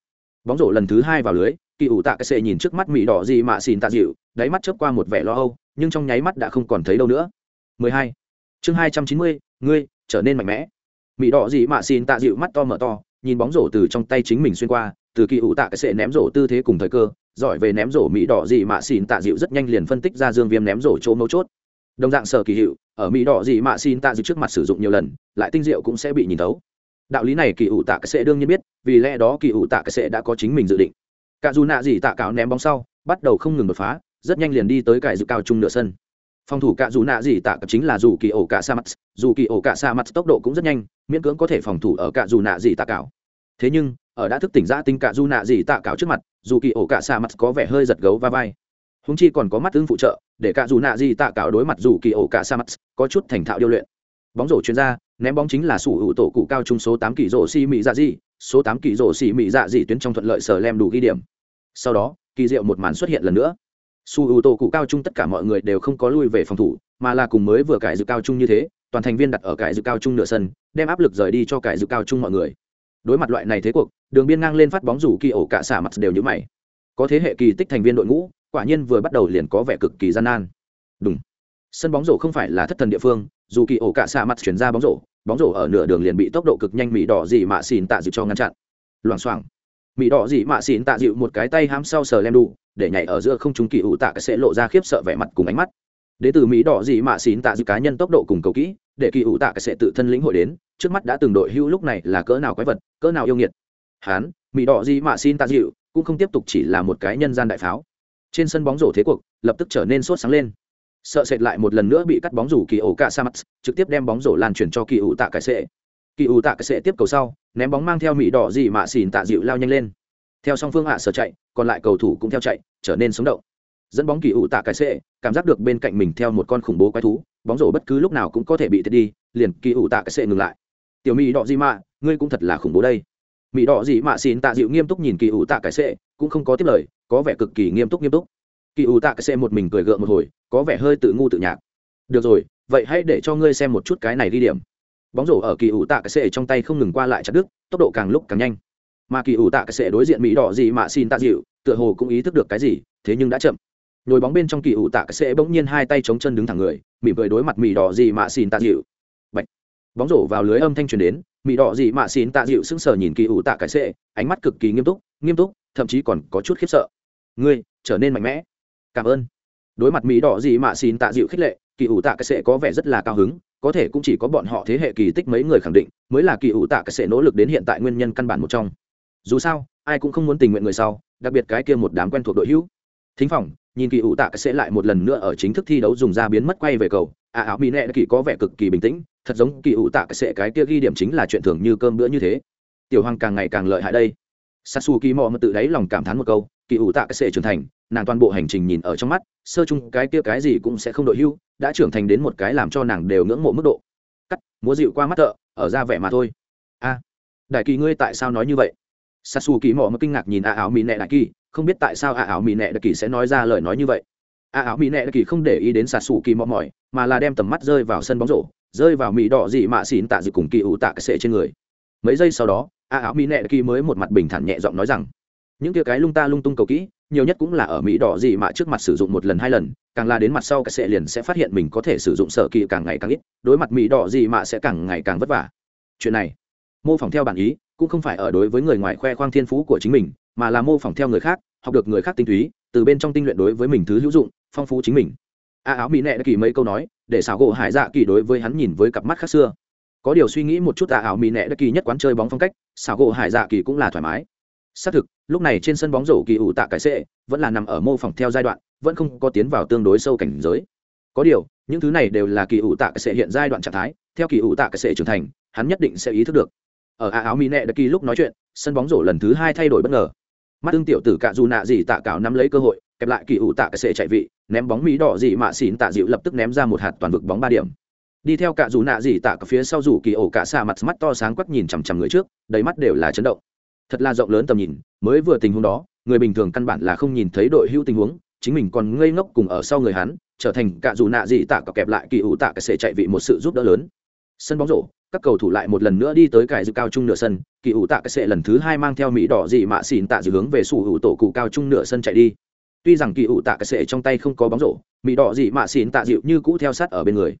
bóng rổ lần thứ hai vào lưới, kỳ ủ tạ cái sệ nhìn trước mắt mỹ đỏ gì mà xin tạ dịu, đáy mắt chớp qua một vẻ lo âu, nhưng trong nháy mắt đã không còn thấy đâu nữa 12 chương 290, ngươi trở nên mạnh mẽ. Mỹ đỏ gì mà xin tạ dịu mắt to mở to nhìn bóng rổ từ trong tay chính mình xuyên qua từ kỳ ủ tạ cái sệ ném rổ tư thế cùng thời cơ giỏi về ném rổ mỹ đỏ gì mà xin tạ dịu rất nhanh liền phân tích ra dương viêm ném rổ chỗ mấu chốt. Đồng dạng sở kỳ hiệu ở mỹ đỏ gì mà xin tạ dịu trước mặt sử dụng nhiều lần lại tinh diệu cũng sẽ bị nhìn thấu. Đạo lý này kỳ ủ tạ cái sệ đương nhiên biết vì lẽ đó kỳ ủ tạ cái sệ đã có chính mình dự định. Cả dù nạ gì tạ cáo ném bóng sau bắt đầu không ngừng đột phá rất nhanh liền đi tới cải dự cao trung nửa sân phòng thủ cả dù nạ gì tạ chính là dù kỳ ổ cả sa mắt dù kỳ ổ cả sa mắt tốc độ cũng rất nhanh, miễn cưỡng có thể phòng thủ ở cả dù nạ gì tạ cảo. Thế nhưng, ở đã thức tỉnh ra tinh cả dù nạ gì tạ cảo trước mặt, dù kỳ ổ cả sa mắt có vẻ hơi giật gấu va vai. Húng chi còn có mắt tương phụ trợ, để cả dù nạ gì tạ cảo đối mặt dù kỳ ổ cả sa mắt có chút thành thạo điêu luyện. Bóng rổ chuyên gia, ném bóng chính là sủ hữu tổ cụ cao trung số tám kỳ rổ si mỹ dạ dị, số tám kỳ rổ si mỹ dạ dị tuyến trong thuận lợi sở lem đủ ghi điểm. Sau đó, kỳ diệu một màn xuất hiện lần nữa su ưu tô cụ cao trung tất cả mọi người đều không có lui về phòng thủ, mà là cùng mới vừa cải dự cao trung như thế, toàn thành viên đặt ở cải dự cao trung nửa sân, đem áp lực rời đi cho cải dự cao trung mọi người. Đối mặt loại này thế cuộc, đường biên ngang lên phát bóng rủ kỳ ổ cả xả mặt đều như mày. Có thế hệ kỳ tích thành viên đội ngũ, quả nhiên vừa bắt đầu liền có vẻ cực kỳ gian nan. Đúng sân bóng rổ không phải là thất thần địa phương, dù kỳ ổ cả xạ mặt chuyển ra bóng rổ bóng rổ ở nửa đường liền bị tốc độ cực nhanh mỹ đỏ dị mạ xỉn tạ dịu cho ngăn chặn. Loảng xoảng. Mỹ đỏ dị mạ xỉn tạ dịu một cái tay hám sau sờ lem đủ để nhảy ở giữa không chúng kỳ ủ tạ sẽ lộ ra khiếp sợ vẻ mặt cùng ánh mắt. Đến từ mỹ đỏ gì mạ xín tạ dịu cá nhân tốc độ cùng cầu kỹ, để kỳ ủ tạ sẽ tự thân lĩnh hội đến, trước mắt đã từng đội hưu lúc này là cỡ nào quái vật, cỡ nào yêu nghiệt. Hán, mỹ đỏ gì mạ xín tạ dịu cũng không tiếp tục chỉ là một cái nhân gian đại pháo. Trên sân bóng rổ thế cuộc, lập tức trở nên sốt sáng lên. Sợ sệt lại một lần nữa bị cắt bóng rổ kỳ ổ cả sa mắt trực tiếp đem bóng rổ lan truyền cho kỳ ủ tạ cái sệ. Kỳ ủ tạ cái sệ tiếp cầu sau, ném bóng mang theo mỹ đỏ gì mạ xỉn tạ dịu lao nhanh lên theo song phương hạ sở chạy, còn lại cầu thủ cũng theo chạy, trở nên sống động. Dẫn bóng kỳ ủ tạ cái xệ, cảm giác được bên cạnh mình theo một con khủng bố quái thú, bóng rổ bất cứ lúc nào cũng có thể bị thiệt đi, liền kỳ ủ tạ cái xệ ngừng lại. Tiểu mỹ đỏ dị mạ, ngươi cũng thật là khủng bố đây. Mỹ đỏ dị mạ xin tạ dịu nghiêm túc nhìn kỳ ủ tạ cái xệ, cũng không có tiếp lời, có vẻ cực kỳ nghiêm túc nghiêm túc. Kỳ ủ tạ cái xệ một mình cười gượng một hồi, có vẻ hơi tự ngu tự nhạc. Được rồi, vậy hãy để cho ngươi xem một chút cái này đi điểm. Bóng rổ ở kỳ ủ tạ cái xệ trong tay không ngừng qua lại chặt đứt, tốc độ càng lúc càng nhanh mà kỳ ủ tạ cái sệ đối diện mỹ đỏ gì mà xin tạ dịu, tựa hồ cũng ý thức được cái gì, thế nhưng đã chậm. Nhồi bóng bên trong kỳ ủ tạ cái sệ bỗng nhiên hai tay chống chân đứng thẳng người, mỉm cười đối mặt mỹ đỏ gì mà xin tạ dịu. Bạch. bóng rổ vào lưới âm thanh truyền đến, mỹ đỏ gì mà xin tạ dịu sững sờ nhìn kỳ ủ tạ cái sệ ánh mắt cực kỳ nghiêm túc nghiêm túc, thậm chí còn có chút khiếp sợ. Ngươi, trở nên mạnh mẽ. Cảm ơn. Đối mặt mỹ đỏ gì mà xin tạ dịu khích lệ, kỳ ủ tạ cái sệ có vẻ rất là cao hứng, có thể cũng chỉ có bọn họ thế hệ kỳ tích mấy người khẳng định, mới là kỳ ủ tạ cái sệ nỗ lực đến hiện tại nguyên nhân căn bản một trong dù sao, ai cũng không muốn tình nguyện người sau, đặc biệt cái kia một đám quen thuộc đội hữu. Thính phòng, nhìn kỳ ủ tạ sẽ lại một lần nữa ở chính thức thi đấu dùng ra biến mất quay về cầu. À áo mỹ nẹ kỳ có vẻ cực kỳ bình tĩnh, thật giống kỳ ủ tạ sẽ cái kia ghi điểm chính là chuyện thường như cơm bữa như thế. Tiểu hoàng càng ngày càng lợi hại đây. Sasu kỳ mò mà tự đáy lòng cảm thán một câu, kỳ ủ tạ sẽ trưởng thành, nàng toàn bộ hành trình nhìn ở trong mắt, sơ chung cái kia cái gì cũng sẽ không đội hưu, đã trưởng thành đến một cái làm cho nàng đều ngưỡng mộ mức độ. Cắt, múa dịu qua mắt thợ, ở ra vẻ mà thôi. A đại kỳ ngươi tại sao nói như vậy? Sasu kỳ mò mà kinh ngạc nhìn a áo mỹ nệ đại kỳ, không biết tại sao a áo mỹ nệ đại kỳ sẽ nói ra lời nói như vậy. A áo mỹ nệ đại kỳ không để ý đến sasu kỳ mò mỏi, mà là đem tầm mắt rơi vào sân bóng rổ, rơi vào mỹ đỏ dị mạ xỉn tạ dự cùng kỳ ủ tạ cái sệ trên người. Mấy giây sau đó, a áo mỹ nệ đại kỳ mới một mặt bình thản nhẹ giọng nói rằng, những kia cái lung ta lung tung cầu kỹ, nhiều nhất cũng là ở mỹ đỏ dị mạ trước mặt sử dụng một lần hai lần, càng là đến mặt sau cái sệ liền sẽ phát hiện mình có thể sử dụng sở kỳ càng ngày càng ít, đối mặt mỹ đỏ dị mạ sẽ càng ngày càng vất vả. Chuyện này, mô phỏng theo bản ý cũng không phải ở đối với người ngoài khoe khoang thiên phú của chính mình, mà là mô phỏng theo người khác, học được người khác tinh túy, từ bên trong tinh luyện đối với mình thứ hữu dụng, phong phú chính mình. A áo mỹ nệ đã kỳ mấy câu nói, để xảo gỗ hải dạ kỳ đối với hắn nhìn với cặp mắt khác xưa. Có điều suy nghĩ một chút, a áo mỹ nệ đã kỳ nhất quán chơi bóng phong cách, xảo gỗ hải dạ kỳ cũng là thoải mái. Xác thực, lúc này trên sân bóng rổ kỳ ủ tạ cái sệ, vẫn là nằm ở mô phỏng theo giai đoạn, vẫn không có tiến vào tương đối sâu cảnh giới. Có điều, những thứ này đều là kỳ ủ tạ cái sệ hiện giai đoạn trạng thái, theo kỳ ủ tạ cái sệ trưởng thành, hắn nhất định sẽ ý thức được ở a áo mỹ nệ đặc kỳ lúc nói chuyện, sân bóng rổ lần thứ hai thay đổi bất ngờ. Mắt tương tiểu tử cạ dù nạ gì tạ cảo nắm lấy cơ hội, kẹp lại kỳ ủ tạ cái sệ chạy vị, ném bóng mỹ đỏ dị mạ xỉn tạ dịu lập tức ném ra một hạt toàn vực bóng ba điểm. Đi theo cạ dù nạ dị tạ phía sau rủ kỳ ổ cả xa mặt mắt to sáng quắc nhìn chằm chằm người trước, đầy mắt đều là chấn động. Thật là rộng lớn tầm nhìn, mới vừa tình huống đó, người bình thường căn bản là không nhìn thấy đội hữu tình huống, chính mình còn ngây ngốc cùng ở sau người hắn, trở thành cạ dù nạ dị tạ kẹp lại kỳ ủ tạ cái sệ chạy vị một sự giúp đỡ lớn sân bóng rổ, các cầu thủ lại một lần nữa đi tới cải dự cao trung nửa sân, kỳ ủ tạ cái sệ lần thứ hai mang theo mỹ đỏ dị mạ xỉn tạ dự hướng về sủ hữu tổ cụ cao trung nửa sân chạy đi. Tuy rằng kỳ ủ tạ cái sệ trong tay không có bóng rổ, mỹ đỏ dị mạ xỉn tạ dịu như cũ theo sát ở bên người.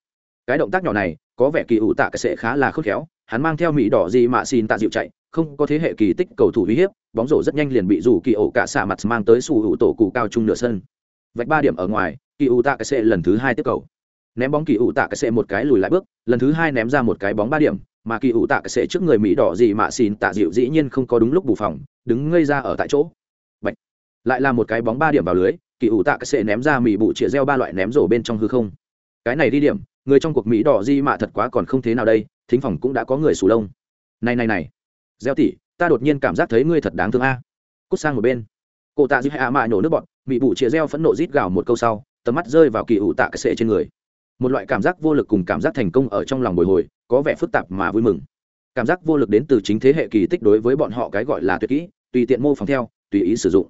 Cái động tác nhỏ này, có vẻ kỳ ủ tạ cái sệ khá là khớt khéo, hắn mang theo mỹ đỏ dị mạ xỉn tạ dịu chạy, không có thế hệ kỳ tích cầu thủ uy hiếp, bóng rổ rất nhanh liền bị rủ kỳ ổ cả xạ mặt mang tới sủ hữu tổ cụ cao trung nửa sân. Vạch ba điểm ở ngoài, kỳ ủ tạ cái sệ lần thứ hai tiếp cầu ném bóng kỳ ủ tạ cái sệ một cái lùi lại bước, lần thứ hai ném ra một cái bóng ba điểm, mà kỳ ủ tạ cái sệ trước người mỹ đỏ gì mà xin tạ dịu dĩ nhiên không có đúng lúc bù phòng, đứng ngây ra ở tại chỗ. Bạch. lại là một cái bóng ba điểm vào lưới, kỳ ủ tạ cái sệ ném ra mỹ bụ chĩa reo ba loại ném rổ bên trong hư không. Cái này đi điểm, người trong cuộc mỹ đỏ di mạ thật quá còn không thế nào đây, thính phòng cũng đã có người sù lông. Này này này. Gieo tỉ ta đột nhiên cảm giác thấy ngươi thật đáng thương a. Cút sang một bên. Cô tạ dư hạ mạ nhổ nước bọn, mỹ bụ chĩa reo phẫn nộ rít gào một câu sau, tầm mắt rơi vào kỳ ủ tạ cái sệ trên người một loại cảm giác vô lực cùng cảm giác thành công ở trong lòng bồi hồi có vẻ phức tạp mà vui mừng. Cảm giác vô lực đến từ chính thế hệ kỳ tích đối với bọn họ cái gọi là tuyệt kỹ tùy tiện mô phỏng theo tùy ý sử dụng.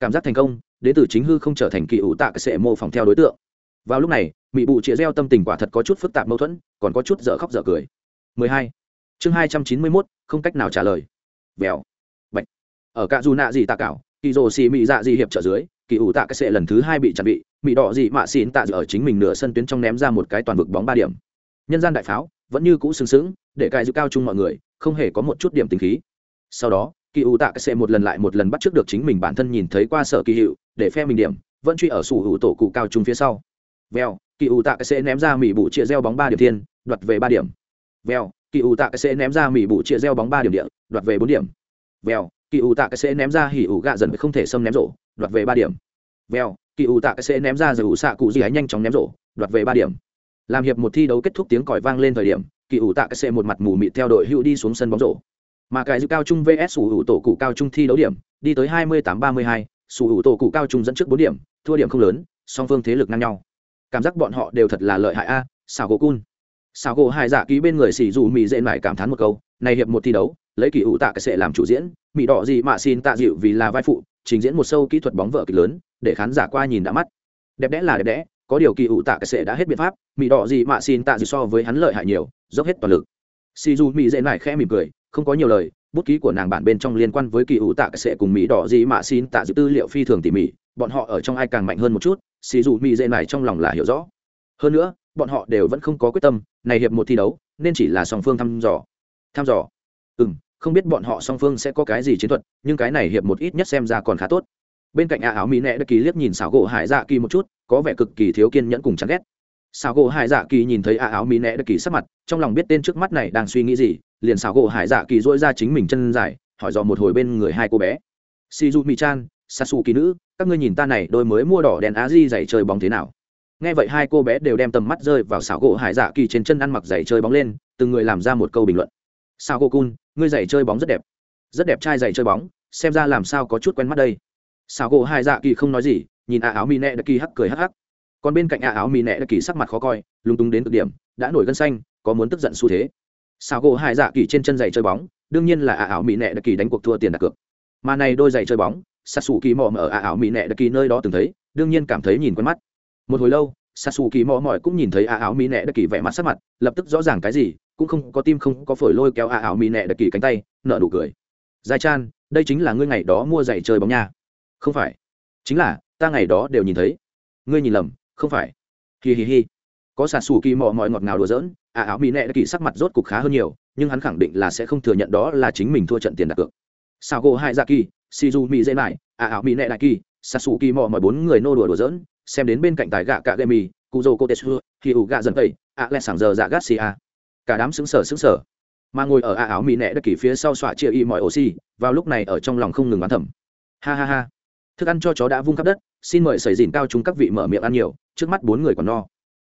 Cảm giác thành công đến từ chính hư không trở thành kỳ ủ tạ cái sệ mô phỏng theo đối tượng. Vào lúc này mỹ bụ chĩa reo tâm tình quả thật có chút phức tạp mâu thuẫn còn có chút dở khóc dở cười. 12. chương 291, không cách nào trả lời. Vèo. Bạch. Ở cạ dù nạ gì tạ cảo kỳ rồ xì mị dạ gì hiệp trở dưới kỳ ủ tạ cái sệ lần thứ hai bị chặn bị mỹ đỏ dị mạ xỉn tạ ở chính mình nửa sân tuyến trong ném ra một cái toàn vực bóng ba điểm. Nhân gian đại pháo, vẫn như cũ sừng sững, để cài giữ cao chung mọi người, không hề có một chút điểm tình khí. Sau đó, kỳ ủ tạ cái sệ một lần lại một lần bắt trước được chính mình bản thân nhìn thấy qua sở kỳ hiệu, để phe mình điểm, vẫn truy ở sủ hữu tổ cụ cao trung phía sau. Vèo, kỳ ủ tạ cái sệ ném ra mỹ bụ chia gieo bóng ba điểm thiên, đoạt về ba điểm. Vèo, kỳ ủ tạ cái sệ ném ra mỹ bụ chia gieo bóng ba điểm địa, đoạt về bốn điểm. Vèo, kỳ ủ tạ cái sệ ném ra hỉ ủ gạ dần không thể xâm ném rổ đoạt về ba điểm. Vèo, kỳ ủ tạ sẽ ném ra giải ủ xạ cụ gì ấy nhanh chóng ném rổ, đoạt về ba điểm. Làm hiệp một thi đấu kết thúc tiếng còi vang lên thời điểm, kỳ ủ tạ cái một mặt mù mịt theo đội hữu đi xuống sân bóng rổ. Mà cái dự cao trung vs sủ hữu tổ cụ cao trung thi đấu điểm, đi tới hai mươi tám ba mươi hai, sủ hữu tổ cụ cao trung dẫn trước bốn điểm, thua điểm không lớn, song phương thế lực ngang nhau. Cảm giác bọn họ đều thật là lợi hại a xào gỗ cun. Xào gỗ hai dạ ký bên người xỉ dù mỹ dễ mải cảm thán một câu, này hiệp một thi đấu, lấy kỳ ủ tạ cái làm chủ diễn mỹ đỏ gì mà xin tạ dịu vì là vai phụ trình diễn một sâu kỹ thuật bóng vợ kịch lớn, để khán giả qua nhìn đã mắt. Đẹp đẽ là đẹp đẽ, có điều kỳ ủ tạ cái sệ đã hết biện pháp mỹ đỏ gì mà xin tạ gì so với hắn lợi hại nhiều, dốc hết toàn lực. Si du mỹ dễ này khẽ mỉm cười, không có nhiều lời, bút ký của nàng bản bên trong liên quan với kỳ ủ tạ cái sệ cùng mỹ đỏ gì mà xin tạ dự tư liệu phi thường tỉ mỉ, bọn họ ở trong ai càng mạnh hơn một chút si du mỹ dễ này trong lòng là hiểu rõ. Hơn nữa, bọn họ đều vẫn không có quyết tâm, này hiệp một thi đấu, nên chỉ là song phương thăm dò. Thăm dò. Ừ m không biết bọn họ song phương sẽ có cái gì chiến thuật, nhưng cái này hiệp một ít nhất xem ra còn khá tốt. Bên cạnh a áo mỹ nẹ đã kỳ liếc nhìn xảo gỗ hải dạ kỳ một chút, có vẻ cực kỳ thiếu kiên nhẫn cùng chán ghét. Xảo gỗ hải dạ kỳ nhìn thấy a áo mỹ nẹ đã kỳ sắc mặt, trong lòng biết tên trước mắt này đang suy nghĩ gì, liền xảo gỗ hải dạ kỳ dỗi ra chính mình chân dài, hỏi dò một hồi bên người hai cô bé. Shizu mi chan sasu kỳ nữ, các ngươi nhìn ta này đôi mới mua đỏ đèn á di giày chơi bóng thế nào? Nghe vậy hai cô bé đều đem tầm mắt rơi vào xảo gỗ hải dạ kỳ trên chân ăn mặc giày chơi bóng lên, từng người làm ra một câu bình luận. Sao cô cun ngươi giày chơi bóng rất đẹp. Rất đẹp trai giày chơi bóng, xem ra làm sao có chút quen mắt đây. Sao gỗ hai dạ kỳ không nói gì, nhìn a áo mì nẹ đặc kỳ hắc cười hắc hắc. Còn bên cạnh a áo mì nẹ đặc kỳ sắc mặt khó coi, lúng túng đến cực điểm, đã nổi gân xanh, có muốn tức giận xu thế. Sao gỗ hai dạ kỳ trên chân giày chơi bóng, đương nhiên là a áo mì nẹ đặc kỳ đánh cuộc thua tiền đặt cược. Mà này đôi giày chơi bóng sát xù kỳ mò ở ạ áo mì nẹ đặc kỳ nơi đó từng thấy, đương nhiên cảm thấy nhìn quen mắt. Một hồi lâu sát xù kỳ mò mỏi cũng nhìn thấy ạ áo mì nẹ đặc kỳ vẻ mặt sắc mặt, lập tức rõ ràng cái gì cũng không có tim không có phổi lôi kéo a áo mì nẹ đặc kỳ cánh tay nợ nụ cười. Giai chan, đây chính là ngươi ngày đó mua giày chơi bóng nha. Không phải. Chính là, ta ngày đó đều nhìn thấy. Ngươi nhìn lầm, không phải. Hi hi hi. Có xà xù kỳ mò mọi ngọt ngào đùa giỡn à áo mỹ nẹ đã kỳ sắc mặt rốt cục khá hơn nhiều, nhưng hắn khẳng định là sẽ không thừa nhận đó là chính mình thua trận tiền đặt cược. Sao gỗ hai ra kỳ shizu mỹ dễ lại à áo mỹ nẹ đại kỳ, xà xù kỳ mò mọi bốn người nô đùa đùa giỡn, xem đến bên cạnh tài gạ cạ gậy mì cụ dô cô tê xưa hi ủ gạ dần tây à lẹ sảng giờ dạ garcia cả đám xứng sở xứng sở mà ngồi ở a áo mỹ nẹ đất kỳ phía sau xoa chia y mọi oxy vào lúc này ở trong lòng không ngừng bán thầm. Ha ha ha. Thức ăn cho chó đã vung khắp đất, xin mời sầy dìn cao chúng các vị mở miệng ăn nhiều, trước mắt bốn người còn no.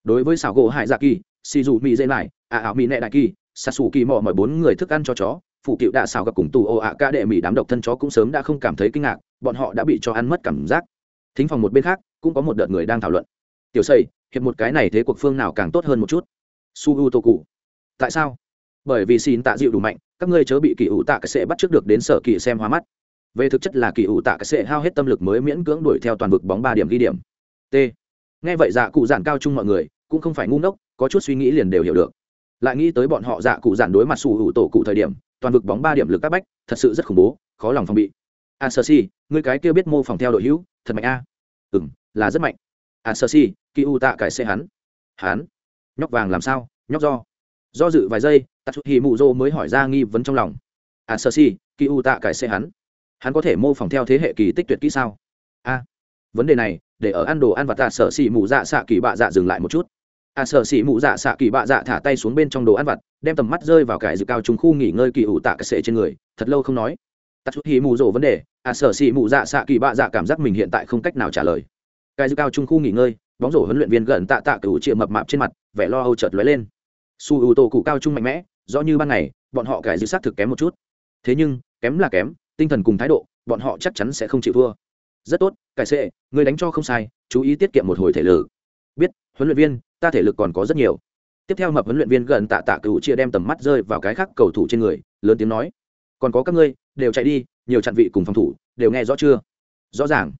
Đối với xảo gỗ hải dạ kỳ, xì dù mỹ dây lại, a áo mỹ nẹ đại kỳ xà xù kỳ mò mọi bốn người thức ăn cho chó phụ cựu đạ xảo gặp cùng tù ô ạ ca đệ mỹ đám độc thân chó cũng sớm đã không cảm thấy kinh ngạc, bọn họ đã bị cho ăn mất cảm giác. Thính phòng một bên khác, cũng có một đợt người đang thảo luận. Tiểu xây hiệp một cái này thế cuộc phương nào càng tốt hơn một chút? Su u tô cụ tại sao? Bởi vì xin tạ dịu đủ mạnh, các ngươi chớ bị kỳ ủ tạ cái sẽ bắt trước được đến sở kỳ xem hóa mắt. Về thực chất là kỳ ủ tạ cái sẽ hao hết tâm lực mới miễn cưỡng đuổi theo toàn vực bóng ba điểm ghi điểm. T. Nghe vậy dạ cụ giản cao chung mọi người, cũng không phải ngu ngốc, có chút suy nghĩ liền đều hiểu được. Lại nghĩ tới bọn họ dạ cụ giản đối mặt sủ hữu tổ cụ thời điểm, toàn vực bóng ba điểm lực các bách, thật sự rất khủng bố, khó lòng phòng bị. A sơ si người cái kia biết mô phòng theo đội hữu, thật mạnh a. À? ừ m là rất mạnh. A sơ si, kỳ u tạ cải xe hắn. Hắn? Nhóc vàng làm sao? Nhóc do do dự vài giây tatsuhi mù dô mới hỏi ra nghi vấn trong lòng. A sơ si kỳ u tạ cải xe hắn. Hắn có thể mô phỏng theo thế hệ kỳ tích tuyệt kỹ sao? A vấn đề này, để ở ăn đồ ăn và tạ sở xỉ mù dạ xạ kỳ bạ dạ dừng lại một chút. A sở xỉ mụ dạ xạ kỳ bạ dạ thả tay xuống bên trong đồ ăn vặt, đem tầm mắt rơi vào cái dự cao trùng khu nghỉ ngơi kỳ ủ tạ cái sệ trên người, thật lâu không nói. Tạ chút hì mù rộ vấn đề a sở xỉ mụ dạ xạ kỳ bạ dạ cảm giác mình hiện tại không cách nào trả lời. Cái dự cao trung khu nghỉ ngơi, bóng rổ huấn luyện viên gần tạ tạ cửu chia mập mạp trên mặt, vẻ lo âu chợt lóe lên su ưu tô cụ cao trung mạnh mẽ, rõ như ban ngày, bọn họ cải dự xác thực kém một chút. Thế nhưng, kém là kém, tinh thần cùng thái độ, bọn họ chắc chắn sẽ không chịu thua. Rất tốt, cải sệ, người đánh cho không sai, chú ý tiết kiệm một hồi thể lực. Biết, huấn luyện viên, ta thể lực còn có rất nhiều. Tiếp theo mập huấn luyện viên gần tạ tạ cựu chia đem tầm mắt rơi vào cái khác cầu thủ trên người, lớn tiếng nói. Còn có các ngươi, đều chạy đi, nhiều chặn vị cùng phòng thủ, đều nghe rõ chưa? Rõ ràng.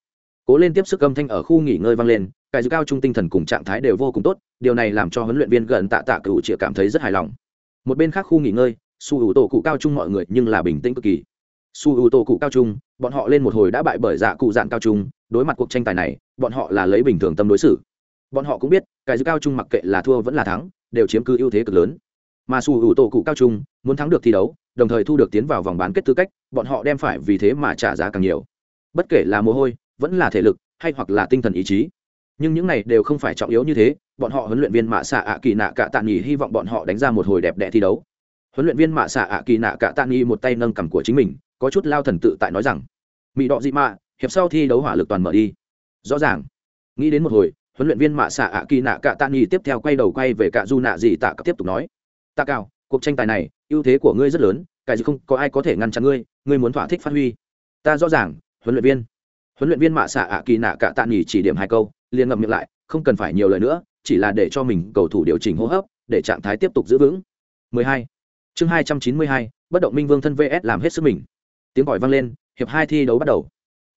Cố lên tiếp sức âm thanh ở khu nghỉ ngơi vang lên cái dư cao trung tinh thần cùng trạng thái đều vô cùng tốt, điều này làm cho huấn luyện viên gần tạ tạ cựu chĩa cảm thấy rất hài lòng. Một bên khác khu nghỉ ngơi, su ủ tổ cụ cao trung mọi người nhưng là bình tĩnh cực kỳ. Su ủ tổ cụ cao trung, bọn họ lên một hồi đã bại bởi dạ cụ dạn cao trung, đối mặt cuộc tranh tài này, bọn họ là lấy bình thường tâm đối xử. Bọn họ cũng biết cái dư cao trung mặc kệ là thua vẫn là thắng, đều chiếm cứ ưu thế cực lớn. Mà su ủ tổ cụ cao trung, muốn thắng được thi đấu, đồng thời thu được tiến vào vòng bán kết tư cách, bọn họ đem phải vì thế mà trả giá càng nhiều. Bất kể là mồ hôi, vẫn là thể lực, hay hoặc là tinh thần ý chí nhưng những này đều không phải trọng yếu như thế, bọn họ huấn luyện viên mạ xạ ạ kỳ nạ cả tạ nghỉ hy vọng bọn họ đánh ra một hồi đẹp đẽ thi đấu. Huấn luyện viên mạ xạ ạ kỳ nạ cả tạ nghỉ một tay nâng cầm của chính mình, có chút lao thần tự tại nói rằng mỹ đọ dị mạ, hiệp sau thi đấu hỏa lực toàn mở đi. Rõ ràng, nghĩ đến một hồi, huấn luyện viên mạ xạ ạ kỳ nạ cạ tạ nghỉ tiếp theo quay đầu quay về cạ du nạ gì tạ tiếp tục nói tạ cao, cuộc tranh tài này, ưu thế của ngươi rất lớn, cái gì không có ai có thể ngăn chặn ngươi ngươi muốn thỏa thích phát huy. Ta rõ ràng, huấn luyện viên. Huấn luyện viên mạ xạ ạ kỳ nạ cạ tạ nghỉ chỉ điểm hai câu liền ngậm miệng lại không cần phải nhiều lời nữa chỉ là để cho mình cầu thủ điều chỉnh hô hấp để trạng thái tiếp tục giữ vững. 12. chương 292, bất động minh vương thân vs làm hết sức mình. Tiếng còi vang lên hiệp hai thi đấu bắt đầu.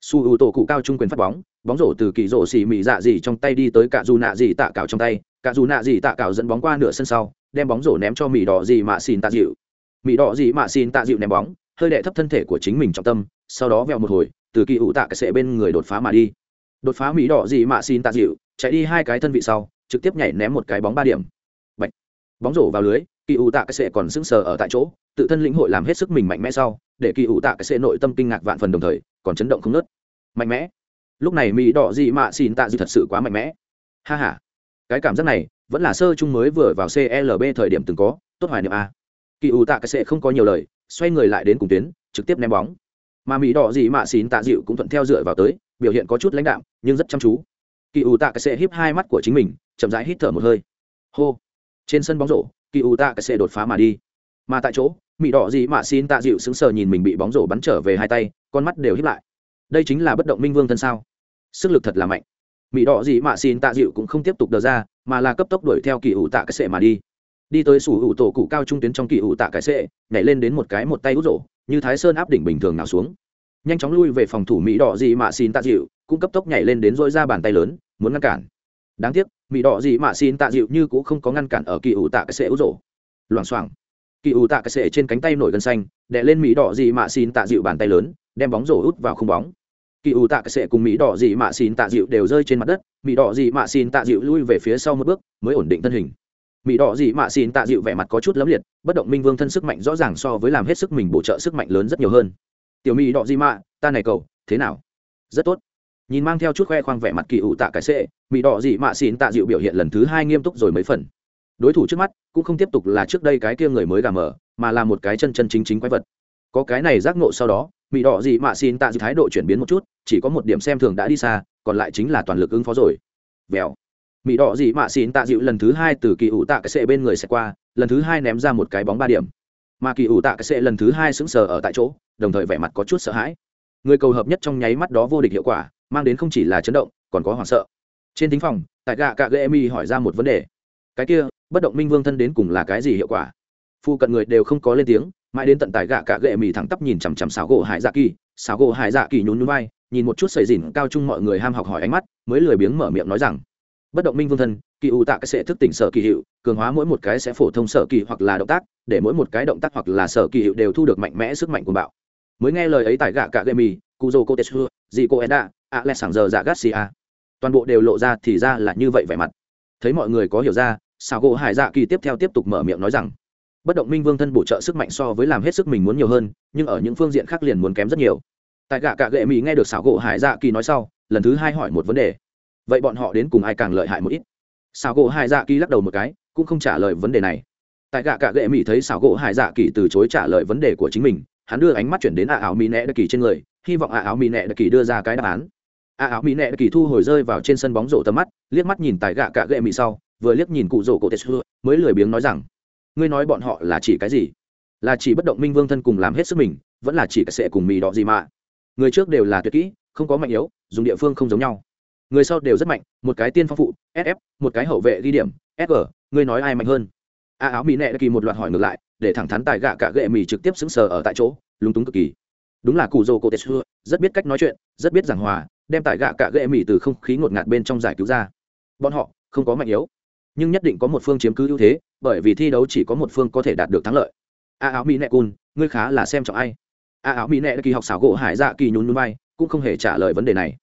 Su ưu tổ cụ cao trung quyền phát bóng bóng rổ từ kỳ rổ xỉ mị dạ dị trong tay đi tới cả dù nạ dị tạ cào trong tay. Cả dù nạ dị tạ cào dẫn bóng qua nửa sân sau đem bóng rổ ném cho mị đỏ dị mạ xin tạ dịu. Mị đỏ dị mạ xin tạ dịu ném bóng hơi đệ thấp thân thể của chính mình trọng tâm sau đó vèo một hồi từ kỳ ủ tạ cái sệ bên người đột phá mà đi đột phá mỹ đỏ dị mạ xin tạ dịu, chạy đi hai cái thân vị sau, trực tiếp nhảy ném một cái bóng ba điểm. Bạch. bóng rổ vào lưới, kỳ ủ tạ cái sệ còn sững sờ ở tại chỗ, tự thân lĩnh hội làm hết sức mình mạnh mẽ sau, để kỳ ủ tạ cái sệ nội tâm kinh ngạc vạn phần đồng thời, còn chấn động không nớt mạnh mẽ. Lúc này mỹ đỏ dị mạ xin tạ dịu thật sự quá mạnh mẽ. Ha ha. Cái cảm giác này, vẫn là sơ chung mới vừa vào clb thời điểm từng có, tốt hoài niệm a. Kỳ ủ tạ cái sệ không có nhiều lời, xoay người lại đến cùng tuyến, trực tiếp ném bóng. Mà mỹ đỏ dị mạ xin tạ dịu cũng thuận theo dựa vào tới biểu hiện có chút lãnh đạm, nhưng rất chăm chú. Kỳ ủ tạ cái sệ híp hai mắt của chính mình, chậm rãi hít thở một hơi. Hô. Trên sân bóng rổ, kỳ ủ tạ cái sệ đột phá mà đi. Mà tại chỗ mỹ đỏ gì mạ xin tạ dịu sững sờ nhìn mình bị bóng rổ bắn trở về hai tay, con mắt đều híp lại. Đây chính là bất động minh vương thân sao? Sức lực thật là mạnh. Mỹ đỏ gì mạ xin tạ dịu cũng không tiếp tục đờ ra, mà là cấp tốc đuổi theo kỳ ủ tạ cái sệ mà đi. Đi tới sủ hữu tổ cụ cao trung tuyến trong kỳ ủ tạ cái sệ, nhảy lên đến một cái một tay út rổ, như thái sơn áp đỉnh bình thường nào xuống nhanh chóng lui về phòng thủ mỹ đỏ dị mạ xin tạ dịu, cũng cấp tốc nhảy lên đến dỗi ra bàn tay lớn, muốn ngăn cản. Đáng tiếc, mỹ đỏ dị mạ xin tạ dịu như cũng không có ngăn cản ở kỳ ủ tạ cái sệ ủ rổ loảng xoảng, kỳ ủ tạ cái sệ trên cánh tay nổi gân xanh, đè lên mỹ đỏ dị mạ xin tạ dịu bàn tay lớn, đem bóng rổ út vào không bóng. Kỳ ủ tạ cái sệ cùng mỹ đỏ dị mạ xin tạ dịu đều rơi trên mặt đất, mỹ đỏ dị mạ xin tạ dịu lui về phía sau một bước, mới ổn định thân hình. Mỹ đỏ dị mạ xin tạ dịu vẻ mặt có chút lấm liệt, bất động minh vương thân sức mạnh rõ ràng so với làm hết sức mình bổ trợ sức mạnh lớn rất nhiều hơn tiểu mỹ đỏ gì mạ, ta này cầu thế nào? Rất tốt. Nhìn mang theo chút khoe khoang vẻ mặt kỳ ủ tạ cái sệ, mỹ đỏ gì mạ xin tạ dịu biểu hiện lần thứ hai nghiêm túc rồi mấy phần. Đối thủ trước mắt, cũng không tiếp tục là trước đây cái kia người mới gà mở mà là một cái chân chân chính chính quái vật. Có cái này giác ngộ sau đó, mỹ đỏ gì mạ xin tạ dịu thái độ chuyển biến một chút, chỉ có một điểm xem thường đã đi xa, còn lại chính là toàn lực ứng phó rồi. Vèo. Mỹ đỏ gì mạ xin tạ dịu lần thứ hai từ kỳ ủ tạ cái sệ bên người sẽ qua, lần thứ hai ném ra một cái bóng ba điểm mà kỳ ủ tạ cái sệ lần thứ hai sững sờ ở tại chỗ, đồng thời vẻ mặt có chút sợ hãi. Người cầu hợp nhất trong nháy mắt đó vô địch hiệu quả, mang đến không chỉ là chấn động, còn có hoảng sợ. Trên thính phòng, tại gạ cạ gệ mi hỏi ra một vấn đề. Cái kia, bất động minh vương thân đến cùng là cái gì hiệu quả? Phu cận người đều không có lên tiếng, mãi đến tận tại gạ cạ gệ mì thẳng tắp nhìn chằm chằm xáo gỗ hải dạ kỳ. Xáo gỗ hải dạ kỳ nhún núi vai, nhìn một chút sầy dìn cao chung mọi người ham học hỏi ánh mắt, mới lười biếng mở miệng nói rằng bất động minh vương thân, kỳ ủ tạ cái sẽ thức tỉnh sở kỳ hiệu, cường hóa mỗi một cái sẽ phổ thông sở kỳ hoặc là động tác, để mỗi một cái động tác hoặc là sở kỳ hiệu đều thu được mạnh mẽ sức mạnh của bạo. Mới nghe lời ấy tại gạ cạ gệ dô cô kotetsu dì cô edda a lẹ sảng giờ dạ garcia. Toàn bộ đều lộ ra thì ra là như vậy vẻ mặt. Thấy mọi người có hiểu ra sao gỗ hải dạ kỳ tiếp theo tiếp tục mở miệng nói rằng, bất động minh vương thân bổ trợ sức mạnh so với làm hết sức mình muốn nhiều hơn, nhưng ở những phương diện khác liền muốn kém rất nhiều. Tại gạ cả gệ mỹ nghe được xảo gỗ hải dạ kỳ nói sau, lần thứ hai hỏi một vấn đề vậy bọn họ đến cùng ai càng lợi hại một ít? Xảo gỗ hải dạ kỳ lắc đầu một cái, cũng không trả lời vấn đề này. Tại gạ cạ gệ mỹ thấy xảo gỗ hải dạ kỳ từ chối trả lời vấn đề của chính mình, hắn đưa ánh mắt chuyển đến ạ Áo mỹ nẹ đặc kỳ trên người, hy vọng ạ áo mỹ nẹ đặc kỳ đưa ra cái đáp án. Ạ áo mỹ nẹ đặc kỳ thu hồi rơi vào trên sân bóng rổ tầm mắt, liếc mắt nhìn tại gạ cạ gệ mỹ sau, vừa liếc nhìn cụ rổ cổ tetsu, mới lười biếng nói rằng, ngươi nói bọn họ là chỉ cái gì? Là chỉ bất động minh vương thân cùng làm hết sức mình, vẫn là chỉ cái sệ cùng mì đỏ gì mà? Người trước đều là tuyệt kỹ, không có mạnh yếu, dùng địa phương không giống nhau người sau đều rất mạnh, một cái tiên phong phụ sf một cái hậu vệ ghi điểm sg ngươi nói ai mạnh hơn? A áo mỹ nệ kỳ một loạt hỏi ngược lại, để thẳng thắn tài gạ cả gệ mì trực tiếp xứng sờ ở tại chỗ, lúng túng cực kỳ. Đúng là cụ dô cô tetsu rất biết cách nói chuyện, rất biết giảng hòa, đem tài gạ cả gệ mì từ không khí ngột ngạt bên trong giải cứu ra. Bọn họ, không có mạnh yếu, nhưng nhất định có một phương chiếm cứ ưu thế, bởi vì thi đấu chỉ có một phương có thể đạt được thắng lợi. A áo mỹ nệ cun ngươi khá là xem trọng ai? A áo mỹ nệ kỳ học xảo gỗ hải dạ kỳ nhún núi bay cũng không hề trả lời vấn đề này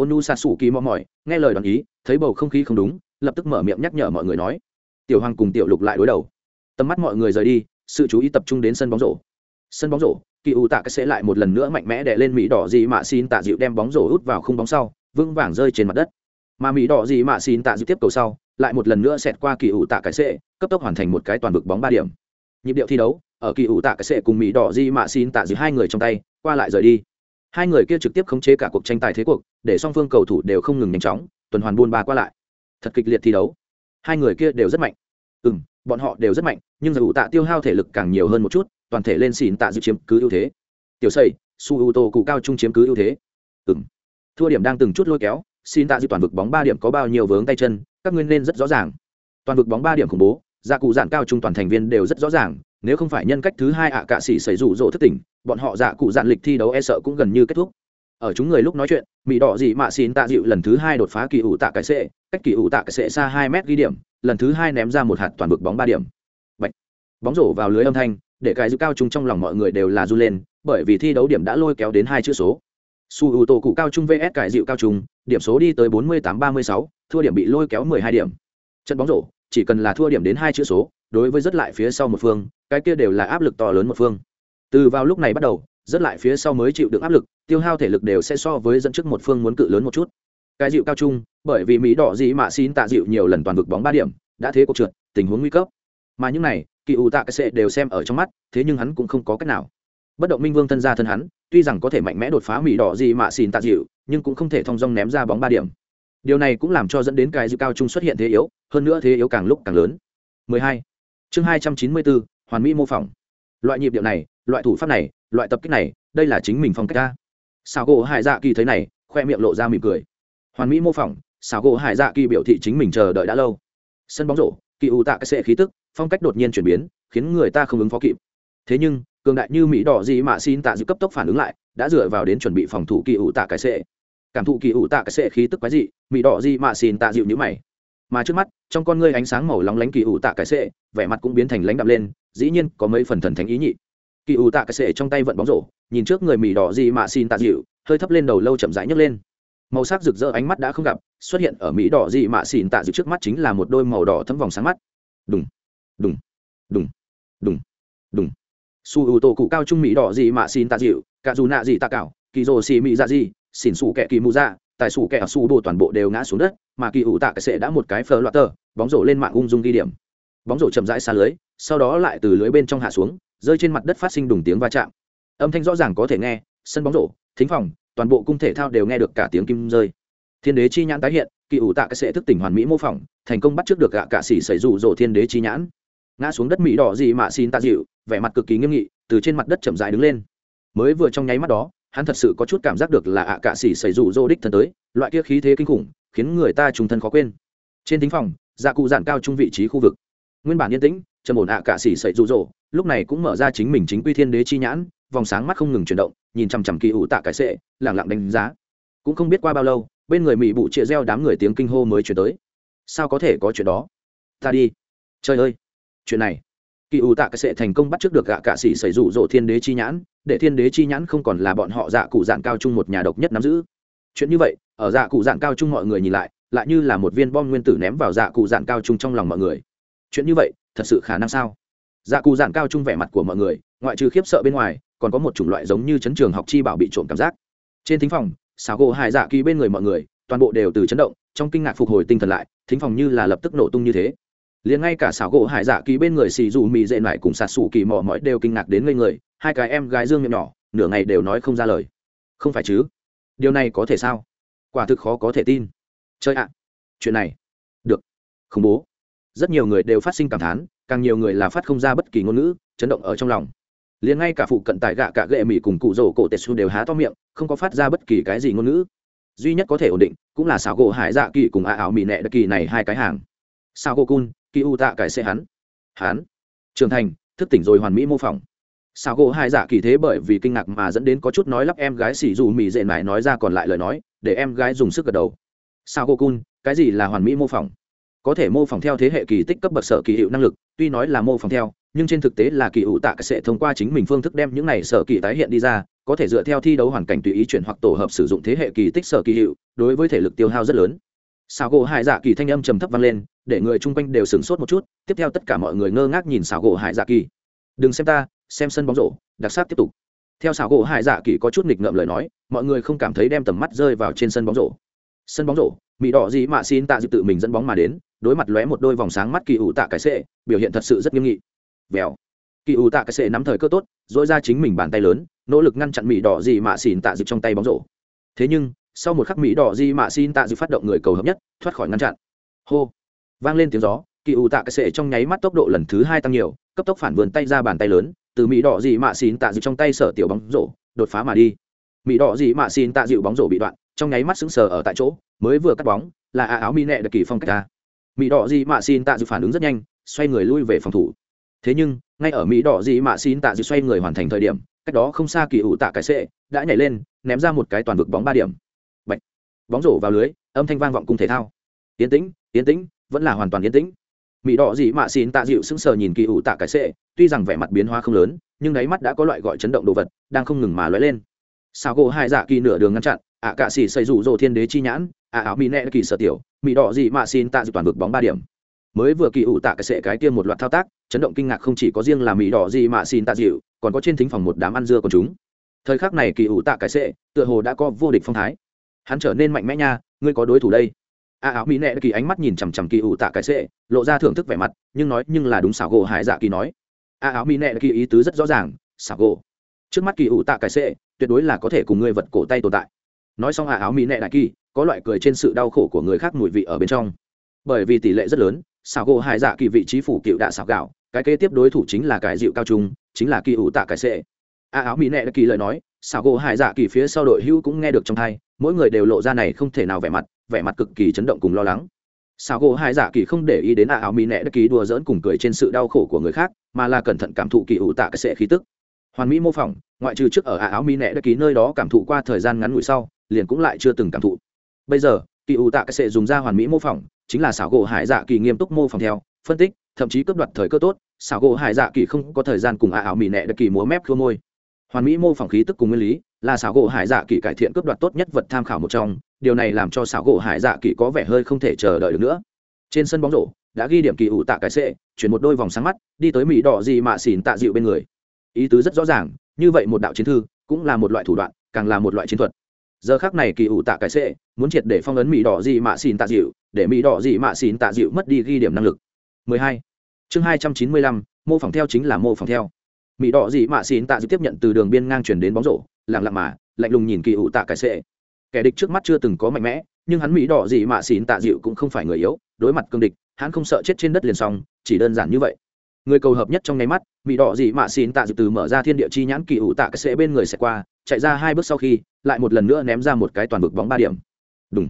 ônu sa xù kỳ mò mỏi, nghe lời đoàn ý, thấy bầu không khí không đúng, lập tức mở miệng nhắc nhở mọi người nói. Tiểu hoàng cùng tiểu lục lại đối đầu. Tầm mắt mọi người rời đi, sự chú ý tập trung đến sân bóng rổ. Sân bóng rổ kỳ ủ tạ cái sẽ lại một lần nữa mạnh mẽ đè lên mỹ đỏ gì mạ xin tạ dịu đem bóng rổ hút vào khung bóng sau, vững vàng rơi trên mặt đất. Mà mỹ đỏ gì mạ xin tạ dịu tiếp cầu sau, lại một lần nữa xẹt qua kỳ ủ tạ cái sẽ, cấp tốc hoàn thành một cái toàn vực bóng ba điểm. Nhịp điệu thi đấu, ở kỳ ủ tạ cái sẽ cùng mỹ đỏ gì mạ xin tạ dịu hai người trong tay, qua lại rời đi hai người kia trực tiếp khống chế cả cuộc tranh tài thế cuộc, để song phương cầu thủ đều không ngừng nhanh chóng, tuần hoàn buôn ba qua lại. Thật kịch liệt thi đấu. Hai người kia đều rất mạnh. Ừ m bọn họ đều rất mạnh, nhưng dù tạ tiêu hao thể lực càng nhiều hơn một chút, toàn thể lên xỉn tạ dự chiếm cứ ưu thế. Tiểu xây su ưu tô cụ cao trung chiếm cứ ưu thế. Ừ m thua điểm đang từng chút lôi kéo xin tạ dự toàn vực bóng ba điểm có bao nhiêu vướng tay chân, các nguyên nên rất rõ ràng. Toàn vực bóng ba điểm khủng bố gia cụ giản cao trung toàn thành viên đều rất rõ ràng nếu không phải nhân cách thứ hai ạ à cạ sĩ xảy rủ rỗ thất tỉnh, bọn họ dạ cụ dạn lịch thi đấu e sợ cũng gần như kết thúc. Ở chúng người lúc nói chuyện mỹ đỏ dị mạ xin tạ dịu lần thứ hai đột phá kỳ ủ tạ cái sệ cách kỳ ủ tạ cái sệ xa hai mét ghi điểm, lần thứ hai ném ra một hạt toàn bực bóng ba điểm. Bạch. bóng rổ vào lưới âm thanh, để cái giữ cao trung trong lòng mọi người đều là r u lên, bởi vì thi đấu điểm đã lôi kéo đến hai chữ số. Su ưu tổ cụ cao trung vs cải dịu cao trung, điểm số đi tới bốn mươi tám ba mươi sáu, thua điểm bị lôi kéo mười hai điểm. Trận bóng rổ chỉ cần là thua điểm đến hai chữ số, đối với rất lại phía sau một phương, cái kia đều là áp lực to lớn một phương. Từ vào lúc này bắt đầu, rất lại phía sau mới chịu được áp lực, tiêu hao thể lực đều sẽ so với dẫn trước một phương muốn cự lớn một chút. Cái dịu cao trung, bởi vì mỹ đỏ dĩ mạ xin tạ dịu nhiều lần toàn vực bóng ba điểm, đã thế cuộc trượt, tình huống nguy cấp. Mà những này, kỳ ủ tạ cái sệ đều xem ở trong mắt, thế nhưng hắn cũng không có cách nào. Bất động minh vương thân ra thân hắn, tuy rằng có thể mạnh mẽ đột phá mỹ đỏ dĩ mạ xin tạ dịu, nhưng cũng không thể thong dong ném ra bóng ba điểm điều này cũng làm cho dẫn đến cái dịu cao trung xuất hiện thế yếu hơn nữa thế yếu càng lúc càng lớn. 12. chương 294, hoàn mỹ mô phỏng. Loại nhịp điệu này loại thủ pháp này loại tập kích này đây là chính mình phong cách ta Sào gỗ hải dạ kỳ thấy này khoe miệng lộ ra mỉm cười. Hoàn mỹ mô phỏng sào gỗ hải dạ kỳ biểu thị chính mình chờ đợi đã lâu. Sân bóng rổ kỳ ủ tạ cái sệ khí tức phong cách đột nhiên chuyển biến khiến người ta không ứng phó kịp. Thế nhưng cường đại như mỹ đỏ gì mà xin tạ dự cấp tốc phản ứng lại đã dựa vào đến chuẩn bị phòng thủ kỳ ủ tạ cái sệ cảm thụ kỳ ủ tạ cái sệ khí tức quái dị mỹ đỏ gì mà xin tạ dịu như mày. Mà trước mắt, trong con ngươi ánh sáng màu lóng lánh kỳ ủ tạ cái sệ, vẻ mặt cũng biến thành lãnh đạm lên, dĩ nhiên có mấy phần thần thánh ý nhị. Kỳ ủ tạ cái sệ trong tay vận bóng rổ, nhìn trước người mỹ đỏ gì mà xin tạ dịu, hơi thấp lên đầu lâu chậm rãi nhấc lên. Màu sắc rực rỡ ánh mắt đã không gặp, xuất hiện ở mỹ đỏ gì mà xin tạ dịu trước mắt chính là một đôi màu đỏ thấm vòng sáng mắt. Đùng đùng đùng đùng đùng. Su ưu tổ cụ cao trung mỹ đỏ gì mà xin tạ dịu cả dù nạ gì tạ cảo kỳ rồ xì mỹ ra gì xỉn xù kẹ kỳ mù ra tài xù kẹ su đồ toàn bộ đều ngã xuống đất, mà kỳ ủ tạ cái sệ đã một cái phờ loạt tờ, bóng rổ lên mạng ung dung ghi điểm. Bóng rổ chậm rãi xa lưới, sau đó lại từ lưới bên trong hạ xuống, rơi trên mặt đất phát sinh đùng tiếng va chạm. Âm thanh rõ ràng có thể nghe, sân bóng rổ, thính phòng, toàn bộ cung thể thao đều nghe được cả tiếng kim rơi. Thiên đế chi nhãn tái hiện, kỳ ủ tạ cái sệ thức tỉnh hoàn mỹ mô phỏng, thành công bắt trước được gạ cả xỉ xảy rủ rổ thiên đế chi nhãn. Ngã xuống đất mỹ đỏ gì mà xin tạ dịu, vẻ mặt cực kỳ nghiêm nghị, từ trên mặt đất chậm rãi đứng lên. Mới vừa trong nháy mắt đó hắn thật sự có chút cảm giác được là ạ cạ xỉ xảy rủ rô đích thân tới, loại kia khí thế kinh khủng, khiến người ta trùng thân khó quên. Trên thính phòng dạ cụ giản cao trung vị trí khu vực. Nguyên bản yên tĩnh, trầm ổn ạ cạ xỉ xảy rủ rô, lúc này cũng mở ra chính mình chính quy thiên đế chi nhãn, vòng sáng mắt không ngừng chuyển động, nhìn chằm chằm kỳ ủ tạ cái sệ lẳng lặng đánh giá. Cũng không biết qua bao lâu, bên người mỹ bụ chĩa reo đám người tiếng kinh hô mới chuyển tới. Sao có thể có chuyện đó? Ta đi. Trời ơi, chuyện này kỳ ủ tạ cái sệ thành công bắt trước được gạ cạ sĩ xảy rủ rộ thiên đế chi nhãn, để thiên đế chi nhãn không còn là bọn họ dạ cụ dạng cao chung một nhà độc nhất nắm giữ. Chuyện như vậy, ở dạ cụ dạng cao chung mọi người nhìn lại lại như là một viên bom nguyên tử ném vào dạ cụ dạng cao chung trong lòng mọi người. Chuyện như vậy, thật sự khả năng sao? Dạ cụ dạng cao chung vẻ mặt của mọi người, ngoại trừ khiếp sợ bên ngoài, còn có một chủng loại giống như chấn trường học chi bảo bị trộm cảm giác. Trên thính phòng, xào gỗ hải dạ kỳ bên người mọi người, toàn bộ đều từ chấn động, trong kinh ngạc phục hồi tinh thần lại, thính phòng như là lập tức nổ tung như thế liền ngay cả xảo gỗ hải dạ kỳ bên người xì dù mì dệ lại cùng sạt sủ kỳ mò mọi đều kinh ngạc đến ngây người, hai cái em gái dương miệng nhỏ, nửa ngày đều nói không ra lời. Không phải chứ? Điều này có thể sao? Quả thực khó có thể tin. Chơi ạ. Chuyện này. Được. Khủng bố. Rất nhiều người đều phát sinh cảm thán, càng nhiều người là phát không ra bất kỳ ngôn ngữ, chấn động ở trong lòng. Liền ngay cả phụ cận tại gạ cả gệ mỹ cùng cụ rổ cổ tetsu đều há to miệng, không có phát ra bất kỳ cái gì ngôn ngữ. Duy nhất có thể ổn định, cũng là xảo gỗ hải dạ kỳ cùng a ảo mỹ nẹ đặc kỳ này hai cái hàng. Sao gỗ cun kỳ u tạ cải xe hắn. Hắn? Trưởng thành, thức tỉnh rồi hoàn mỹ mô phỏng. Sao gỗ hai dạ kỳ thế bởi vì kinh ngạc mà dẫn đến có chút nói lắp em gái xì dù mì dệ mải nói ra còn lại lời nói, để em gái dùng sức gật đầu. Sao gỗ cun, cái gì là hoàn mỹ mô phỏng? Có thể mô phỏng theo thế hệ kỳ tích cấp bậc sở kỳ hiệu năng lực, tuy nói là mô phỏng theo, nhưng trên thực tế là kỳ ủ tạ sẽ thông qua chính mình phương thức đem những này sở kỳ tái hiện đi ra, có thể dựa theo thi đấu hoàn cảnh tùy ý chuyển hoặc tổ hợp sử dụng thế hệ kỳ tích sở kỳ hiệu, đối với thể lực tiêu hao rất lớn. Sao gỗ hai dạ kỳ thanh âm trầm thấp vang lên để người chung quanh đều sửng sốt một chút, tiếp theo tất cả mọi người ngơ ngác nhìn xảo gỗ hải dạ kỳ. Đừng xem ta, xem sân bóng rổ, đặc sắc tiếp tục. Theo xảo gỗ hải dạ kỳ có chút nghịch ngợm lời nói, mọi người không cảm thấy đem tầm mắt rơi vào trên sân bóng rổ. Sân bóng rổ mỹ đỏ gì mà xin tạ dự tự mình dẫn bóng mà đến, đối mặt lóe một đôi vòng sáng mắt kỳ ủ tạ cái sệ biểu hiện thật sự rất nghiêm nghị. Vèo. Kỳ ủ tạ cái sệ nắm thời cơ tốt dỗi ra chính mình bàn tay lớn, nỗ lực ngăn chặn mỹ đỏ gì mà xin tạ dự trong tay bóng rổ. Thế nhưng, sau một khắc mỹ đỏ gì mà xin tạ dự phát động người cầu hợp nhất, thoát khỏi ngăn chặn. Hô vang lên tiếng gió, kỳ ủ tạ cái sệ trong nháy mắt tốc độ lần thứ hai tăng nhiều, cấp tốc phản vườn tay ra bàn tay lớn, từ mỹ đỏ gì mạ xin tạ dịu trong tay sở tiểu bóng rổ, đột phá mà đi. Mỹ đỏ gì mạ xin tạ dịu bóng rổ bị đoạn, trong nháy mắt sững sờ ở tại chỗ, mới vừa cắt bóng, là áo mi nẹ được kỳ phong cách ta mỹ đỏ gì mạ xin tạ dịu phản ứng rất nhanh, xoay người lui về phòng thủ. Thế nhưng, ngay ở mỹ đỏ gì mạ xin tạ dịu xoay người hoàn thành thời điểm, cách đó không xa kỳ ủ tạ cái sệ đã nhảy lên, ném ra một cái toàn vực bóng ba điểm. Bạch. bóng rổ vào lưới, âm thanh vang vọng cùng thể thao. Tiến tĩnh tiến tĩnh vẫn là hoàn toàn yên tĩnh. Mỹ đỏ gì mà xin tạ dịu sững sờ nhìn kỳ ủ tạ cái sệ tuy rằng vẻ mặt biến hóa không lớn, nhưng đáy mắt đã có loại gọi chấn động đồ vật, đang không ngừng mà lóe lên. Sao gỗ hai dạ kỳ nửa đường ngăn chặn, ạ cạ xỉ xây rủ rồ thiên đế chi nhãn, ạ áo mỹ nẹ kỳ sở tiểu mỹ đỏ gì mà xin tạ dịu toàn vực bóng ba điểm. Mới vừa kỳ ủ tạ cái sệ cái kia một loạt thao tác, chấn động kinh ngạc không chỉ có riêng là mỹ đỏ gì mà xin tạ dịu, còn có trên thính phòng một đám ăn dưa của chúng. Thời khắc này kỳ ủ tạ cái sệ tựa hồ đã có vô địch phong thái. Hắn trở nên mạnh mẽ nha, ngươi có đối thủ đây a áo mỹ nệ kỳ ánh mắt nhìn chằm chằm kỳ ủ tạ cái sệ lộ ra thưởng thức vẻ mặt, nhưng nói, nhưng là đúng xảo gỗ hải dạ kỳ nói. A áo mỹ nệ kỳ ý tứ rất rõ ràng, xảo gỗ. Trước mắt kỳ ủ tạ cái sệ tuyệt đối là có thể cùng ngươi vật cổ tay tồn tại. Nói xong a áo mỹ nệ đại kỳ, có loại cười trên sự đau khổ của người khác mùi vị ở bên trong. Bởi vì tỷ lệ rất lớn, xảo gỗ hải dạ kỳ vị trí phủ cựu đạ xảo gạo, cái kế tiếp đối thủ chính là cái dịu cao trung, chính là kỳ ủ tạ cái sệ a áo mỹ nệ kỳ lời nói, xảo gỗ hải dạ kỳ phía sau đội hữu cũng nghe được trong thai mỗi người đều lộ ra này không thể nào vẻ mặt vẻ mặt cực kỳ chấn động cùng lo lắng. Sao gỗ hải dạ kỳ không để ý đến a áo mỹ nệ kỳ đùa dỡn cùng cười trên sự đau khổ của người khác, mà là cẩn thận cảm thụ kỳ ủ tạ cái sệ khí tức. Hoàn mỹ mô phỏng, ngoại trừ trước ở a áo mỹ nệ kỳ nơi đó cảm thụ qua thời gian ngắn ngủi sau, liền cũng lại chưa từng cảm thụ. Bây giờ, kỳ ủ tạ cái sệ dùng ra hoàn mỹ mô phỏng, chính là xảo gỗ hải dạ kỳ nghiêm túc mô phỏng theo, phân tích, thậm chí cướp đoạt thời cơ tốt xảo gỗ hải dạ kỳ không có thời gian cùng a áo mỹ nệ kỳ múa mép khua môi. Hoàn mỹ mô phỏng khí tức cùng nguyên lý, là xảo gỗ hải dạ kỳ cải thiện cướp đoạt tốt nhất vật tham khảo một trong điều này làm cho xảo gỗ hải dạ kỳ có vẻ hơi không thể chờ đợi được nữa. Trên sân bóng rổ đã ghi điểm kỳ ủ tạ cái sệ chuyển một đôi vòng sáng mắt đi tới mỹ đỏ gì mạ xỉn tạ dịu bên người. Ý tứ rất rõ ràng như vậy một đạo chiến thư cũng là một loại thủ đoạn càng là một loại chiến thuật. Giờ khác này kỳ ủ tạ cái sệ muốn triệt để phong ấn mỹ đỏ gì mạ xỉn tạ dịu để mỹ đỏ gì mạ xỉn tạ dịu mất đi ghi điểm năng lực. 12. chương 295, mô phỏng theo chính là mô phỏng theo. Mỹ đỏ gì mạ xỉn tạ dịu tiếp nhận từ đường biên ngang chuyển đến bóng rổ lặng lặng mà lạnh lùng nhìn kỳ ủ tạ cái sệ kẻ địch trước mắt chưa từng có mạnh mẽ, nhưng hắn mỹ đỏ gì mạ xỉn tạ dịu cũng không phải người yếu, đối mặt cương địch, hắn không sợ chết trên đất liền xong, chỉ đơn giản như vậy. Người cầu hợp nhất trong nháy mắt, mỹ đỏ gì mạ xỉn tạ dịu từ mở ra thiên địa chi nhãn kỳ ủ tạ cái sệ bên người sẽ qua, chạy ra hai bước sau khi, lại một lần nữa ném ra một cái toàn bực bóng ba điểm. Đúng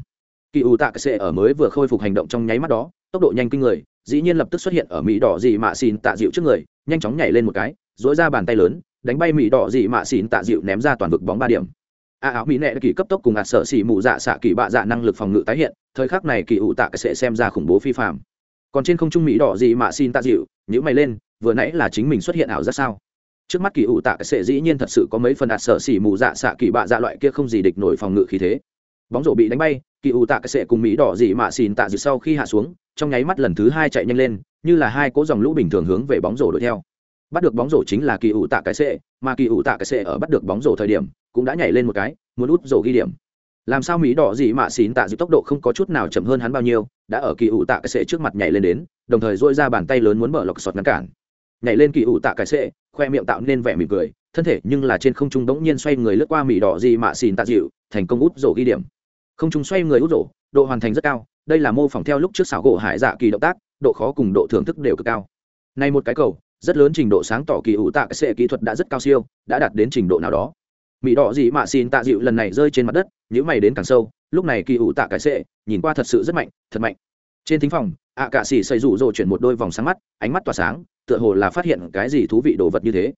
kỳ ủ tạ cái sệ ở mới vừa khôi phục hành động trong nháy mắt đó, tốc độ nhanh kinh người, dĩ nhiên lập tức xuất hiện ở mỹ đỏ gì mạ xỉn tạ dịu trước người, nhanh chóng nhảy lên một cái dỗi ra bàn tay lớn, đánh bay mỹ đỏ dị mạ xỉn tạ dịu ném ra toàn vực bóng ba điểm a áo mỹ nệ kỳ cấp tốc cùng ạt sợ xỉ mù dạ xạ kỳ bạ dạ năng lực phòng ngự tái hiện, thời khắc này kỳ ủ tạ sẽ xem ra khủng bố phi phạm còn trên không trung mỹ đỏ gì mà xin tạ dịu nhữ mày lên, vừa nãy là chính mình xuất hiện ảo ra sao? Trước mắt kỳ ủ tạ sẽ dĩ nhiên thật sự có mấy phần ạt sợ xỉ mù dạ xạ kỳ bạ dạ loại kia không gì địch nổi phòng ngự khí thế. Bóng rổ bị đánh bay kỳ ủ tạ sẽ cùng mỹ đỏ gì mà xin tạ dịu sau khi hạ xuống, trong nháy mắt lần thứ hai chạy nhanh lên, như là hai cỗ dòng lũ bình thường hướng về bóng rổ đuổi theo. Bắt được bóng rổ chính là kỳ ủ tạ cái sệ mà kỳ ủ tạ cái sệ ở bắt được bóng rổ thời điểm, cũng đã nhảy lên một cái, muốn út rổ ghi điểm. Làm sao mỹ đỏ gì mà xín tạ dịu tốc độ không có chút nào chậm hơn hắn bao nhiêu, đã ở kỳ ủ tạ cái sệ trước mặt nhảy lên đến, đồng thời dỗi ra bàn tay lớn muốn mở lọc sọt ngăn cản. Nhảy lên kỳ ủ tạ cái sệ khoe miệng tạo nên vẻ mỉm cười, thân thể nhưng là trên không trung bỗng nhiên xoay người lướt qua mỹ đỏ gì mà xín tạ dịu, thành công út rổ ghi điểm. Không trung xoay người út rổ, độ hoàn thành rất cao, đây là mô phỏng theo lúc trước xảo gỗ hải dạ kỳ động tác, độ khó cùng độ thưởng thức đều cực cao. Này một cái cầu rất lớn trình độ sáng tỏ kỳ ủ tạ cái sệ kỹ thuật đã rất cao siêu, đã đạt đến trình độ nào đó. Mỹ đỏ gì mà xin tạ dịu lần này rơi trên mặt đất nhữ mày đến càng sâu, lúc này kỳ ủ tạ cái sệ nhìn qua thật sự rất mạnh, thật mạnh. Trên thính phòng, ạ à cạ xỉ xây rủ rồ chuyển một đôi vòng sáng mắt, ánh mắt tỏa sáng, tựa hồ là phát hiện cái gì thú vị đồ vật như thế.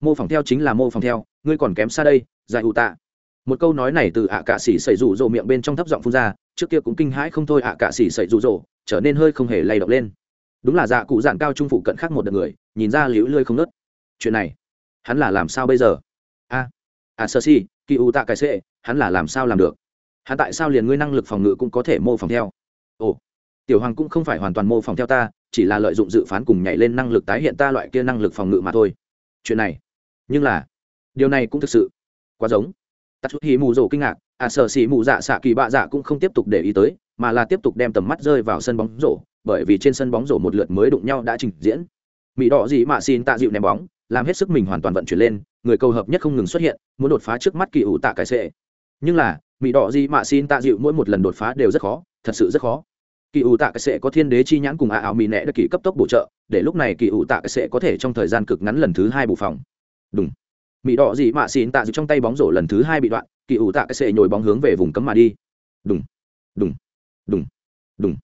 Mô phỏng theo chính là mô phỏng theo, ngươi còn kém xa đây, giải ủ tạ. Một câu nói này từ ạ à cạ xỉ xây rủ rồ miệng bên trong thấp giọng phun ra, trước kia cũng kinh hãi không thôi ạ à cạ xỉ xây rủ rồ, trở nên hơi không hề lay động lên đúng là dạ cụ dạn cao trung phụ cận khác một đợt người, nhìn ra liễu lươi không nớt. Chuyện này, hắn là làm sao bây giờ? A à sơ si, kỳ u tạ cái sệ, hắn là làm sao làm được? Hắn tại sao liền ngươi năng lực phòng ngự cũng có thể mô phỏng theo? Ồ, tiểu hoàng cũng không phải hoàn toàn mô phỏng theo ta, chỉ là lợi dụng dự phán cùng nhảy lên năng lực tái hiện ta loại kia năng lực phòng ngự mà thôi. Chuyện này, nhưng là, điều này cũng thực sự quá giống. Tắt chút hí mù rổ kinh ngạc à sợ xì mù dạ xạ kỳ bạ dạ cũng không tiếp tục để ý tới, mà là tiếp tục đem tầm mắt rơi vào sân bóng rổ bởi vì trên sân bóng rổ một lượt mới đụng nhau đã trình diễn. Mỹ đỏ gì mà xin tạ dịu ném bóng, làm hết sức mình hoàn toàn vận chuyển lên, người cầu hợp nhất không ngừng xuất hiện, muốn đột phá trước mắt kỳ ủ tạ cái sệ. Nhưng là mỹ đỏ gì mà xin tạ dịu mỗi một lần đột phá đều rất khó, thật sự rất khó. Kỳ ủ tạ cái sệ có thiên đế chi nhãn cùng ả ảo mỹ nẹ đã kỳ cấp tốc bổ trợ, để lúc này kỳ ủ tạ cái sệ có thể trong thời gian cực ngắn lần thứ hai bù phòng. Đúng mỹ đỏ gì mà xin tạ dịu trong tay bóng rổ lần thứ hai bị đoạn, kỳ ủ tạ cái sệ nhồi bóng hướng về vùng cấm mà đi. Đúng đúng đúng đúng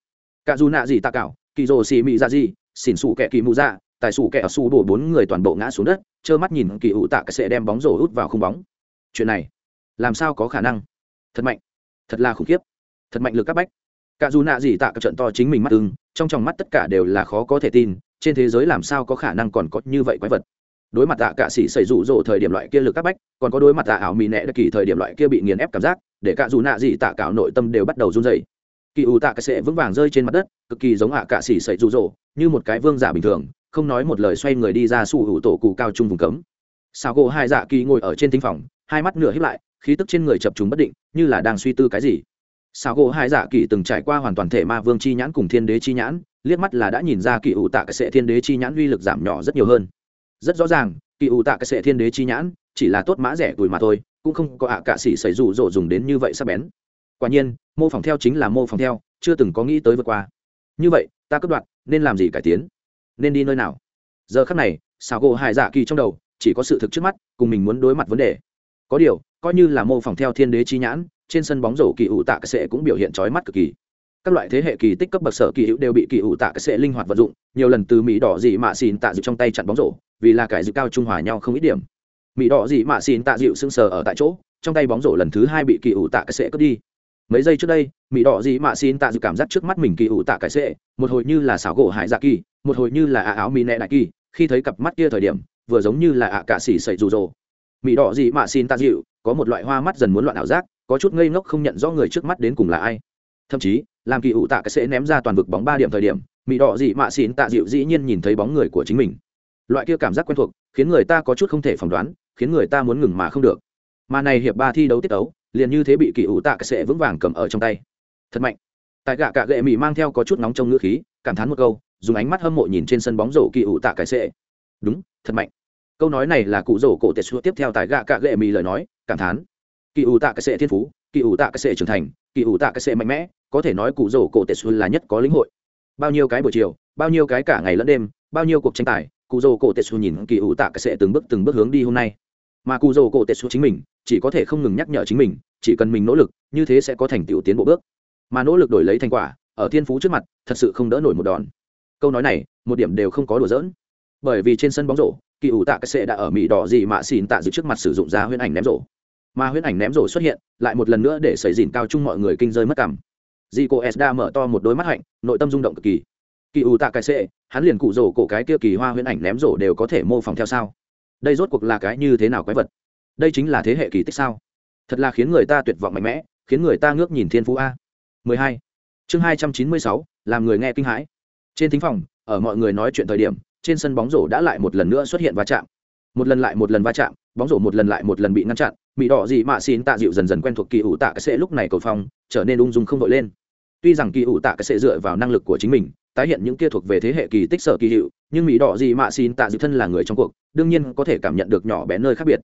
cả dù nạ gì tạ cảo kỳ rồ xì mị ra gì xỉn xù kẻ kỳ mù ra tài xù kẻ xù đổ bốn người toàn bộ ngã xuống đất, trơ mắt nhìn kỳ ủ tạ cái sệ đem bóng rổ hút vào khung bóng. Chuyện này, làm sao có khả năng? Thật mạnh, thật là khủng khiếp, thật mạnh lực các bách. Cả dù nạ gì tạ cái trận to chính mình mắt ưng, trong tròng mắt tất cả đều là khó có thể tin, trên thế giới làm sao có khả năng còn có như vậy quái vật? Đối mặt tạ cả sĩ xảy rủ rỗ thời điểm loại kia lực các bách, còn có đối mặt tạ ảo mì nẹ đặc kỳ thời điểm loại kia bị nghiền ép cảm giác, để cả dù nạ gì tạ cảo nội tâm đều bắt đầu run dày kỳ ủ tạ cái sệ vững vàng rơi trên mặt đất, cực kỳ giống ạ cả xỉ sậy rụ rỗ, như một cái vương giả bình thường, không nói một lời xoay người đi ra sủ hữu tổ cụ cao trung vùng cấm. Sao gỗ hai dạ kỳ ngồi ở trên thính phòng, hai mắt nửa hiếp lại, khí tức trên người chập chúng bất định, như là đang suy tư cái gì. Sao gỗ hai dạ kỳ từng trải qua hoàn toàn thể ma vương chi nhãn cùng thiên đế chi nhãn, liếc mắt là đã nhìn ra kỳ ủ tạ cái sệ thiên đế chi nhãn uy lực giảm nhỏ rất nhiều hơn. Rất rõ ràng, kỳ ủ tạ cái sệ thiên đế chi nhãn chỉ là tốt mã rẻ tuổi mà thôi, cũng không có ạ cả xỉ xảy rủ rỗ dùng đến như vậy sắp bén quả nhiên, mô phỏng theo chính là mô phỏng theo, chưa từng có nghĩ tới vượt qua. Như vậy, ta cấp đoạn, nên làm gì cải tiến? Nên đi nơi nào? Giờ khắc này xào gỗ hải dạ kỳ trong đầu, chỉ có sự thực trước mắt, cùng mình muốn đối mặt vấn đề. Có điều, coi như là mô phỏng theo thiên đế chi nhãn, trên sân bóng rổ kỳ ủ tạ cái sệ cũng biểu hiện trói mắt cực kỳ. Các loại thế hệ kỳ tích cấp bậc sở kỳ hữu đều bị kỳ ủ tạ cái sệ linh hoạt vận dụng, nhiều lần từ mỹ đỏ dị mạ xìn tạ dịu trong tay chặn bóng rổ, vì là cải dự cao trung hòa nhau không ít điểm. Mỹ đỏ dị mạ xìn tạ dịu sưng sờ ở tại chỗ, trong tay bóng rổ lần thứ hai bị kỳ ủ tạ cái sệ cướp đi mấy giây trước đây mỹ đỏ dị mạ xin tạ dự cảm giác trước mắt mình kỳ ủ tạ cái sệ một hồi như là xảo gỗ hải dạ kỳ, một hồi như là ạ áo mỹ nẹ đại kỳ, khi thấy cặp mắt kia thời điểm, vừa giống như là ạ cả xỉ sậy rủ rồ. Mỹ đỏ dị mạ xin tạ dịu, có một loại hoa mắt dần muốn loạn ảo giác, có chút ngây ngốc không nhận rõ người trước mắt đến cùng là ai. Thậm chí, làm kỳ ủ tạ cái sẽ ném ra toàn vực bóng ba điểm thời điểm mỹ đỏ dị mạ xin tạ dịu dĩ nhiên nhìn thấy bóng người của chính mình. Loại kia cảm giác quen thuộc, khiến người ta có chút không thể phỏng đoán, khiến người ta muốn ngừng mà không được. Mà này hiệp ba thi đấu tiết đấu liền như thế bị kỳ ủ tạ cái sẽ vững vàng cầm ở trong tay. Thật mạnh. Tại gạ cạ gệ mỹ mang theo có chút nóng trong ngữ khí, cảm thán một câu, dùng ánh mắt hâm mộ nhìn trên sân bóng rổ kỳ ủ tạ cái sẽ đúng, thật mạnh. Câu nói này là cụ rổ cổ tệ xua tiếp theo tại gạ cạ gệ mỹ lời nói, cảm thán. Kỳ ủ tạ cái sẽ thiên phú, kỳ ủ tạ cái sẽ trưởng thành, kỳ ủ tạ cái sẽ mạnh mẽ, có thể nói cụ rổ cổ tệ xua là nhất có lĩnh hội. Bao nhiêu cái buổi chiều, bao nhiêu cái cả ngày lẫn đêm, bao nhiêu cuộc tranh tài, cụ rổ cổ tệ xua nhìn kỳ ủ tạ cái sẽ từng bước từng bước hướng đi hôm nay. Mà cụ rổ cổ tệ xua chính mình chỉ có thể không ngừng nhắc nhở chính mình, chỉ cần mình nỗ lực, như thế sẽ có thành tựu tiến bộ bước. Mà nỗ lực đổi lấy thành quả, ở thiên phú trước mặt, thật sự không đỡ nổi một đòn. Câu nói này, một điểm đều không có đùa dỡn bởi vì trên sân bóng rổ, kỳ ủ tạ cái sệ đã ở mỹ đỏ gì mà xỉn tạ dự trước mặt sử dụng ra huyễn ảnh ném rổ. Mà huyễn ảnh ném rổ xuất hiện, lại một lần nữa để xảy dìn cao chung mọi người kinh rơi mất cảm. Dì cô s đã mở to một đôi mắt hạnh, nội tâm rung động cực kỳ. Kỳ ủ tạ cái sệ hắn liền cụ rổ cổ cái kia kỳ hoa huyễn ảnh ném rổ đều có thể mô phỏng theo sao? Đây rốt cuộc là cái như thế nào quái vật? Đây chính là thế hệ kỳ tích sao? Thật là khiến người ta tuyệt vọng mạnh mẽ khiến người ta ngước nhìn thiên phú a. 12. chương 296, làm người nghe kinh hãi. Trên thính phòng ở mọi người nói chuyện thời điểm trên sân bóng rổ đã lại một lần nữa xuất hiện va chạm. Một lần lại một lần va chạm bóng rổ một lần lại một lần bị ngăn chặn. Mỹ đỏ gì mạ xin tạ dịu dần dần quen thuộc kỳ ủ tạ cái sẽ lúc này cầu phong trở nên ung dung không đội lên. Tuy rằng kỳ ủ tạ cái sẽ dựa vào năng lực của chính mình tái hiện những kia thuộc về thế hệ kỳ tích sở kỳ hiệu nhưng mỹ đỏ gì mạ xin tạ dịu thân là người trong cuộc đương nhiên có thể cảm nhận được nhỏ bé nơi khác biệt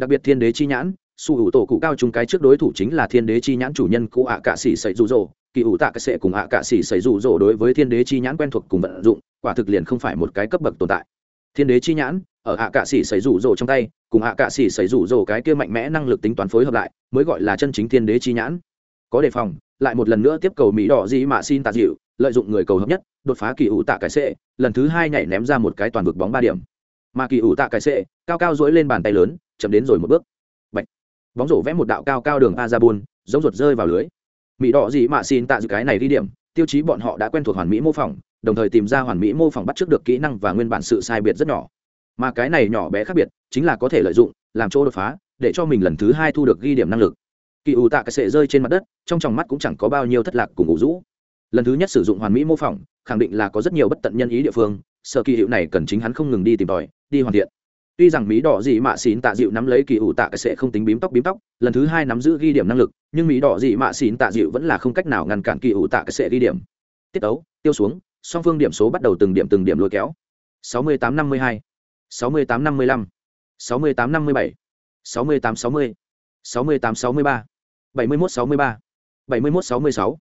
đặc biệt thiên đế chi nhãn su hữu tổ cụ cao chung cái trước đối thủ chính là thiên đế chi nhãn chủ nhân cụ ạ cạ sĩ sậy rụ rỗ kỳ ủ tạ cái sệ cùng ạ cạ sĩ sậy rụ rỗ đối với thiên đế chi nhãn quen thuộc cùng vận dụng, quả thực liền không phải một cái cấp bậc tồn tại. Thiên đế chi nhãn, ở ạ cạ sĩ sậy rụ rỗ trong tay, cùng ạ cạ sĩ sậy rụ rỗ cái kia mạnh mẽ năng lực tính toán phối hợp lại, mới gọi là chân chính thiên đế chi nhãn. Có đề phòng, lại một lần nữa tiếp cầu mỹ đỏ gì mà xin tạ dịu, lợi dụng người cầu hợp nhất, đột phá kỳ ủ tạ cái sệ, lần thứ hai nhảy ném ra một cái toàn vực bóng ba điểm mà kỳ ủ tạ cái sệ, cao cao dỗi lên bàn tay lớn, chậm đến rồi một bước. Bạch. bóng rổ vẽ một đạo cao cao đường a ra bùn giống ruột rơi vào lưới. Mỹ đỏ gì mà xin tạ dự cái này đi điểm, tiêu chí bọn họ đã quen thuộc hoàn mỹ mô phỏng, đồng thời tìm ra hoàn mỹ mô phỏng bắt trước được kỹ năng và nguyên bản sự sai biệt rất nhỏ. Mà cái này nhỏ bé khác biệt, chính là có thể lợi dụng, làm chỗ đột phá, để cho mình lần thứ hai thu được ghi điểm năng lực. Kỳ ủ tạ cái sệ rơi trên mặt đất, trong tròng mắt cũng chẳng có bao nhiêu thất lạc cùng ngủ rũ. Lần thứ nhất sử dụng hoàn mỹ mô phỏng, khẳng định là có rất nhiều bất tận nhân ý địa phương sở kỳ hiệu này cần chính hắn không ngừng đi tìm tòi, đi hoàn thiện. Tuy rằng mỹ đỏ dị mạ xín tạ dịu nắm lấy kỳ ủ tạ cái sẽ không tính bím tóc bím tóc, lần thứ hai nắm giữ ghi điểm năng lực, nhưng mỹ đỏ dị mạ xín tạ dịu vẫn là không cách nào ngăn cản kỳ ủ tạ cái sẽ ghi điểm. Tiết ấu tiêu xuống, song phương điểm số bắt đầu từng điểm từng điểm lôi kéo. 68-52 68-55 68-57 68-60 68-63 71-63 71-66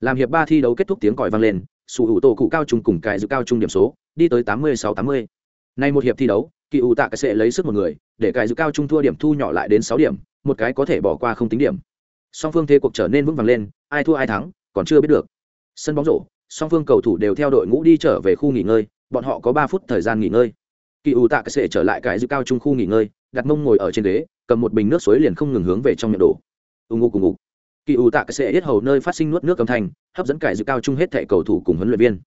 làm hiệp ba thi đấu kết thúc tiếng còi vang lên sủ hữu tổ cụ cao trung cùng cài dự cao trung điểm số, đi tới 86-80 nay một hiệp thi đấu kỳ ủ tạ cái sẽ lấy sức một người, để cài dự cao trung thua điểm thu nhỏ lại đến sáu điểm, một cái có thể bỏ qua không tính điểm. Song phương thế cuộc trở nên vững vàng lên, ai thua ai thắng, còn chưa biết được. Sân bóng rổ, song phương cầu thủ đều theo đội ngũ đi trở về khu nghỉ ngơi, bọn họ có ba phút thời gian nghỉ ngơi. Kỳ ủ tạ cái sẽ trở lại cài dự cao trung khu nghỉ ngơi, đặt mông ngồi ở trên ghế, cầm một bình nước suối liền không ngừng hướng về trong miệng đổ. Ù ngục cùng ngục kỳ ủ tạ cái sẽ hết hầu nơi phát sinh nuốt nước âm thanh, hấp dẫn cài dự cao trung hết thẻ cầu thủ cùng huấn luyện viên.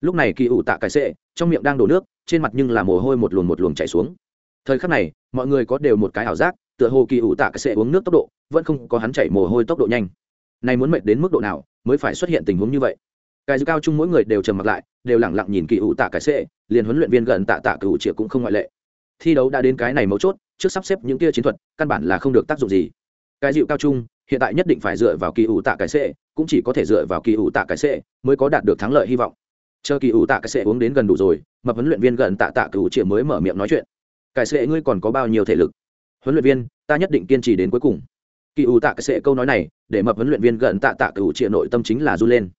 Lúc này kỳ ủ tạ cái sẽ, trong miệng đang đổ nước, trên mặt nhưng là mồ hôi một luồng một luồng chảy xuống. Thời khắc này, mọi người có đều một cái ảo giác, tựa hồ kỳ ủ tạ cái sẽ uống nước tốc độ, vẫn không có hắn chảy mồ hôi tốc độ nhanh. Này muốn mệt đến mức độ nào, mới phải xuất hiện tình huống như vậy? Cái dự cao chung mỗi người đều trầm mặt lại, đều lẳng lặng nhìn kỳ ủ tạ cái sẽ, liền huấn luyện viên gần tạ tạ cửu triệu cũng không ngoại lệ. Thi đấu đã đến cái này mấu chốt, trước sắp xếp những kia chiến thuật, căn bản là không được tác dụng gì. Cái dịu cao trung hiện tại nhất định phải dựa vào kỳ ủ tạ cái sệ cũng chỉ có thể dựa vào kỳ ủ tạ cái sệ mới có đạt được thắng lợi hy vọng. Chờ kỳ ủ tạ cái sệ uống đến gần đủ rồi mập huấn luyện viên gần tạ tạ cửu triệu mới mở miệng nói chuyện. Cái sệ ngươi còn có bao nhiêu thể lực? Huấn luyện viên, ta nhất định kiên trì đến cuối cùng. Kỳ ủ tạ cái sệ câu nói này, để mập huấn luyện viên gần tạ tạ cửu triệu nội tâm chính là run lên.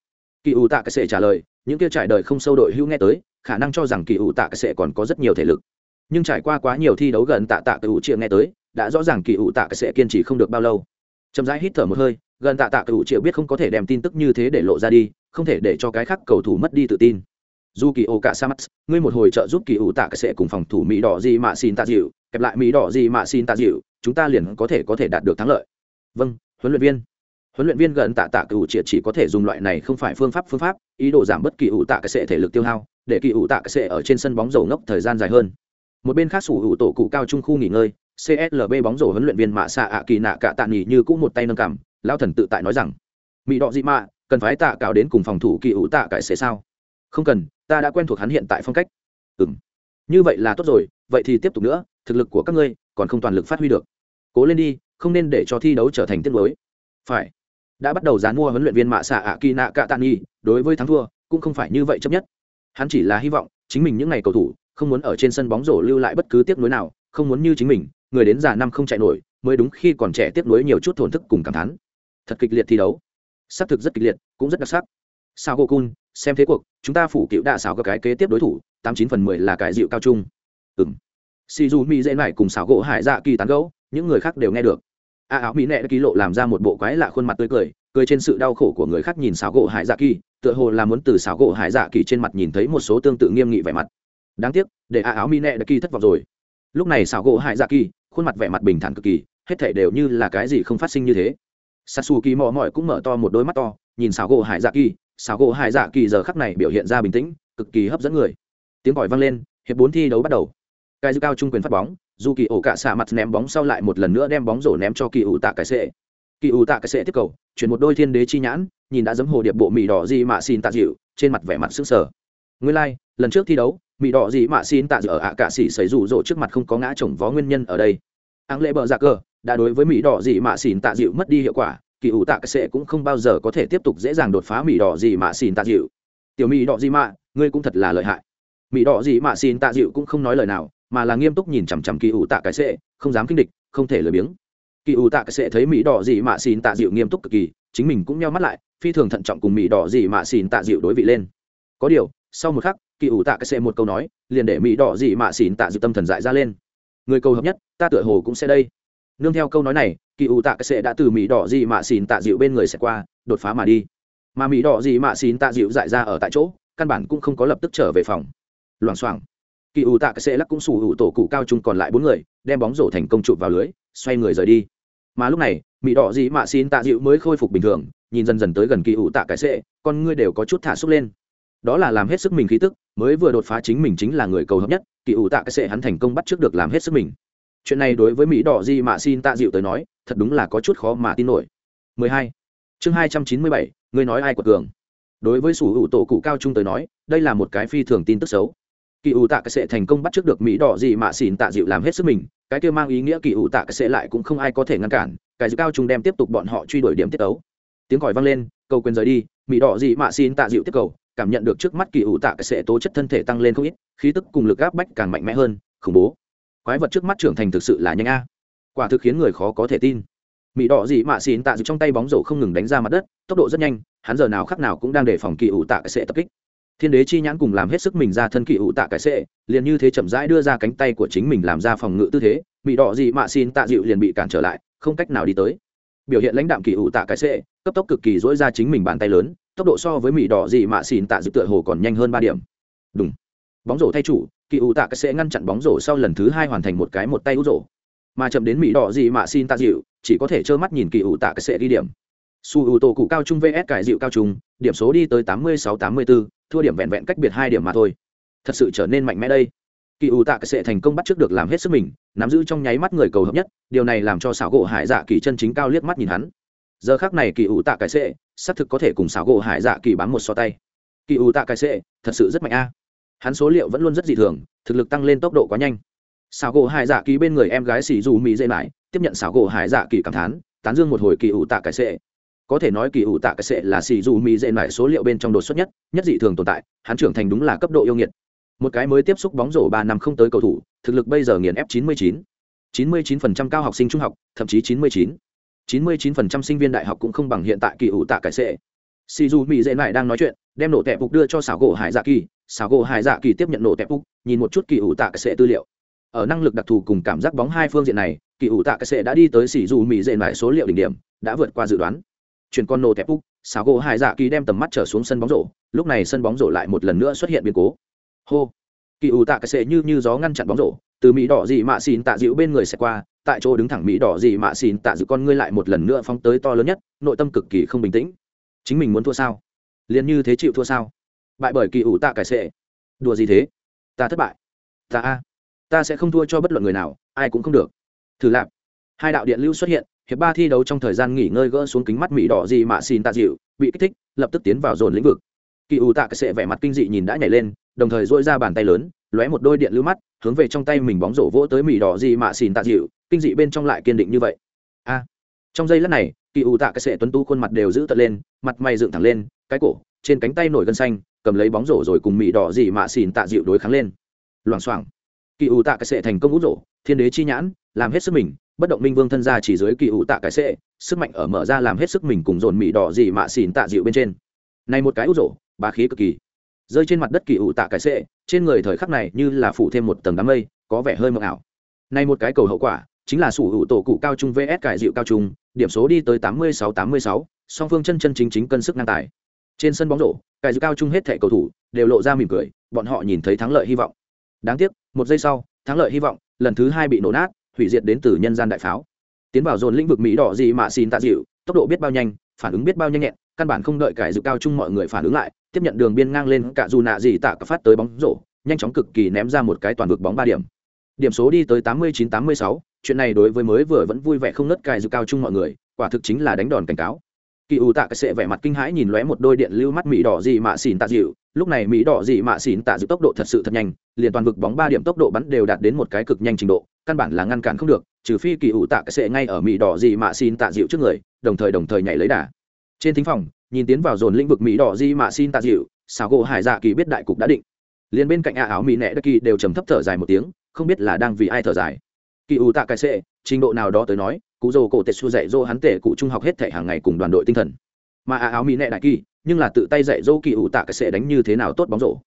Kỳ ủ tạ cái sệ trả lời, những kia trải đời không sâu đội hữu nghe tới, khả năng cho rằng kỳ ủ tạ cái sệ còn có rất nhiều thể lực. Nhưng trải qua quá nhiều thi đấu gần tạ tạ cửu triệu nghe tới, đã rõ ràng kỳ ủ tạ cái sệ kiên trì không được bao lâu chậm rãi hít thở một hơi, gần tạ tạ cựu triệu biết không có thể đem tin tức như thế để lộ ra đi, không thể để cho cái khác cầu thủ mất đi tự tin. Dù kỳ ô cả sa mắt ngươi một hồi trợ giúp kỳ ủ tạ sẽ cùng phòng thủ mỹ đỏ gì mà xin tạ dịu, kẹp lại mỹ đỏ gì mà xin tạ dịu, chúng ta liền có thể có thể đạt được thắng lợi. Vâng huấn luyện viên. Huấn luyện viên gần tạ tạ cựu triệt chỉ có thể dùng loại này không phải phương pháp phương pháp, ý đồ giảm bất kỳ ủ tạ cái sệ thể lực tiêu hao, để kỳ ủ tạ cái sệ ở trên sân bóng dầu ngốc thời gian dài hơn. Một bên khác sủ hữu tổ cụ cao trung khu nghỉ ngơi CSLB bóng rổ huấn luyện viên Mạ Sa ạ kỳ nạ cạ tạ Nghị như cũng một tay nâng cằm, lão thần tự tại nói rằng, Mị đọ dị mạ, cần phải tạ cào đến cùng phòng thủ kỳ ủ tạ cải sẽ sao? Không cần, ta đã quen thuộc hắn hiện tại phong cách. Ừm. Như vậy là tốt rồi, vậy thì tiếp tục nữa, thực lực của các ngươi còn không toàn lực phát huy được. Cố lên đi, không nên để cho thi đấu trở thành tiếc nuối. Phải. Đã bắt đầu dán mua huấn luyện viên Mạ Sa ạ kỳ nạ cạ tạ Nghị, đối với thắng thua cũng không phải như vậy chấp nhất. Hắn chỉ là hy vọng chính mình những ngày cầu thủ không muốn ở trên sân bóng rổ lưu lại bất cứ tiếc nuối nào, không muốn như chính mình người đến già năm không chạy nổi, mới đúng khi còn trẻ tiếp nối nhiều chút thổn thức cùng cảm thán. Thật kịch liệt thi đấu. Xác thực rất kịch liệt, cũng rất đặc sắc. Sao cô xem thế cuộc, chúng ta phủ cựu đạ xảo các cái kế tiếp đối thủ, tám chín phần mười là cái dịu cao trung. Ừng si du mi dễ này cùng xảo gỗ hải dạ kỳ tán gấu những người khác đều nghe được. A áo mỹ nẹ đã ký lộ làm ra một bộ quái lạ khuôn mặt tươi cười cười trên sự đau khổ của người khác nhìn xảo gỗ hải dạ kỳ, tựa hồ là muốn từ xảo gỗ hải dạ kỳ trên mặt nhìn thấy một số tương tự nghiêm nghị vẻ mặt. Đáng tiếc, để a áo mỹ nẹ đã kỳ thất vọng rồi. Lúc này xảo gỗ hải dạ kỳ khuôn mặt vẻ mặt bình thản cực kỳ hết thể đều như là cái gì không phát sinh như thế. Sasu kỳ mò mỏi cũng mở to một đôi mắt to nhìn xảo gỗ hải dạ kỳ. Xảo gỗ hải dạ kỳ giờ khắc này biểu hiện ra bình tĩnh cực kỳ hấp dẫn người. Tiếng còi vang lên hiệp bốn thi đấu bắt đầu. Cái dư cao trung quyền phát bóng dù kỳ ổ cả xạ mặt ném bóng sau lại một lần nữa đem bóng rổ ném cho kỳ ủ tạ cái sệ. Kỳ ủ tạ cái sệ tiếp cầu chuyển một đôi thiên đế chi nhãn nhìn đã giấm hồ điệp bộ mì đỏ gì mà xin tạ dịu trên mặt vẻ mặt sững sờ. Nguyên lai like, lần trước thi đấu mỹ đỏ gì mà xin tạ dự ở ạ cả xỉ xảy rủ rỗ trước mặt không có ngã chồng vó nguyên nhân ở đây. Áng lệ bờ dạ cờ, đã đối với mỹ đỏ gì mà xin tạ dịu mất đi hiệu quả, kỳ ủ tạ cái sệ cũng không bao giờ có thể tiếp tục dễ dàng đột phá mỹ đỏ gì mà xin tạ dịu. Tiểu mỹ đỏ gì mà, ngươi cũng thật là lợi hại. Mỹ đỏ gì mà xin tạ dịu cũng không nói lời nào, mà là nghiêm túc nhìn chằm chằm kỳ ủ tạ cái sệ không dám kinh địch, không thể lười biếng. Kỳ ủ tạ cái sệ thấy mỹ đỏ gì mà xin tạ dịu nghiêm túc cực kỳ, chính mình cũng nheo mắt lại, phi thường thận trọng cùng mỹ đỏ gì mà xin tạ dịu đối vị lên. Có điều sau một khắc kỳ ủ tạ cái xệ một câu nói liền để mỹ đỏ gì mà xỉn tạ dự tâm thần dại ra lên. Người cầu hợp nhất ta tựa hồ cũng sẽ đây. Nương theo câu nói này kỳ ủ tạ cái xệ đã từ mỹ đỏ gì mà xỉn tạ dịu bên người sẽ qua đột phá mà đi. Mà mỹ đỏ gì mà xỉn tạ dịu dại ra ở tại chỗ căn bản cũng không có lập tức trở về phòng. Loảng xoảng kỳ ủ tạ cái xệ lắc cũng sủ hữu tổ cụ cao chung còn lại bốn người đem bóng rổ thành công chụp vào lưới xoay người rời đi. Mà lúc này mỹ đỏ gì mà xỉn tạ dịu mới khôi phục bình thường nhìn dần dần tới gần kỳ ủ tạ cái xệ, con ngươi đều có chút thả xúc lên đó là làm hết sức mình khí tức mới vừa đột phá chính mình chính là người cầu hợp nhất kỳ ủ tạ cái sệ hắn thành công bắt trước được làm hết sức mình. Chuyện này đối với mỹ đỏ di mạ xin tạ dịu tới nói thật đúng là có chút khó mà tin nổi. 12. chương 297, người nói ai của cường? Đối với sủ hữu tổ cụ cao trung tới nói đây là một cái phi thường tin tức xấu. Kỳ ủ tạ cái sẽ thành công bắt trước được mỹ đỏ gì mà xỉn tạ dịu làm hết sức mình cái kia mang ý nghĩa kỳ ủ tạ cái sẽ lại cũng không ai có thể ngăn cản cái cao trung đem tiếp tục bọn họ truy đuổi điểm tiết tấu. Tiếng còi vang lên cầu quyền rời đi mỹ đỏ gì mà xỉn tạ dịu tiếp cầu cảm nhận được trước mắt kỳ ủ tạ cái sệ tố chất thân thể tăng lên không ít, khí tức cùng lực áp bách càng mạnh mẽ hơn, khủng bố. Quái vật trước mắt trưởng thành thực sự là nhanh a. Quả thực khiến người khó có thể tin. Mỹ đỏ dị mạ xin tạ dịu trong tay bóng rổ không ngừng đánh ra mặt đất, tốc độ rất nhanh, hắn giờ nào khắc nào cũng đang đề phòng kỳ ủ tạ cái sệ tập kích. Thiên đế chi nhãn cùng làm hết sức mình ra thân kỳ ủ tạ cái sệ, liền như thế chậm rãi đưa ra cánh tay của chính mình làm ra phòng ngự tư thế mỹ đỏ dị mạ xin tạ dịu liền bị cản trở lại, không cách nào đi tới. Biểu hiện lãnh đạm kỳ ủ tạ cái sệ, cấp tốc cực kỳ dỗi ra chính mình bàn tay lớn tốc độ so với mỹ đỏ gì mạ xin tạ dự tựa hồ còn nhanh hơn ba điểm. Đúng. Bóng rổ thay chủ, kỳ ủ tạ cái sẽ ngăn chặn bóng rổ sau lần thứ hai hoàn thành một cái một tay út rổ. Mà chậm đến mỹ đỏ gì mà xin tạ dịu, chỉ có thể trơ mắt nhìn kỳ ủ tạ cái sẽ ghi điểm. Su ưu tổ cụ cao trung vs cải dịu cao trung, điểm số đi tới tám mươi sáu tám mươi bốn thua điểm vẹn vẹn cách biệt hai điểm mà thôi. Thật sự trở nên mạnh mẽ đây. Kỳ ủ tạ cái sẽ thành công bắt trước được làm hết sức mình, nắm giữ trong nháy mắt người cầu hợp nhất, điều này làm cho xảo gỗ hải dạ kỳ chân chính cao liếc mắt nhìn hắn giờ khác này kỳ ủ tạ cái sệ xác thực có thể cùng xảo gỗ hải dạ kỳ bám một so tay. Kỳ ủ tạ cái sệ thật sự rất mạnh a. Hắn số liệu vẫn luôn rất dị thường, thực lực tăng lên tốc độ quá nhanh. Xảo gỗ hải dạ kỳ bên người em gái xì dù mỹ dây mãi, tiếp nhận xảo gỗ hải dạ kỳ cảm thán, tán dương một hồi kỳ ủ tạ cái sệ có thể nói kỳ ủ tạ cái sệ là xì dù mỹ dây mãi số liệu bên trong đột xuất nhất nhất dị thường tồn tại, hắn trưởng thành đúng là cấp độ yêu nghiệt. Một cái mới tiếp xúc bóng rổ ba năm không tới cầu thủ, thực lực bây giờ nghiền ép chín mươi chín. Chín mươi chín phần trăm cao học sinh trung học, thậm chí chín mươi chín chín mươi chín phần trăm sinh viên đại học cũng không bằng hiện tại kỳ ủ tạ cải sệ xì dù mỹ dễ mãi đang nói chuyện, đem nổ tẹp phục đưa cho xảo gỗ hải dạ kỳ. Xảo gỗ hải dạ kỳ tiếp nhận nổ tẹp phục, nhìn một chút kỳ ủ tạ cải sệ tư liệu. Ở năng lực đặc thù cùng cảm giác bóng hai phương diện này, kỳ ủ tạ cải sệ đã đi tới xỉ dù mỹ dễ lại số liệu đỉnh điểm, đã vượt qua dự đoán. Chuyển con nổ tẹp phục, xảo gỗ hải dạ kỳ đem tầm mắt trở xuống sân bóng rổ, lúc này sân bóng rổ lại một lần nữa xuất hiện biến cố. Hô! Kỳ ủ tạ cái sệ như như gió ngăn chặn bóng rổ, từ mỹ đỏ dị mạ xìn tạ dịu bên người sẽ qua tại chỗ đứng thẳng mỹ đỏ gì mạ xin tạ dịu con ngươi lại một lần nữa phóng tới to lớn nhất, nội tâm cực kỳ không bình tĩnh. Chính mình muốn thua sao? Liền như thế chịu thua sao? Bại bởi kỳ ủ tạ cải sệ đùa gì thế? Ta thất bại. Ta a. Ta sẽ không thua cho bất luận người nào, ai cũng không được. Thử lạp. Hai đạo điện lưu xuất hiện, hiệp ba thi đấu trong thời gian nghỉ ngơi gỡ xuống kính mắt mỹ đỏ gì mà xin tạ dịu, bị kích thích, lập tức tiến vào dồn lĩnh vực. Kỳ ủ tạ cải sệ vẻ mặt kinh dị nhìn đã nhảy lên, đồng thời dỗi ra bàn tay lớn, lóe một đôi điện lưu mắt, hướng về trong tay mình bóng rổ vỗ tới mỹ đỏ gì mà xin tạ dịu kinh dị bên trong lại kiên định như vậy. A, trong giây lát này, kỳ ủ tạ cái sệ tuấn tu khuôn mặt đều giữ tật lên, mặt mày dựng thẳng lên, cái cổ, trên cánh tay nổi gân xanh, cầm lấy bóng rổ rồi cùng mị đỏ gì mà xỉn tạ dịu đối kháng lên. Loảng xoảng. Kỳ ủ tạ cái sệ thành công út rổ, thiên đế chi nhãn, làm hết sức mình, bất động minh vương thân gia chỉ dưới kỳ ủ tạ cái sệ, sức mạnh ở mở ra làm hết sức mình cùng dồn mị đỏ gì mà xỉn tạ dịu bên trên. Này một cái út rổ, bá khí cực kỳ. Rơi trên mặt đất kỳ ủ tạ cái sệ, trên người thời khắc này như là phủ thêm một tầng đám mây, có vẻ hơi mờ ảo. Này một cái cầu hậu quả chính là sủ hữu tổ cụ cao trung vs cải dịu cao trung điểm số đi tới tám mươi sáu tám mươi sáu song phương chân chân chính chính cân sức năng tài. Trên sân bóng rổ cải dịu cao trung hết thẻ cầu thủ đều lộ ra mỉm cười bọn họ nhìn thấy thắng lợi hy vọng. Đáng tiếc một giây sau thắng lợi hy vọng lần thứ hai bị nổ nát hủy diệt đến từ nhân gian đại pháo. Tiến vào dồn lĩnh vực mỹ đỏ gì mà xin tạ dịu tốc độ biết bao nhanh phản ứng biết bao nhanh nhẹn căn bản không đợi cải dự cao trung mọi người phản ứng lại tiếp nhận đường biên ngang lên cả dù nạ gì tạ cả phát tới bóng rổ nhanh chóng cực kỳ ném ra một cái toàn vực bóng ba điểm. Điểm số đi tới 89-86, chuyện này đối với mới vừa vẫn vui vẻ không nớt cài dù cao chung mọi người, quả thực chính là đánh đòn cảnh cáo. Kỳ ủ tạ cái sệ vẻ mặt kinh hãi nhìn lóe một đôi điện lưu mắt mỹ đỏ gì mà xỉn tạ dịu. Lúc này mỹ đỏ gì mà xỉn tạ dịu tốc độ thật sự thật nhanh, liền toàn vực bóng ba điểm tốc độ bắn đều đạt đến một cái cực nhanh trình độ, căn bản là ngăn cản không được, trừ phi kỳ ủ tạ cái sệ ngay ở mỹ đỏ gì mà xỉn tạ dịu trước người, đồng thời đồng thời nhảy lấy đà. Trên thính phòng, nhìn tiến vào dồn lĩnh vực mỹ đỏ gì mà xỉn tạ dịu xào gỗ hải dạ kỳ biết đại cục đã định. Liền bên cạnh ạ áo mỹ nẹ đất kỳ đều trầm thấp thở dài một tiếng, không biết là đang vì ai thở dài kỳ ủ tạ cái sệ, trình độ nào đó tới nói, cụ dồ cổ tetsu dạy dỗ hắn tể cụ trung học hết thể hàng ngày cùng đoàn đội tinh thần. Mà à áo mỹ nệ đại kỳ, nhưng là tự tay dạy dỗ kỳ ủ tạ cái sệ đánh như thế nào tốt bóng rổ.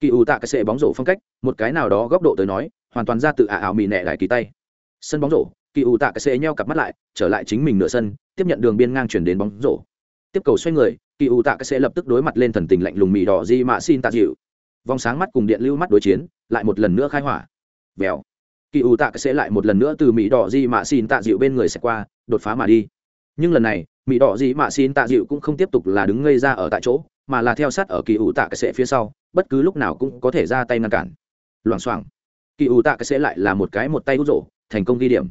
Kỳ ủ tạ cái sệ bóng rổ phong cách, một cái nào đó góc độ tới nói, hoàn toàn ra từ à áo mỹ nệ đại kỳ tay. Sân bóng rổ, kỳ ủ tạ cái sệ nheo cặp mắt lại, trở lại chính mình nửa sân, tiếp nhận đường biên ngang chuyển đến bóng rổ. Tiếp cầu xoay người, kỳ ủ tạ cái sệ lập tức đối mặt lên thần tình lạnh lùng mì đỏ di mạ xin tạ dịu. Vòng sáng mắt cùng điện lưu mắt đối chiến, lại một lần nữa khai hỏa. Vèo kỳ ủ tạ sẽ lại một lần nữa từ mỹ đỏ di mạ xin tạ dịu bên người sẽ qua, đột phá mà đi. Nhưng lần này, mỹ đỏ di mạ xin tạ dịu cũng không tiếp tục là đứng ngây ra ở tại chỗ, mà là theo sát ở kỳ ủ tạ sẽ phía sau, bất cứ lúc nào cũng có thể ra tay ngăn cản. Loảng xoảng. Kỳ ủ tạ sẽ lại là một cái một tay hút rổ, thành công ghi điểm.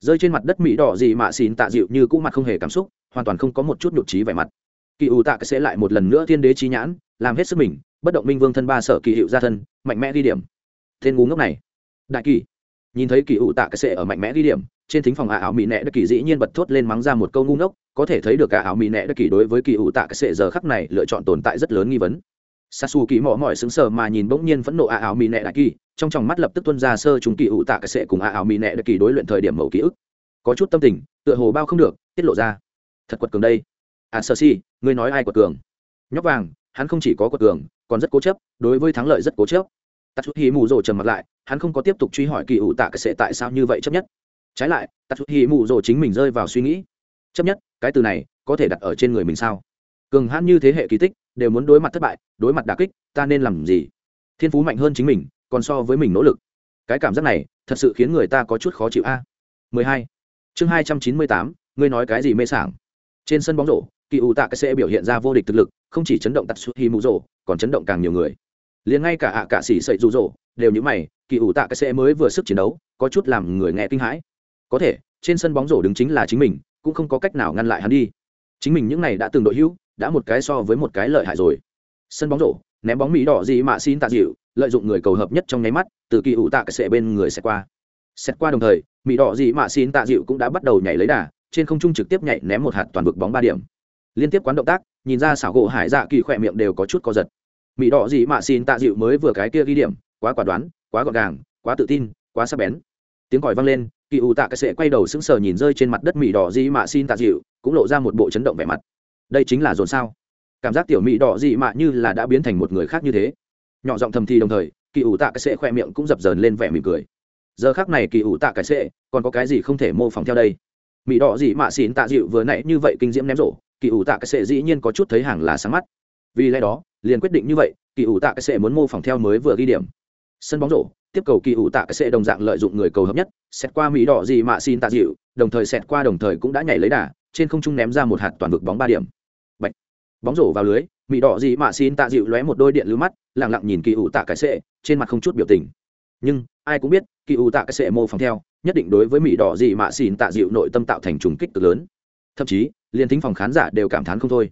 Rơi trên mặt đất mỹ đỏ gì mạ xin tạ dịu như cũ mặt không hề cảm xúc, hoàn toàn không có một chút nhục trí vẻ mặt. Kỳ ủ tạ sẽ lại một lần nữa thiên đế trí nhãn, làm hết sức mình, bất động minh vương thân ba sở kỳ hiệu gia thân, mạnh mẽ ghi điểm. Tên ngu ngốc này. Đại kỳ nhìn thấy kỳ ụ tạ cái sệ ở mạnh mẽ ghi điểm, trên thính phòng ả áo mỹ nẹ đất kỳ dĩ nhiên bật thốt lên mắng ra một câu ngu ngốc, có thể thấy được cả áo mỹ nẹ đất kỳ đối với kỳ ụ tạ cái sệ giờ khắc này lựa chọn tồn tại rất lớn nghi vấn. Sasu kỳ mỏ mỏi xứng sờ mà nhìn bỗng nhiên phẫn nộ ả áo mỹ nẹ đại kỳ, trong tròng mắt lập tức tuân ra sơ chúng kỳ ụ tạ cái sệ cùng ả áo mỹ nẹ đất kỳ đối luyện thời điểm mẫu ký ức. Có chút tâm tình, tựa hồ bao không được, tiết lộ ra. Thật quật cường đây. À sơ si ngươi nói ai quật cường? Nhóc vàng, hắn không chỉ có quật cường, còn rất cố chấp, đối với thắng lợi rất cố chấp tạt chút hi mù rồ trầm mặt lại hắn không có tiếp tục truy hỏi kỳ ủ tạ cái sệ tại sao như vậy chấp nhất. Trái lại tạt chút hi mù rồ chính mình rơi vào suy nghĩ. Chấp nhất cái từ này có thể đặt ở trên người mình sao? Cường hãn như thế hệ kỳ tích đều muốn đối mặt thất bại đối mặt đà kích ta nên làm gì? Thiên phú mạnh hơn chính mình còn so với mình nỗ lực. Cái cảm giác này thật sự khiến người ta có chút khó chịu a. À. 12. chương 298, ngươi nói cái gì mê sảng? Trên sân bóng rổ kỳ ủ tạ cái sẽ biểu hiện ra vô địch thực lực không chỉ chấn động tạt xuất hi mù rổ còn chấn động càng nhiều người liền ngay cả ạ cả xỉ sậy rụ rỗ đều như mày, kỳ ủ tạ cái xe mới vừa sức chiến đấu, có chút làm người nghe kinh hãi. Có thể, trên sân bóng rổ đứng chính là chính mình, cũng không có cách nào ngăn lại hắn đi. Chính mình những này đã từng đội hữu, đã một cái so với một cái lợi hại rồi. Sân bóng rổ, ném bóng mỹ đỏ gì mà xin tạ dịu, lợi dụng người cầu hợp nhất trong nháy mắt, từ kỳ ủ tạ cái xe bên người xẹt qua. Xét qua đồng thời, mỹ đỏ gì mạ xin tạ dịu cũng đã bắt đầu nhảy lấy đà, trên không trung trực tiếp nhảy ném một hạt toàn vực bóng ba điểm. Liên tiếp quán động tác, nhìn ra xảo gỗ hải dạ kỳ khỏe miệng đều có chút co giật mỹ đỏ gì mà xin tạ dịu mới vừa cái kia ghi điểm, quá quả đoán, quá gọn gàng, quá tự tin, quá sắc bén. Tiếng còi vang lên, kỳ ủ tạ cái sệ quay đầu sững sờ nhìn rơi trên mặt đất mỹ đỏ gì mà xin tạ dịu, cũng lộ ra một bộ chấn động vẻ mặt. Đây chính là dồn sao? Cảm giác tiểu mỹ đỏ gì mà như là đã biến thành một người khác như thế. Nhỏ giọng thầm thì đồng thời, kỳ ủ tạ cái sệ khoe miệng cũng dập dờn lên vẻ mỉm cười. Giờ khác này kỳ ủ tạ cái sệ, còn có cái gì không thể mô phỏng theo đây? Mỹ đỏ gì mạ xin tạ dịu vừa nãy như vậy kinh diễm ném rổ, kỳ ủ tạ cái sệ dĩ nhiên có chút thấy hàng là sáng mắt vì lẽ đó, liền quyết định như vậy, kỳ ủ tạ cái sệ muốn mô phỏng theo mới vừa ghi điểm. Sân bóng rổ, tiếp cầu kỳ ủ tạ cái sệ đồng dạng lợi dụng người cầu hợp nhất, xét qua mỹ đỏ gì mạ xin tạ dịu, đồng thời xét qua đồng thời cũng đã nhảy lấy đà, trên không trung ném ra một hạt toàn vực bóng ba điểm. Bạch. bóng rổ vào lưới, mỹ đỏ gì mạ xin tạ dịu lóe một đôi điện lưu mắt lẳng lặng nhìn kỳ ủ tạ cái sệ trên mặt không chút biểu tình. Nhưng, ai cũng biết, kỳ ủ tạ cái sệ mô phỏng theo, nhất định đối với mỹ đỏ gì mạ xin tạ dịu nội tâm tạo thành trùng kích cực lớn. Thậm chí, liền thính phòng khán giả đều cảm thán không thôi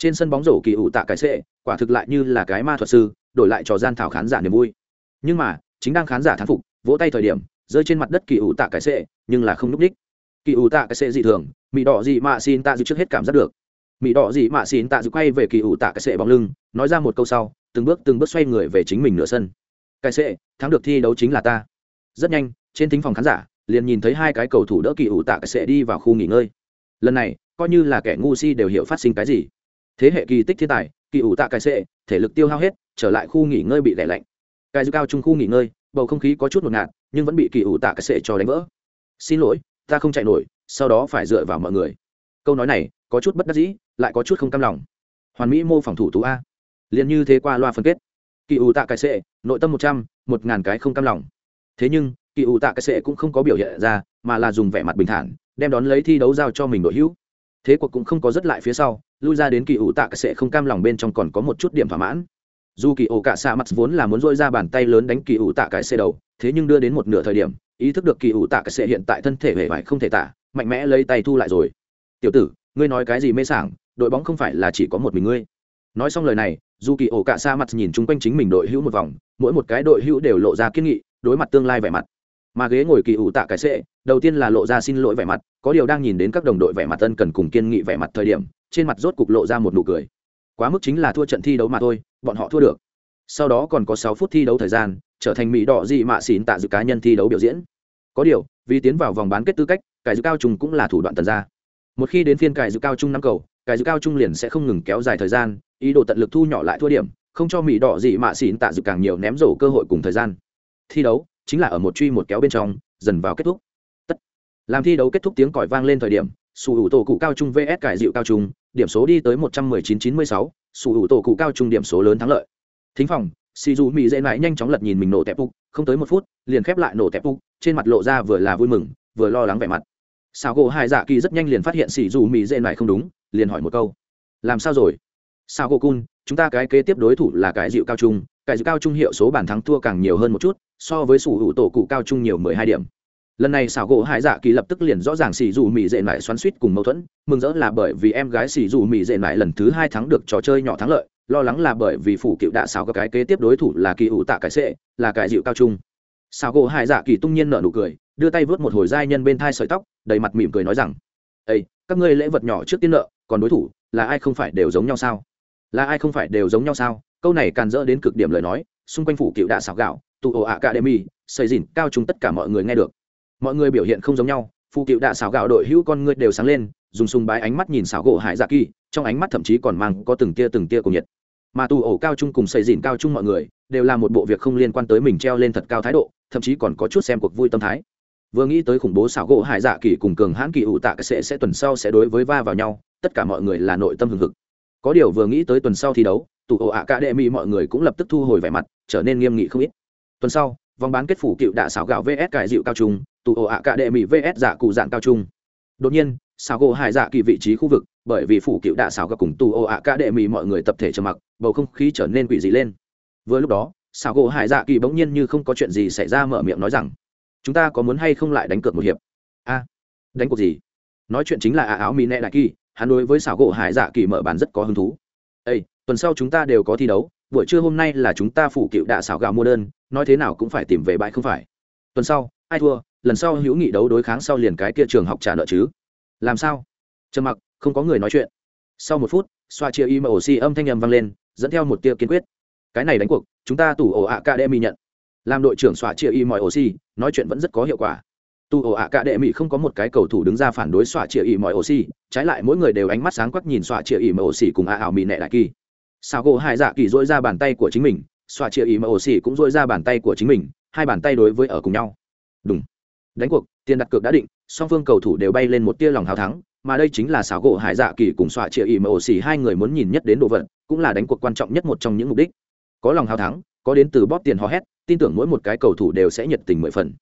trên sân bóng rổ kỳ ủ tạ cái sệ quả thực lại như là cái ma thuật sư, đổi lại trò gian thảo khán giả niềm vui. Nhưng mà, chính đang khán giả thán phục, vỗ tay thời điểm, rơi trên mặt đất kỳ ủ tạ cái sệ nhưng là không núp đích kỳ ủ tạ cái sệ dị thường mỹ đỏ gì mạ xin tạ dịu trước hết cảm giác được. Mỹ đỏ gì mạ xin tạ dịu quay về kỳ ủ tạ cái sệ bóng lưng, nói ra một câu sau, từng bước từng bước xoay người về chính mình nửa sân. Cái sệ thắng được thi đấu chính là ta. Rất nhanh, trên thính phòng khán giả, liền nhìn thấy hai cái cầu thủ đỡ kỳ ủ tạ cái sệ đi vào khu nghỉ ngơi. Lần này, coi như là kẻ ngu si đều hiểu phát sinh cái gì thế hệ kỳ tích thiên tài, kỳ ủ tạ cài sệ thể lực tiêu hao hết, trở lại khu nghỉ ngơi bị lẻ lạnh. Cài dư cao trung khu nghỉ ngơi, bầu không khí có chút ngột ngạt, nhưng vẫn bị kỳ ủ tạ cài sệ cho đánh vỡ. Xin lỗi, ta không chạy nổi, sau đó phải dựa vào mọi người. Câu nói này có chút bất đắc dĩ, lại có chút không cam lòng. Hoàn mỹ mô phỏng thủ tú a. Liền như thế qua loa phân kết. Kỳ ủ tạ cài sệ nội tâm một trăm, một ngàn cái không cam lòng. Thế nhưng, kỳ ủ tạ cái sệ cũng không có biểu hiện ra, mà là dùng vẻ mặt bình thản, đem đón lấy thi đấu giao cho mình đội hữu. Thế cuộc cũng không có rất lại phía sau lui ra đến kỳ ủ tạ sẽ không cam lòng bên trong còn có một chút điểm thỏa mãn. Dù kỳ ủ cả xạ mặt vốn là muốn dôi ra bàn tay lớn đánh kỳ ủ tạ cái xe đầu, thế nhưng đưa đến một nửa thời điểm, ý thức được kỳ ủ tạ cái xe hiện tại thân thể hề vải không thể tả, mạnh mẽ lấy tay thu lại rồi. Tiểu tử, ngươi nói cái gì mê sảng, đội bóng không phải là chỉ có một mình ngươi. Nói xong lời này, dù kỳ ổ cả xa mặt nhìn chung quanh chính mình đội hữu một vòng, mỗi một cái đội hữu đều lộ ra kiên nghị, đối mặt tương lai vẻ mặt. Mà ghế ngồi kỳ ủ tạ cái sệ đầu tiên là lộ ra xin lỗi vẻ mặt, có điều đang nhìn đến các đồng đội vẻ mặt tân cần cùng kiên nghị vẻ mặt thời điểm trên mặt rốt cục lộ ra một nụ cười. Quá mức chính là thua trận thi đấu mà thôi, bọn họ thua được. Sau đó còn có sáu phút thi đấu thời gian, trở thành mỹ đỏ dị mạ xỉn tạ dự cá nhân thi đấu biểu diễn. Có điều, vì tiến vào vòng bán kết tư cách, cải dự cao trung cũng là thủ đoạn tần ra một khi đến phiên cải dự cao trung năm cầu, cải dự cao trung liền sẽ không ngừng kéo dài thời gian, ý đồ tận lực thu nhỏ lại thua điểm, không cho mỹ đỏ dị mạ xỉn tạ dự càng nhiều ném rổ cơ hội cùng thời gian. Thi đấu chính là ở một truy một kéo bên trong, dần vào kết thúc. Tất, làm thi đấu kết thúc tiếng còi vang lên thời điểm, sủ hữu tổ cụ cao trung vs cải dịu cao trung điểm số đi tới một trăm mười chín chín mươi sáu, sủ hữu tổ cụ cao trung điểm số lớn thắng lợi. Thính phòng, xì dù mỹ dễ mãi nhanh chóng lật nhìn mình nổ tẹp phục không tới một phút, liền khép lại nổ tẹp phục trên mặt lộ ra vừa là vui mừng, vừa lo lắng vẻ mặt. Sao gỗ hai dạ kỳ rất nhanh liền phát hiện xì dù mỹ dễ mãi không đúng, liền hỏi một câu. Làm sao rồi? Sao gỗ cun, chúng ta cái kế tiếp đối thủ là cái dịu cao trung, cái dịu cao trung hiệu số bàn thắng thua càng nhiều hơn một chút, so với sủ hữu tổ cụ cao trung nhiều mười hai điểm lần này xảo gỗ hải dạ kỳ lập tức liền rõ ràng xì dù mỹ dệ mải xoắn suýt cùng mâu thuẫn, mừng rỡ là bởi vì em gái xì dù mỹ dệ mải lần thứ hai thắng được trò chơi nhỏ thắng lợi, lo lắng là bởi vì phủ cựu đã xảo các cái kế tiếp đối thủ là kỳ ủ tạ cái sệ là cái dịu cao trung. Xảo gỗ hải dạ kỳ tung nhiên nở nụ cười, đưa tay vớt một hồi giai nhân bên thai sợi tóc, đầy mặt mỉm cười nói rằng ây các ngươi lễ vật nhỏ trước tiên nợ, còn đối thủ, là ai không phải đều giống nhau sao? Là ai không phải đều giống nhau sao? Câu này càn dỡ đến cực điểm lời nói, xung quanh phủ cựu đạ xảo gạo, tụ ổ academy, xây dìn cao trung tất cả mọi người nghe được mọi người biểu hiện không giống nhau phụ cựu đạ xảo gạo đội hữu con ngươi đều sáng lên, dùng sùng bái ánh mắt nhìn xảo gỗ hải dạ kỳ, trong ánh mắt thậm chí còn mang có từng tia từng tia cùng nhiệt. Mà tù ổ cao trung cùng xây dìn cao trung mọi người, đều là một bộ việc không liên quan tới mình treo lên thật cao thái độ, thậm chí còn có chút xem cuộc vui tâm thái. Vừa nghĩ tới khủng bố xảo gỗ hải dạ kỳ cùng cường hãn kỳ ủ tạ cái sẽ sẽ tuần sau sẽ đối với va vào nhau, tất cả mọi người là nội tâm hừng hực. Có điều vừa nghĩ tới tuần sau thi đấu, tù ổ ạ cả đệ mỹ mọi người cũng lập tức thu hồi vẻ mặt, trở nên nghiêm nghị không ít. Tuần sau vòng bán kết phủ cựu đạ xảo gạo vs cải dịu cao trung tụ ổ ạ cạ đệ mỹ vs giả cụ dạng cao trung. Đột nhiên, xảo gỗ hải dạ kỳ vị trí khu vực, bởi vì phủ cựu đạ xảo gạo cùng tụ ổ ạ cạ đệ mỹ mọi người tập thể trầm mặc, bầu không khí trở nên quỷ dị lên. Vừa lúc đó, xảo gỗ hải dạ kỳ bỗng nhiên như không có chuyện gì xảy ra mở miệng nói rằng, chúng ta có muốn hay không lại đánh cược một hiệp? A, đánh cuộc gì? Nói chuyện chính là ạ áo mỹ nệ đại kỳ, hắn đối với xảo gỗ hải dạ kỳ mở bàn rất có hứng thú. Ây tuần sau chúng ta đều có thi đấu buổi trưa hôm nay là chúng ta phủ cựu đạ xảo gạo mua đơn nói thế nào cũng phải tìm về bãi không phải. Tuần sau ai thua lần sau hữu nghị đấu đối kháng sau liền cái kia trường học trả nợ chứ. Làm sao? Trầm mặc không có người nói chuyện. Sau một phút xoa chia imoc âm thanh nhầm vang lên dẫn theo một tia kiên quyết. Cái này đánh cuộc chúng ta tủ ổ academy nhận. Làm đội trưởng xoa chia Oxy nói chuyện vẫn rất có hiệu quả. Tù ổ ạ cả đệ mỹ không có một cái cầu thủ đứng ra phản đối xoa chia Oxy, trái lại mỗi người đều ánh mắt sáng quắc nhìn xoa chia Oxy cùng ạ ảo mỹ nệ đại kỳ sao gỗ Hải dạ kỳ dỗi ra bàn tay của chính mình xoa chia ý mà ổ xỉ cũng dỗi ra bàn tay của chính mình, hai bàn tay đối với ở cùng nhau. Đúng đánh cuộc, tiền đặt cược đã định, song phương cầu thủ đều bay lên một tia lòng hào thắng, mà đây chính là xảo gỗ hải dạ kỳ cùng xoa chia ý mà ổ xỉ hai người muốn nhìn nhất đến đồ vật, cũng là đánh cuộc quan trọng nhất một trong những mục đích. Có lòng hào thắng, có đến từ bóp tiền hò hét, tin tưởng mỗi một cái cầu thủ đều sẽ nhiệt tình mười phần.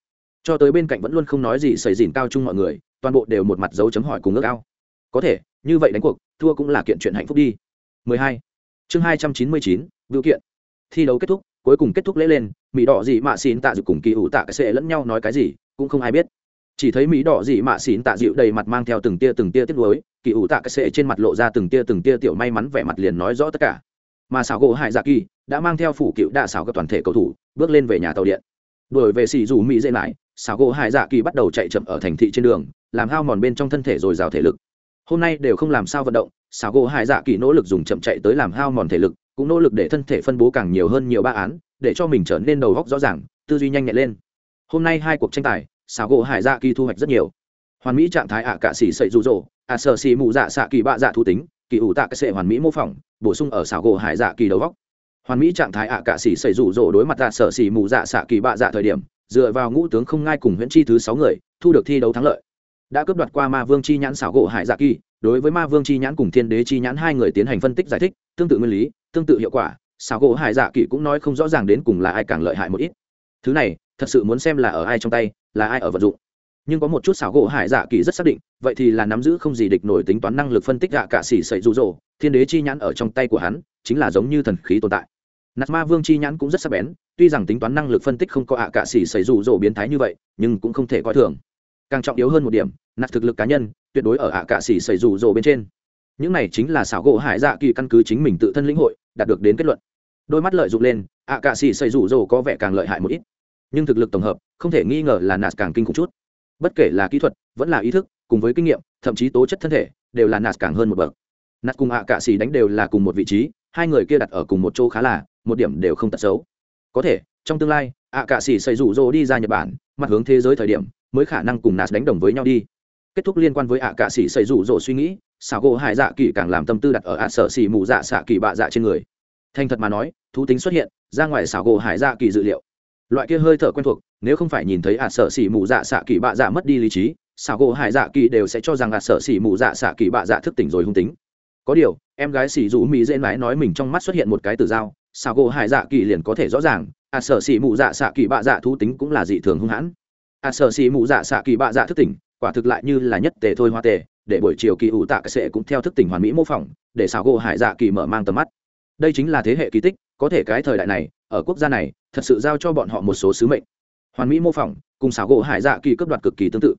Cho tới bên cạnh vẫn luôn không nói gì xảy dìn cao chung mọi người, toàn bộ đều một mặt dấu chấm hỏi cùng ước ao. Có thể, như vậy đánh cuộc, thua cũng là kiện chuyện hạnh phúc đi. 12 chương 299, biểu kiện. Thi đấu kết thúc cuối cùng kết thúc lễ lên mỹ đỏ gì mạ xin tạ dịu cùng kỳ ủ tạ sẽ lẫn nhau nói cái gì cũng không ai biết. Chỉ thấy mỹ đỏ gì mạ xỉn tạ dịu đầy mặt mang theo từng tia từng tia tiếc nuối kỳ ủ tạ cái sệ trên mặt lộ ra từng tia từng tia tiểu may mắn vẻ mặt liền nói rõ tất cả. Mà xảo gỗ hải dạ kỳ đã mang theo phủ cựu đạ xảo các toàn thể cầu thủ bước lên về nhà tàu điện. Đuổi về xì dù mỹ dễ lại xảo gỗ hải dạ kỳ bắt đầu chạy chậm ở thành thị trên đường làm hao mòn bên trong thân thể rồi rào thể lực hôm nay đều không làm sao vận động, xảo gỗ hải dạ kỳ nỗ lực dùng chậm chạy tới làm hao mòn thể lực, cũng nỗ lực để thân thể phân bố càng nhiều hơn nhiều ba án, để cho mình trở nên đầu góc rõ ràng, tư duy nhanh nhẹn lên. Hôm nay hai cuộc tranh tài, xảo gỗ hải dạ kỳ thu hoạch rất nhiều. Hoàn mỹ trạng thái ạ à cạ xỉ sậy rụ rỗ, ạ sợ xỉ mụ dạ xạ kỳ bạ dạ thú tính, kỳ ủ tạ cái sệ hoàn mỹ mô phỏng, bổ sung ở xảo gỗ hải dạ kỳ đầu góc hoàn mỹ trạng thái ạ à cạ xỉ sậy rụ rỗ đối mặt ạ sợ xỉ mụ dạ xạ kỳ bạ dạ thời điểm, dựa vào ngũ tướng không ngai cùng huyễn chi thứ sáu người, thu được thi đấu thắng lợi đã cướp đoạt qua ma vương chi nhãn xảo gỗ hải dạ kỳ, đối với ma vương chi nhãn cùng thiên đế chi nhãn hai người tiến hành phân tích giải thích, tương tự nguyên lý, tương tự hiệu quả, xảo gỗ hải dạ kỳ cũng nói không rõ ràng đến cùng là ai càng lợi hại một ít. Thứ này, thật sự muốn xem là ở ai trong tay, là ai ở vận dụng. Nhưng có một chút xảo gỗ hải dạ kỳ rất xác định, vậy thì là nắm giữ không gì địch nổi tính toán năng lực phân tích gạ cả xỉ sậy rụ rỗ, thiên đế chi nhãn ở trong tay của hắn, chính là giống như thần khí tồn tại. Nạt ma vương chi nhãn cũng rất sắc bén, tuy rằng tính toán năng lực phân tích không có ạ cả xỉ sậy rụ rỗ biến thái như vậy, nhưng cũng không thể coi thường càng trọng yếu hơn một điểm nạt thực lực cá nhân, tuyệt đối ở ạ cạ xỉ xảy rủ rồ bên trên. Những này chính là xảo gỗ hải dạ kỳ căn cứ chính mình tự thân lĩnh hội, đạt được đến kết luận. Đôi mắt lợi dụng lên, ạ cạ xỉ xảy rủ rồ có vẻ càng lợi hại một ít. Nhưng thực lực tổng hợp, không thể nghi ngờ là nạt càng kinh khủng chút. Bất kể là kỹ thuật, vẫn là ý thức, cùng với kinh nghiệm, thậm chí tố chất thân thể, đều là nạt càng hơn một bậc. Nạt cùng ạ cạ xỉ đánh đều là cùng một vị trí, hai người kia đặt ở cùng một chỗ khá là, một điểm đều không tật xấu. Có thể, trong tương lai, ạ cạ xỉ xảy rủ rồ đi ra nhật bản, mặt hướng thế giới thời điểm mới khả năng cùng nạt đánh đồng với nhau đi. Kết thúc liên quan với ạ cạ xì xây rủ rỗ suy nghĩ, xảo gỗ hải dạ kỳ càng làm tâm tư đặt ở ạ sở xỉ mù dạ xạ kỳ bạ dạ trên người. Thành thật mà nói, thú tính xuất hiện, ra ngoài xảo gỗ hải dạ kỳ dự liệu. Loại kia hơi thở quen thuộc, nếu không phải nhìn thấy ạ sợ xỉ mù dạ xạ kỳ bạ dạ mất đi lý trí, xảo gỗ hải dạ kỳ đều sẽ cho rằng ạ sợ xỉ mù dạ xạ kỳ bạ dạ thức tỉnh rồi hung tính. Có điều, em gái xỉ rủ mỹ dễ mãi nói mình trong mắt xuất hiện một cái từ dao xảo gỗ hải dạ kỳ liền có thể rõ ràng, ạ sợ xỉ mù dạ xạ kỳ bạ dạ thú tính cũng là dị thường hung hãn. À, a sợ xì mụ dạ xạ kỳ bạ dạ thức tỉnh, quả thực lại như là nhất tề thôi hoa tề, để buổi chiều kỳ ủ tạ cái sệ cũng theo thức tỉnh hoàn mỹ mô phỏng, để xảo gỗ hải dạ kỳ mở mang tầm mắt. Đây chính là thế hệ kỳ tích, có thể cái thời đại này, ở quốc gia này, thật sự giao cho bọn họ một số sứ mệnh. Hoàn mỹ mô phỏng, cùng xảo gỗ hải dạ kỳ cấp đoạt cực kỳ tương tự.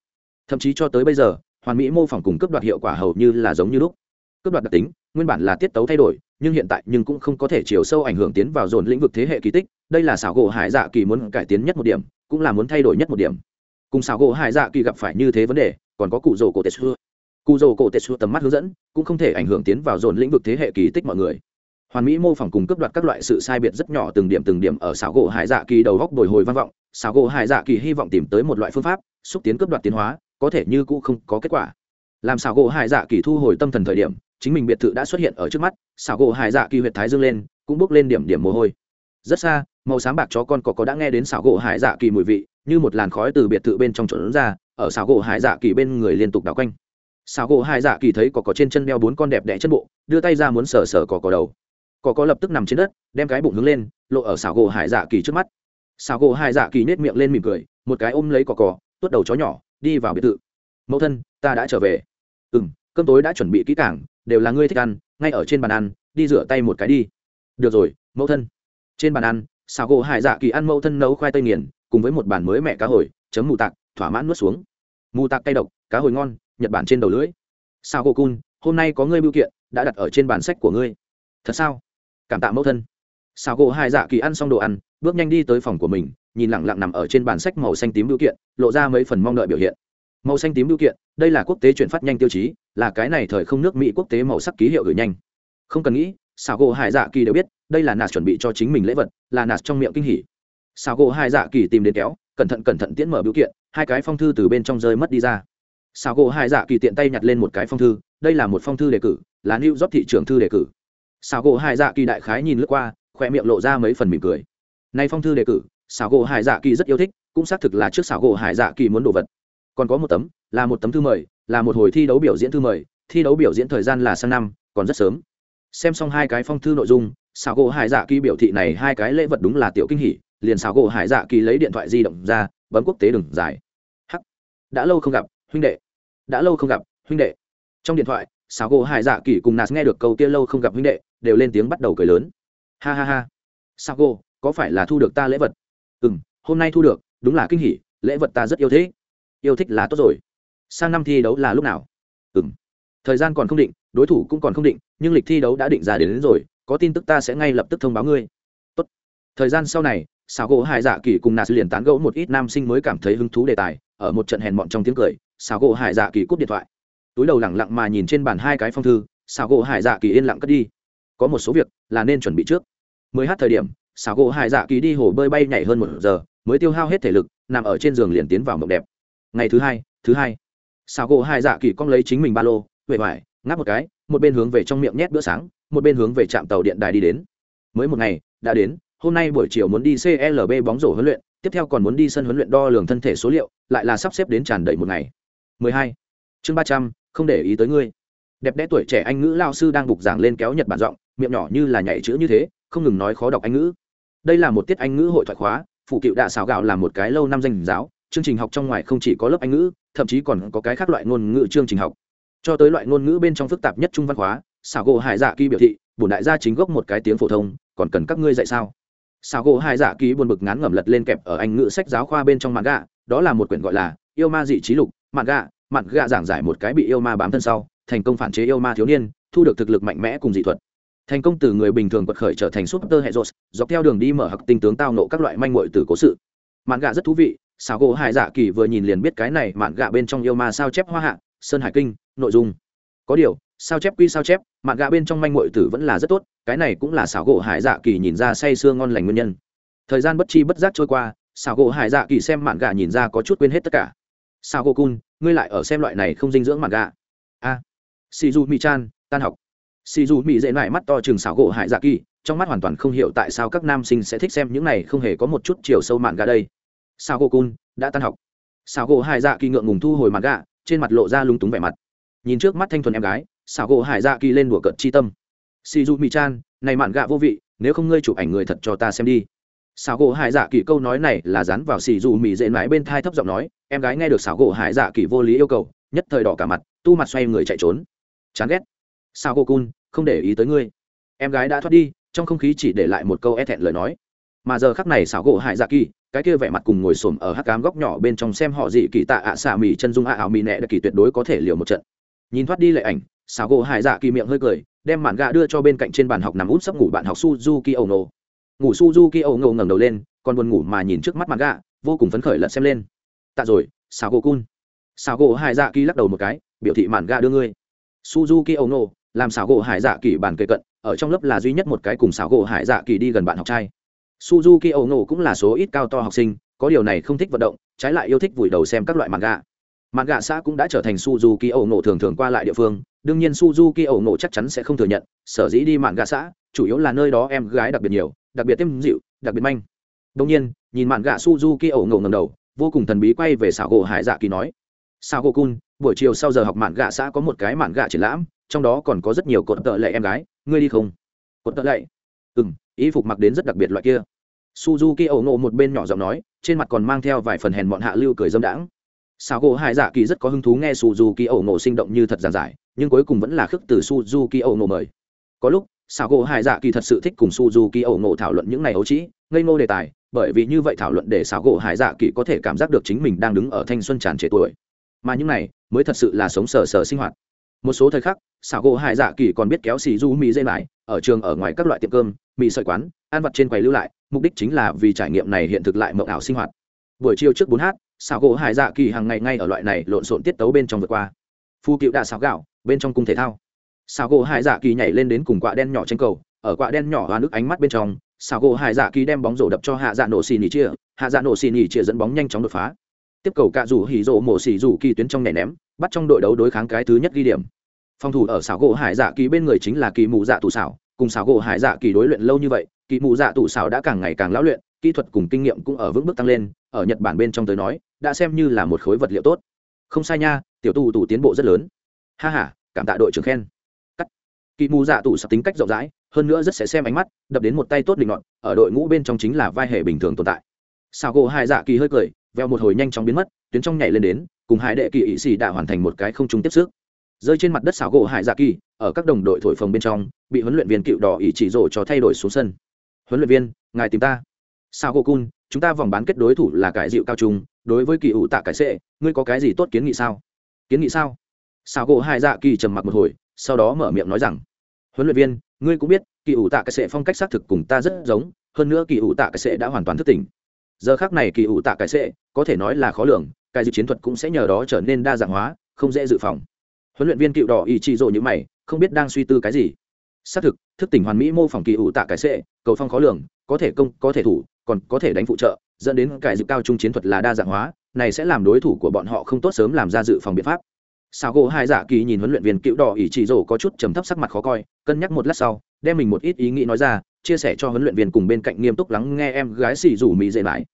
Thậm chí cho tới bây giờ, hoàn mỹ mô phỏng cùng cấp đoạt hiệu quả hầu như là giống như lúc. Cấp đoạt đặc tính, nguyên bản là tiết tấu thay đổi, nhưng hiện tại nhưng cũng không có thể chiều sâu ảnh hưởng tiến vào dồn lĩnh vực thế hệ kỳ tích. Đây là xảo gỗ hải dạ kỳ muốn cải tiến nhất một điểm, cũng là muốn thay đổi nhất một điểm cùng xảo gỗ hải dạ kỳ gặp phải như thế vấn đề, còn có cụ rổ cổ tetsu cụ rổ cổ tetsu tầm mắt hướng dẫn, cũng không thể ảnh hưởng tiến vào dồn lĩnh vực thế hệ kỳ tích mọi người. Hoàn mỹ mô phỏng cùng cấp đoạt các loại sự sai biệt rất nhỏ từng điểm từng điểm ở xảo gỗ hải dạ kỳ đầu góc bồi hồi vang vọng. Xảo gỗ hải dạ kỳ hy vọng tìm tới một loại phương pháp, xúc tiến cấp đoạt tiến hóa, có thể như cũ không có kết quả. Làm xảo gỗ hải dạ kỳ thu hồi tâm thần thời điểm, chính mình biệt thự đã xuất hiện ở trước mắt, xảo gỗ hải dạ kỳ huyệt thái dương lên, cũng bước lên điểm điểm mồ hôi. Rất xa, màu sáng bạc chó con có có đã nghe đến xảo gỗ hải dạ kỳ mùi vị như một làn khói từ biệt thự bên trong trộn ra, ở xảo gỗ hải dạ kỳ bên người liên tục đảo quanh. Xảo gỗ hải dạ kỳ thấy có có trên chân đeo bốn con đẹp đẽ chân bộ, đưa tay ra muốn sờ sờ cỏ cỏ đầu. Cỏ có lập tức nằm trên đất, đem cái bụng hướng lên, lộ ở xảo gỗ hải dạ kỳ trước mắt. Xảo gỗ hải dạ kỳ nết miệng lên mỉm cười, một cái ôm lấy cỏ cỏ tuốt đầu chó nhỏ, đi vào biệt thự. Mẫu thân, ta đã trở về. Ừ m cơm tối đã chuẩn bị kỹ cảng đều là ngươi thích ăn, ngay ở trên bàn ăn, đi rửa tay một cái đi. Được rồi, mẫu thân. Trên bàn ăn xảo gỗ hải dạ kỳ ăn mẫu thân nấu khoai tây nghiền cùng với một bàn mới mẹ cá hồi, chấm mù tạc, thỏa mãn nuốt xuống. Mù tạc cay độc, cá hồi ngon, nhật bản trên đầu lưỡi. Sao cô cun, hôm nay có ngươi biểu kiện, đã đặt ở trên bàn sách của ngươi. Thật sao? Cảm tạ mẫu thân. Sao cô hai dạ kỳ ăn xong đồ ăn, bước nhanh đi tới phòng của mình, nhìn lẳng lặng nằm ở trên bản sách màu xanh tím biểu kiện, lộ ra mấy phần mong đợi biểu hiện. Màu xanh tím biểu kiện, đây là quốc tế chuyển phát nhanh tiêu chí, là cái này thời không nước mỹ quốc tế màu sắc ký hiệu gửi nhanh. Không cần nghĩ, sao cô hải dạ kỳ đều biết, đây là nạt chuẩn bị cho chính mình lễ vật, là nạt trong miệng kinh hỉ xào gỗ hải dạ kỳ tìm đến kéo, cẩn thận cẩn thận tiễn mở biểu kiện, hai cái phong thư từ bên trong rơi mất đi ra. Xào gỗ hải dạ kỳ tiện tay nhặt lên một cái phong thư, đây là một phong thư đề cử, là new job thị trường thư đề cử. Xào gỗ hải dạ kỳ đại khái nhìn lướt qua, khoe miệng lộ ra mấy phần mỉm cười. Nay phong thư đề cử Sao gỗ hải dạ kỳ rất yêu thích, cũng xác thực là trước Sao gỗ hải dạ kỳ muốn đồ vật. Còn có một tấm, là một tấm thư mời, là một hồi thi đấu biểu diễn thư mời, thi đấu biểu diễn thời gian là sang năm, còn rất sớm. Xem xong hai cái phong thư nội dung Sao gỗ hải dạ kỳ biểu thị này hai cái lễ vật đúng là tiểu kinh hỷ liền xào gỗ hải dạ kỳ lấy điện thoại di động ra bấm quốc tế đừng dài. Hắc đã lâu không gặp huynh đệ. Đã lâu không gặp huynh đệ. Trong điện thoại xào gỗ hải dạ kỳ cùng nạt nghe được câu kia lâu không gặp huynh đệ đều lên tiếng bắt đầu cười lớn. Ha ha ha. Xảo gỗ có phải là thu được ta lễ vật? Ừ m hôm nay thu được đúng là kinh hỷ lễ vật ta rất yêu thế yêu thích là tốt rồi. Sang năm thi đấu là lúc nào? Ừ m thời gian còn không định đối thủ cũng còn không định nhưng lịch thi đấu đã định ra đến, đến rồi có tin tức ta sẽ ngay lập tức thông báo ngươi. Tốt. thời gian sau này Sao gỗ hải dạ kỳ cùng nạt liền tán gẫu một ít nam sinh mới cảm thấy hứng thú đề tài, ở một trận hèn mọn trong tiếng cười Sao gỗ hải dạ kỳ cúp điện thoại. Túi đầu lẳng lặng mà nhìn trên bàn hai cái phong thư Sao gỗ hải dạ kỳ yên lặng cất đi. Có một số việc là nên chuẩn bị trước. Mới hát thời điểm Sao gỗ hải dạ kỳ đi hồ bơi bay nhảy hơn một giờ, mới tiêu hao hết thể lực, nằm ở trên giường liền tiến vào mộng đẹp. Ngày thứ hai thứ hai. Sao gỗ hải dạ kỳ cong lấy chính mình ba lô, huệ hoài, ngáp một cái, một bên hướng về trong miệng nhét bữa sáng, một bên hướng về trạm tàu điện đài đi đến. Mới một ngày, đã đến hôm nay buổi chiều muốn đi clb bóng rổ huấn luyện tiếp theo còn muốn đi sân huấn luyện đo lường thân thể số liệu lại là sắp xếp đến tràn đầy một ngày. 12. chương 300, không để ý tới ngươi. Đẹp đẽ tuổi trẻ anh ngữ lao sư đang bục giảng lên kéo nhật bản giọng miệng nhỏ như là nhảy chữ như thế không ngừng nói khó đọc anh ngữ. Đây là một tiết anh ngữ hội thoại khóa phụ cựu đã xào gạo là một cái lâu năm danh giáo chương trình học trong ngoài không chỉ có lớp anh ngữ thậm chí còn có cái khác loại ngôn ngữ chương trình học. Cho tới loại ngôn ngữ bên trong phức tạp nhất trung văn hóa xảo gỗ hải dạ kỳ biểu thị bổn đại gia chính gốc một cái tiếng phổ thông còn cần các ngươi dạy sao? Sao gỗ hai dạ kỳ buồn bực ngán ngẩm lật lên kẹp ở anh ngữ sách giáo khoa bên trong mạn gạ đó là một quyển gọi là yêu ma dị trí lục. Mạn gạ mạn gạ giảng giải một cái bị yêu ma bám thân sau, thành công phản chế yêu ma thiếu niên, thu được thực lực mạnh mẽ cùng dị thuật. Thành công từ người bình thường quật khởi trở thành súp tơ hệ rột dọc theo đường đi mở hặc tinh tướng tao nộ các loại manh mội từ cố sự. Mạn gạ rất thú vị sao gỗ hải dạ kỳ vừa nhìn liền biết cái này mạn gạ bên trong yêu ma sao chép hoa hạ, sơn hải kinh, nội dung. Có điều, sao chép quy sao chép mạn gạ bên trong manh mội tử vẫn là rất tốt, cái này cũng là xảo gỗ hải dạ kỳ nhìn ra say sưa ngon lành nguyên nhân. Thời gian bất chi bất giác trôi qua, xảo gỗ hải dạ kỳ xem mạn gạ nhìn ra có chút quên hết tất cả. Sao gỗ cun, ngươi lại ở xem loại này không dinh dưỡng mạn gạ a. À. si du mi chan, tan học. Si du mi dễ lại mắt to chừng xảo gỗ hải dạ kỳ, trong mắt hoàn toàn không hiểu tại sao các nam sinh sẽ thích xem những này không hề có một chút chiều sâu mạn gạ đây. Sao gỗ cun, đã tan học. Sao gỗ hải dạ kỳ ngượng ngùng thu hồi mạn gạ trên mặt lộ ra lung túng vẻ mặt. Nhìn trước mắt thanh thuần em gái xảo gỗ hải dạ kỳ lên đùa cợt chi tâm. Si du mi chan, này mạn gạ vô vị, nếu không ngươi chụp ảnh người thật cho ta xem đi. Xảo gỗ hải dạ kỳ câu nói này là dán vào xì dù mì dễ mãi bên thai thấp giọng nói, em gái nghe được xảo gỗ hải dạ kỳ vô lý yêu cầu, nhất thời đỏ cả mặt, tu mặt xoay người chạy trốn. Chán ghét. Sao cô cun, không để ý tới ngươi. Em gái đã thoát đi, trong không khí chỉ để lại một câu e thẹn lời nói. Mà giờ khắc này xảo gỗ hải dạ kỳ, cái kia vẻ mặt cùng ngồi xổm ở hắc cám góc nhỏ bên trong xem họ dị kỳ tạ ạ xạ mì chân dung ạ ảo mì nẹ đặc kỳ tuyệt đối có thể liều một trận. Nhìn thoát đi lệ ảnh xảo gỗ hải dạ kỳ miệng hơi cười, đem mạn gà đưa cho bên cạnh trên bàn học nằm út sấp ngủ bạn học suzuki ẩu nổ ngủ suzuki ẩu nổ ngẩng đầu lên, còn buồn ngủ mà nhìn trước mắt mạn gà, vô cùng phấn khởi lật xem lên. Tạ rồi, xảo gỗ cun xảo gỗ hải dạ kỳ lắc đầu một cái, biểu thị mạn gà đưa ngươi. Suzuki ẩu nổ làm xảo gỗ hải dạ kỳ bàn kề cận, ở trong lớp là duy nhất một cái cùng xảo gỗ hải dạ kỳ đi gần bạn học trai. Suzuki ẩu nổ cũng là số ít cao to học sinh, có điều này không thích vận động, trái lại yêu thích vùi đầu xem các loại mạn gà mạn gạ xã cũng đã trở thành suzuki ẩu nổ thường thường qua lại địa phương, đương nhiên suzuki ẩu nổ chắc chắn sẽ không thừa nhận, sở dĩ đi mạn gạ xã, chủ yếu là nơi đó em gái đặc biệt nhiều, đặc biệt tiêm dịu, đặc biệt manh. Đông nhiên, nhìn mạn gạ suzuki ẩu nổ ngầm đầu, vô cùng thần bí quay về xảo gỗ hải dạ kỳ nói sao gỗ cun, buổi chiều sau giờ học mạn gạ xã có một cái mạn gạ triển lãm, trong đó còn có rất nhiều cột tợ lệ em gái, ngươi đi không? Cột tợ lệ? Ừ m ý phục mặc đến rất đặc biệt loại kia. Suzuki ẩu nổ một bên nhỏ giọng nói, trên mặt còn mang theo vài phần hèn bọn hạ lưu cười dâm đãng sao gỗ hải dạ kỳ rất có hứng thú nghe suzuki ẩu nổ sinh động như thật giản giải, nhưng cuối cùng vẫn là khước từ suzuki ẩu nổ mời. Có lúc sao gỗ hải dạ kỳ thật sự thích cùng suzuki ẩu nổ thảo luận những này ấu trĩ, ngây ngô đề tài, bởi vì như vậy thảo luận để sao gỗ hải dạ kỳ có thể cảm giác được chính mình đang đứng ở thanh xuân tràn trẻ tuổi. Mà những này, mới thật sự là sống sờ sờ sinh hoạt. Một số thời khắc xảo gỗ hải dạ kỳ còn biết kéo xì du mì dây lại ở trường ở ngoài các loại tiệm cơm, mì sợi quán, ăn vặt trên quầy lưu lại, mục đích chính là vì trải nghiệm này hiện thực lại mộng ảo sinh hoạt. Buổi chiều trước bốn h xảo gỗ hải dạ kỳ hàng ngày ngay ở loại này lộn xộn tiết tấu bên trong vượt qua. Phu cựu đạ xảo gạo, bên trong cung thể thao. Xảo gỗ hải dạ kỳ nhảy lên đến cùng quạ đen nhỏ trên cầu, ở quạ đen nhỏ hoa nước ánh mắt bên trong, xảo gỗ hải dạ kỳ đem bóng rổ đập cho hạ dạ nổ xì nỉ chia, hạ dạ nổ xì nỉ chia dẫn bóng nhanh chóng đột phá. Tiếp cầu cạ rủ hỉ rổ mổ xì rủ kỳ tuyến trong nhảy ném, bắt trong đội đấu đối kháng cái thứ nhất ghi điểm. Phòng thủ ở xảo gỗ hải dạ kỳ bên người chính là kỳ mù dạ tù xảo, cùng xảo gỗ hải dạ kỳ đối luyện lâu như vậy, kỳ mù dạ tù xảo đã càng ngày càng lão luyện, kỹ thuật cùng kinh nghiệm cũng ở vững bước tăng lên, ở nhật bản bên trong tới nói đã xem như là một khối vật liệu tốt. Không sai nha, tiểu tu tù tiến bộ rất lớn. Ha h a cảm tạ đội trưởng khen. Cắt. Kỳ mù dạ tù sắp tính cách rộng rãi, hơn nữa rất sẽ xem ánh mắt, đập đến một tay tốt định ngọn ở đội ngũ bên trong chính là vai hệ bình thường tồn tại. Sao gỗ hai dạ kỳ hơi cười, veo một hồi nhanh chóng biến mất, tuyến trong nhảy lên đến, cùng hai đệ kỳ ỵ xì đã hoàn thành một cái không chung tiếp sức. Rơi trên mặt đất xảo gỗ hải dạ kỳ, ở các đồng đội thổi phồng bên trong, bị huấn luyện viên cựu đỏ ỷ chỉ rổ cho thay đổi xuống sân. Huấn luyện viên, ngài tìm ta. Sao gỗ cun chúng ta vòng bán kết đối thủ là cải dịu cao trung đối với kỳ ủ tạ cải sệ, ngươi có cái gì tốt kiến nghị sao? Kiến nghị sao? Sao gỗ hai dạ kỳ trầm mặc một hồi, sau đó mở miệng nói rằng, huấn luyện viên, ngươi cũng biết, kỳ ủ tạ cải sệ phong cách xác thực cùng ta rất giống, hơn nữa kỳ ủ tạ cải sệ đã hoàn toàn thức tỉnh. Giờ khác này kỳ ủ tạ cải sệ, có thể nói là khó lường cải dịu chiến thuật cũng sẽ nhờ đó trở nên đa dạng hóa, không dễ dự phòng. Huấn luyện viên cựu đỏ ý trị rộ như mày, không biết đang suy tư cái gì. Xác thực, thức tỉnh hoàn mỹ mô phỏng kỳ ủ tạ cái sệ, cầu phong khó lường, có thể công, có thể thủ, còn có thể đánh phụ trợ dẫn đến cải dự cao trung chiến thuật là đa dạng hóa, này sẽ làm đối thủ của bọn họ không tốt sớm làm ra dự phòng biện pháp. Sao gỗ hai dạ kỳ nhìn huấn luyện viên cựu đỏ ỷ trị rổ có chút trầm thấp sắc mặt khó coi, cân nhắc một lát sau, đem mình một ít ý nghĩ nói ra, chia sẻ cho huấn luyện viên cùng bên cạnh nghiêm túc lắng nghe em gái xì rủ mỹ dễ mãi.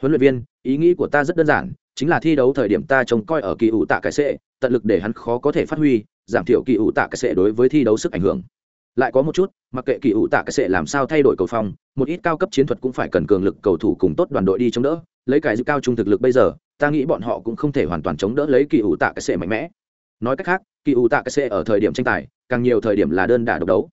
Huấn luyện viên, ý nghĩ của ta rất đơn giản, chính là thi đấu thời điểm ta trông coi ở kỳ ủ tạ cái sệ tận lực để hắn khó có thể phát huy, giảm thiểu kỳ ủ tạ cái sệ đối với thi đấu sức ảnh hưởng lại có một chút, mặc kệ kỳ ủ tạ cái sệ làm sao thay đổi cầu phong, một ít cao cấp chiến thuật cũng phải cần cường lực cầu thủ cùng tốt đoàn đội đi chống đỡ. Lấy cái dự cao trung thực lực bây giờ, ta nghĩ bọn họ cũng không thể hoàn toàn chống đỡ lấy kỳ ủ tạ cái sệ mạnh mẽ. Nói cách khác, kỳ ủ tạ cái sệ ở thời điểm tranh tài, càng nhiều thời điểm là đơn đả độc đấu.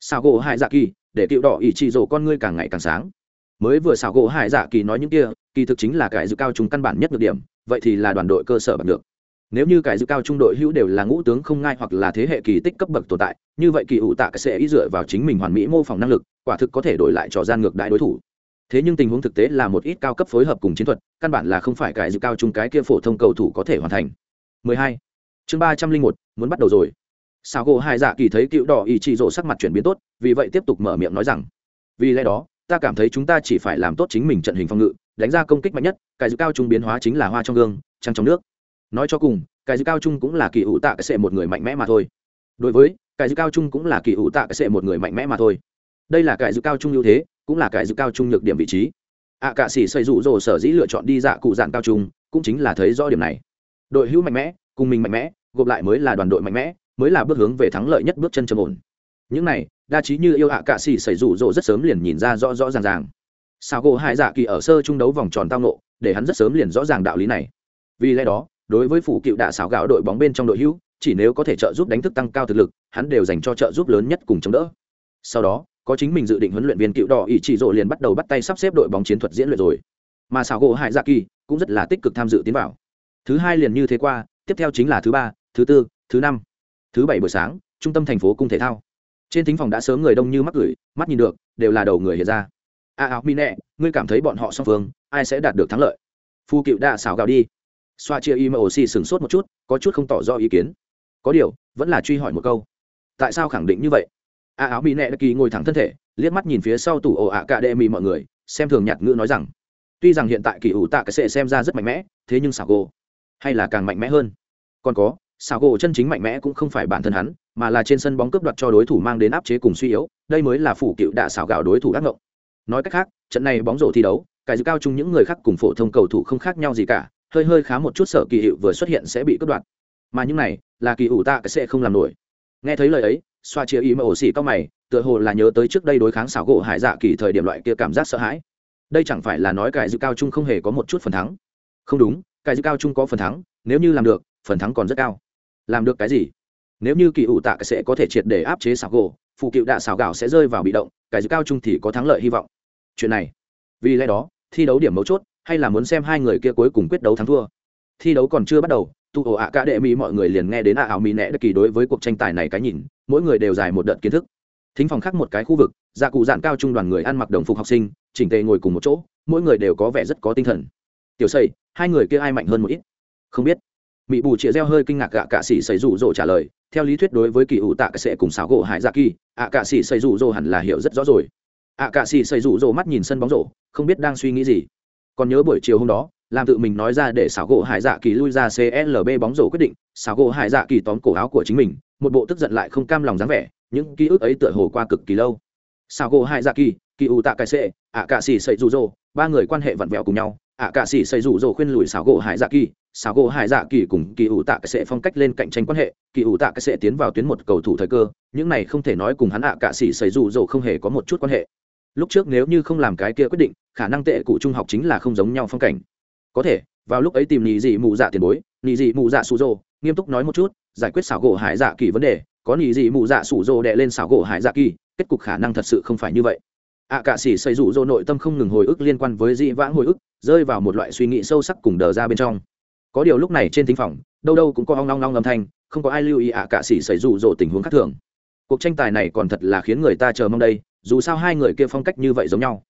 Sao gỗ hai dạ kỳ để cựu đỏ ỷ trị rổ con ngươi càng ngày càng sáng. Mới vừa xảo gỗ hải dạ kỳ nói những kia, kỳ thực chính là cái dự cao trung căn bản nhất được điểm, vậy thì là đoàn đội cơ sở bằng được nếu như cái dự cao trung đội hữu đều là ngũ tướng không ngai hoặc là thế hệ kỳ tích cấp bậc tồn tại như vậy kỳ ủ tạ sẽ ý dựa vào chính mình hoàn mỹ mô phỏng năng lực quả thực có thể đổi lại trò gian ngược đại đối thủ. Thế nhưng tình huống thực tế là một ít cao cấp phối hợp cùng chiến thuật căn bản là không phải cái dự cao trung cái kia phổ thông cầu thủ có thể hoàn thành. 12. chương 301, muốn bắt đầu rồi. Sao gỗ hai dạ kỳ thấy cựu đỏ ý chị rộ sắc mặt chuyển biến tốt vì vậy tiếp tục mở miệng nói rằng vì lẽ đó ta cảm thấy chúng ta chỉ phải làm tốt chính mình trận hình phòng ngự đánh ra công kích mạnh nhất cái dự cao trung biến hóa chính là hoa trong gương trăng trong nước nói cho cùng cái dư cao trung cũng là kỳ ủ tạ cái sệ một người mạnh mẽ mà thôi. Đối với cái dư cao trung cũng là kỳ ủ tạ cái sệ một người mạnh mẽ mà thôi. Đây là cái dư cao trung ưu thế cũng là cái dư cao trung nhược điểm vị trí. Ạ à, cạ sĩ xây rụ rồ sở dĩ lựa chọn đi dạ cụ dạng cao trung cũng chính là thấy rõ điểm này. Đội hữu mạnh mẽ cùng mình mạnh mẽ gộp lại mới là đoàn đội mạnh mẽ mới là bước hướng về thắng lợi nhất bước chân trầm ổn. Những này đa trí như yêu ạ à cạ sĩ xảy rủ rồ rất sớm liền nhìn ra rõ rõ ràng ràng. Sao gỗ hai dạ kỳ ở sơ trung đấu vòng tròn tao nộ để hắn rất sớm liền rõ ràng đạo lý này. Vì lẽ đó đối với phủ cựu đạ xảo gạo đội bóng bên trong đội hữu, chỉ nếu có thể trợ giúp đánh thức tăng cao thực lực, hắn đều dành cho trợ giúp lớn nhất cùng chống đỡ. Sau đó, có chính mình dự định huấn luyện viên cựu đỏ ý chỉ rộ liền bắt đầu bắt tay sắp xếp đội bóng chiến thuật diễn luyện rồi. Mà xảo gỗ hải dạ kỳ cũng rất là tích cực tham dự tiến vào. Thứ hai liền như thế qua, tiếp theo chính là thứ ba, thứ tư, thứ năm. Thứ bảy buổi sáng, trung tâm thành phố cung thể thao. Trên thính phòng đã sớm người đông như mắc gửi, mắt nhìn được, đều là đầu người hiện ra. A áo mi nẹ ngươi cảm thấy bọn họ song phương, ai sẽ đạt được thắng lợi? Phu cựu đã xảo gạo đi xoa chia y mà xì sửng sốt một chút, có chút không tỏ rõ ý kiến. Có điều, vẫn là truy hỏi một câu. Tại sao khẳng định như vậy? A áo mỹ nẹ đã kỳ ngồi thẳng thân thể, liếc mắt nhìn phía sau tủ ổ ạ cả đệ mì mọi người, xem thường nhạt ngữ nói rằng, tuy rằng hiện tại kỳ ủ tạ cái sệ xem ra rất mạnh mẽ, thế nhưng xảo gỗ hay là càng mạnh mẽ hơn. Còn có xảo gỗ chân chính mạnh mẽ cũng không phải bản thân hắn, mà là trên sân bóng cướp đoạt cho đối thủ mang đến áp chế cùng suy yếu, đây mới là phủ cựu đạ xảo gạo đối thủ ác ngộng. Nói cách khác, trận này bóng rổ thi đấu, cái dự cao chung những người khác cùng phổ thông cầu thủ không khác nhau gì cả hơi hơi khá một chút sở kỳ hiệu vừa xuất hiện sẽ bị cướp đoạt. Mà những này, là kỳ ủ tạ cái sẽ không làm nổi. Nghe thấy lời ấy, xoa chia ý mà ổ xỉ cao mày, tựa hồ là nhớ tới trước đây đối kháng xảo gỗ hải dạ kỳ thời điểm loại kia cảm giác sợ hãi. Đây chẳng phải là nói cải dự cao trung không hề có một chút phần thắng. Không đúng, cải dự cao trung có phần thắng, nếu như làm được, phần thắng còn rất cao. Làm được cái gì? Nếu như kỳ ủ tạ cái sẽ có thể triệt để áp chế xảo gỗ, phụ cựu đạ xảo gạo sẽ rơi vào bị động, cải dự cao trung thì có thắng lợi hy vọng. Chuyện này, vì lẽ đó, thi đấu điểm mấu chốt hay là muốn xem hai người kia cuối cùng quyết đấu thắng thua. Thi đấu còn chưa bắt đầu, tu ổ ạ cả đệ mỹ mọi người liền nghe đến ạ ảo mỹ nẹ đất kỳ đối với cuộc tranh tài này cái nhìn, mỗi người đều dài một đợt kiến thức. Thính phòng khác một cái khu vực gia cụ dạn cao trung đoàn người ăn mặc đồng phục học sinh, chỉnh tề ngồi cùng một chỗ, mỗi người đều có vẻ rất có tinh thần. Tiểu xây hai người kia ai mạnh hơn một ít? Không biết. Mỹ bù chĩa reo hơi kinh ngạc gạ cạ sĩ xây rủ rỗ trả lời, theo lý thuyết đối với kỳ ủ tạ sẽ cùng xảo gỗ hải dạ kỳ, ạ cạ sĩ xây rủ rỗ hẳn là hiểu rất rõ rồi. ạ cạ sĩ xây rủ rỗ mắt nhìn sân bóng rổ, không biết đang suy nghĩ gì còn nhớ buổi chiều hôm đó, làm tự mình nói ra để xảo gỗ hải dạ kỳ lui ra clb bóng rổ quyết định, xảo gỗ hải dạ kỳ tóm cổ áo của chính mình, một bộ tức giận lại không cam lòng dáng vẻ, những ký ức ấy tựa hồ qua cực kỳ lâu. Xảo gỗ hải dạ kỳ kỳ ủ tạ cái sệ ạ cạ xỉ xây rủ rồ ba người quan hệ vặn vẹo cùng nhau. Ạ cạ xỉ xây rủ rồ khuyên lùi xảo gỗ hải dạ kỳ, xảo gỗ hải dạ kỳ cùng kỳ ủ tạ cái sệ phong cách lên cạnh tranh quan hệ. Kỳ ủ tạ cái sệ tiến vào tuyến một cầu thủ thời cơ, những này không thể nói cùng hắn ạ cạ xỉ xây rủ rồ không hề có một chút quan hệ lúc trước nếu như không làm cái kia quyết định, khả năng tệ cụ trung học chính là không giống nhau phong cảnh. Có thể, vào lúc ấy tìm nhị dị mù dạ tiền bối nhị dị mù dạ sụ rồ nghiêm túc nói một chút, giải quyết xảo gỗ hải dạ kỳ vấn đề, có nhị dị mù dạ sụ rồ đệ lên xảo gỗ hải dạ kỳ, kết cục khả năng thật sự không phải như vậy. Ạ cạ sĩ xây rủ rỗ nội tâm không ngừng hồi ức liên quan với dị vãng hồi ức, rơi vào một loại suy nghĩ sâu sắc cùng đờ ra bên trong. Có điều lúc này trên thính phòng, đâu đâu cũng có ong long long âm thanh, không có ai lưu ý ạ cạ sĩ xây rủ rỗ tình huống khác thường. Cuộc tranh tài này còn thật là khiến người ta chờ mong đây dù sao hai người kia phong cách như vậy giống nhau.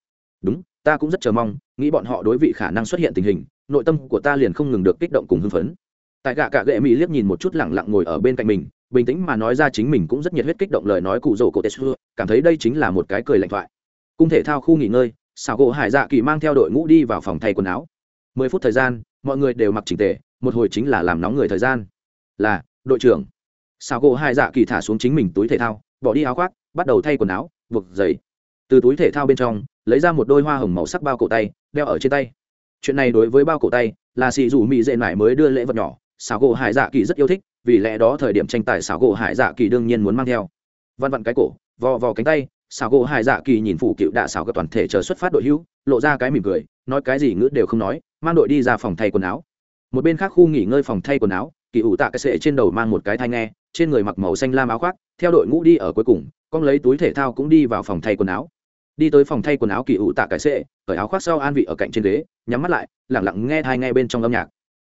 Đúng, ta cũng rất chờ mong, nghĩ bọn họ đối vị khả năng xuất hiện tình hình, nội tâm của ta liền không ngừng được kích động cùng hưng phấn. Tại gạ cạ gệ mỹ liếc nhìn một chút lẳng lặng ngồi ở bên cạnh mình, bình tĩnh mà nói ra chính mình cũng rất nhiệt huyết kích động lời nói cụ rổ cổ tê xưa, cảm thấy đây chính là một cái cười lạnh thoại. Cung thể thao khu nghỉ ngơi, xảo gỗ hải dạ kỳ mang theo đội ngũ đi vào phòng thay quần áo. Mười phút thời gian, mọi người đều mặc chỉnh tề, một hồi chính là làm nóng người thời gian. Là, đội trưởng. Xảo gỗ hải dạ kỳ thả xuống chính mình túi thể thao, bỏ đi áo khoác, bắt đầu thay quần áo buộc giày. Từ túi thể thao bên trong, lấy ra một đôi hoa hồng màu sắc bao cổ tay, đeo ở trên tay. Chuyện này đối với bao cổ tay, là xì dù mỹ dệ mải mới đưa lễ vật nhỏ. Xảo gỗ hải dạ kỳ rất yêu thích, vì lẽ đó thời điểm tranh tài xảo gỗ hải dạ kỳ đương nhiên muốn mang theo. Văn vặn cái cổ, vò vò cánh tay, xảo gỗ hải dạ kỳ nhìn phủ cựu đạ xảo các toàn thể chờ xuất phát đội hữu, lộ ra cái mỉm cười, nói cái gì ngữ đều không nói, mang đội đi ra phòng thay quần áo. Một bên khác khu nghỉ ngơi phòng thay quần áo, kỳ ủ tạ cái sệ trên đầu mang một cái thai nghe, trên người mặc màu xanh lam áo khoác theo đội ngũ đi ở cuối cùng, con lấy túi thể thao cũng đi vào phòng thay quần áo. Đi tới phòng thay quần áo kỳ ủ tạ cái sệ cởi áo khoác sau an vị ở cạnh trên ghế, nhắm mắt lại lẳng lặng nghe thai nghe bên trong âm nhạc.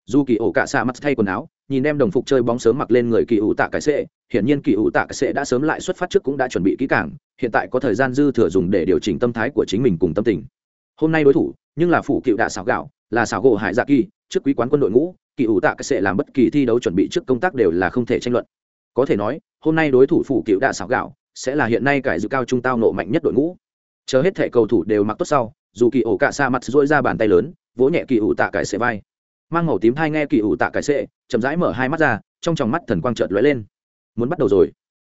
Dù kỳ ủ cả xạ mắt thay quần áo, nhìn em đồng phục chơi bóng sớm mặc lên người kỳ ủ tạ cái sệ hiển nhiên kỳ ủ tạ cái sệ đã sớm lại xuất phát trước cũng đã chuẩn bị kỹ càng, hiện tại có thời gian dư thừa dùng để điều chỉnh tâm thái của chính mình cùng tâm tình. Hôm nay đối thủ, nhưng là phủ cựu đạ xảo gạo, là xảo gỗ hải dạ kỳ, trước quý quán quân đội ngũ, kỳ ủ tạ cái sệ làm bất kỳ thi đấu chuẩn bị trước công tác đều là không thể tranh luận. Có thể nói hôm nay đối thủ phủ cựu đạ xảo gạo sẽ là hiện nay cải dự cao trung tao nộ mạnh nhất đội ngũ. Chờ hết thẻ cầu thủ đều mặc tốt sau, dù kỳ ổ cạ xa mặt dỗi ra bàn tay lớn, vỗ nhẹ kỳ ủ tạ cải sệ vai. Mang màu tím thai nghe kỳ ủ tạ cải sệ chậm rãi mở hai mắt ra, trong tròng mắt thần quang trợt lóe lên. Muốn bắt đầu rồi.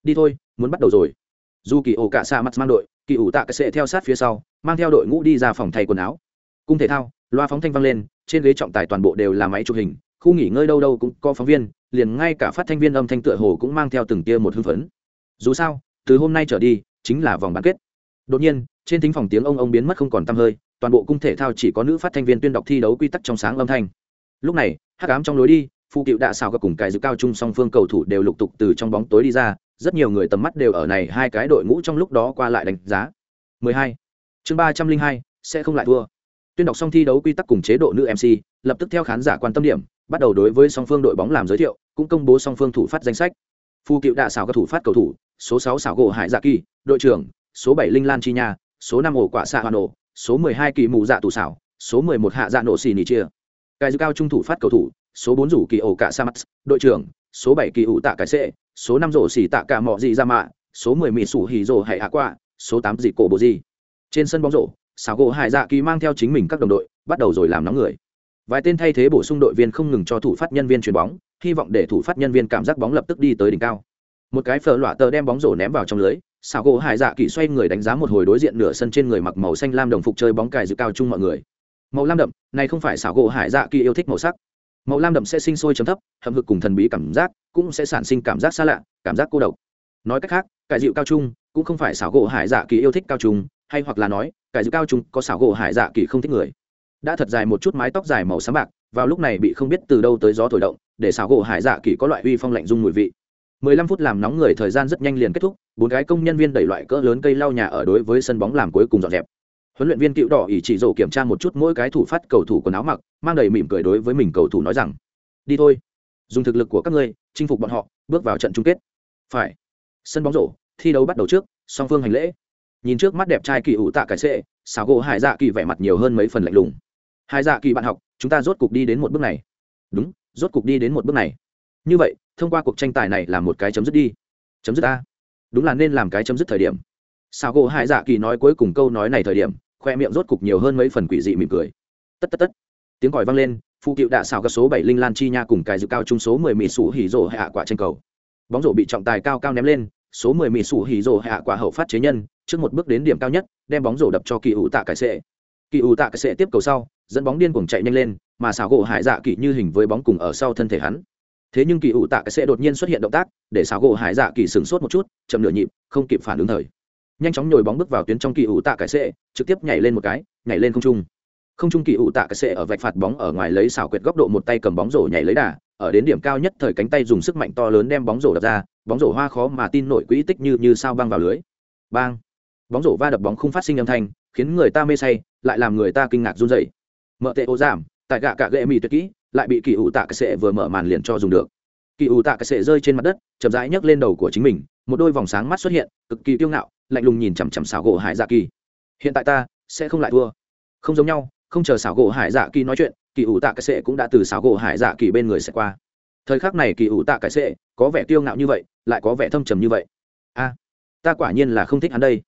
Đi thôi, muốn bắt đầu rồi. Dù kỳ ổ cả xa mặt mang đội, kỳ ủ tạ cải sệ theo sát phía sau, mang theo đội ngũ đi ra phòng thay quần áo. Cung thể thao, loa phóng thanh vang lên, trên ghế trọng tài toàn bộ đều là máy chụp hình, khu nghỉ ngơi đâu đâu cũng có phóng viên liền ngay cả phát thanh viên âm thanh tựa hồ cũng mang theo từng tia một hưng phấn. Dù sao từ hôm nay trở đi chính là vòng bán kết. Đột nhiên trên thính phòng tiếng ông ông biến mất không còn t hơi toàn bộ cung thể thao chỉ có nữ phát thanh viên tuyên đọc thi đấu quy tắc trong sáng âm thanh. Lúc này hắc ám trong lối đi phụ cựu đạ xào gặp cùng cài dự cao chung song phương cầu thủ đều lục tục từ trong bóng tối đi ra rất nhiều người tầm mắt đều ở này hai cái đội ngũ trong lúc đó qua lại đánh giá. 12. chương 302, sẽ không lại thua tuyên đọc xong thi đấu quy tắc cùng chế độ nữ mc lập tức theo khán giả quan tâm điểm bắt đầu đối với song phương đội bóng làm giới thiệu cũng công bố song phương thủ phát danh sách. Phu cựu đạ xảo các thủ phát cầu thủ số sáu xảo gỗ hải dạ kỳ đội trưởng số bảy linh lan chi nha số năm ổ quả xạ hoa nổ số 12 kỳ mù dạ tù xảo số 11 hạ dạ nổ xì nỉ chia. Cài dư cao trung thủ phát cầu thủ số bốn rủ kỳ ổ cả sa mắt đội trưởng số bảy kỳ ủ tạ cái sệ số năm rổ xỉ tạ cả mọ gì ra dạ mạ số 10 mỹ sủ hỉ rổ hay hạ quạ, số tám dị cổ bồ gì trên sân bóng rổ xảo gỗ hải dạ kỳ mang theo chính mình các đồng đội, bắt đầu rồi làm nóng người. Vài tên thay thế bổ sung đội viên không ngừng cho thủ phát nhân viên chuyền bóng, hy vọng để thủ phát nhân viên cảm giác bóng lập tức đi tới đỉnh cao. Một cái phở lọa tờ đem bóng rổ ném vào trong lưới xảo gỗ hải dạ kỳ xoay người đánh giá một hồi đối diện nửa sân trên người mặc màu xanh lam đồng phục chơi bóng cài dự cao chung mọi người. Màu lam đậm, này không phải xảo gỗ hải dạ kỳ yêu thích màu sắc. Màu lam đậm sẽ sinh sôi chấm thấp hầm hực cùng thần bí cảm giác cũng sẽ sản sinh cảm giác xa lạ, cảm giác cô độc. Nói cách khác cải dịu cao trung cũng không phải xảo gỗ hải dạ kỳ yêu thích cao trung hay hoặc là nói cải dịu cao trung có xảo gỗ hải dạ kỳ không thích người. Đã thật dài một chút mái tóc dài màu sáng bạc, vào lúc này bị không biết từ đâu tới gió thổi động, để xảo gỗ hải dạ kỳ có loại uy phong lạnh dung mùi vị. 15 phút làm nóng người thời gian rất nhanh liền kết thúc, bốn cái công nhân viên đẩy loại cỡ lớn cây lau nhà ở đối với sân bóng làm cuối cùng dọn dẹp. Huấn luyện viên cựu đỏ ỷ chỉ rổ kiểm tra một chút mỗi cái thủ phát cầu thủ quần áo mặc, mang đầy mỉm cười đối với mình cầu thủ nói rằng, đi thôi, dùng thực lực của các ngươi, chinh phục bọn họ, bước vào trận chung kết. Phải. Sân bóng rổ, thi đấu bắt đầu trước, song phương hành lễ nhìn trước mắt đẹp trai kỳ ủ tạ cải sệ xảo gỗ hải dạ kỳ vẻ mặt nhiều hơn mấy phần lạnh lùng. Hải dạ kỳ bạn học, chúng ta rốt cục đi đến một bước này. Đúng, rốt cục đi đến một bước này. Như vậy, thông qua cuộc tranh tài này là một cái chấm dứt đi. Chấm dứt ta đúng là nên làm cái chấm dứt thời điểm. Xảo gỗ hải dạ kỳ nói cuối cùng câu nói này thời điểm, khoe miệng rốt cục nhiều hơn mấy phần quỷ dị mỉm cười. Tất tất tất. Tiếng còi vang lên phụ cựu đạ xào các số bảy linh lan chi nha cùng cài dự cao chung số mười mỹ sủ hỉ rổ hạ quả tranh cầu. Bóng rổ bị trọng tài cao cao ném lên, số mười mỹ sủ hỉ rổ hạ quả hậu phát chế nhân trước một bước đến điểm cao nhất, đem bóng rổ đập cho kỳ ủ tạ cải sệ. Kỳ ủ tạ cải sệ tiếp cầu sau, dẫn bóng điên cuồng chạy nhanh lên, mà xảo gỗ hải dạ kỳ như hình với bóng cùng ở sau thân thể hắn. Thế nhưng kỳ ủ tạ cái sệ đột nhiên xuất hiện động tác, để xảo gỗ hải dạ kỳ sửng sốt một chút, chậm nửa nhịp, không kịp phản ứng thời. Nhanh chóng nhồi bóng bước vào tuyến trong kỳ ủ tạ cái sệ, trực tiếp nhảy lên một cái, nhảy lên không trung. Không trung kỳ ủ tạ cái sệ ở vạch phạt bóng ở ngoài lấy xảo quyệt góc độ một tay cầm bóng rổ nhảy lấy đà, ở đến điểm cao nhất thời cánh tay dùng sức mạnh to lớn đem bóng rổ đập ra, bóng rổ hoa khó mà tin nổi quỹ tích như như sao băng vào lưới. Bang! Bóng rổ va đập bóng không phát sinh âm thanh, khiến người ta mê say, lại làm người ta kinh ngạc run dậy mở tệ ô giảm, tại gạ cả gệ mì tuyệt kỹ, lại bị kỳ ủ tạ cái sệ vừa mở màn liền cho dùng được. Kỳ ủ tạ cái sệ rơi trên mặt đất, chậm rãi nhấc lên đầu của chính mình, một đôi vòng sáng mắt xuất hiện, cực kỳ kiêu ngạo, lạnh lùng nhìn chằm chằm xảo gỗ hải dạ kỳ. Hiện tại ta sẽ không lại thua. Không giống nhau, không chờ xảo gỗ hải dạ kỳ nói chuyện, kỳ ủ tạ cái sệ cũng đã từ xảo gỗ hải dạ kỳ bên người sẽ qua. Thời khắc này kỳ ủ tạ cái sệ có vẻ kiêu ngạo như vậy, lại có vẻ thâm trầm như vậy. A, ta quả nhiên là không thích hắn đây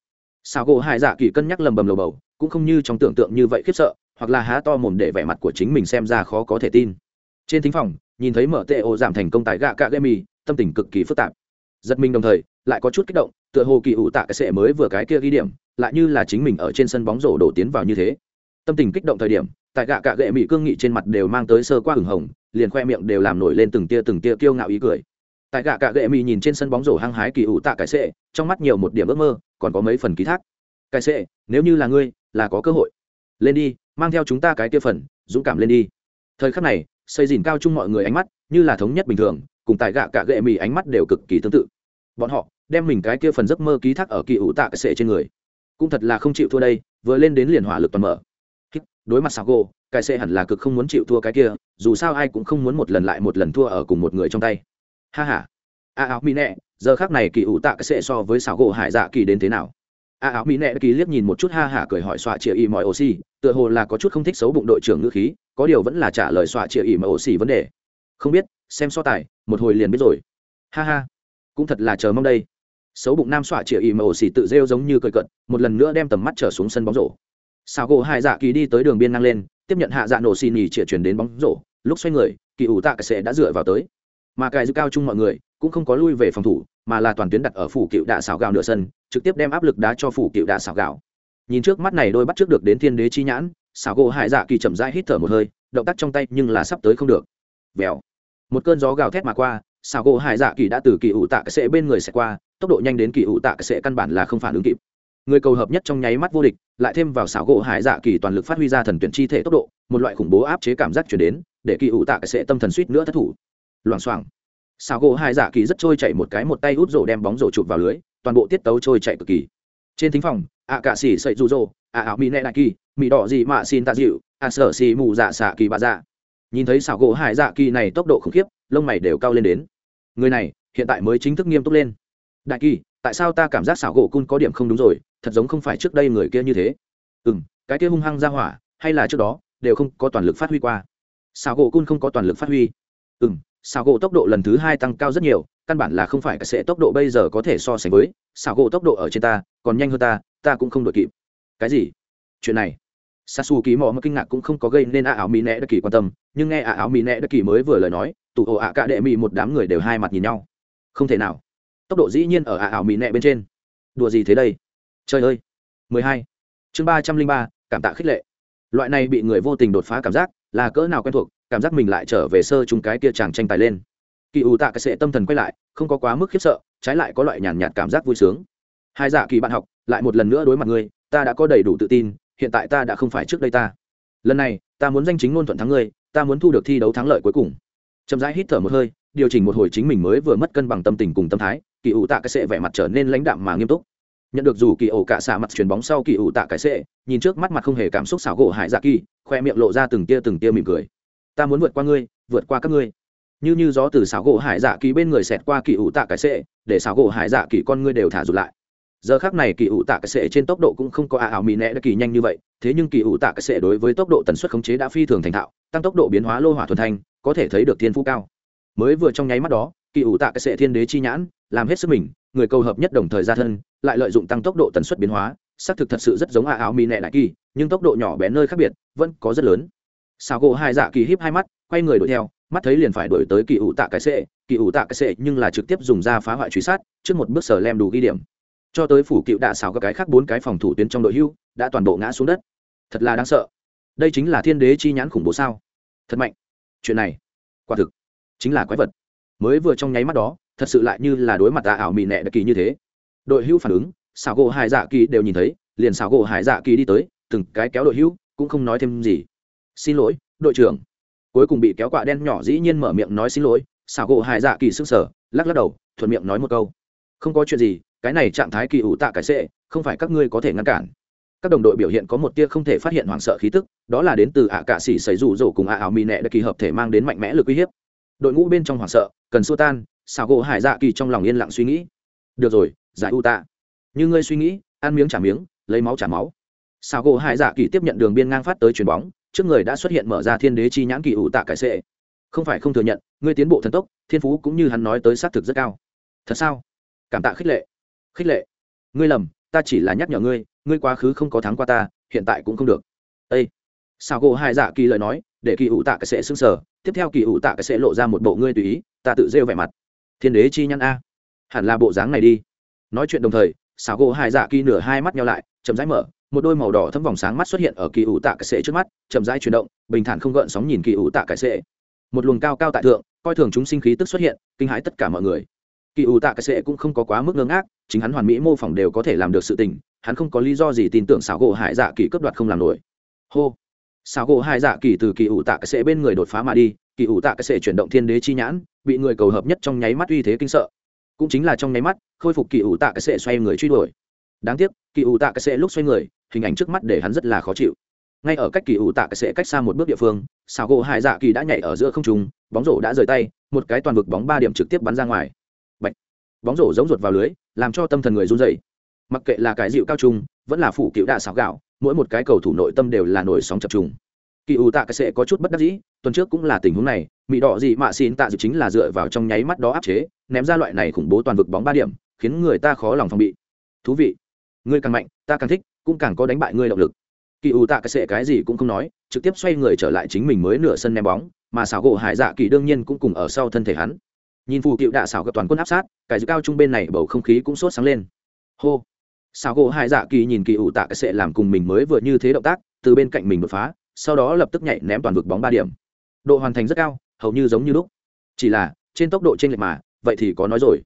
xảo gỗ hải dạ kỳ cân nhắc lầm bầm lầu bầu, cũng không như trong tưởng tượng như vậy khiếp sợ, hoặc là há to mồm để vẻ mặt của chính mình xem ra khó có thể tin. Trên thính phòng, nhìn thấy mở tệ ổ giảm thành công tại gạ cạ gây mì tâm tình cực kỳ phức tạp. Giật mình đồng thời, lại có chút kích động, tựa hồ kỳ ủ tạ cái sệ mới vừa cái kia ghi điểm, lại như là chính mình ở trên sân bóng rổ đổ tiến vào như thế. Tâm tình kích động thời điểm, tại gạ cạ gệ mỹ cương nghị trên mặt đều mang tới sơ qua hừng hồng, liền khoe miệng đều làm nổi lên từng tia từng tia kiêu ngạo ý cười. Tại gạ cạ gệ mỹ nhìn trên sân bóng rổ hăng hái kỳ ủ tạ cái sệ trong mắt nhiều một điểm ước mơ còn có mấy phần ký thác. Cái sệ nếu như là ngươi là có cơ hội. Lên đi mang theo chúng ta cái kia phần dũng cảm lên đi. Thời khắc này xây dìn cao chung mọi người ánh mắt như là thống nhất bình thường cùng tại gạ cả gệ mì ánh mắt đều cực kỳ tương tự. Bọn họ đem mình cái kia phần giấc mơ ký thác ở kỳ ủ tạ cái sệ trên người. Cũng thật là không chịu thua đây vừa lên đến liền hỏa lực toàn mở. Đối mặt sao gô, cái sệ hẳn là cực không muốn chịu thua cái kia dù sao ai cũng không muốn một lần lại một lần thua ở cùng một người trong tay. Ha ha. a A áo mỹ nẹ, giờ khác này kỳ ủ tạ cái sệ so với xảo gỗ hải dạ kỳ đến thế nào? A áo mỹ nẹ kỳ liếc nhìn một chút ha hả cười hỏi xoa chia y mọi oxy tựa hồ là có chút không thích xấu bụng đội trưởng ngữ khí, có điều vẫn là trả lời xoa chia y mọi oxy vấn đề. Không biết, xem so tài, một hồi liền biết rồi. Ha ha, cũng thật là chờ mong đây. Xấu bụng nam xoa chia y mọi oxy tự rêu giống như cười cận một lần nữa đem tầm mắt trở xuống sân bóng rổ. Xảo gỗ Hải dạ kỳ đi tới đường biên năng lên, tiếp nhận hạ dạ nổ xì nhì chĩa chuyển đến bóng rổ, lúc xoay người, kỳ ủ tạ cái sệ đã dựa vào tới. Mà cài giữ cao chung mọi người cũng không có lui về phòng thủ, mà là toàn tuyến đặt ở phủ cựu đạ xảo gạo nửa sân, trực tiếp đem áp lực đá cho phủ cựu đạ xảo gạo. Nhìn trước mắt này đôi bắt trước được đến thiên đế chi nhãn, xảo gỗ hải dạ kỳ chậm rãi hít thở một hơi, động tác trong tay nhưng là sắp tới không được. Vèo. Một cơn gió gào thét mà qua, xảo gỗ hải dạ kỳ đã từ kỳ ủ tạ cái sệ bên người sẽ qua, tốc độ nhanh đến kỳ ủ tạ cái sệ căn bản là không phản ứng kịp. Người cầu hợp nhất trong nháy mắt vô địch, lại thêm vào xảo gỗ hải dạ kỳ toàn lực phát huy ra thần tuyển chi thể tốc độ, một loại khủng bố áp chế cảm giác chuyển đến, để kỳ ủ tạ cái sệ tâm thần suýt nữa thất thủ. Loảng xoảng xảo gỗ hải dạ kỳ rất trôi chạy một cái một tay út rổ đem bóng rổ chụp vào lưới, toàn bộ tiết tấu trôi chạy cực kỳ. Trên thính phòng, ạ cạ xỉ sậy rụ rỗ ạ ảo mỹ nẹ đại kỳ mỹ đỏ gì mà xin tạ dịu, ạ sở xì mù dạ xạ kỳ bà dạ. Nhìn thấy sào gỗ hải dạ kỳ này tốc độ khủng khiếp, lông mày đều cao lên đến. Người này, hiện tại mới chính thức nghiêm túc lên. Đại kỳ, tại sao ta cảm giác xảo gỗ cun có điểm không đúng rồi, thật giống không phải trước đây người kia như thế. Ừ m cái kia hung hăng ra hỏa, hay là trước đó, đều không có toàn lực phát huy qua. Xảo gỗ cun không có toàn lực phát huy. Ừ m xảo gỗ tốc độ lần thứ hai tăng cao rất nhiều, căn bản là không phải cái sẽ tốc độ bây giờ có thể so sánh với. Xảo gỗ tốc độ ở trên ta, còn nhanh hơn ta ta cũng không đội kịp. Cái gì? Chuyện này. Sasu ký mò mà kinh ngạc cũng không có gây nên ạ áo mỹ nẹ đất kỳ quan tâm, nhưng nghe ạ áo mỹ nẹ đất kỳ mới vừa lời nói, tụ ổ ạ cả đệ mỹ một đám người đều hai mặt nhìn nhau. Không thể nào. Tốc độ dĩ nhiên ở ạ ảo mỹ nẹ bên trên. Đùa gì thế đây? Trời ơi. 12. chương ba trăm linh ba, cảm tạ khích lệ. Loại này bị người vô tình đột phá cảm giác là cỡ nào quen thuộc cảm giác mình lại trở về sơ chung cái kia chàng tranh tài lên. Kỳ ủ tạ cái sệ tâm thần quay lại, không có quá mức khiếp sợ, trái lại có loại nhàn nhạt cảm giác vui sướng. Hai dạ kỳ bạn học, lại một lần nữa đối mặt ngươi, ta đã có đầy đủ tự tin, hiện tại ta đã không phải trước đây ta. Lần này, ta muốn danh chính ngôn thuận thắng ngươi, ta muốn thu được thi đấu thắng lợi cuối cùng. Chậm rãi hít thở một hơi, điều chỉnh một hồi chính mình mới vừa mất cân bằng tâm tình cùng tâm thái, kỳ ủ tạ cái sệ vẻ mặt trở nên lãnh đạm mà nghiêm túc. Nhận được dù kỳ ổ cả xạ mặt chuyền bóng sau kỳ ủ tạ cái sệ, nhìn trước mắt mặt không hề cảm xúc xảo gỗ hải dạ kỳ, khoe miệng lộ ra từng tia từng tia mỉm cười ta muốn vượt qua ngươi, vượt qua các ngươi. Như như gió từ xảo gỗ hải dạ kỳ bên người xẹt qua kỳ ủ tạ cái sệ để xảo gỗ hải dạ kỳ con ngươi đều thả rụt lại. Giờ khác này kỳ ủ tạ cái sệ trên tốc độ cũng không có ả ảo mỹ nẹ đã kỳ nhanh như vậy, thế nhưng kỳ ủ tạ cái sệ đối với tốc độ tần suất khống chế đã phi thường thành thạo, tăng tốc độ biến hóa lô hỏa thuần thanh, có thể thấy được thiên phú cao. Mới vừa trong nháy mắt đó, kỳ ủ tạ cái sệ thiên đế chi nhãn, làm hết sức mình, người cầu hợp nhất đồng thời ra thân, lại lợi dụng tăng tốc độ tần suất biến hóa, xác thực thật sự rất giống ả ảo mỹ nẹ đại kỳ, nhưng tốc độ nhỏ bé nơi khác biệt, vẫn có rất lớn sao gỗ hai dạ kỳ híp hai mắt, quay người đuổi theo, mắt thấy liền phải đuổi tới kỳ ủ tạ cái sệ. Kỳ ủ tạ cái sệ nhưng là trực tiếp dùng ra phá hoại truy sát, trước một bước sở lem đủ ghi điểm. Cho tới phủ cựu đạ xảo các cái khác bốn cái phòng thủ tuyến trong đội hưu, đã toàn bộ ngã xuống đất. Thật là đáng sợ. Đây chính là thiên đế chi nhãn khủng bố sao? Thật mạnh. Chuyện này, quả thực chính là quái vật. Mới vừa trong nháy mắt đó, thật sự lại như là đối mặt tạ ảo mị nẹ đặc kỳ như thế. Đội hưu phản ứng, xảo gỗ hải dạ kỳ đều nhìn thấy, liền xảo gỗ hải dạ kỳ đi tới, từng cái kéo đội hưu, cũng không nói thêm gì xin lỗi, đội trưởng. Cuối cùng bị kéo quạ đen nhỏ dĩ nhiên mở miệng nói xin lỗi, xảo gỗ hải dạ kỳ sức sở, lắc lắc đầu, thuận miệng nói một câu. Không có chuyện gì, cái này trạng thái kỳ ủ tạ cái sệ, không phải các ngươi có thể ngăn cản. Các đồng đội biểu hiện có một tia không thể phát hiện hoảng sợ khí tức, đó là đến từ ạ cạ xỉ xảy rủ rổ cùng ạ ảo mì nẹ đã kỳ hợp thể mang đến mạnh mẽ lực uy hiếp. Đội ngũ bên trong hoảng sợ, cần xua tan, xảo gỗ hải dạ kỳ trong lòng yên lặng suy nghĩ. Được rồi, giải u tạ. Như ngươi suy nghĩ, ăn miếng trả miếng, lấy máu trả máu. Xảo gỗ hải dạ kỳ tiếp nhận đường biên ngang phát tới chuyền bóng trước người đã xuất hiện mở ra thiên đế chi nhãn kỳ ủ tạ cải sệ. Không phải không thừa nhận, ngươi tiến bộ thần tốc, thiên phú cũng như hắn nói tới xác thực rất cao. Thật sao? Cảm tạ khích lệ. Khích lệ. Ngươi lầm, ta chỉ là nhắc nhở ngươi ngươi quá khứ không có thắng qua ta, hiện tại cũng không được. Ây sao gỗ hai dạ kỳ lời nói, để kỳ ủ tạ cái sẽ xưng sở tiếp theo kỳ ủ tạ cái sẽ lộ ra một bộ ngươi tùy ý, ta tự rêu vẻ mặt. Thiên đế chi nhăn a. Hẳn là bộ dáng này đi. Nói chuyện đồng thời sao gỗ hai dạ kỳ nửa hai mắt nhau lại, chậm rãi mở một đôi màu đỏ thấm vòng sáng mắt xuất hiện ở kỳ ủ tạ cái sệ trước mắt, chậm rãi chuyển động, bình thản không gợn sóng nhìn kỳ ủ tạ cái sệ một luồng cao cao tại thượng, coi thường chúng sinh khí tức xuất hiện, kinh hãi tất cả mọi người. Kỳ ủ tạ cái sệ cũng không có quá mức ngưng ác chính hắn hoàn mỹ mô phỏng đều có thể làm được sự tình, hắn không có lý do gì tin tưởng xảo gỗ hải dạ kỳ cấp đoạt không làm nổi. Hô! Xảo gỗ hải dạ kỳ từ kỳ ủ tạ cái sệ bên người đột phá mà đi, kỳ ủ tạ cái sệ chuyển động thiên đế chi nhãn, bị người cầu hợp nhất trong nháy mắt uy thế kinh sợ. Cũng chính là trong nháy mắt, khôi phục kỳ ủ tạ cái sệ xoay người truy đuổi đáng tiếc kỳ ủ tạ cái sệ lúc xoay người hình ảnh trước mắt để hắn rất là khó chịu. Ngay ở cách kỳ ủ tạ cái sệ cách xa một bước địa phương xảo gỗ hải dạ kỳ đã nhảy ở giữa không trung bóng rổ đã rời tay một cái toàn vực bóng ba điểm trực tiếp bắn ra ngoài. Bạch, bóng rổ giống ruột vào lưới làm cho tâm thần người run dậy mặc kệ là cái dịu cao trung vẫn là phủ cựu đạ xảo gạo mỗi một cái cầu thủ nội tâm đều là nổi sóng chập trùng. Kỳ ủ tạ cái sẽ có chút bất đắc dĩ tuần trước cũng là tình huống này mỹ đỏ gì mạ xin tạ dự chính là dựa vào trong nháy mắt đó áp chế ném ra loại này khủng bố toàn vực bóng ba điểm khiến người ta khó lòng phòng bị. Thú vị! Ngươi càng mạnh, ta càng thích, cũng càng có đánh bại ngươi động lực. Kỳ ủ tạ cái sệ cái gì cũng không nói, trực tiếp xoay người trở lại chính mình mới nửa sân ném bóng, mà xảo gỗ hải dạ kỳ đương nhiên cũng cùng ở sau thân thể hắn. Nhìn phù cựu đạ xảo gặp toàn quân áp sát cải dự cao trung bên này bầu không khí cũng sốt sáng lên. Hô! Xảo gỗ Hải dạ kỳ nhìn kỳ ủ tạ cái sệ làm cùng mình mới vừa như thế động tác, từ bên cạnh mình đột phá, sau đó lập tức nhảy ném toàn vực bóng ba điểm. Độ hoàn thành rất cao, hầu như giống như lúc. Chỉ là, trên tốc độ trên lệch mà, vậy thì có nói rồi.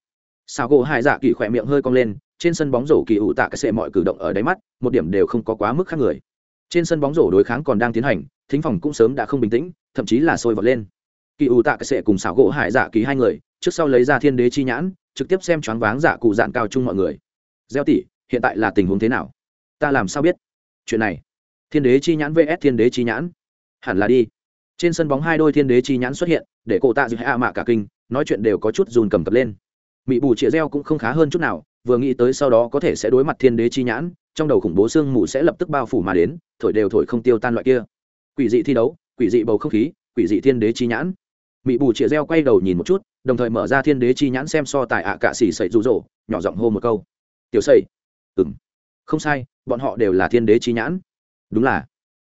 Xảo gỗ Hải dạ kỳ khỏe miệng hơi cong lên trên sân bóng rổ kỳ ủ tạ cái sệ mọi cử động ở đáy mắt, một điểm đều không có quá mức khác người. Trên sân bóng rổ đối kháng còn đang tiến hành, thính phòng cũng sớm đã không bình tĩnh, thậm chí là sôi vọt lên. Kỳ ủ tạ cái sệ cùng xảo gỗ hải dạ kỳ hai người, trước sau lấy ra thiên đế chi nhãn, trực tiếp xem choáng váng dạ cụ dạn cao chung mọi người. Gieo tỉ hiện tại là tình huống thế nào? Ta làm sao biết? Chuyện này. Thiên đế chi nhãn vs thiên đế chi nhãn. Hẳn là đi. Trên sân bóng hai đôi thiên đế chi nhãn xuất hiện, để cổ tạ giữ hạ mạ cả kinh, nói chuyện đều có chút dùn cầm cập lên mị bù chĩa reo cũng không khá hơn chút nào, vừa nghĩ tới sau đó có thể sẽ đối mặt thiên đế chi nhãn, trong đầu khủng bố sương mù sẽ lập tức bao phủ mà đến, thổi đều thổi không tiêu tan loại kia. Quỷ dị thi đấu, quỷ dị bầu không khí, quỷ dị thiên đế chi nhãn. Mị bù chĩa reo quay đầu nhìn một chút, đồng thời mở ra thiên đế chi nhãn xem so tài ạ cạ xỉ sậy rụ rỗ, nhỏ giọng hô một câu. Tiểu sậy. Ừng không sai, bọn họ đều là thiên đế chi nhãn. Đúng là.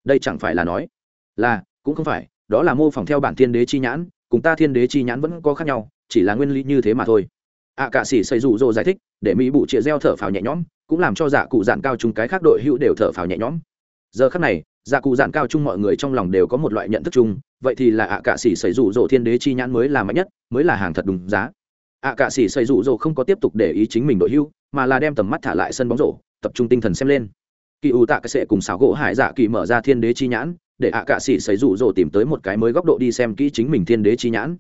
Đây chẳng phải là nói. Là, cũng không phải, đó là mô phỏng theo bản thiên đế chi nhãn, cùng ta thiên đế chi nhãn vẫn có khác nhau, chỉ là nguyên lý như thế mà thôi ạ cạ sĩ xây rụ rỗ giải thích, để mỹ bụ chia reo thở phào nhẹ nhõm, cũng làm cho dạ cụ dạn cao chung cái khác đội hữu đều thở phào nhẹ nhõm. Giờ khắc này dạ cụ dạn cao chung mọi người trong lòng đều có một loại nhận thức chung, vậy thì là ạ cạ sĩ xây dù rỗ thiên đế chi nhãn mới là mạnh nhất, mới là hàng thật đúng giá. Ạ cạ sĩ xây dù rỗ không có tiếp tục để ý chính mình đội hưu mà là đem tầm mắt thả lại sân bóng rổ, tập trung tinh thần xem lên. Kỳ ủ tạ cái sệ cùng xảo gỗ hải dạ kỳ mở ra thiên đế chi nhãn, để ạ cạ sĩ xây dù rỗ tìm tới một cái mới góc độ đi xem kỹ chính mình thiên đế chi nhãn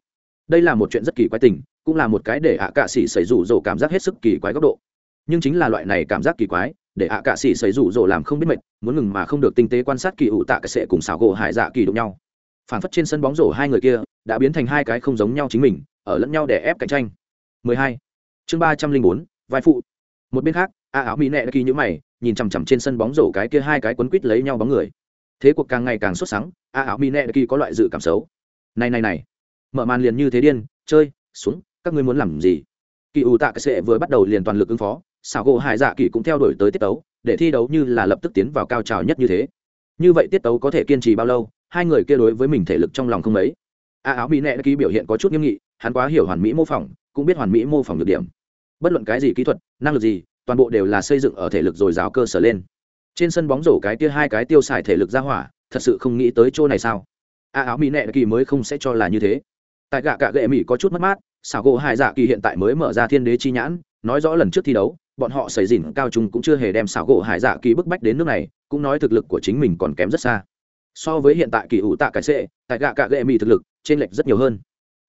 đây là một chuyện rất kỳ quái tình cũng là một cái để ạ cạ sĩ xảy rủ rồ cảm giác hết sức kỳ quái góc độ. Nhưng chính là loại này cảm giác kỳ quái để ạ cạ sĩ xảy rủ rồ làm không biết mệt muốn ngừng mà không được tinh tế quan sát kỳ ủ tạ cái sệ cùng xảo gỗ hải dạ kỳ đụng nhau. Phản phất trên sân bóng rổ hai người kia đã biến thành hai cái không giống nhau chính mình ở lẫn nhau để ép cạnh tranh. 12. chương 304, vai phụ. Một bên khác a áo mỹ nẹ đã kỳ như mày nhìn chằm chằm trên sân bóng rổ cái kia hai cái quấn quít lấy nhau bóng người. Thế cuộc càng ngày càng xuất sáng a áo mỹ nẹ đã kỳ có loại dự cảm xấu. Này này này mở màn liền như thế điên, chơi, xuống, các ngươi muốn làm gì? Kỳ ủ tạ cái sệ vừa bắt đầu liền toàn lực ứng phó, xảo gỗ hải dạ kỳ cũng theo đuổi tới tiết tấu, để thi đấu như là lập tức tiến vào cao trào nhất như thế. Như vậy tiết tấu có thể kiên trì bao lâu, hai người kia đối với mình thể lực trong lòng không mấy. A áo mỹ nệ ký biểu hiện có chút nghiêm nghị, hắn quá hiểu hoàn mỹ mô phỏng, cũng biết hoàn mỹ mô phỏng được điểm. Bất luận cái gì kỹ thuật, năng lực gì, toàn bộ đều là xây dựng ở thể lực dồi dào cơ sở lên. Trên sân bóng rổ cái kia hai cái tiêu xài thể lực ra hỏa, thật sự không nghĩ tới chỗ này sao? A áo mỹ nẹ kỳ mới không sẽ cho là như thế tại gạ cạ gệ mỹ có chút mất mát, xảo gỗ hải dạ kỳ hiện tại mới mở ra thiên đế chi nhãn, nói rõ lần trước thi đấu, bọn họ xảy dìn cao trung cũng chưa hề đem xảo gỗ hải dạ kỳ bức bách đến nước này, cũng nói thực lực của chính mình còn kém rất xa. So với hiện tại kỳ ủ tạ cái sệ tại gạ cạ gệ mỹ thực lực, trên lệch rất nhiều hơn.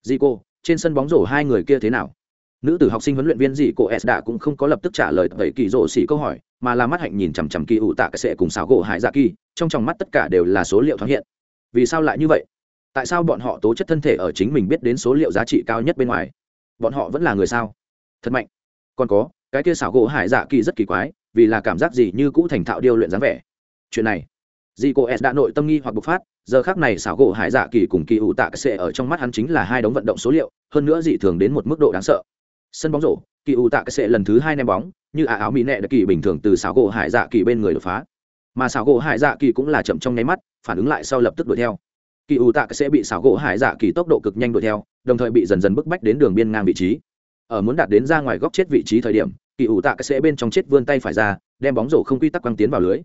Di cô, trên sân bóng rổ hai người kia thế nào? Nữ tử học sinh huấn luyện viên dị cô s đã cũng không có lập tức trả lời vậy kỳ rổ xỉ câu hỏi, mà là mắt hạnh nhìn chằm chằm kỳ ủ tạ cái sệ cùng xảo gỗ hải dạ kỳ, trong trong mắt tất cả đều là số liệu thoáng hiện. Vì sao lại như vậy? Tại sao bọn họ tố chất thân thể ở chính mình biết đến số liệu giá trị cao nhất bên ngoài? Bọn họ vẫn là người sao? Thật mạnh. Còn có, cái kia xảo gỗ hải dạ kỳ rất kỳ quái, vì là cảm giác gì như cũ thành thạo điêu luyện dáng vẻ. Chuyện này dì cô s đã nội tâm nghi hoặc bộc phát, giờ khác này xảo gỗ hải dạ kỳ cùng kỳ ủ tạ cái sệ ở trong mắt hắn chính là hai đống vận động số liệu, hơn nữa dị thường đến một mức độ đáng sợ. Sân bóng rổ, kỳ ủ tạ cái sệ lần thứ hai ném bóng, như ả áo mỹ nẹ đã kỳ bình thường từ xảo gỗ hải dạ kỳ bên người đột phá. Mà xảo gỗ hải dạ kỳ cũng là chậm trong nháy mắt, phản ứng lại sau lập tức đuổi theo kỳ ủ tạ sẽ bị xảo gỗ hải dạ kỳ tốc độ cực nhanh đuổi theo, đồng thời bị dần dần bức bách đến đường biên ngang vị trí. Ở muốn đạt đến ra ngoài góc chết vị trí thời điểm, kỳ ủ tạ sẽ bên trong chết vươn tay phải ra, đem bóng rổ không quy tắc quăng tiến vào lưới.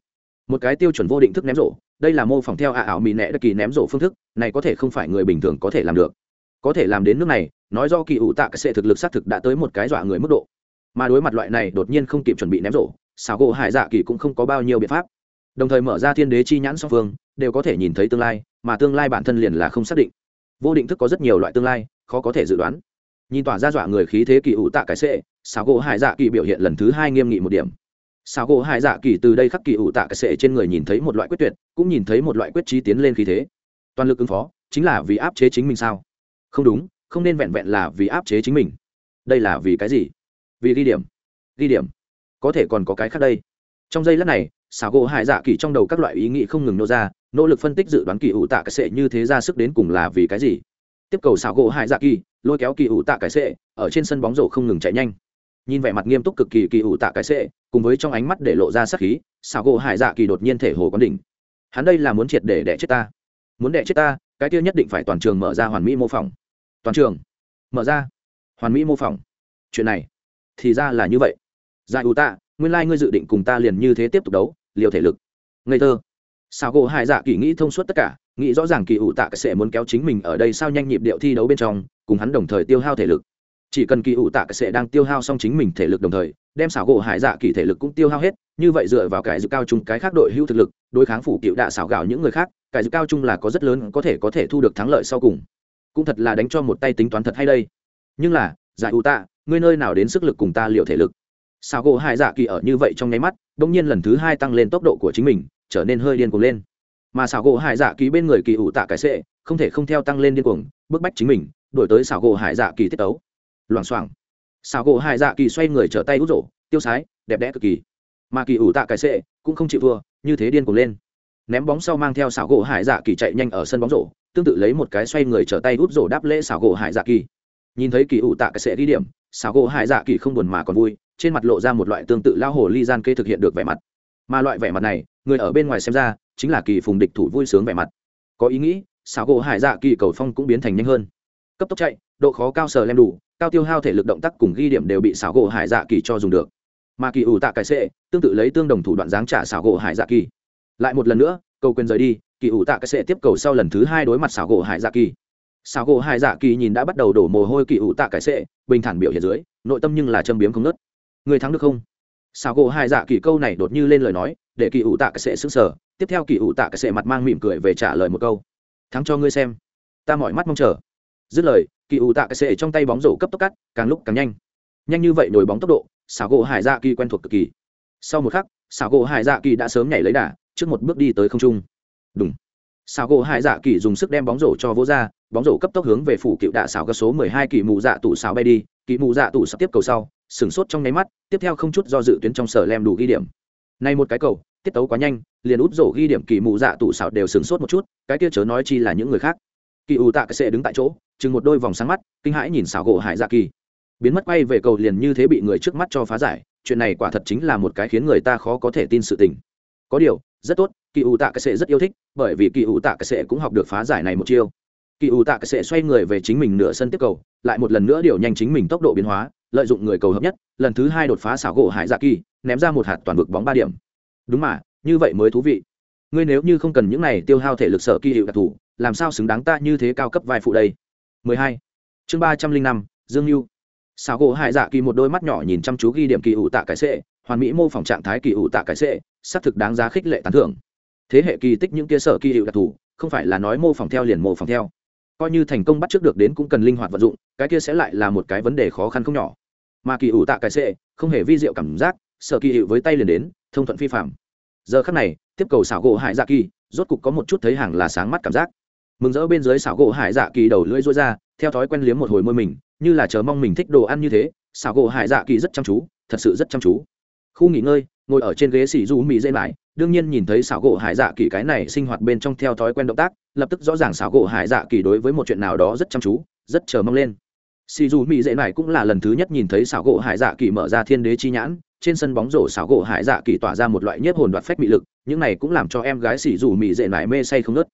Một cái tiêu chuẩn vô định thức ném rổ, đây là mô phỏng theo ả ảo mỹ nẹ đặc kỳ ném rổ phương thức, này có thể không phải người bình thường có thể làm được. Có thể làm đến nước này, nói do kỳ ủ tạ sẽ thực lực xác thực đã tới một cái dọa người mức độ. Mà đối mặt loại này đột nhiên không kịp chuẩn bị ném rổ, xảo gỗ hải dạ kỳ cũng không có bao nhiêu biện pháp. Đồng thời mở ra thiên đế chi nhãn song phương, đều có thể nhìn thấy tương lai mà tương lai bản thân liền là không xác định. Vô định thức có rất nhiều loại tương lai, khó có thể dự đoán. Nhìn tỏa ra dọa người khí thế kỳ ủ tạ cái sệ xảo gỗ hải dạ kỳ biểu hiện lần thứ hai nghiêm nghị một điểm. Xảo gỗ hải dạ kỳ từ đây khắc kỳ ủ tạ cái sệ trên người nhìn thấy một loại quyết tuyệt, cũng nhìn thấy một loại quyết trí tiến lên khí thế. Toàn lực ứng phó, chính là vì áp chế chính mình sao? Không đúng, không nên vẹn vẹn là vì áp chế chính mình. Đây là vì cái gì? Vì ghi điểm. Ghi điểm. Có thể còn có cái khác đây. Trong giây lát này xảo gỗ hải dạ kỳ trong đầu các loại ý nghĩ không ngừng nô ra, nỗ lực phân tích dự đoán kỳ ủ tạ cái sệ như thế ra sức đến cùng là vì cái gì. Tiếp cầu xảo gỗ hải dạ kỳ, lôi kéo kỳ ủ tạ cái sệ, ở trên sân bóng rổ không ngừng chạy nhanh. Nhìn vẻ mặt nghiêm túc cực kỳ kỳ ủ tạ cái sệ, cùng với trong ánh mắt để lộ ra sắc khí, xảo gỗ hải dạ kỳ đột nhiên thể hồ quán đỉnh. Hắn đây là muốn triệt để đẻ chết ta. Muốn đẻ chết ta, cái kia nhất định phải toàn trường mở ra hoàn mỹ mô phỏng. Toàn trường. Mở ra. Hoàn mỹ mô phỏng. Chuyện này thì ra là như vậy. Giải ủ tạ, nguyên lai、like、ngươi dự định cùng ta liền như thế tiếp tục đấu liều thể lực. Ngây thơ. Sao gỗ hai dạ kỳ nghĩ thông suốt tất cả, nghĩ rõ ràng kỳ ủ tạ sẽ muốn kéo chính mình ở đây sao nhanh nhịp điệu thi đấu bên trong, cùng hắn đồng thời tiêu hao thể lực. Chỉ cần kỳ ủ tạ sẽ đang tiêu hao xong chính mình thể lực đồng thời, đem xảo gỗ hải dạ kỳ thể lực cũng tiêu hao hết, như vậy dựa vào cái dự cao chung, cái khác đội hưu thực lực, đối kháng phủ cựu đạ xảo gạo những người khác, cái dự cao chung là có rất lớn, có thể có thể thu được thắng lợi sau cùng. Cũng thật là đánh cho một tay tính toán thật hay đây. Nhưng là giải ủ tạ, ngươi nơi nào đến sức lực cùng ta liệu thể lực? Sao gỗ hai dạ kỳ ở như vậy trong nháy mắt đông nhiên lần thứ hai tăng lên tốc độ của chính mình, trở nên hơi điên cuồng lên. Mà xảo gỗ hải dạ kỳ bên người kỳ ủ tạ cái sệ không thể không theo tăng lên điên cuồng, bức bách chính mình đổi tới xảo gỗ hải dạ kỳ tiết tấu. Loảng xoảng. Xảo gỗ hải dạ kỳ xoay người trở tay út rổ, tiêu sái, đẹp đẽ cực kỳ. Mà kỳ ủ tạ cái sệ cũng không chịu thua, như thế điên cuồng lên. Ném bóng sau mang theo xảo gỗ hải dạ kỳ chạy nhanh ở sân bóng rổ, tương tự lấy một cái xoay người trở tay út rổ đáp lễ xảo gỗ hải dạ kỳ. Nhìn thấy kỳ ủ tạ cái sệ ghi điểm xảo gỗ hải dạ kỳ không buồn mà còn vui trên mặt lộ ra một loại tương tự lao hồ ly gian kê thực hiện được vẻ mặt. Mà loại vẻ mặt này, người ở bên ngoài xem ra, chính là kỳ phùng địch thủ vui sướng vẻ mặt. Có ý nghĩ, xảo gỗ hải dạ kỳ cầu phong cũng biến thành nhanh hơn. Cấp tốc chạy, độ khó cao sờ lem đủ, cao tiêu hao thể lực động tác cùng ghi điểm đều bị xảo gỗ hải dạ kỳ cho dùng được. Mà kỳ ủ tạ cái sệ, tương tự lấy tương đồng thủ đoạn giáng trả xảo gỗ hải dạ kỳ. Lại một lần nữa, cầu quyền rời đi, kỳ ủ tạ cái sệ tiếp cầu sau lần thứ hai đối mặt xảo gỗ hải dạ kỳ. Xảo gỗ hải dạ kỳ nhìn đã bắt đầu đổ mồ hôi kỳ ủ tạ cái sệ, bình thản biểu hiện dưới, nội tâm nhưng là châm biếm không nớt người thắng được không? Sao gỗ hai dạ kỳ câu này đột như lên lời nói, để kỳ ủ tạ cái sệ xứng sở tiếp theo kỳ ủ tạ cái sệ mặt mang mỉm cười về trả lời một câu. Thắng cho ngươi xem. Ta mọi mắt mong chờ. Dứt lời, kỳ ủ tạ cái sệ trong tay bóng rổ cấp tốc cắt, càng lúc càng nhanh. Nhanh như vậy nhồi bóng tốc độ, xảo gỗ hải dạ kỳ quen thuộc cực kỳ. Sau một khắc, xảo gỗ hải dạ kỳ đã sớm nhảy lấy đà, trước một bước đi tới không trung. Đúng xảo gỗ hải dạ kỳ dùng sức đem bóng rổ cho vỗ ra, bóng rổ cấp tốc hướng về phủ cựu đạ xảo các số mười hai kỳ mù dạ tủ xảo bay đi kỳ mù dạ tủ sắp tiếp cầu sau, sửng sốt trong nháy mắt, tiếp theo không chút do dự tuyến trong sở lem đủ ghi điểm. Này một cái cầu, tiết tấu quá nhanh, liền út rổ ghi điểm kỳ mù dạ tủ xảo đều sửng sốt một chút, cái kia chớ nói chi là những người khác. Kỳ ủ tạ cái sệ đứng tại chỗ, chừng một đôi vòng sáng mắt, kinh hãi nhìn xảo gỗ hải dạ kỳ. Biến mất quay về cầu liền như thế bị người trước mắt cho phá giải, chuyện này quả thật chính là một cái khiến người ta khó có thể tin sự tình. Có điều, rất tốt kỳ ủ tạ cái sệ rất yêu thích, bởi vì kỳ ủ tạ cái sệ cũng học được phá giải này một chiêu kỳ ủ tạ cái sệ xoay người về chính mình nửa sân tiếp cầu lại một lần nữa điều nhanh chính mình tốc độ biến hóa lợi dụng người cầu hợp nhất lần thứ hai đột phá xảo gỗ hải dạ kỳ ném ra một hạt toàn vực bóng ba điểm. Đúng mà như vậy mới thú vị. Ngươi nếu như không cần những này tiêu hao thể lực sở kỳ hiệu đặc thù làm sao xứng đáng ta như thế cao cấp vai phụ đây? 12. chương 305, dương lưu xảo gỗ hải dạ kỳ một đôi mắt nhỏ nhìn chăm chú ghi điểm kỳ ủ tạ cái sệ hoàn mỹ mô phỏng trạng thái kỳ ủ tạ cái sệ xác thực đáng giá khích lệ tán thưởng. Thế hệ kỳ tích những kia sở kỳ hiệu đặc thù không phải là nói mô phỏng theo liền mô phỏng theo coi như thành công bắt trước được đến cũng cần linh hoạt vận dụng, cái kia sẽ lại là một cái vấn đề khó khăn không nhỏ. Mà kỳ ủ tạ cái sệ, không hề vi diệu cảm giác sở kỳ hiệu với tay liền đến, thông thuận phi phạm. Giờ khắc này, tiếp cầu xảo gỗ hải dạ kỳ, rốt cục có một chút thấy hàng là sáng mắt cảm giác. Mừng rỡ bên dưới xảo gỗ hải dạ kỳ đầu lưỡi rối ra, theo thói quen liếm một hồi môi mình, như là chờ mong mình thích đồ ăn như thế, xảo gỗ hải dạ kỳ rất chăm chú, thật sự rất chăm chú. Khu nghỉ ngơi, ngồi ở trên ghế xỉ du mỹ dây mãi đương nhiên nhìn thấy xảo gỗ hải dạ kỳ cái này sinh hoạt bên trong theo thói quen động tác, lập tức rõ ràng xảo gỗ hải dạ kỳ đối với một chuyện nào đó rất chăm chú, rất chờ mong lên. Xì dù mỹ dễ này cũng là lần thứ nhất nhìn thấy xảo gỗ hải dạ kỳ mở ra thiên đế chi nhãn, trên sân bóng rổ xảo gỗ hải dạ kỳ tỏa ra một loại nhiếp hồn đoạt phách mị lực, những này cũng làm cho em gái xì dù mỹ dễ này mê say không nớt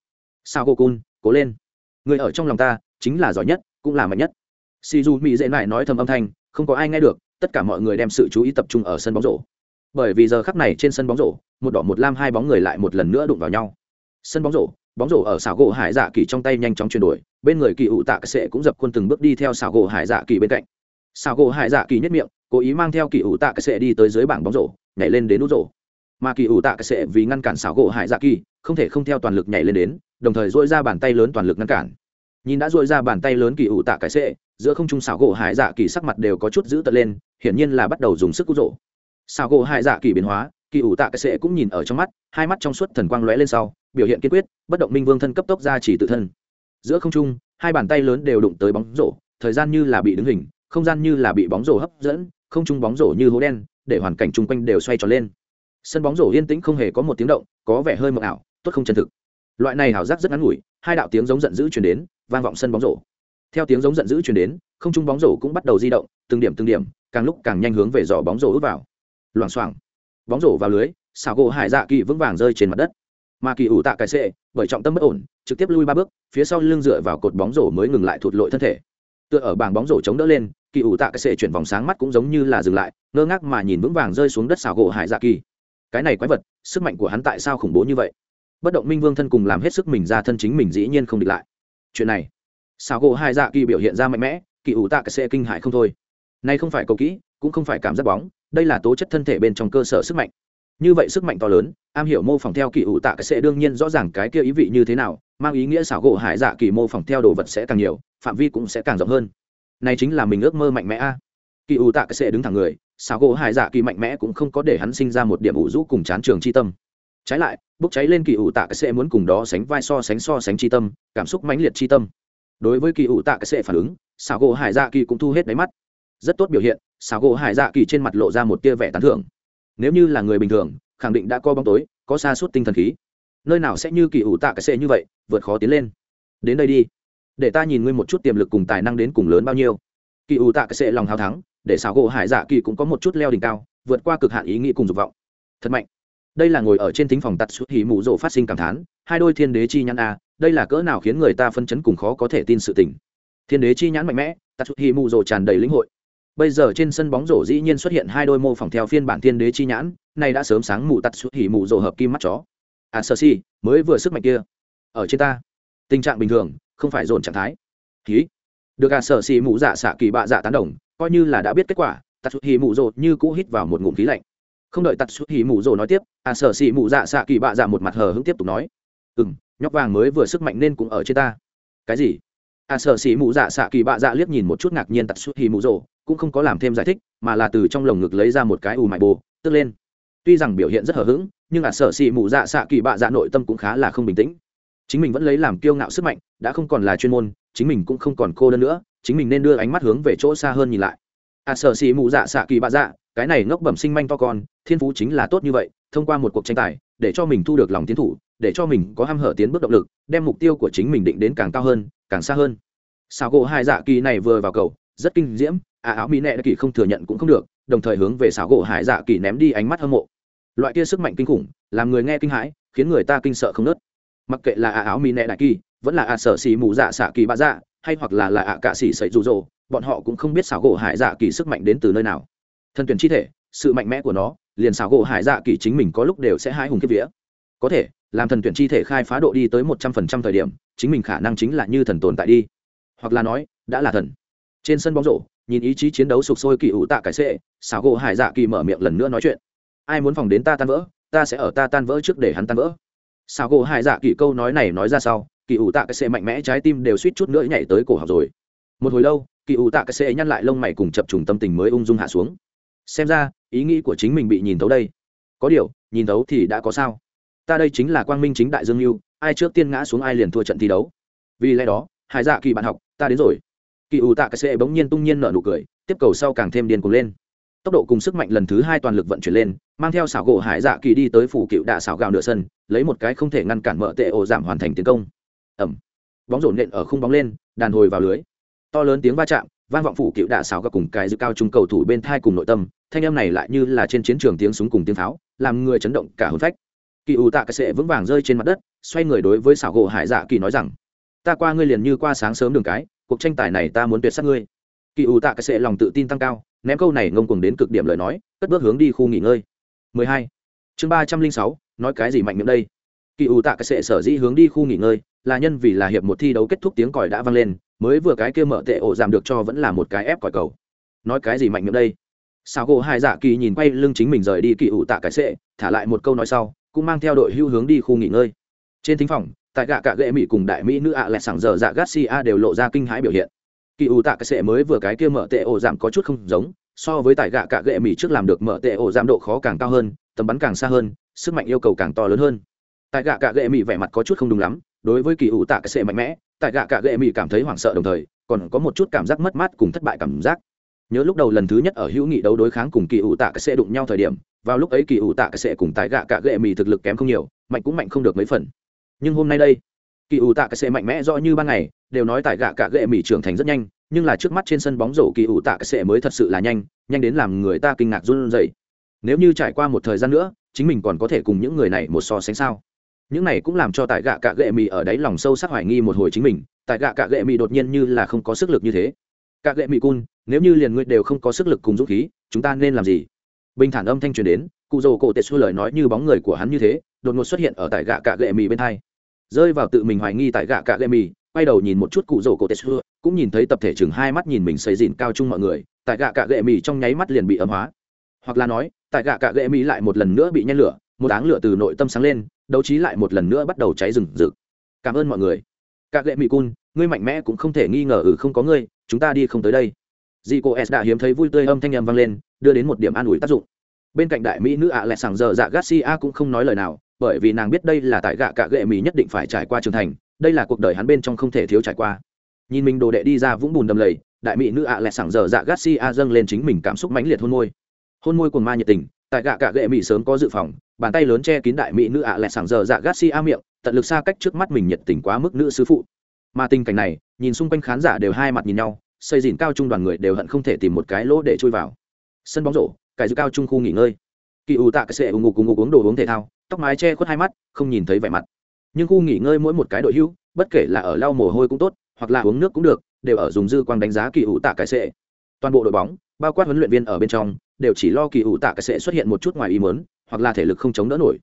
sao cô cun, cố lên. Người ở trong lòng ta, chính là giỏi nhất, cũng là mạnh nhất. Xì dù mỹ dễ này nói thầm âm thanh, không có ai nghe được, tất cả mọi người đem sự chú ý tập trung ở sân bóng rổ bởi vì giờ khắc này trên sân bóng rổ, một đỏ, một lam hai bóng người lại một lần nữa đụng vào nhau. Sân bóng rổ bóng rổ ở xảo gỗ hải dạ kỳ trong tay nhanh chóng chuyển đổi, bên người kỳ ụ tạ sệ cũng dập khuôn từng bước đi theo xảo gỗ hải dạ kỳ bên cạnh. Xảo gỗ hải dạ kỳ nhất miệng, cố ý mang theo kỳ ụ tạ sệ đi tới dưới bảng bóng rổ, nhảy lên đến nút rổ. Mà kỳ ụ tạ sệ vì ngăn cản xảo gỗ hải dạ kỳ, không thể không theo toàn lực nhảy lên đến, đồng thời dội ra bàn tay lớn toàn lực ngăn cản. Nhìn đã dội ra bàn tay lớn kỳ ụ tạ cái sệ, giữa không trung xảo gỗ hải dạ kỳ sắc mặt đều có chút giữ tật lên, hiển nhiên là bắt đầu dùng sức cú rổ Sao gỗ hại dạ kỳ biến hóa, kỳ ủ tạ cái sệ cũng nhìn ở trong mắt, hai mắt trong suốt thần quang lóe lên sau, biểu hiện kiên quyết, bất động minh vương thân cấp tốc ra chỉ tự thân. Giữa không trung, hai bàn tay lớn đều đụng tới bóng rổ, thời gian như là bị đứng hình, không gian như là bị bóng rổ hấp dẫn, không trung bóng rổ như hố đen, để hoàn cảnh chung quanh đều xoay tròn lên. Sân bóng rổ yên tĩnh không hề có một tiếng động, có vẻ hơi mờ ảo, tốt không chân thực. Loại này hảo giác rất ngắn ngủi, hai đạo tiếng giống giận dữ chuyển đến, vang vọng sân bóng rổ. Theo tiếng giống giận dữ chuyển đến, không trung bóng rổ cũng bắt đầu di động, từng điểm từng điểm, càng lúc càng nhanh hướng về giỏ bóng rổ út vào loảng xoảng. Bóng rổ vào lưới xào gỗ hải dạ kỳ vững vàng rơi trên mặt đất. Mà kỳ ủ tạ cái xệ, bởi trọng tâm bất ổn, trực tiếp lui ba bước, phía sau lưng dựa vào cột bóng rổ mới ngừng lại thụt lội thân thể. Tựa ở bảng bóng rổ chống đỡ lên, kỳ ủ tạ cái xệ chuyển vòng sáng mắt cũng giống như là dừng lại, ngơ ngác mà nhìn vững vàng rơi xuống đất xào gỗ hải dạ kỳ. Cái này quái vật, sức mạnh của hắn tại sao khủng bố như vậy? Bất động minh vương thân cùng làm hết sức mình ra thân chính mình dĩ nhiên không địch lại. Chuyện này xào gỗ hải dạ kỳ biểu hiện ra mạnh mẽ, kỳ ủ tạ cái xệ kinh hại không thôi. Nay không phải cầu kỹ cũng không phải cảm giác bóng, đây là tố chất thân thể bên trong cơ sở sức mạnh. Như vậy sức mạnh to lớn, am hiểu mô phỏng theo kỳ ủ tạ cái sẽ đương nhiên rõ ràng cái kia ý vị như thế nào, mang ý nghĩa xảo gỗ hải dạ kỳ mô phỏng theo đồ vật sẽ càng nhiều, phạm vi cũng sẽ càng rộng hơn. Này chính là mình ước mơ mạnh mẽ a. Kỳ ủ tạ cái sẽ đứng thẳng người, xảo gỗ hải dạ kỳ mạnh mẽ cũng không có để hắn sinh ra một điểm ủ rũ cùng chán trường chi tâm. Trái lại, bốc cháy lên kỳ ủ tạ cái sẽ muốn cùng đó sánh vai so sánh so sánh chi tâm, cảm xúc mãnh liệt chi tâm. Đối với kỳ ủ tạ cái sẽ phản ứng, xảo gỗ hải dạ kỳ cũng thu hết đáy mắt rất tốt biểu hiện xảo gỗ hải dạ kỳ trên mặt lộ ra một tia vẻ tán thưởng. Nếu như là người bình thường, khẳng định đã có bóng tối, có xa suốt tinh thần khí. Nơi nào sẽ như kỳ ủ tạ cái xe như vậy, vượt khó tiến lên. Đến đây đi. Để ta nhìn ngươi một chút tiềm lực cùng tài năng đến cùng lớn bao nhiêu. Kỳ ủ tạ cái xe lòng hào thắng, để xảo gỗ hải dạ kỳ cũng có một chút leo đỉnh cao, vượt qua cực hạn ý nghĩ cùng dục vọng. Thật mạnh. Đây là ngồi ở trên thính phòng tặt suốt hỉ mụ rộ phát sinh cảm thán, hai đôi thiên đế chi nhãn a, đây là cỡ nào khiến người ta phân chấn cùng khó có thể tin sự tình. Thiên đế chi nhãn mạnh mẽ tặt suốt hỉ mụ rộ tràn đầy lĩnh hội bây giờ trên sân bóng rổ dĩ nhiên xuất hiện hai đôi mô phỏng theo phiên bản thiên đế chi nhãn này đã sớm sáng mù tắt xuất hỉ mù rổ hợp kim mắt chó. À sơ si, mới vừa sức mạnh kia. Ở trên ta. Tình trạng bình thường, không phải dồn trạng thái. Ký được à sơ xì mù dạ xạ kỳ bạ dạ tán đồng, coi như là đã biết kết quả tắt xuất hỉ mù rổ như cũ hít vào một ngụm khí lạnh. Không đợi tắt xuất hỉ mù rổ nói tiếp à sơ xì mù dạ xạ kỳ bạ dạ một mặt hờ hững tiếp tục nói. Ừ nhóc vàng mới vừa sức mạnh nên cũng ở trên ta. Cái gì? À sở xì mù dạ xạ kỳ bạ dạ liếc nhìn một chút ngạc nhiên tật xuất hỉ mù rổ cũng không có làm thêm giải thích, mà là từ trong lồng ngực lấy ra một cái ù mại bồ, tức lên. Tuy rằng biểu hiện rất hờ hững, nhưng ả sở xị mụ dạ xạ kỳ bạ dạ nội tâm cũng khá là không bình tĩnh. Chính mình vẫn lấy làm kiêu ngạo sức mạnh, đã không còn là chuyên môn, chính mình cũng không còn cô đơn nữa, chính mình nên đưa ánh mắt hướng về chỗ xa hơn nhìn lại. Ả sở xị mụ dạ xạ kỳ bạ dạ cái này ngốc bẩm sinh manh to con, thiên phú chính là tốt như vậy, thông qua một cuộc tranh tài, để cho mình thu được lòng tiến thủ, để cho mình có h hở tiến bước động lực, đem mục tiêu của chính mình định đến càng cao hơn, càng xa hơn. Sao gỗ hai dạ kỳ này vừa vào cầu rất kinh diễm à áo mỹ nệ kỳ không thừa nhận cũng không được, đồng thời hướng về xảo gỗ hải dạ kỳ ném đi ánh mắt hâm mộ. Loại kia sức mạnh kinh khủng, làm người nghe kinh hãi, khiến người ta kinh sợ không nớt. Mặc kệ là à áo mỹ nệ đại kỳ, vẫn là à sở xì mù dạ xạ kỳ bạ dạ hay hoặc là là ạ cạ xỉ sậy rụ rỗ bọn họ cũng không biết xảo gỗ hải dạ kỳ sức mạnh đến từ nơi nào. Thần tuyển chi thể, sự mạnh mẽ của nó, liền xảo gỗ hải dạ kỳ chính mình có lúc đều sẽ hai hùng kiếp vía. Có thể, làm thần tuyển chi thể khai phá độ đi tới một trăm phần trăm thời điểm, chính mình khả năng chính là như thần tồn tại đi. Hoặc là nói, đã là thần trên sân bóng rổ, nhìn ý chí chiến đấu sục sôi kỳ ủ tạ cái sệ xảo gỗ hải dạ kỳ mở miệng lần nữa nói chuyện. Ai muốn phòng đến ta tan vỡ, ta sẽ ở ta tan vỡ trước để hắn tan vỡ. Xảo gỗ hải dạ kỳ câu nói này nói ra sau, kỳ ủ tạ cái sệ mạnh mẽ trái tim đều suýt chút nữa nhảy tới cổ học rồi. Một hồi lâu, kỳ ủ tạ cái sệ nhăn lại lông mày cùng chập trùng tâm tình mới ung dung hạ xuống. Xem ra, ý nghĩ của chính mình bị nhìn thấu đây. Có điều, nhìn thấu thì đã có sao. Ta đây chính là quang minh chính đại dương mưu ai trước tiên ngã xuống ai liền thua trận thi đấu. Vì lẽ đó, hải dạ kỳ bạn học, ta đến rồi kỳ ủ tạ cái sệ bỗng nhiên tung nhiên nở nụ cười, tiếp cầu sau càng thêm điên cuồng lên. Tốc độ cùng sức mạnh lần thứ hai toàn lực vận chuyển lên, mang theo xảo gỗ hải dạ kỳ đi tới phủ cựu đạ xảo gạo nửa sân, lấy một cái không thể ngăn cản mợ tệ ổ giảm hoàn thành tiến công. Ẩm bóng rổ nện ở khung bóng lên, đàn hồi vào lưới. To lớn tiếng va chạm, vang vọng phủ cựu đạ xảo gạo cùng cái dự cao trung cầu thủ bên thai cùng nội tâm, thanh âm này lại như là trên chiến trường tiếng súng cùng tiếng pháo, làm người chấn động cả hồn phách. Kỳ ủ tạ cái sệ vững vàng rơi trên mặt đất, xoay người đối với xảo gỗ hải dạ kỳ nói rằng, ta qua ngươi liền như qua sáng sớm đường cái cuộc tranh tài này ta muốn tuyệt sát ngươi. Kỳ ủ tạ cái sệ lòng tự tin tăng cao ném câu này ngông cuồng đến cực điểm lời nói cất bước hướng đi khu nghỉ ngơi. 12. chương 306, nói cái gì mạnh miệng đây? Kỳ ủ tạ cái sệ sở dĩ hướng đi khu nghỉ ngơi là nhân vì là hiệp một thi đấu kết thúc tiếng còi đã vang lên mới vừa cái kia mở tệ ổ giảm được cho vẫn là một cái ép còi cầu. Nói cái gì mạnh miệng đây? Sao gỗ hai dạ kỳ nhìn quay lưng chính mình rời đi kỳ ủ tạ cái sệ thả lại một câu nói sau cũng mang theo đội hưu hướng đi khu nghỉ ngơi. Trên thính phòng tại gạ cạ ghệ mỹ cùng đại mỹ nữ ạ à lẹ sảng giờ dạ garcia đều lộ ra kinh hãi biểu hiện. Kỳ ủ tạ cái sệ mới vừa cái kia mở tệ ổ giảm có chút không giống, so với tại gạ cạ ghệ mỹ trước làm được mở tệ ổ giảm độ khó càng cao hơn, tầm bắn càng xa hơn, sức mạnh yêu cầu càng to lớn hơn. Tại gạ cạ ghệ mỹ vẻ mặt có chút không đúng lắm, đối với kỳ ủ tạ cái sệ mạnh mẽ, tại gạ cạ ghệ mỹ cảm thấy hoảng sợ đồng thời, còn có một chút cảm giác mất mát cùng thất bại cảm giác. Nhớ lúc đầu lần thứ nhất ở hữu nghị đấu đối kháng cùng kỳ ủ tạ cái sệ đụng nhau thời điểm, vào lúc ấy kỳ ủ tạ cái sệ cùng tại gạ cạ ghệ mỹ thực lực kém không nhiều, mạnh cũng mạnh không được mấy phần nhưng hôm nay đây, kỳ ủ tạ cái sệ mạnh mẽ rõ như ban ngày, đều nói tại gạ cạ gệ mỹ trưởng thành rất nhanh, nhưng là trước mắt trên sân bóng rổ kỳ ủ tạ cái sệ mới thật sự là nhanh nhanh đến làm người ta kinh ngạc run rẩy. Nếu như trải qua một thời gian nữa, chính mình còn có thể cùng những người này một so sánh sao? Những này cũng làm cho tại gạ cạ gệ mỹ ở đáy lòng sâu sắc hoài nghi một hồi chính mình tại gạ cạ gệ mỹ đột nhiên như là không có sức lực như thế. Cạ gệ mỹ cun, nếu như liền ngươi đều không có sức lực cùng dũng khí, chúng ta nên làm gì? Bình thản âm thanh truyền đến, cụ dầu cổ tệ xua lời nói như bóng người của hắn như thế, đột ngột xuất hiện ở tại gạ cạ gệ mỹ bên hai rơi vào tự mình hoài nghi tại gạ cạ lệ mì, quay đầu nhìn một chút cụ rổ cổ tết xưa, cũng nhìn thấy tập thể chừng hai mắt nhìn mình xây dìn cao chung mọi người, tại gạ cạ gệ mì trong nháy mắt liền bị ấm hóa. Hoặc là nói, tại gạ cạ gệ mì lại một lần nữa bị nhen lửa, một áng lửa từ nội tâm sáng lên, đấu trí lại một lần nữa bắt đầu cháy rừng rực. Cảm ơn mọi người. Cạ gệ mì cun, ngươi mạnh mẽ cũng không thể nghi ngờ ừ không có ngươi, chúng ta đi không tới đây. Dì cô s đã hiếm thấy vui tươi âm thanh em vang lên, đưa đến một điểm an ủi tác dụng. Bên cạnh đại mỹ nữ ạ à sảng giờ dạ garcia cũng không nói lời nào bởi vì nàng biết đây là tại gạ cạ gệ mì nhất định phải trải qua trưởng thành, đây là cuộc đời hắn bên trong không thể thiếu trải qua. Nhìn mình đồ đệ đi ra vũng bùn đầm lầy, đại mỹ nữ ạ à lẹ sảng giờ dạ a dâng lên chính mình cảm xúc mãnh liệt hôn môi. Hôn môi cùng ma nhiệt tình, tại gạ cạ gệ mỹ sớm có dự phòng, bàn tay lớn che kín đại mỹ nữ ạ à lẹ sảng giờ dạ a miệng, tận lực xa cách trước mắt mình nhiệt tình quá mức nữ sứ phụ. Mà tình cảnh này, nhìn xung quanh khán giả đều hai mặt nhìn nhau, xây dìn cao trung đoàn người đều hận không thể tìm một cái lỗ để chui vào. Sân bóng rổ cải giữ cao trung khu nghỉ ngơi kỳ ủ tạ cái sệ ủng ngục cùng ngục uống đồ uống thể thao tóc mái che khuất hai mắt không nhìn thấy vẻ mặt. Nhưng khu nghỉ ngơi mỗi một cái đội hưu, bất kể là ở lau mồ hôi cũng tốt hoặc là uống nước cũng được đều ở dùng dư quang đánh giá kỳ ủ tạ cái sệ toàn bộ đội bóng bao quát huấn luyện viên ở bên trong đều chỉ lo kỳ ủ tạ cái sệ xuất hiện một chút ngoài ý mớn hoặc là thể lực không chống đỡ nổi.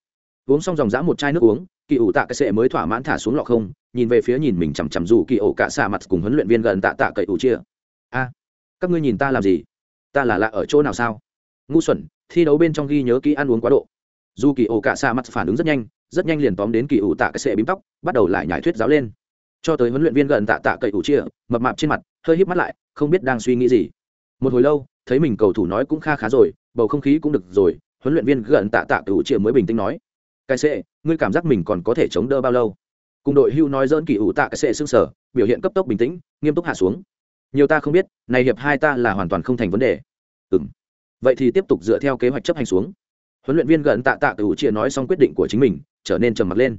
Uống xong dòng dã một chai nước uống kỳ ủ tạ cái sệ mới thỏa mãn thả xuống lọ không nhìn về phía nhìn mình chằm chằm dù kỳ ổ cả xạ mặt cùng huấn luyện viên gần tạ tạ cậy ủ chia. A các ngươi nhìn ta làm gì? Ta là lạ ở chỗ nào sao? Ngu xuẩn thi đấu bên trong ghi nhớ kỹ ăn uống quá độ. Dù kỳ ổ cả xa mặt phản ứng rất nhanh rất nhanh liền tóm đến kỳ ủ tạ cái sệ bím tóc, bắt đầu lại nhải thuyết giáo lên. Cho tới huấn luyện viên gần tạ tạ cậy ủ chia mập mạp trên mặt, hơi híp mắt lại, không biết đang suy nghĩ gì. Một hồi lâu, thấy mình cầu thủ nói cũng kha khá rồi, bầu không khí cũng được rồi, huấn luyện viên gần tạ tạ cậy ủ chia mới bình tĩnh nói, cái sệ ngươi cảm giác mình còn có thể chống đỡ bao lâu? Cùng đội hưu nói dỡn kỳ ủ tạ cái sệ xương sở biểu hiện cấp tốc bình tĩnh, nghiêm túc hạ xuống. Nhiều ta không biết, này hiệp hai ta là hoàn toàn không thành vấn đề. Ừ vậy thì tiếp tục dựa theo kế hoạch chấp hành xuống. Huấn luyện viên gần tạ tạ cựu chia nói xong quyết định của chính mình, trở nên trầm mặt lên.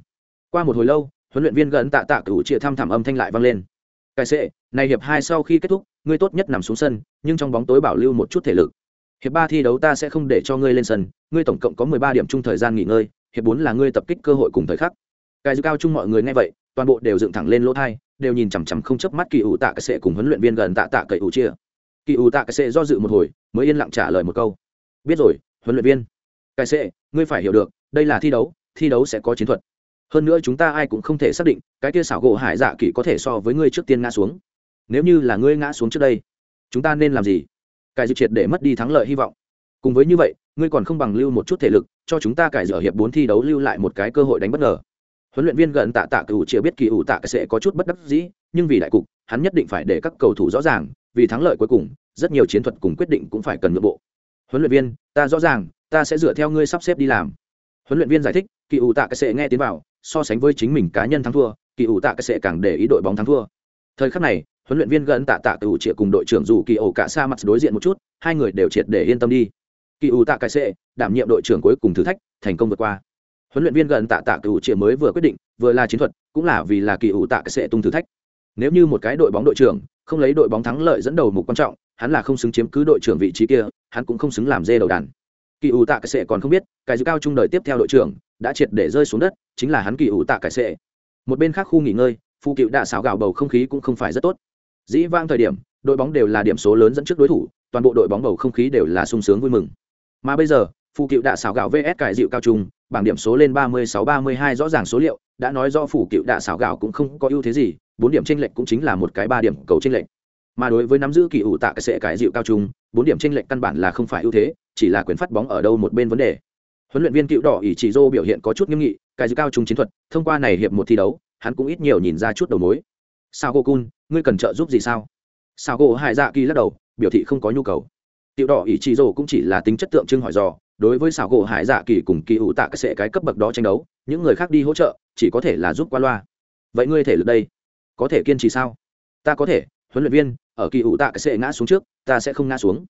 Qua một hồi lâu, huấn luyện viên gần tạ tạ cựu chia thăm thẳm âm thanh lại vang lên. Cái sệ, này hiệp hai sau khi kết thúc, ngươi tốt nhất nằm xuống sân, nhưng trong bóng tối bảo lưu một chút thể lực. Hiệp ba thi đấu ta sẽ không để cho ngươi lên sân, ngươi tổng cộng có mười ba điểm chung thời gian nghỉ ngơi, hiệp bốn là ngươi tập kích cơ hội cùng thời khắc. Cái dư cao chung mọi người nghe vậy, toàn bộ đều dựng thẳng lên lỗ thai, đều nhìn chằm chằm không chớp mắt kỳ ủ tạ cái sệ cùng huấn luyện viên gần tạ tạ cậy ủ chia kỳ ủ tạ cái sệ do dự một hồi, mới yên lặng trả lời một câu. Biết rồi, huấn luyện viên. Cái sệ, ngươi phải hiểu được, đây là thi đấu thi đấu sẽ có chiến thuật. Hơn nữa chúng ta ai cũng không thể xác định, cái kia xảo gỗ hải dạ kỳ có thể so với ngươi trước tiên ngã xuống. Nếu như là ngươi ngã xuống trước đây, chúng ta nên làm gì? Cải dự triệt để mất đi thắng lợi hy vọng. Cùng với như vậy, ngươi còn không bằng lưu một chút thể lực, cho chúng ta cải dở hiệp bốn thi đấu lưu lại một cái cơ hội đánh bất ngờ. Huấn luyện viên gần tạ tạ cựu chia biết kỳ ủ tạ sẽ có chút bất đắc dĩ nhưng vì đại cục, hắn nhất định phải để các cầu thủ rõ ràng, vì thắng lợi cuối cùng, rất nhiều chiến thuật cùng quyết định cũng phải cần nhượng bộ. Huấn luyện viên, ta rõ ràng, ta sẽ dựa theo ngươi sắp xếp đi làm. Huấn luyện viên giải thích, kỳ ủ tạ sẽ nghe tiến vào so sánh với chính mình cá nhân thắng thua, kỳ ủ tạ sẽ càng để ý đội bóng thắng thua. Thời khắc này, huấn luyện viên gần tạ tạ cựu chịu cùng đội trưởng dù kỳ ổ cả xa mặt đối diện một chút, hai người đều triệt để yên tâm đi. Kỳ ủ tạ cái sệ, đảm nhiệm đội trưởng cuối cùng thử thách, thành công vượt qua. Huấn luyện viên gần tạ tạ cựu chĩa mới vừa quyết định, vừa là chiến thuật, cũng là vì là kỳ ủ tạ cái sệ tung thử thách nếu như một cái đội bóng đội trưởng không lấy đội bóng thắng lợi dẫn đầu mục quan trọng, hắn là không xứng chiếm cứ đội trưởng vị trí kia, hắn cũng không xứng làm dê đầu đàn. Kỳ ủ tạ cái sệ còn không biết, cái dư cao trung đời tiếp theo đội trưởng đã triệt để rơi xuống đất, chính là hắn kỳ ủ tạ cái sệ. Một bên khác khu nghỉ ngơi phụ cựu đạ xào gạo bầu không khí cũng không phải rất tốt. Dĩ vang thời điểm, đội bóng đều là điểm số lớn dẫn trước đối thủ, toàn bộ đội bóng bầu không khí đều là sung sướng vui mừng. Mà bây giờ phụ cựu đạ xảo gạo vs cải dịu cao trung, bảng điểm số lên ba mươi sáu ba mươi hai rõ ràng số liệu, đã nói do phủ cựu đạ xảo gạo cũng không có ưu thế gì bốn điểm tranh lệch cũng chính là một cái ba điểm cầu tranh lệch. Mà đối với nắm giữ kỳ ủ tạ cái sẽ cải dịu cao trung, bốn điểm tranh lệch căn bản là không phải ưu thế, chỉ là quyền phát bóng ở đâu một bên vấn đề. Huấn luyện viên cựu đỏ ỷ chỉ dô biểu hiện có chút nghiêm nghị cải dịu cao trung chiến thuật, thông qua này hiệp một thi đấu, hắn cũng ít nhiều nhìn ra chút đầu mối. Sao cô cun ngươi cần trợ giúp gì sao? Sao cô hải dạ kỳ lắc đầu, biểu thị không có nhu cầu. Tiểu đỏ ỷ chỉ rồ cũng chỉ là tính chất tượng trưng hỏi dò, đối với xảo gỗ hải dạ kỳ cùng kỳ ủ tạ cái sệ cái cấp bậc đó tranh đấu, những người khác đi hỗ trợ, chỉ có thể là giúp qua loa. Vậy ngươi thể lực đây? Có thể kiên trì sao? Ta có thể huấn luyện viên ở kỳ ủ tạ cái sệ ngã xuống trước ta sẽ không ngã xuống.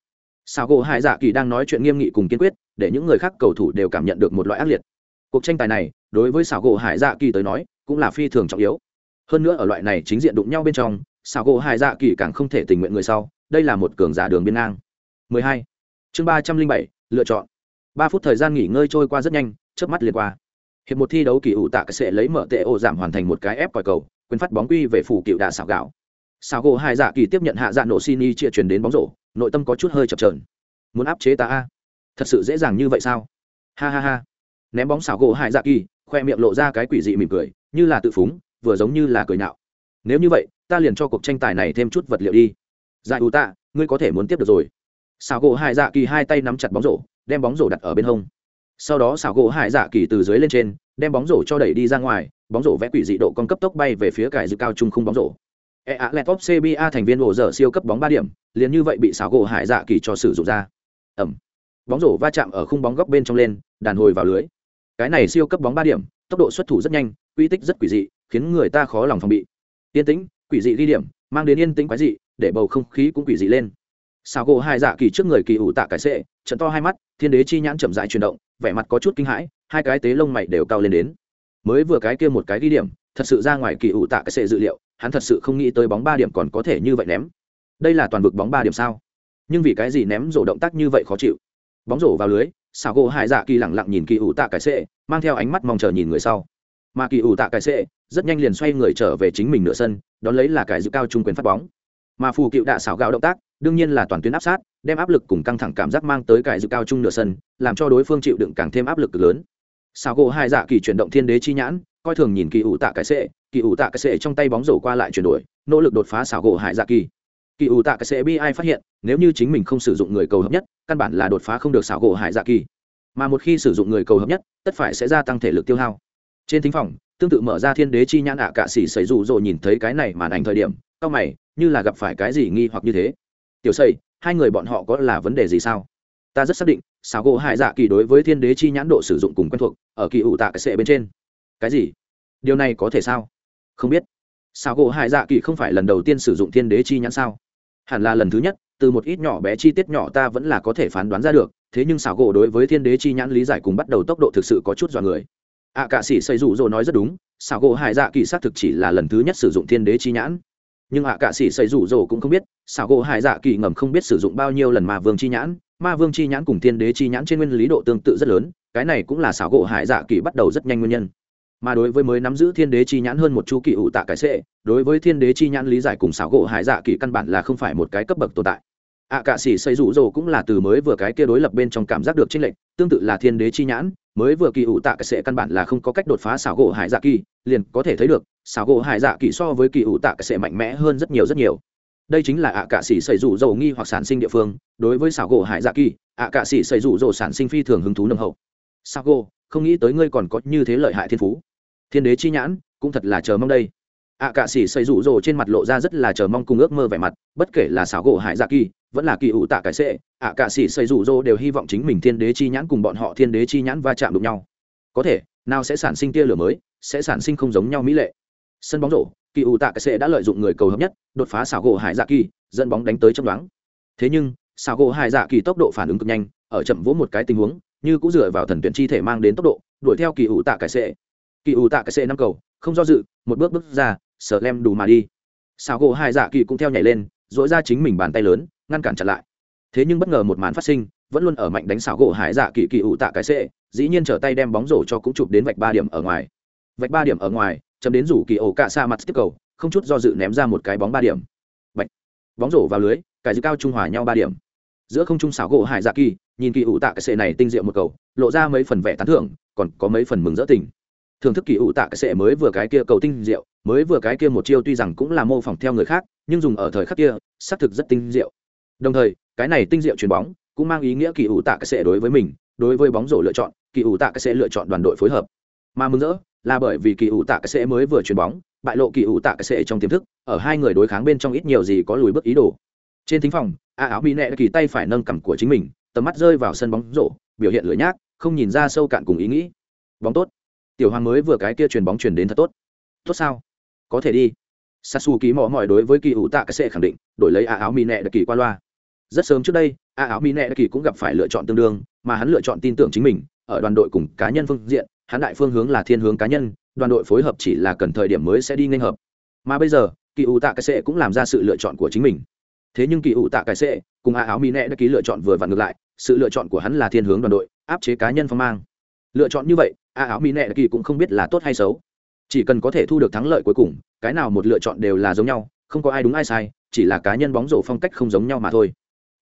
Xảo gỗ hải dạ kỳ đang nói chuyện nghiêm nghị cùng kiên quyết để những người khác cầu thủ đều cảm nhận được một loại ác liệt. Cuộc tranh tài này đối với xảo gỗ hải dạ kỳ tới nói cũng là phi thường trọng yếu. Hơn nữa ở loại này chính diện đụng nhau bên trong xảo gỗ hải dạ kỳ càng không thể tình nguyện người sau đây là một cường giả đường biên ngang. 12. chương 307, lựa chọn. Ba phút thời gian nghỉ ngơi trôi qua rất nhanh chớp mắt liền qua. Hiệp một thi đấu kỳ ủ tạ sẽ lấy mở tệ ô giảm hoàn thành một cái ép còi cầu quyền phát bóng quy về phủ cựu đà xảo gạo. Xảo gỗ hai dạ kỳ tiếp nhận hạ dạ nổ xin y chia chuyển đến bóng rổ, nội tâm có chút hơi chập trờn muốn áp chế ta a? Thật sự dễ dàng như vậy sao? Ha ha ha. Ném bóng xảo gỗ hai dạ kỳ, khoe miệng lộ ra cái quỷ dị mỉm cười, như là tự phúng, vừa giống như là cười nhạo nếu như vậy, ta liền cho cuộc tranh tài này thêm chút vật liệu đi. Dạ ủ tạ, ngươi có thể muốn tiếp được rồi. Xảo gỗ hải dạ kỳ hai tay nắm chặt bóng rổ, đem bóng rổ đặt ở bên hông. Sau đó xảo gỗ hải dạ kỳ từ dưới lên trên đem bóng rổ cho đẩy đi ra ngoài, bóng rổ vẽ quỷ dị độ con cấp tốc bay về phía cải dự cao trung khung bóng rổ. E a l e top cba thành viên ổ dở siêu cấp bóng ba điểm, liền như vậy bị xáo gỗ hải dạ kỳ cho sử dụng ra. Ẩm. Bóng rổ va chạm ở khung bóng góc bên trong lên, đàn hồi vào lưới. Cái này siêu cấp bóng ba điểm, tốc độ xuất thủ rất nhanh uy tích rất quỷ dị, khiến người ta khó lòng phòng bị. Yên tĩnh, quỷ dị ghi điểm, mang đến yên tĩnh quái dị, để bầu không khí cũng quỷ dị lên xào gỗ hai dạ kỳ trước người kỳ ủ tạ cái sệ, trận to hai mắt, thiên đế chi nhãn chậm dại chuyển động, vẻ mặt có chút kinh hãi, hai cái tế lông mày đều cao lên đến. Mới vừa cái kia một cái ghi điểm, thật sự ra ngoài kỳ ủ tạ cái sệ dự liệu, hắn thật sự không nghĩ tới bóng ba điểm còn có thể như vậy ném. Đây là toàn vực bóng ba điểm sao? Nhưng vì cái gì ném rổ động tác như vậy khó chịu? Bóng rổ vào lưới, xào gỗ hai dạ kỳ lẳng lặng nhìn kỳ ủ tạ cái sệ, mang theo ánh mắt mong chờ nhìn người sau. Mà kỳ ủ tạ cái sệ, rất nhanh liền xoay người trở về chính mình nửa sân, đón lấy là cái dự cao trung quyền phát bóng mà phù cựu đạ xảo gạo động tác, đương nhiên là toàn tuyến áp sát, đem áp lực cùng căng thẳng cảm giác mang tới cải dự cao trung nửa sân, làm cho đối phương chịu đựng càng thêm áp lực lớn. Xảo gỗ hai dạ kỳ chuyển động thiên đế chi nhãn, coi thường nhìn kỳ ủ tạ cái sệ, kỳ ủ tạ cái sệ trong tay bóng rổ qua lại chuyển đổi, nỗ lực đột phá xảo gỗ hải dạ kỳ. Kỳ ủ tạ cái sệ bi ai phát hiện, nếu như chính mình không sử dụng người cầu hợp nhất, căn bản là đột phá không được xảo gỗ hải dạ kỳ. Mà một khi sử dụng người cầu hợp nhất, tất phải sẽ gia tăng thể lực tiêu hao. Trên thính phòng, tương tự mở ra thiên đế chi nhãn ạ à cạ xỉ xảy rủ rồi nhìn thấy cái này màn ảnh thời điểm cao mày như là gặp phải cái gì nghi hoặc như thế. Tiểu xây hai người bọn họ có là vấn đề gì sao? Ta rất xác định xảo gỗ hải dạ kỳ đối với thiên đế chi nhãn độ sử dụng cùng quen thuộc ở kỳ ủ tạ cái sệ bên trên. Cái gì? Điều này có thể sao? Không biết. Xảo gỗ hải dạ kỳ không phải lần đầu tiên sử dụng thiên đế chi nhãn sao? Hẳn là lần thứ nhất từ một ít nhỏ bé chi tiết nhỏ ta vẫn là có thể phán đoán ra được thế nhưng xảo gỗ đối với thiên đế chi nhãn lý giải cùng bắt đầu tốc độ thực sự có chút dọa người. Ạ à, cả sĩ xây rủ rồi nói rất đúng xảo gỗ hải dạ kỳ xác thực chỉ là lần thứ nhất sử dụng thiên đế chi nhãn nhưng ạ à, cả sĩ xây rủ rồ cũng không biết xảo gỗ hải dạ kỳ ngầm không biết sử dụng bao nhiêu lần ma vương chi nhãn. Ma vương chi nhãn cùng thiên đế chi nhãn trên nguyên lý độ tương tự rất lớn cái này cũng là xảo gỗ hải dạ kỳ bắt đầu rất nhanh nguyên nhân. Mà đối với mới nắm giữ thiên đế chi nhãn hơn một chu kỳ ủ tạ cái sệ đối với thiên đế chi nhãn lý giải cùng xảo gỗ hải dạ kỳ căn bản là không phải một cái cấp bậc tồn tại. Ạ à, cạ sĩ xây rủ rồ cũng là từ mới vừa cái kia đối lập bên trong cảm giác được tranh lệch tương tự là thiên đế chi nhãn mới vừa kỳ ủ tạ cái sệ căn bản là không có cách đột phá xảo gỗ hải dạ kỳ, liền có thể thấy được, xảo gỗ hải dạ kỳ so với kỳ ủ tạ cái sệ mạnh mẽ hơn rất nhiều rất nhiều. Đây chính là ạ à cạ sĩ xây rủ dầu nghi hoặc sản sinh địa phương, đối với xảo gỗ hải dạ kỳ, ạ à cạ sĩ xây rủ dầu sản sinh phi thường hứng thú nâng hậu. Sao gỗ, không nghĩ tới ngươi còn có như thế lợi hại thiên phú. Thiên đế chi nhãn, cũng thật là chờ mong đây. Ạ cạ sĩ xây rủ dầu trên mặt lộ ra rất là chờ mong cùng ước mơ vẻ mặt, bất kể là xảo gỗ hải dạ kỳ vẫn là kỳ ủ tạ cải sệ, ạ cạ sĩ xây rủ rô đều hy vọng chính mình thiên đế chi nhãn cùng bọn họ thiên đế chi nhãn va chạm đụng nhau. Có thể, nào sẽ sản sinh tia lửa mới, sẽ sản sinh không giống nhau mỹ lệ. Sân bóng rổ, kỳ ủ tạ cải sệ đã lợi dụng người cầu hợp nhất, đột phá xảo gỗ hải dạ kỳ, dẫn bóng đánh tới trong đoán thế nhưng, xảo gỗ hải dạ kỳ tốc độ phản ứng cực nhanh, ở chậm vỗ một cái tình huống, như cũng dựa vào thần tuyển chi thể mang đến tốc độ, đuổi theo kỳ ủ tạ cải sệ. Kỳ ủ tạ cái sệ năm cầu, không do dự, một bước bước ra, sờ lem đủ mà đi. Xảo gỗ hải dạ kỳ cũng theo nhảy lên dỗi ra chính mình bàn tay lớn ngăn cản chặn lại. Thế nhưng bất ngờ một màn phát sinh, vẫn luôn ở mạnh đánh xảo gỗ hải dạ kỳ kỳ ủ tạ cái xệ dĩ nhiên trở tay đem bóng rổ cho cũng chụp đến vạch ba điểm ở ngoài. Vạch ba điểm ở ngoài, chấm đến rủ kỳ ổ cạ xa mặt tiếp cầu, không chút do dự ném ra một cái bóng ba điểm. Vạch bóng rổ vào lưới cái dư cao trung hòa nhau ba điểm. Giữa không trung xảo gỗ hải dạ kỳ nhìn kỳ ủ tạ cái xệ này tinh diệu một cầu, lộ ra mấy phần vẻ tán thưởng, còn có mấy phần mừng rỡ tình. Thưởng thức kỳ ủ tạ cái xệ mới vừa cái kia cầu tinh diệu, mới vừa cái kia một chiêu tuy rằng cũng là mô phỏng theo người khác, nhưng dùng ở thời khắc kia, xác thực rất tinh diệu đồng thời, cái này tinh diệu chuyền bóng cũng mang ý nghĩa kỳ ủ tạ cái sẽ đối với mình, đối với bóng rổ lựa chọn, kỳ ủ tạ cái sẽ lựa chọn đoàn đội phối hợp. Mà mừng rỡ là bởi vì kỳ ủ tạ cái sẽ mới vừa chuyền bóng, bại lộ kỳ ủ tạ cái sẽ trong tiềm thức, ở hai người đối kháng bên trong ít nhiều gì có lùi bước ý đồ. Trên thính phòng, a áo bị nẹ kỳ tay phải nâng cằm của chính mình, tầm mắt rơi vào sân bóng rổ, biểu hiện lửa nhác, không nhìn ra sâu cạn cùng ý nghĩ. Bóng tốt. Tiểu hoàng mới vừa cái kia chuyền bóng chuyển đến thật tốt. Tốt sao? Có thể đi. Sasu ký mò mỏi đối với kỳ ủ tạ cái sẽ khẳng định, đổi lấy a áo mỹ nẹ đặc kỳ qua loa rất sớm trước đây, a áo mi nẹ kỳ cũng gặp phải lựa chọn tương đương, mà hắn lựa chọn tin tưởng chính mình, ở đoàn đội cùng cá nhân phương diện, hắn đại phương hướng là thiên hướng cá nhân, đoàn đội phối hợp chỉ là cần thời điểm mới sẽ đi nên hợp. Mà bây giờ, kỳ ủ tạ cái sệ cũng làm ra sự lựa chọn của chính mình. Thế nhưng kỳ ủ tạ cái sệ cùng a áo mi nẹ đã kỳ lựa chọn vừa vặn ngược lại, sự lựa chọn của hắn là thiên hướng đoàn đội, áp chế cá nhân phong mang. Lựa chọn như vậy, a áo mỹ nệ kỳ cũng không biết là tốt hay xấu. Chỉ cần có thể thu được thắng lợi cuối cùng, cái nào một lựa chọn đều là giống nhau, không có ai đúng ai sai, chỉ là cá nhân bóng rổ phong cách không giống nhau mà thôi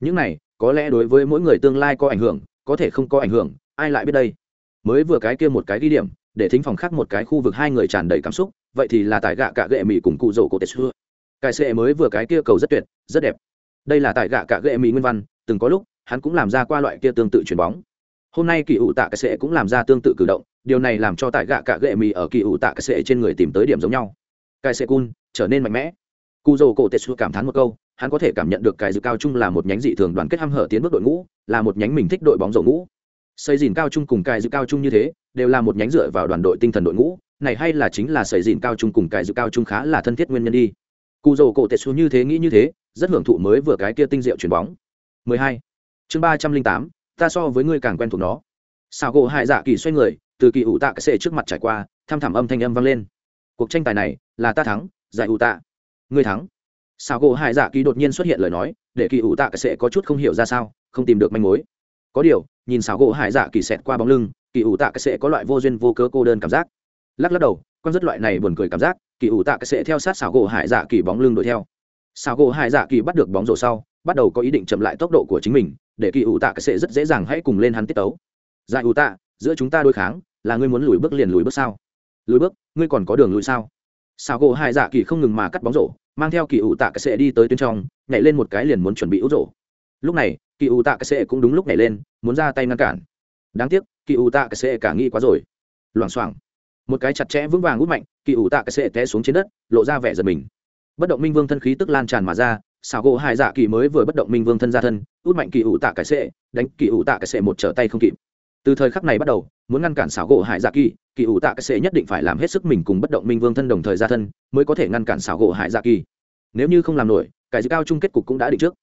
những này, có lẽ đối với mỗi người tương lai có ảnh hưởng, có thể không có ảnh hưởng, ai lại biết đây? Mới vừa cái kia một cái ghi điểm, để thính phòng khác một cái khu vực hai người tràn đầy cảm xúc, vậy thì là tại gạ cạ gệ mì cùng cụ rổ cổ tết xưa. Cái xệ mới vừa cái kia cầu rất tuyệt, rất đẹp. Đây là tại gạ cạ gệ mì nguyên văn, từng có lúc, hắn cũng làm ra qua loại kia tương tự chuyền bóng. Hôm nay kỳ ủ tạ cái sệ cũng làm ra tương tự cử động, điều này làm cho tại gạ cạ gệ mì ở kỳ ủ tạ cái sệ trên người tìm tới điểm giống nhau. Cái sệ cun, trở nên mạnh mẽ cụ dầu cổ tetsu cảm thán một câu hắn có thể cảm nhận được cái dự cao trung là một nhánh dị thường đoàn kết hăm hở tiến bước đội ngũ là một nhánh mình thích đội bóng dầu ngũ. Xây dìn cao trung cùng cái dự cao trung như thế đều là một nhánh dựa vào đoàn đội tinh thần đội ngũ này hay là chính là xây dìn cao trung cùng cái dự cao trung khá là thân thiết nguyên nhân đi. Cụ dầu cổ tetsu như thế nghĩ như thế rất hưởng thụ mới vừa cái kia tinh diệu chuyền bóng. 12. chương 308, ta so với ngươi càng quen thuộc nó. Sao gỗ hại dạ kỳ xoay người từ kỳ ủ tạ cái xệ trước mặt trải qua tham thảm âm thanh âm vang lên. Cuộc tranh tài này là ta thắng giải ủ tạ ngươi thắng. Sao gỗ hải dạ kỳ đột nhiên xuất hiện lời nói, để kỳ ủ tạ cái sẽ có chút không hiểu ra sao, không tìm được manh mối. Có điều, nhìn sao gỗ hải dạ kỳ xẹt qua bóng lưng, kỳ ủ tạ cái sẽ có loại vô duyên vô cớ cô đơn cảm giác. Lắc lắc đầu quan rất loại này buồn cười cảm giác, kỳ ủ tạ cái sẽ theo sát sao gỗ hải dạ kỳ bóng lưng đuổi theo. Sao gỗ hải dạ kỳ bắt được bóng rổ sau, bắt đầu có ý định chậm lại tốc độ của chính mình, để kỳ ủ tạ cái sẽ rất dễ dàng hãy cùng lên hắn tiết tấu. Giải ủ tạ, giữa chúng ta đối kháng, là ngươi muốn lùi bước liền lùi bước sao? Lùi bước, ngươi còn có đường lùi sao? Sao gỗ hai dạ kỳ không ngừng mà cắt bóng rổ, mang theo kỳ ủ tạ cái sẽ đi tới tuyến trong, nhảy lên một cái liền muốn chuẩn bị ú rổ. Lúc này, kỳ ủ tạ cái sẽ cũng đúng lúc nhảy lên, muốn ra tay ngăn cản. Đáng tiếc, kỳ ủ tạ cái sẽ cả nghĩ quá rồi. Loảng xoảng. Một cái chặt chẽ vững vàng út mạnh, kỳ ủ tạ cái sẽ té xuống trên đất, lộ ra vẻ giật mình. Bất động minh vương thân khí tức lan tràn mà ra, xào gỗ hai dạ kỳ mới vừa bất động minh vương thân ra thân, út mạnh kỳ ủ tạ cái sệ, đánh kỳ ủ tạ cái sệ một trở tay không kịp từ thời khắc này bắt đầu, muốn ngăn cản xảo gỗ hải dạ kỳ kỳ ủ tạ cái sệ nhất định phải làm hết sức mình cùng bất động minh vương thân đồng thời ra thân, mới có thể ngăn cản xảo gỗ hải dạ kỳ. Nếu như không làm nổi, cái dự cao chung kết cục cũng đã định trước.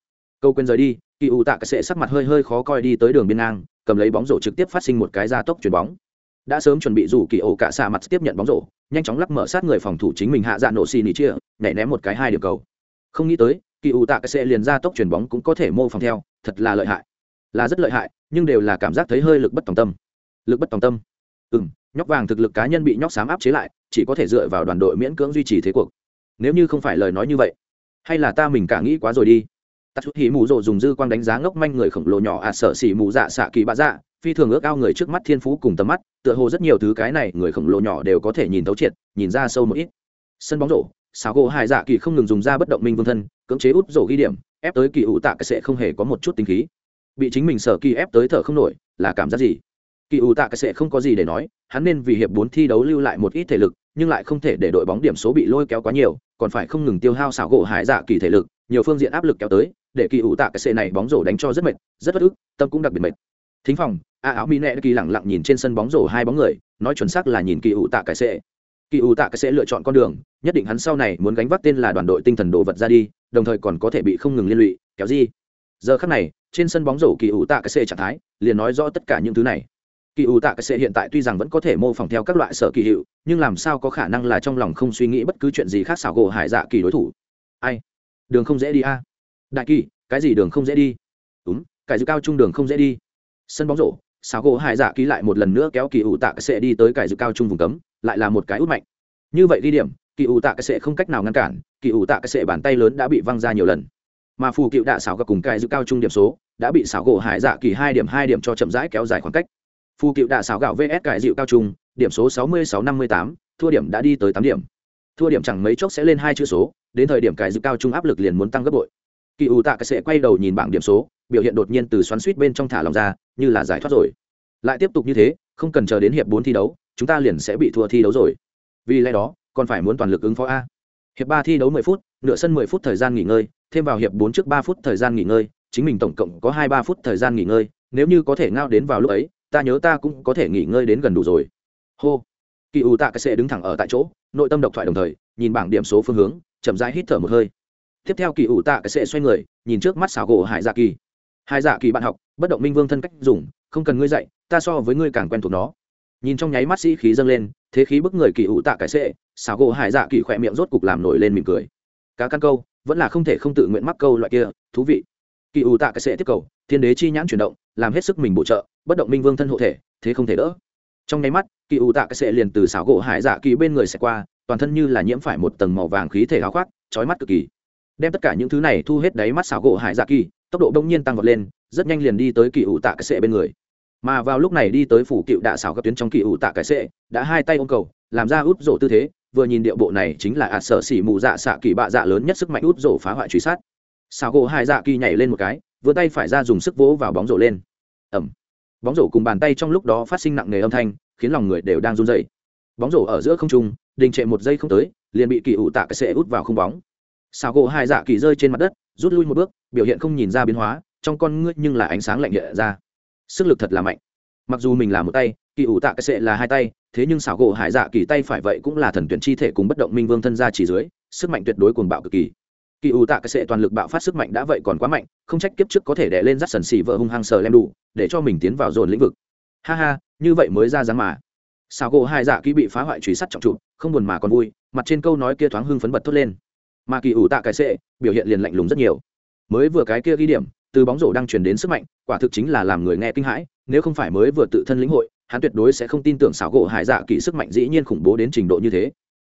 Câu quên rời đi, kỳ ủ tạ cái sệ sắc mặt hơi hơi khó coi đi tới đường biên ngang, cầm lấy bóng rổ trực tiếp phát sinh một cái gia tốc chuyền bóng. Đã sớm chuẩn bị rủ kỳ ổ cả xạ mặt tiếp nhận bóng rổ, nhanh chóng lắc mở sát người phòng thủ chính mình hạ dạ nổ xì nỉ chia, nhảy ném một cái hai điểm cầu. Không nghĩ tới, kỳ ủ tạ cái xe liền ra tốc chuyển bóng cũng có thể mô phỏng theo, thật là lợi hại là rất lợi hại, nhưng đều là cảm giác thấy hơi lực bất tòng tâm. Lực bất tòng tâm. Ừ m nhóc vàng thực lực cá nhân bị nhóc xám áp chế lại, chỉ có thể dựa vào đoàn đội miễn cưỡng duy trì thế cuộc. Nếu như không phải lời nói như vậy, hay là ta mình cả nghĩ quá rồi đi. Tắt hỉ mù rộ dùng dư quang đánh giá ngốc manh người khổng lồ nhỏ à sợ xỉ mù dạ xạ kỳ bạ dạ phi thường ước ao người trước mắt thiên phú cùng tầm mắt, tựa hồ rất nhiều thứ cái này người khổng lồ nhỏ đều có thể nhìn thấu triệt, nhìn ra sâu một ít. Sân bóng rổ xáo gỗ hai dạ kỳ không ngừng dùng ra bất động minh vương thân, cưỡng chế út rổ ghi điểm, ép tới kỳ ủ tạ cái sẽ không hề có một chút tính khí bị chính mình sở kỳ ép tới thở không nổi, là cảm giác gì? Kỳ ủ tạ cái sẽ không có gì để nói, hắn nên vì hiệp bốn thi đấu lưu lại một ít thể lực, nhưng lại không thể để đội bóng điểm số bị lôi kéo quá nhiều, còn phải không ngừng tiêu hao xảo gỗ hải dạ kỳ thể lực, nhiều phương diện áp lực kéo tới, để kỳ ủ tạ cái sệ này bóng rổ đánh cho rất mệt, rất bất ức, tâm cũng đặc biệt mệt. Thính phòng, a áo mỹ nẹ kỳ lẳng lặng nhìn trên sân bóng rổ hai bóng người, nói chuẩn xác là nhìn kỳ ủ tạ cái sệ kỳ ủ tạ cái sệ lựa chọn con đường, nhất định hắn sau này muốn gánh vác tên là đoàn đội tinh thần đồ vật ra đi, đồng thời còn có thể bị không ngừng liên lụy, kéo gì? Giờ khắc này trên sân bóng rổ kỳ ủ tạ cái xe trạng thái, liền nói rõ tất cả những thứ này. Kỳ ủ tạ cái xe hiện tại tuy rằng vẫn có thể mô phỏng theo các loại sở kỳ hiệu, nhưng làm sao có khả năng là trong lòng không suy nghĩ bất cứ chuyện gì khác xảo gỗ hải dạ kỳ đối thủ? Ai? Đường không dễ đi a. Đại kỳ, cái gì đường không dễ đi? Đúng, cái dự cao trung đường không dễ đi. Sân bóng rổ, xảo gỗ hải dạ kỳ lại một lần nữa kéo kỳ ủ tạ cái xe đi tới cái dự cao trung vùng cấm, lại là một cái út mạnh. Như vậy ghi điểm, kỳ ủ tạ cái xe không cách nào ngăn cản, kỳ ủ tạ cái xe bàn tay lớn đã bị văng ra nhiều lần. Mà phù cựu đạ xảo gặp cùng cái dự cao trung điểm số đã bị xảo gỗ hải dạ kỳ hai điểm hai điểm cho chậm rãi kéo dài khoảng cách. Phù cựu đạ xảo gạo vs cải dịu cao trung, điểm số sáu mươi sáu năm mươi tám, thua điểm đã đi tới tám điểm. Thua điểm chẳng mấy chốc sẽ lên hai chữ số, đến thời điểm cải dịu cao trung áp lực liền muốn tăng gấp bội. Kỳ ủ tạ cái sẽ quay đầu nhìn bảng điểm số, biểu hiện đột nhiên từ xoắn suýt bên trong thả lòng ra, như là giải thoát rồi. Lại tiếp tục như thế, không cần chờ đến hiệp bốn thi đấu, chúng ta liền sẽ bị thua thi đấu rồi. Vì lẽ đó, còn phải muốn toàn lực ứng phó a. Hiệp ba thi đấu mười phút, nửa sân mười phút thời gian nghỉ ngơi, thêm vào hiệp bốn trước ba phút thời gian nghỉ ngơi chính mình tổng cộng có hai ba phút thời gian nghỉ ngơi, nếu như có thể ngao đến vào lúc ấy, ta nhớ ta cũng có thể nghỉ ngơi đến gần đủ rồi. Hô. Kỳ ủ tạ cái sẽ đứng thẳng ở tại chỗ, nội tâm độc thoại đồng thời, nhìn bảng điểm số phương hướng, chậm rãi hít thở một hơi. Tiếp theo kỳ ủ tạ cái sẽ xoay người, nhìn trước mắt xảo gỗ hải dạ kỳ. Hải dạ kỳ bạn học, bất động minh vương thân cách dùng, không cần ngươi dạy, ta so với ngươi càng quen thuộc nó. Nhìn trong nháy mắt sĩ khí dâng lên, thế khí bức người kỳ ủ tạ cái sẽ xảo gỗ hải dạ kỳ khỏe miệng rốt cục làm nổi lên mỉm cười. Cá căn câu, vẫn là không thể không tự nguyện mắc câu loại kia, thú vị kỳ ủ tạ cái sệ tiếp cầu, thiên đế chi nhãn chuyển động, làm hết sức mình bổ trợ, bất động minh vương thân hộ thể, thế không thể đỡ. Trong nháy mắt, kỳ ủ tạ cái sệ liền từ xảo gỗ hải dạ kỳ bên người sẽ qua, toàn thân như là nhiễm phải một tầng màu vàng khí thể áo khoác trói mắt cực kỳ. Đem tất cả những thứ này thu hết đáy mắt xảo gỗ hải dạ kỳ, tốc độ đông nhiên tăng vọt lên, rất nhanh liền đi tới kỳ ủ tạ cái sệ bên người. Mà vào lúc này đi tới phủ cựu đạ xảo các tuyến trong kỳ ủ tạ cái sệ đã hai tay ôm cầu, làm ra út rổ tư thế, vừa nhìn điệu bộ này chính là ạt sở xỉ mù dạ xạ kỳ bạ dạ lớn nhất sức mạnh út rổ phá hoại truy sát xào gỗ hải dạ kỳ nhảy lên một cái vừa tay phải ra dùng sức vỗ vào bóng rổ lên. Ẩm bóng rổ cùng bàn tay trong lúc đó phát sinh nặng nề âm thanh, khiến lòng người đều đang run dậy bóng rổ ở giữa không trung, đình trệ một giây không tới, liền bị kỳ ủ tạ cái sệ út vào không bóng. Xào gỗ hai dạ kỳ rơi trên mặt đất, rút lui một bước, biểu hiện không nhìn ra biến hóa, trong con ngươi nhưng là ánh sáng lạnh nhẹ ra. Sức lực thật là mạnh. Mặc dù mình là một tay, kỳ ủ tạ cái sệ là hai tay, thế nhưng xảo gỗ hải dạ kỳ tay phải vậy cũng là thần tuyển chi thể cùng bất động minh vương thân ra chỉ dưới, sức mạnh tuyệt đối cuồng bạo cực kỳ kỳ ủ tạ cái sệ toàn lực bạo phát sức mạnh đã vậy còn quá mạnh, không trách kiếp trước có thể đè lên rắt sần xì vợ hung hăng sờ lem đủ, để cho mình tiến vào dồn lĩnh vực. Ha ha, như vậy mới ra dáng mà. Sao gỗ hải dạ kỳ bị phá hoại truy sát trọng trụ, không buồn mà còn vui, mặt trên câu nói kia thoáng hưng phấn bật thốt lên. Mà kỳ ủ tạ cái sệ, biểu hiện liền lạnh lùng rất nhiều. Mới vừa cái kia ghi điểm, từ bóng rổ đang truyền đến sức mạnh, quả thực chính là làm người nghe kinh hãi, nếu không phải mới vừa tự thân lĩnh hội, hắn tuyệt đối sẽ không tin tưởng xảo gỗ hải dạ kỳ sức mạnh dĩ nhiên khủng bố đến trình độ như thế.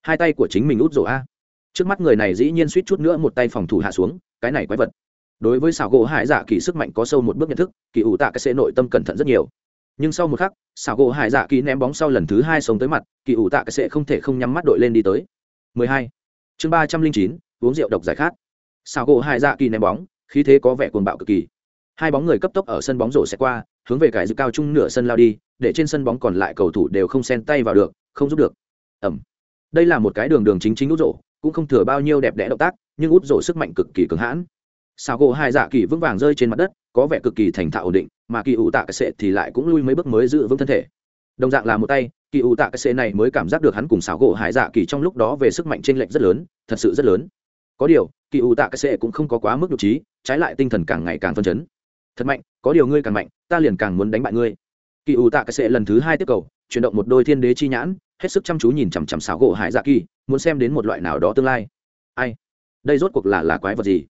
Hai tay của chính mình út rổ a trước mắt người này dĩ nhiên suýt chút nữa một tay phòng thủ hạ xuống, cái này quái vật. Đối với xảo gỗ hải dạ kỳ sức mạnh có sâu một bước nhận thức, kỳ ủ tạ cái sẽ nội tâm cẩn thận rất nhiều. Nhưng sau một khắc, xảo gỗ hải dạ kỳ ném bóng sau lần thứ hai sống tới mặt, kỳ ủ tạ cái sẽ không thể không nhắm mắt đội lên đi tới. 12 chương ba trăm linh chín, uống rượu độc giải khát. Xảo gỗ hải dạ kỳ ném bóng, khí thế có vẻ cuồng bạo cực kỳ. Hai bóng người cấp tốc ở sân bóng rổ xe qua, hướng về cải dự cao trung nửa sân lao đi, để trên sân bóng còn lại cầu thủ đều không xen tay vào được, không giúp được. Ẩm. Đây là một cái đường đường chính chính nút rổ cũng không thừa bao nhiêu đẹp đẽ động tác, nhưng út rổ sức mạnh cực kỳ cứng hãn. Sao gỗ hai dạ kỳ vững vàng rơi trên mặt đất, có vẻ cực kỳ thành thạo ổn định, mà kỳ ủ tạ cái sệ thì lại cũng lui mấy bước mới giữ vững thân thể. Đồng dạng là một tay, kỳ ủ tạ cái Sệ này mới cảm giác được hắn cùng xảo gỗ hải dạ kỳ trong lúc đó về sức mạnh t r ê n lệch rất lớn, thật sự rất lớn. Có điều, kỳ ủ tạ cái Sệ cũng không có quá mức nhục trí, trái lại tinh thần càng ngày càng phân chấn. Thật mạnh, có điều ngươi càng mạnh, ta liền càng muốn đánh bại ngươi. Kỳ ủ tạ cái Sệ lần thứ hai tiếp cầu chuyển động một đôi thiên đế chi nhãn, hết sức chăm chú nhìn chằm chằm xảo gỗ hải dạ kỳ, muốn xem đến một loại nào đó tương lai. Ai? Đây rốt cuộc là là quái vật gì?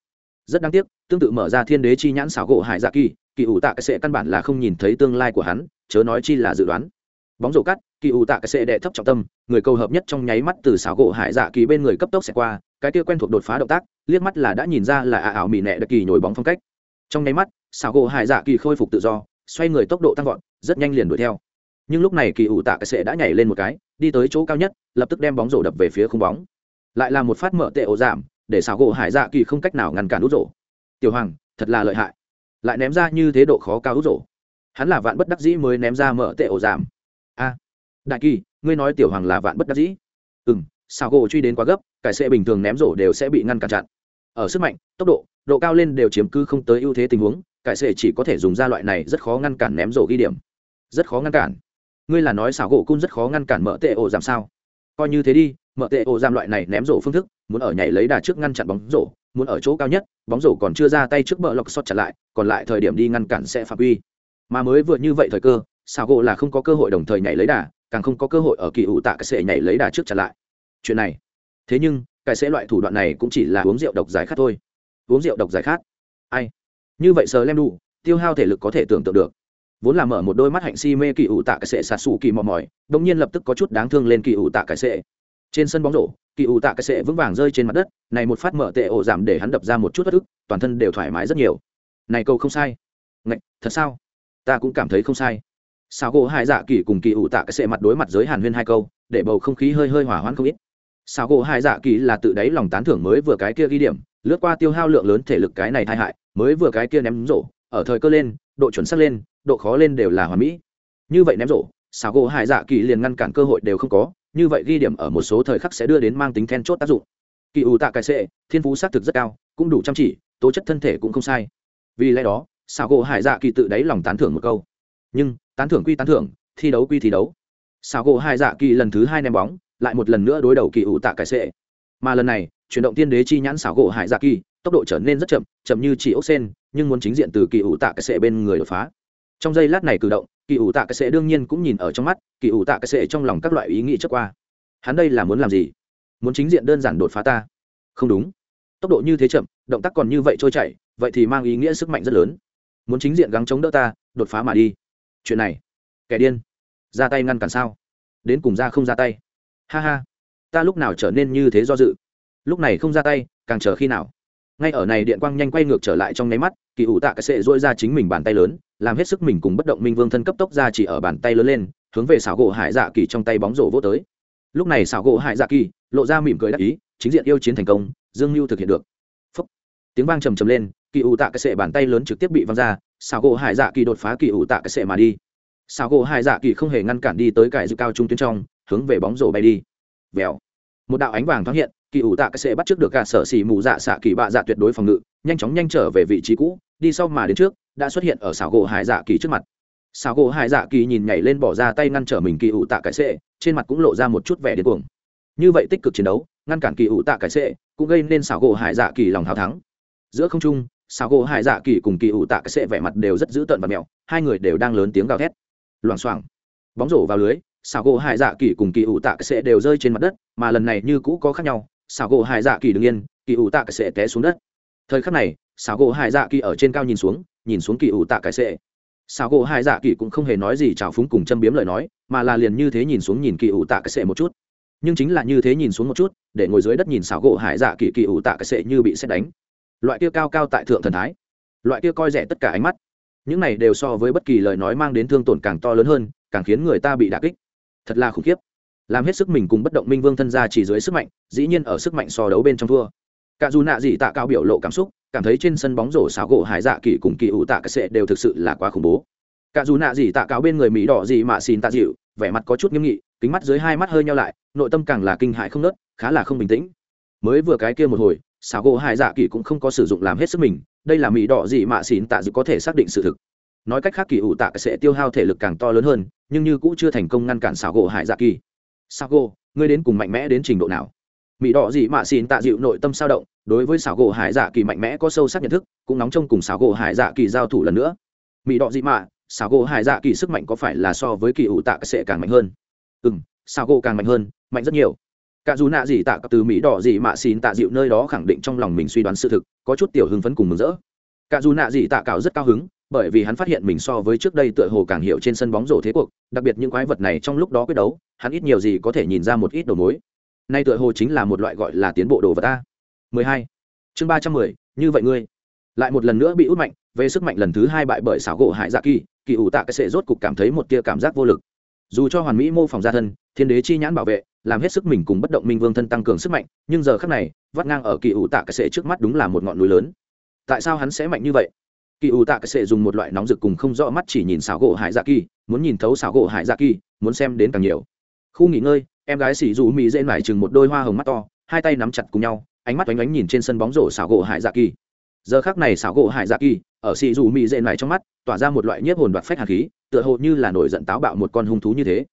Rất đáng tiếc, tương tự mở ra thiên đế chi nhãn xảo gỗ hải dạ kỳ kỳ ủ tạ cái sệ căn bản là không nhìn thấy tương lai của hắn, chớ nói chi là dự đoán. Bóng rổ cắt, kỳ ủ tạ cái sệ đệ thấp trọng tâm, người cầu hợp nhất trong nháy mắt từ xảo gỗ hải dạ kỳ bên người cấp tốc sẽ qua, cái kia quen thuộc đột phá động tác, liếc mắt là đã nhìn ra là ả ảo mỹ nẹ đặc kỳ nhồi bóng phong cách. Trong nháy mắt, xảo gỗ hải dạ kỳ khôi phục tự do, xoay người tốc độ tăng vọt, rất nhanh liền đuổi theo nhưng lúc này kỳ ủ tạ cái sệ đã nhảy lên một cái, đi tới chỗ cao nhất, lập tức đem bóng rổ đập về phía không bóng. Lại là một phát mở tệ ổ giảm, để xảo gỗ hải dạ kỳ không cách nào ngăn cản út rổ. Tiểu hoàng, thật là lợi hại. Lại ném ra như thế độ khó cao út rổ. Hắn là vạn bất đắc dĩ mới ném ra mở tệ ổ giảm. A, đại kỳ, ngươi nói tiểu hoàng là vạn bất đắc dĩ? Ừ m xảo gỗ truy đến quá gấp cải sệ bình thường ném rổ đều sẽ bị ngăn cản chặn. Ở sức mạnh, tốc độ độ cao lên đều chiếm cư không tới ưu thế tình huống cải sệ chỉ có thể dùng ra loại này rất khó ngăn cản ném rổ ghi điểm. Rất khó ngăn cản ngươi là nói xảo gỗ cung rất khó ngăn cản mở tệ ổ giảm sao? Coi như thế đi, mở tệ ổ giảm loại này ném rổ phương thức, muốn ở nhảy lấy đà trước ngăn chặn bóng rổ, muốn ở chỗ cao nhất, bóng rổ còn chưa ra tay trước bờ lọc xót chặn lại, còn lại thời điểm đi ngăn cản sẽ phạm uy. Mà mới vừa như vậy thời cơ, xảo gỗ là không có cơ hội đồng thời nhảy lấy đà, càng không có cơ hội ở kỳ ủ tạ cái sệ nhảy lấy đà trước chặn lại. Chuyện này, thế nhưng, cái sẽ loại thủ đoạn này cũng chỉ là uống rượu độc giải khát thôi. Uống rượu độc giải khát. Ai? Như vậy sờ lem đủ, tiêu hao thể lực có thể tưởng tượng được vốn là mở một đôi mắt hạnh si mê kỳ ủ tạ cái sệ sạt sủ kỳ mò mỏi đông nhiên lập tức có chút đáng thương lên kỳ ủ tạ cái sệ. Trên sân bóng rổ kỳ ủ tạ cái sệ vững vàng rơi trên mặt đất này một phát mở tệ ổ giảm để hắn đập ra một chút bất ức toàn thân đều thoải mái rất nhiều. Này câu không sai. Ngạch, thật sao? Ta cũng cảm thấy không sai. Sao gỗ hai dạ kỳ cùng kỳ ủ tạ cái sệ mặt đối mặt giới hàn huyên hai câu để bầu không khí hơi hơi hỏa hoãn không ít. Sao gỗ hai dạ kỳ là tự đáy lòng tán thưởng mới vừa cái kia ghi điểm lướt qua tiêu hao lượng lớn thể lực cái này tai hại mới vừa cái kia ném rổ ở thời cơ lên độ chuẩn xác lên độ khó lên đều là hoàn mỹ. Như vậy ném rổ Sào gỗ Hải dạ kỳ liền ngăn cản cơ hội đều không có, như vậy ghi điểm ở một số thời khắc sẽ đưa đến mang tính then chốt tác dụng. Kỳ ủ tạ cái sệ thiên phú xác thực rất cao, cũng đủ chăm chỉ, tố chất thân thể cũng không sai. Vì lẽ đó Sào gỗ hải dạ kỳ tự đáy lòng tán thưởng một câu. Nhưng, tán thưởng quy tán thưởng, thi đấu quy thi đấu. Sào gỗ hải dạ kỳ lần thứ hai ném bóng, lại một lần nữa đối đầu kỳ ủ tạ cái sệ mà lần này, chuyển động tiên đế chi nhãn xảo gỗ hải dạ kỳ, tốc độ trở nên rất chậm chậm như chỉ ốc sen, nhưng muốn chính diện từ kỳ ủ tạ cái sệ bên người đột phá trong giây lát này cử động, kỳ ủ tạ cái sệ đương nhiên cũng nhìn ở trong mắt, kỳ ủ tạ cái sệ trong lòng các loại ý nghĩ trước qua. Hắn đây là muốn làm gì? Muốn chính diện đơn giản đột phá ta? Không đúng. Tốc độ như thế chậm, động tác còn như vậy trôi chảy, vậy thì mang ý nghĩa sức mạnh rất lớn. Muốn chính diện gắng chống đỡ ta, đột phá mà đi. Chuyện này, kẻ điên, ra tay ngăn cản sao? Đến cùng ra không ra tay? Ha ha. Ta lúc nào trở nên như thế do dự? Lúc này không ra tay, càng chờ khi nào? Ngay ở này điện quang nhanh quay ngược trở lại trong nháy mắt, kỳ ủ tạ cái sệ dỗi ra chính mình bàn tay lớn làm hết sức mình cùng bất động minh vương thân cấp tốc ra chỉ ở bàn tay lớn lên, hướng về xảo gỗ hải dạ kỳ trong tay bóng rổ vô tới. Lúc này xảo gỗ hải dạ kỳ lộ ra mỉm cười đắc ý, chính diện yêu chiến thành công, dương mưu thực hiện được. Phúc. tiếng vang trầm trầm lên, kỳ ủ tạ cái sệ bàn tay lớn trực tiếp bị văng ra, xảo gỗ hải dạ kỳ đột phá kỳ ủ tạ cái sệ mà đi. Xảo gỗ hải dạ kỳ không hề ngăn cản đi tới cải dư cao trung tuyến trong, hướng về bóng rổ bay đi. Vèo một đạo ánh vàng thoáng hiện, kỳ ủ tạ cái sệ bắt trước được cả sở xỉ mù dạ xạ kỳ bạ dạ tuyệt đối phòng ngự, nhanh chóng nhanh trở về vị trí cũ, đi sau mà đến trước, đã xuất hiện ở xảo gỗ hải dạ kỳ trước mặt. Xảo gỗ hải dạ kỳ nhìn nhảy lên bỏ ra tay ngăn trở mình kỳ ủ tạ cái sệ trên mặt cũng lộ ra một chút vẻ điên cuồng. Như vậy tích cực chiến đấu, ngăn cản kỳ ủ tạ cái sệ cũng gây nên xảo gỗ hải dạ kỳ lòng hào thắng. Giữa không trung, xảo gỗ hải dạ kỳ cùng kỳ ủ tạ cái sệ vẻ mặt đều rất dữ tợn và mẹo, hai người đều đang lớn tiếng gào thét. Loảng xoảng, bóng rổ vào lưới xảo gỗ hải dạ kỳ cùng kỳ ủ tạ cái sệ đều rơi trên mặt đất, mà lần này như cũ có khác nhau, xảo gỗ hải dạ kỳ đ ứ n g yên kỳ ủ tạ cái sệ té xuống đất. Thời khắc này, xảo gỗ hải dạ kỳ ở trên cao nhìn xuống nhìn xuống kỳ ủ tạ cái sệ xảo gỗ hải dạ kỳ cũng không hề nói gì trào phúng cùng châm biếm lời nói, mà là liền như thế nhìn xuống nhìn kỳ ủ tạ cái sệ một chút. Nhưng chính là như thế nhìn xuống một chút, để ngồi dưới đất nhìn xảo gỗ hải dạ kỳ kỳ ủ tạ cái sệ như bị xét đánh. Loại kia cao cao tại thượng thần thái, loại kia coi rẻ tất cả ánh mắt, những này đều so với bất kỳ lời nói mang đến thương tổn càng to lớn hơn, càng khiến người ta bị đà kích thật là khủng khiếp. Làm hết sức mình cùng bất động minh vương thân ra chỉ dưới sức mạnh, dĩ nhiên ở sức mạnh so đấu bên trong thua. Cả dù nạ gì tạ cao biểu lộ cảm xúc, cảm thấy trên sân bóng rổ xảo gỗ hải dạ kỳ cùng kỳ ủ tạ cái sệ đều thực sự là quá khủng bố. Cả dù nạ gì tạ cao bên người mỹ đỏ gì mà xin tạ dịu, vẻ mặt có chút nghiêm nghị, kính mắt dưới hai mắt hơi nhau lại, nội tâm càng là kinh hại không nớt, khá là không bình tĩnh. Mới vừa cái kia một hồi xảo gỗ hải dạ kỳ cũng không có sử dụng làm hết sức mình, đây là mỹ đỏ gì mà xin tạ dịu có thể xác định sự thực nói cách khác kỳ ủ tạ sẽ tiêu hao thể lực càng to lớn hơn, nhưng như cũng chưa thành công ngăn cản xảo gỗ hải dạ kỳ. Sao gỗ ngươi đến cùng mạnh mẽ đến trình độ nào? Mỹ đỏ gì mà xin tạ dịu nội tâm sao động, đối với xảo gỗ hải dạ kỳ mạnh mẽ có sâu sắc nhận thức, cũng nóng trong cùng xảo gỗ hải dạ kỳ giao thủ lần nữa. Mỹ đỏ gì mà xảo gỗ hải dạ kỳ sức mạnh có phải là so với kỳ ủ tạ sẽ càng mạnh hơn? Ừ m xảo gỗ càng mạnh hơn, mạnh rất nhiều. Cả dù nạ gì tạ từ mỹ đỏ gì mà xin tạ dịu nơi đó khẳng định trong lòng mình suy đoán sự thực, có chút tiểu hưng phấn cùng mừng rỡ. Cả dù nạ gì tạ cào rất cao hứng bởi vì hắn phát hiện mình so với trước đây tựa hồ càng hiểu trên sân bóng rổ thế cuộc đặc biệt những quái vật này trong lúc đó quyết đấu hắn ít nhiều gì có thể nhìn ra một ít đầu mối. Nay tựa hồ chính là một loại gọi là tiến bộ đồ vật ta 12. chương 310, như vậy ngươi. Lại một lần nữa bị út mạnh về sức mạnh lần thứ hai bại bởi xảo gỗ hải dạ kỳ kỳ ủ tạ cái sẽ rốt cục cảm thấy một tia cảm giác vô lực. Dù cho hoàn mỹ mô phỏng gia thân thiên đế chi nhãn bảo vệ làm hết sức mình cùng bất động minh vương thân tăng cường sức mạnh nhưng giờ khắc này vắt ngang ở kỳ ủ tạ cái sẽ trước mắt đúng là một ngọn núi lớn. Tại sao hắn sẽ mạnh như vậy? Kỳ ủ tạ cái sệ dùng một loại nóng rực cùng không rõ mắt chỉ nhìn xảo gỗ hải dạ kỳ, muốn nhìn thấu xảo gỗ hải dạ kỳ, muốn xem đến càng nhiều. Khu nghỉ ngơi, em gái xỉ dù mỹ dễ mải chừng một đôi hoa hồng mắt to, hai tay nắm chặt cùng nhau, ánh mắt oánh oánh nhìn trên sân bóng rổ xảo gỗ hải dạ kỳ. Giờ khác này xảo gỗ hải dạ kỳ, ở xỉ dù mỹ dễ mải trong mắt, tỏa ra một loại nhiếp hồn đoạt phách hạt khí, tựa hồ như là nổi giận táo bạo một con hung thú như thế.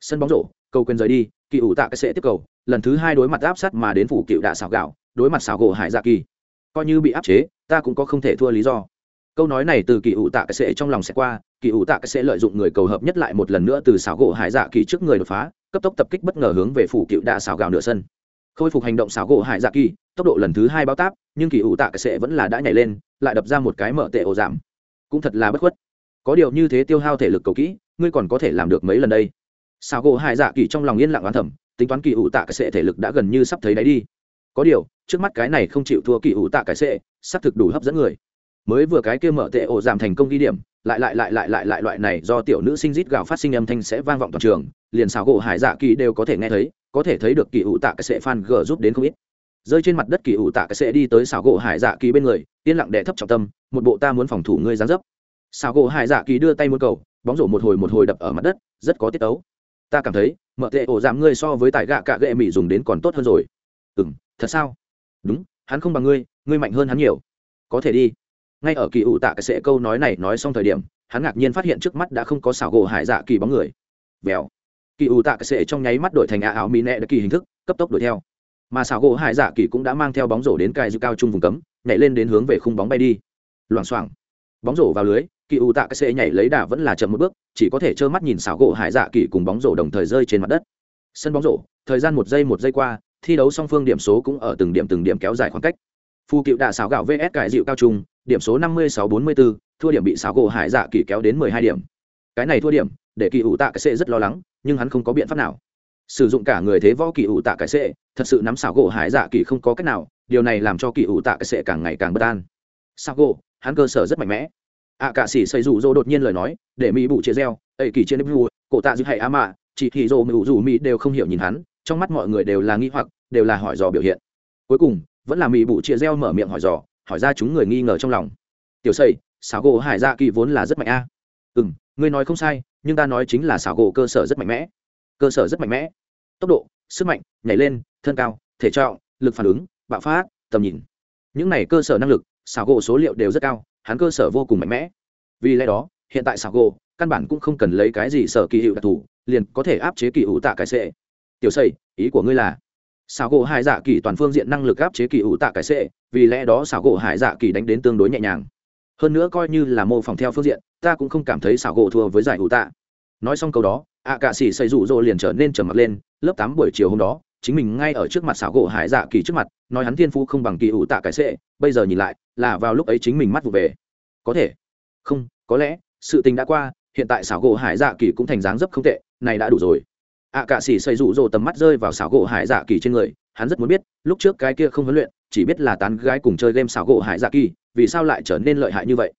Sân bóng rổ, cầu quên rời đi, kỳ ủ tạ cái sệ tiếp cầu, lần thứ hai đối mặt áp sát mà đến phủ cựu đạ xảo gạo, đối mặt xảo gỗ hải dạ kỳ. Coi như bị áp chế, ta cũng có không thể thua lý do câu nói này từ kỳ ủ tạ cái sẽ trong lòng sẽ qua, kỳ ủ tạ cái sẽ lợi dụng người cầu hợp nhất lại một lần nữa từ xảo gỗ hải dạ kỳ trước người đột phá, cấp tốc tập kích bất ngờ hướng về phủ cựu đạ xảo gạo nửa sân. Khôi phục hành động xảo gỗ hải dạ kỳ, tốc độ lần thứ hai bao táp, nhưng kỳ ủ tạ cái sẽ vẫn là đã nhảy lên, lại đập ra một cái mở tệ ổ giảm. Cũng thật là bất khuất. Có điều như thế tiêu hao thể lực cầu kỹ, ngươi còn có thể làm được mấy lần đây? Xảo gỗ hải dạ kỳ trong lòng yên lặng oán thẩm tính toán kỳ ủ tạ cái sẽ thể lực đã gần như sắp thấy đáy đi. Có điều, trước mắt cái này không chịu thua kỳ ủ tạ cái sẽ xác thực đủ hấp dẫn người mới vừa cái kia mở tệ ổ giảm thành công ghi điểm, lại lại lại lại lại lại loại này do tiểu nữ sinh rít gạo phát sinh âm thanh sẽ vang vọng toàn trường, liền xào gỗ hải dạ kỳ đều có thể nghe thấy, có thể thấy được kỳ ủ tạ cái sệ fan g giúp đến không ít. Rơi trên mặt đất kỳ ủ tạ cái sệ đi tới xào gỗ hải dạ kỳ bên người, yên lặng đẻ thấp trọng tâm, một bộ ta muốn phòng thủ ngươi gián dấp. Xào gỗ hải dạ kỳ đưa tay muốn cầu, bóng rổ một hồi một hồi đập ở mặt đất, rất có tiết tấu. Ta cảm thấy, mở tệ ổ giảm ngươi so với tài gạ cạ gệ mỹ dùng đến còn tốt hơn rồi. Ừ thật sao? Đúng, hắn không bằng ngươi ngươi mạnh hơn hắn nhiều. Có thể đi ngay ở kỳ ủ tạ cái sệ câu nói này nói xong thời điểm, hắn ngạc nhiên phát hiện trước mắt đã không có xảo gỗ hải dạ kỳ bóng người. Vèo. Kỳ ủ tạ cái sệ trong nháy mắt đổi thành ạ áo mỹ nẹ đã kỳ hình thức, cấp tốc đuổi theo. Mà xảo gỗ hải dạ kỳ cũng đã mang theo bóng rổ đến cài dư cao trung vùng cấm, nhảy lên đến hướng về khung bóng bay đi. Loảng xoảng. Bóng rổ vào lưới, kỳ ủ tạ cái sệ nhảy lấy đà vẫn là chậm một bước, chỉ có thể trơ mắt nhìn xảo gỗ hải dạ kỳ cùng bóng rổ đồng thời rơi trên mặt đất. Sân bóng rổ, thời gian một giây một giây qua, thi đấu song phương điểm số cũng ở từng điểm từng điểm kéo dài khoảng cách. Phu cựu đạ xảo gạo vs cải dịu cao trung điểm số năm mươi sáu bốn mươi bốn thua điểm bị xảo gỗ hải dạ kỳ kéo đến mười hai điểm. Cái này thua điểm, để kỳ ủ tạ cái sệ rất lo lắng, nhưng hắn không có biện pháp nào. Sử dụng cả người thế võ kỳ ủ tạ cái sệ, thật sự nắm xảo gỗ hải dạ kỳ không có cách nào, điều này làm cho kỳ ủ tạ cái sệ càng ngày càng bất an. Xảo gỗ, hắn cơ sở rất mạnh mẽ. Ạ cả sĩ xây rủ rỗ đột nhiên lời nói, để mỹ bụ chia reo ây kỳ trên nếp cổ tạ dư hay á mạ, chỉ thì rỗ mụ rủ mỹ đều không hiểu nhìn hắn, trong mắt mọi người đều là nghi hoặc, đều là hỏi dò biểu hiện. Cuối cùng, vẫn là mỹ bụ chia reo mở miệng hỏi dò hỏi ra chúng người nghi ngờ trong lòng. Tiểu xây xảo gỗ hải dạ kỳ vốn là rất mạnh a. À. ừ m ngươi nói không sai, nhưng ta nói chính là xảo gỗ cơ sở rất mạnh mẽ. Cơ sở rất mạnh mẽ. Tốc độ, sức mạnh, nhảy lên, thân cao, thể trọng, lực phản ứng, bạo phát, tầm nhìn. Những này cơ sở năng lực, xảo gỗ số liệu đều rất cao, hắn cơ sở vô cùng mạnh mẽ. Vì lẽ đó, hiện tại xảo gỗ căn bản cũng không cần lấy cái gì sở kỳ hiệu đặc thù, liền có thể áp chế kỳ hữu tạ cái sệ. Tiểu xây ý của ngươi là? Xảo gỗ hải dạ kỳ toàn phương diện năng lực áp chế kỳ ủ tạ cải sệ, vì lẽ đó xảo gỗ hải dạ kỳ đánh đến tương đối nhẹ nhàng. Hơn nữa coi như là mô phỏng theo phương diện, ta cũng không cảm thấy xảo gỗ thua với giải ủ tạ. Nói xong câu đó, ạ cạ sĩ xây rủ rỗ liền trở nên trầm mặt lên, lớp tám buổi chiều hôm đó, chính mình ngay ở trước mặt xảo gỗ hải dạ kỳ trước mặt, nói hắn thiên phú không bằng kỳ ủ tạ cải sệ, bây giờ nhìn lại, là vào lúc ấy chính mình mắt vụ về. Có thể. Không, có lẽ, sự tình đã qua, hiện tại xảo gỗ hải dạ kỳ cũng thành dáng dấp không tệ, này đã đủ rồi ạ cạ sĩ xây rụ rỗ tầm mắt rơi vào xảo gỗ hải dạ kỳ trên người, hắn rất muốn biết, lúc trước cái kia không huấn luyện, chỉ biết là tán gái cùng chơi game xảo gỗ hải dạ kỳ, vì sao lại trở nên lợi hại như vậy?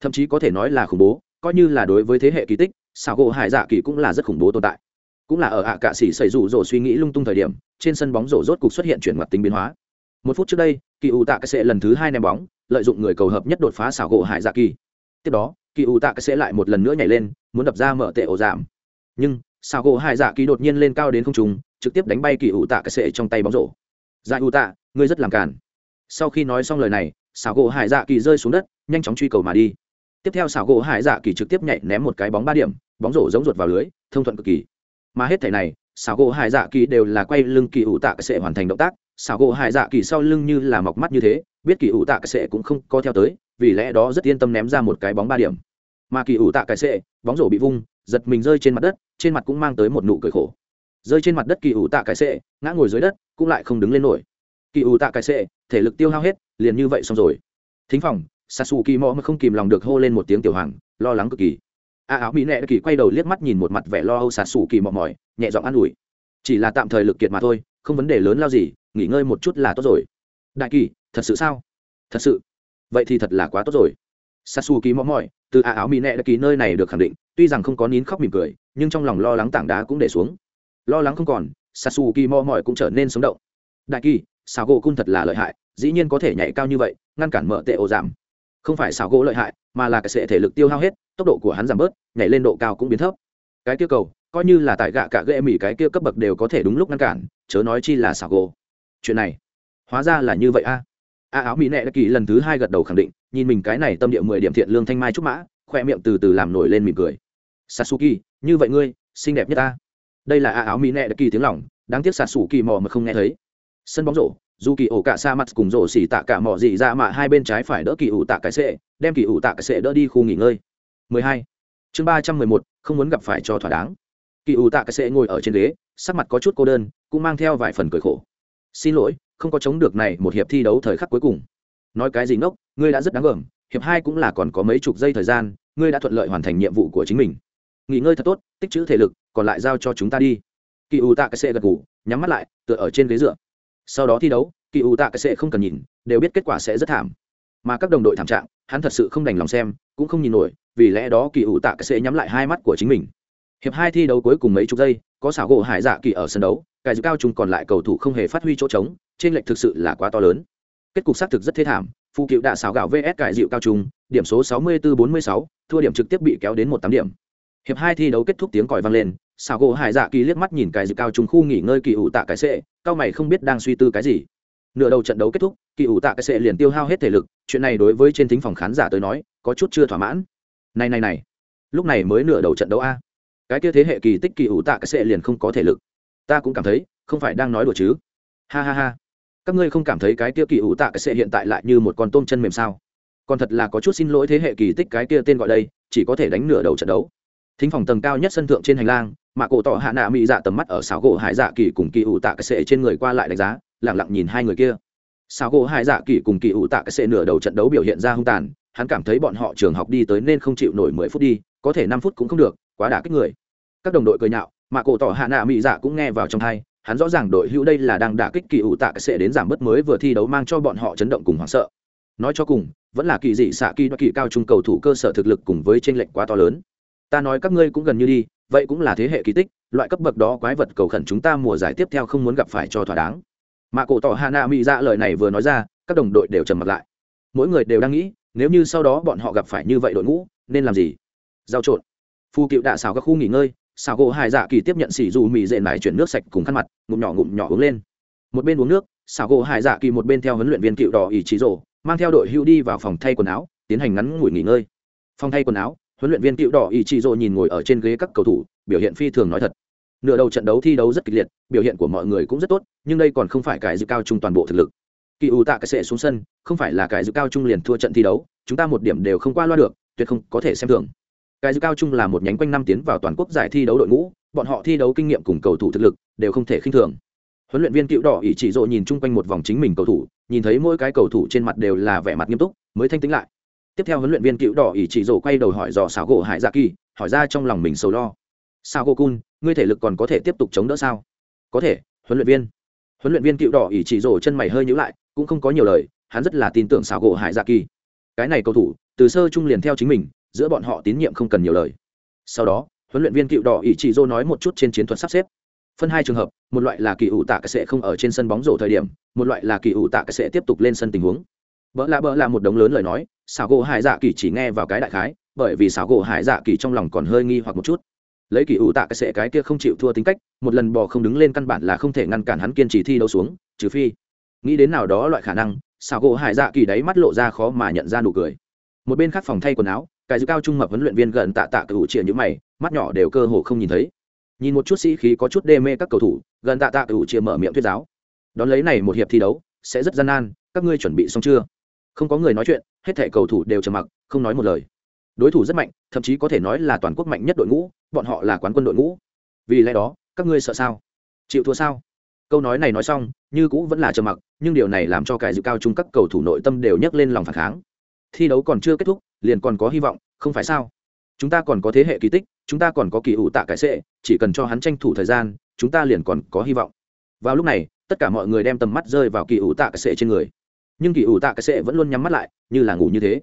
Thậm chí có thể nói là khủng bố, coi như là đối với thế hệ kỳ tích, xảo gỗ hải dạ kỳ cũng là rất khủng bố tồn tại. Cũng là ở ạ cạ sĩ xây rụ rỗ suy nghĩ lung tung thời điểm, trên sân bóng rổ rốt cục xuất hiện chuyển mặt tính biến hóa. Một phút trước đây, kỳ ủ tạ cái sẽ lần thứ hai ném bóng, lợi dụng người cầu hợp nhất đột phá xảo gỗ hải dạ kỳ. Tiếp đó, kỳ ủ tạ cái sẽ lại một lần nữa nhảy lên, muốn đập ra mở tệ ổ giảm. Nhưng Sao gỗ hải dạ kỳ đột nhiên lên cao đến không trùng trực tiếp đánh bay kỳ ủ tạ cái sệ trong tay bóng rổ. Dạ ủ tạ, ngươi rất làm cản sau khi nói xong lời này sao gỗ hải dạ kỳ rơi xuống đất, nhanh chóng truy cầu mà đi. Tiếp theo sao gỗ hải dạ kỳ trực tiếp nhảy ném một cái bóng ba điểm, bóng rổ giống ruột vào lưới, thông thuận cực kỳ. Mà hết thể này sao gỗ hải dạ kỳ đều là quay lưng kỳ ủ tạ cái sệ hoàn thành động tác. Sao gỗ hải dạ kỳ sau lưng như là mọc mắt như thế, biết kỳ ủ tạ cái sệ cũng không có theo tới, vì lẽ đó rất yên tâm ném ra một cái bóng ba điểm. Mà kỳ ủ tạ cái sệ, bóng rổ bị vung, giật mình rơi trên mặt đất trên mặt cũng mang tới một nụ cười khổ. Rơi trên mặt đất kỳ ủ tạ cái sệ, ngã ngồi dưới đất, cũng lại không đứng lên nổi. Kỳ ủ tạ cái sệ, thể lực tiêu hao hết, liền như vậy xong rồi. Thính phòng sasuki mò mà không kìm lòng được hô lên một tiếng tiểu hoàng, lo lắng cực kỳ. A áo mỹ nệ kỳ quay đầu liếc mắt nhìn một mặt vẻ lo âu sasuki mò mỏi nhẹ giọng an ủi. Chỉ là tạm thời lực kiệt mà thôi, không vấn đề lớn lao gì, nghỉ ngơi một chút là tốt rồi. Đại kỳ, thật sự sao? Thật sự. Vậy thì thật là quá tốt rồi. Sasuki mò mỏi từ a áo mỹ nệ kỳ nơi này được khẳng định tuy rằng không có nín khóc mỉm cười, nhưng trong lòng lo lắng tảng đá cũng để xuống. Lo lắng không còn sasuki mò mỏi cũng trở nên sống động. Đại kỳ xào gỗ cung thật là lợi hại, dĩ nhiên có thể nhảy cao như vậy, ngăn cản mở tệ ổ giảm. Không phải xào gỗ lợi hại, mà là cái sệ thể lực tiêu hao hết, tốc độ của hắn giảm bớt, nhảy lên độ cao cũng biến thấp. Cái kia cầu, coi như là tại gạ cả ghệ mỹ cái kia cấp bậc đều có thể đúng lúc ngăn cản, chớ nói chi là xào gỗ chuyện này, hóa ra là như vậy a. A áo mỹ nệ đã kỳ lần thứ hai gật đầu khẳng định, nhìn mình cái này tâm địa mười điểm thiện lương thanh mai trúc mã, khoe miệng từ từ làm nổi lên mỉm cười sasuki như vậy ngươi xinh đẹp nhất ta. Đây là a áo mỹ nệ đã kỳ tiếng lỏng đáng tiếc sasuki mò mà không nghe thấy. Sân bóng rổ dù kỳ ổ cả xa mặt cùng rổ xỉ tạ cả mò dị ra mà hai bên trái phải đỡ kỳ ủ tạ cái sệ đem kỳ ủ tạ cái sệ đỡ đi khu nghỉ ngơi. 12. chương 311, không muốn gặp phải cho thỏa đáng. Kỳ ủ tạ cái sệ ngồi ở trên ghế sắc mặt có chút cô đơn cũng mang theo vài phần cười khổ. Xin lỗi không có chống được này một hiệp thi đấu thời khắc cuối cùng. Nói cái gì ngốc ngươi đã rất đáng gờm hiệp hai cũng là còn có mấy chục giây thời gian ngươi đã thuận lợi hoàn thành nhiệm vụ của chính mình nghỉ ngơi thật tốt tích trữ thể lực còn lại giao cho chúng ta đi. Kỳ U tạ cái sệ gật ngủ nhắm mắt lại tựa ở trên ghế dựa. Sau đó thi đấu kỳ U tạ cái Xe không cần nhìn đều biết kết quả sẽ rất thảm. Mà các đồng đội thảm trạng hắn thật sự không đành lòng xem cũng không nhìn nổi vì lẽ đó kỳ U tạ cái Xe nhắm lại hai mắt của chính mình. Hiệp hai thi đấu cuối cùng mấy chục giây có xảo gỗ hải dạ kỳ ở sân đấu cài giữ cao trung còn lại cầu thủ không hề phát huy chỗ trống trên lệch thực sự là quá to lớn. Kết cục xác thực rất thế thảm phụ cựu đã xảo gạo vs cải dịu cao trung điểm số 64-46, thua điểm trực tiếp bị kéo đến một tám điểm hiệp hai thi đấu kết thúc tiếng còi vang lên xảo gỗ hải dạ kỳ liếc mắt nhìn cái dự cao trùng khu nghỉ ngơi kỳ ủ tạ cái sệ, cao mày không biết đang suy tư cái gì. Nửa đầu trận đấu kết thúc, kỳ ủ tạ cái sệ liền tiêu hao hết thể lực, chuyện này đối với trên thính phòng khán giả tới nói, có chút chưa thỏa mãn. Này này này, lúc này mới nửa đầu trận đấu a. Cái kia thế hệ kỳ tích kỳ ủ tạ cái sệ liền không có thể lực. Ta cũng cảm thấy, không phải đang nói đùa chứ. Ha ha ha. Các ngươi không cảm thấy cái kia kỳ ủ tạ cái sệ hiện tại lại như một con tôm chân mềm sao? Còn thật là có chút xin lỗi thế hệ kỳ tích cái kia tên gọi đây, chỉ có thể đánh nửa đầu trận đấu thính phòng tầng cao nhất sân thượng trên hành lang mạ cổ tỏ hạ nạ mỹ dạ tầm mắt ở xảo gỗ hải dạ kỳ cùng kỳ ủ tạ cái sệ trên người qua lại đánh giá lẳng lặng nhìn hai người kia. Xảo gỗ hải dạ kỳ cùng kỳ ủ tạ cái sệ nửa đầu trận đấu biểu hiện ra hung tàn, hắn cảm thấy bọn họ trường học đi tới nên không chịu nổi mười phút đi, có thể năm phút cũng không được, quá đả kích người. Các đồng đội cười nhạo mạ cổ tỏ hạ nạ mỹ dạ cũng nghe vào trong hai, hắn rõ ràng đội hữu đây là đang đả kích kỳ ủ tạ cái sệ đến giảm bớt mới vừa thi đấu mang cho bọn họ chấn động cùng hoảng sợ. Nói cho cùng, vẫn là kỳ dị xạ kỳ đoạt kỳ cao trung cầu thủ cơ sở thực lực cùng với tranh lệch quá to lớn ta nói các ngươi cũng gần như đi, vậy cũng là thế hệ kỳ tích, loại cấp bậc đó quái vật cầu khẩn chúng ta mùa giải tiếp theo không muốn gặp phải cho thỏa đáng. Mà cổ tỏ hà nạ mỹ ra lời này vừa nói ra, các đồng đội đều trầm mặt lại. Mỗi người đều đang nghĩ, nếu như sau đó bọn họ gặp phải như vậy đội ngũ, nên làm gì? Giao trộn. Phu cựu đạ xào các khu nghỉ ngơi xào gỗ hải dạ kỳ tiếp nhận xỉ dù mì dệ mải chuyển nước sạch cùng khăn mặt, ngụm nhỏ ngụm nhỏ uống lên. Một bên uống nước xào gỗ hải dạ kỳ một bên theo huấn luyện viên cựu đỏ ỷ trí rổ mang theo đội hưu đi vào phòng thay quần áo, tiến hành ngắn ngủi nghỉ ngơi. Phòng thay quần áo huấn luyện viên cựu đỏ ý chị rồ nhìn ngồi ở trên ghế các cầu thủ, biểu hiện phi thường nói thật. Nửa đầu trận đấu thi đấu rất kịch liệt, biểu hiện của mọi người cũng rất tốt, nhưng đây còn không phải cái dự cao chung toàn bộ thực lực. Kỳ ủ tạ cái sệ xuống sân, không phải là cái dự cao chung liền thua trận thi đấu, chúng ta một điểm đều không qua loa được, tuyệt không có thể xem thường. Cái dự cao chung là một nhánh quanh năm tiến vào toàn quốc giải thi đấu đội ngũ, bọn họ thi đấu kinh nghiệm cùng cầu thủ thực lực đều không thể khinh thường. Huấn luyện viên cựu đỏ ý chỉ rộ nhìn chung quanh một vòng chính mình cầu thủ, nhìn thấy mỗi cái cầu thủ trên mặt đều là vẻ mặt nghiêm túc, mới thanh tính lại tiếp theo huấn luyện viên cựu đỏ ỷ chỉ rổ quay đầu hỏi dò xảo gỗ hải dạ kỳ, hỏi ra trong lòng mình sầu lo. Sao gỗ cun, ngươi thể lực còn có thể tiếp tục chống đỡ sao? Có thể, huấn luyện viên. Huấn luyện viên cựu đỏ ỷ chỉ rổ chân mày hơi nhữ lại, cũng không có nhiều lời, hắn rất là tin tưởng xảo gỗ hải dạ kỳ. Cái này cầu thủ, từ sơ trung liền theo chính mình, giữa bọn họ tín nhiệm không cần nhiều lời. Sau đó, huấn luyện viên cựu đỏ ỷ chỉ rô nói một chút trên chiến thuật sắp xếp. Phân hai trường hợp, một loại là kỳ ủ tạ cái sẽ không ở trên sân bóng rổ thời điểm, một loại là kỳ ủ tạ cái sẽ tiếp tục lên sân tình huống bỡ lạ bỡ là một đống lớn lời nói xảo gỗ hải dạ kỳ chỉ nghe vào cái đại khái, bởi vì xảo gỗ hải dạ kỳ trong lòng còn hơi nghi hoặc một chút. Lấy kỳ ủ tạ cái sệ cái kia không chịu thua tính cách, một lần bò không đứng lên căn bản là không thể ngăn cản hắn kiên trì thi đấu xuống, trừ phi. Nghĩ đến nào đó loại khả năng xảo gỗ hải dạ kỳ đáy mắt lộ ra khó mà nhận ra nụ cười. Một bên khác phòng thay quần áo, cái dư cao trung mập huấn luyện viên gần tạ tạ cựu chĩa những mày, mắt nhỏ đều cơ hồ không nhìn thấy. Nhìn một chút sĩ khí có chút đê mê các cầu thủ, gần tạ tạ cựu chĩa mở miệng thuyết giáo. Đón lấy này một hiệp thi đấu, sẽ rất gian nan, các ngươi chuẩn bị xong chưa? Không có người nói chuyện, hết thẻ cầu thủ đều trầm mặc, không nói một lời. Đối thủ rất mạnh, thậm chí có thể nói là toàn quốc mạnh nhất đội ngũ, bọn họ là quán quân đội ngũ. Vì lẽ đó, các ngươi sợ sao? Chịu thua sao? Câu nói này nói xong, như cũ vẫn là trầm mặc, nhưng điều này làm cho cải dự cao chung các cầu thủ nội tâm đều nhấc lên lòng phản kháng. Thi đấu còn chưa kết thúc, liền còn có hy vọng, không phải sao? Chúng ta còn có thế hệ kỳ tích, chúng ta còn có kỳ ủ tạ cải sệ chỉ cần cho hắn tranh thủ thời gian, chúng ta liền còn có hy vọng. Vào lúc này, tất cả mọi người đem tầm mắt rơi vào kỳ ủ tạ cải sệ trên người nhưng kỳ ủ tạ cái sệ vẫn luôn nhắm mắt lại, như là ngủ như thế.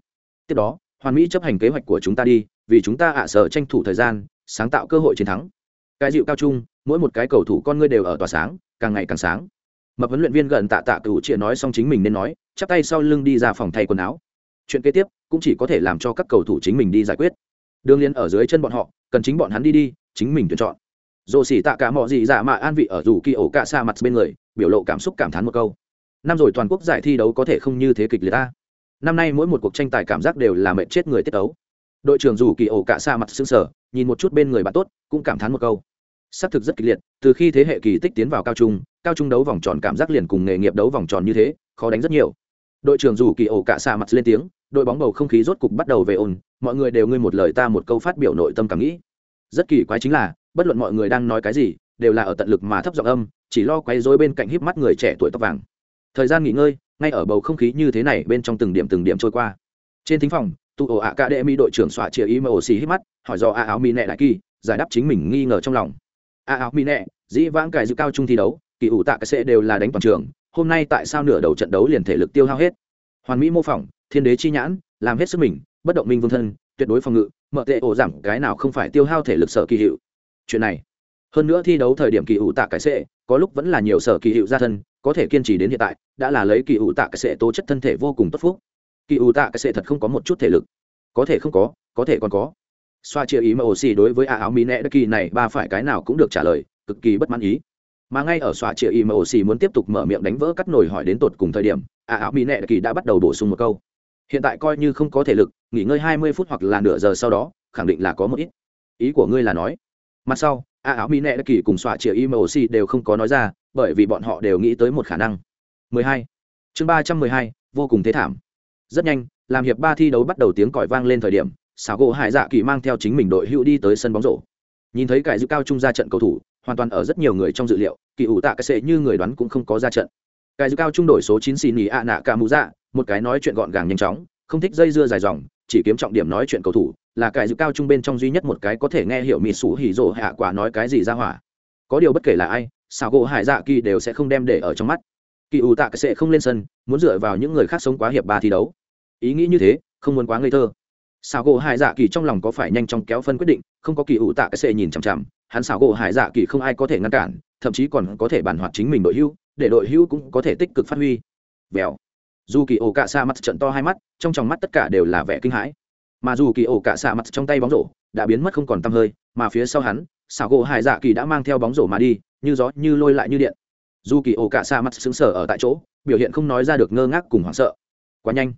Tiếp đó, hoàn mỹ chấp hành kế hoạch của chúng ta đi, vì chúng ta ạ à sở tranh thủ thời gian, sáng tạo cơ hội chiến thắng. Cái dịu cao trung, mỗi một cái cầu thủ con ngươi đều ở tỏa sáng, càng ngày càng sáng. Mập huấn luyện viên gần tạ tạ cựu chia nói xong chính mình nên nói, chắp tay sau lưng đi ra phòng thay quần áo. Chuyện kế tiếp cũng chỉ có thể làm cho các cầu thủ chính mình đi giải quyết. Đương liên ở dưới chân bọn họ, cần chính bọn hắn đi đi, chính mình tuyển chọn. Dồ xỉ tạ cả mọi gì giả mà an vị ở dù kỳ ổ cả xa mặt bên người, biểu lộ cảm xúc cảm thán một câu năm rồi toàn quốc giải thi đấu có thể không như thế kịch liệt ta. Năm nay mỗi một cuộc tranh tài cảm giác đều là mệt chết người tiết ấu đội trưởng dù kỳ ổ cả xa mặt xương sở nhìn một chút bên người bạn tốt, cũng cảm thán một câu. Xác thực rất kịch liệt, từ khi thế hệ kỳ tích tiến vào cao trung cao trung đấu vòng tròn cảm giác liền cùng nghề nghiệp đấu vòng tròn như thế, khó đánh rất nhiều. Đội trưởng dù kỳ ổ cả xa mặt lên tiếng, đội bóng bầu không khí rốt cục bắt đầu về ồn, mọi người đều ngươi một lời ta một câu phát biểu nội tâm cảm nghĩ. Rất kỳ quái chính là, bất luận mọi người đang nói cái gì, đều là ở tận lực mà thấp giọng âm, chỉ lo quay rối bên cạnh híp mắt người trẻ tuổi tóc vàng thời gian nghỉ ngơi, ngay ở bầu không khí như thế này bên trong từng điểm từng điểm trôi qua. Trên thính phòng tụ ổ ạ cả đệ mỹ đội trưởng xoa chia ý mà ổ xì hít mắt, hỏi do a áo mỹ nẹ đại kỳ, giải đáp chính mình nghi ngờ trong lòng. A áo mỹ nẹ, dĩ vãng cải dự cao trung thi đấu, kỳ ủ tạ cái sẽ đều là đánh toàn trường, hôm nay tại sao nửa đầu trận đấu liền thể lực tiêu hao hết? Hoàn mỹ mô phỏng, thiên đế chi nhãn, làm hết sức mình, bất động minh vương thân, tuyệt đối phòng ngự, mở tệ ổ giảm, cái nào không phải tiêu hao thể lực sở kỳ hiệu. Chuyện này, hơn nữa thi đấu thời điểm kỳ ủ tạ cái sẽ, có lúc vẫn là nhiều sở kỳ hiệu ra thân có thể kiên trì đến hiện tại, đã là lấy kỳ ủ tạ cái sệ tố chất thân thể vô cùng tốt phúc. Kỳ ủ tạ cái sệ thật không có một chút thể lực. Có thể không có có thể còn có. Xoa chia ý mà ổ xì đối với a áo mỹ nẹ đất kỳ này ba phải cái nào cũng được trả lời, cực kỳ bất mãn ý. Mà ngay ở xoa chia ý mà ổ xì muốn tiếp tục mở miệng đánh vỡ cắt nổi hỏi đến tột cùng thời điểm, a áo mỹ nẹ đất kỳ đã bắt đầu bổ sung một câu. Hiện tại coi như không có thể lực, nghỉ ngơi hai mươi phút hoặc là nửa giờ sau đó, khẳng định là có một ít. Ý của ngươi là nói. Mặt sau, a áo mỹ nẹ đất kỳ cùng xoa chia ý mà ổ xì đều không có nói ra bởi vì bọn họ đều nghĩ tới một khả năng. 12. chương 312, vô cùng thế thảm. Rất nhanh làm hiệp ba thi đấu bắt đầu tiếng còi vang lên thời điểm xảo gỗ hải dạ kỳ mang theo chính mình đội hữu đi tới sân bóng rổ. Nhìn thấy cải dự cao trung ra trận cầu thủ hoàn toàn ở rất nhiều người trong dự liệu kỳ ủ tạ cái sệ như người đoán cũng không có ra trận. Cải dự cao trung đổi số chín xì nỉ ạ nạ ca mũ dạ một cái nói chuyện gọn gàng nhanh chóng không thích dây dưa dài dòng chỉ kiếm trọng điểm nói chuyện cầu thủ là cải dự cao trung bên trong duy nhất một cái có thể nghe hiểu mịt sủ hỉ rổ hạ quả nói cái gì ra hỏa. Có điều bất kể là ai xảo gỗ hải dạ kỳ đều sẽ không đem để ở trong mắt. Kỳ ủ tạ cái sệ không lên sân, muốn dựa vào những người khác sống quá hiệp ba thi đấu. Ý nghĩ như thế, không muốn quá ngây thơ. Xảo gỗ hải dạ kỳ trong lòng có phải nhanh chóng kéo phân quyết định, không có kỳ ủ tạ cái sệ nhìn chằm chằm, hắn xảo gỗ hải dạ kỳ không ai có thể ngăn cản, thậm chí còn có thể bản hoạt chính mình đội hưu, để đội hưu cũng có thể tích cực phát huy. Vèo. Dù kỳ ổ cạ xa mắt trận to hai mắt, trong tròng mắt tất cả đều là vẻ kinh hãi. Mà dù kỳ ổ cạ xa mắt trong tay bóng rổ, đã biến mất không còn tăm hơi, mà phía sau hắn xảo gỗ hải dạ kỳ đã mang theo bóng rổ mà đi như gió như lôi lại như điện. Dù kỳ ổ cả xa mắt xứng sở ở tại chỗ, biểu hiện không nói ra được ngơ ngác cùng hoảng sợ. Quá nhanh.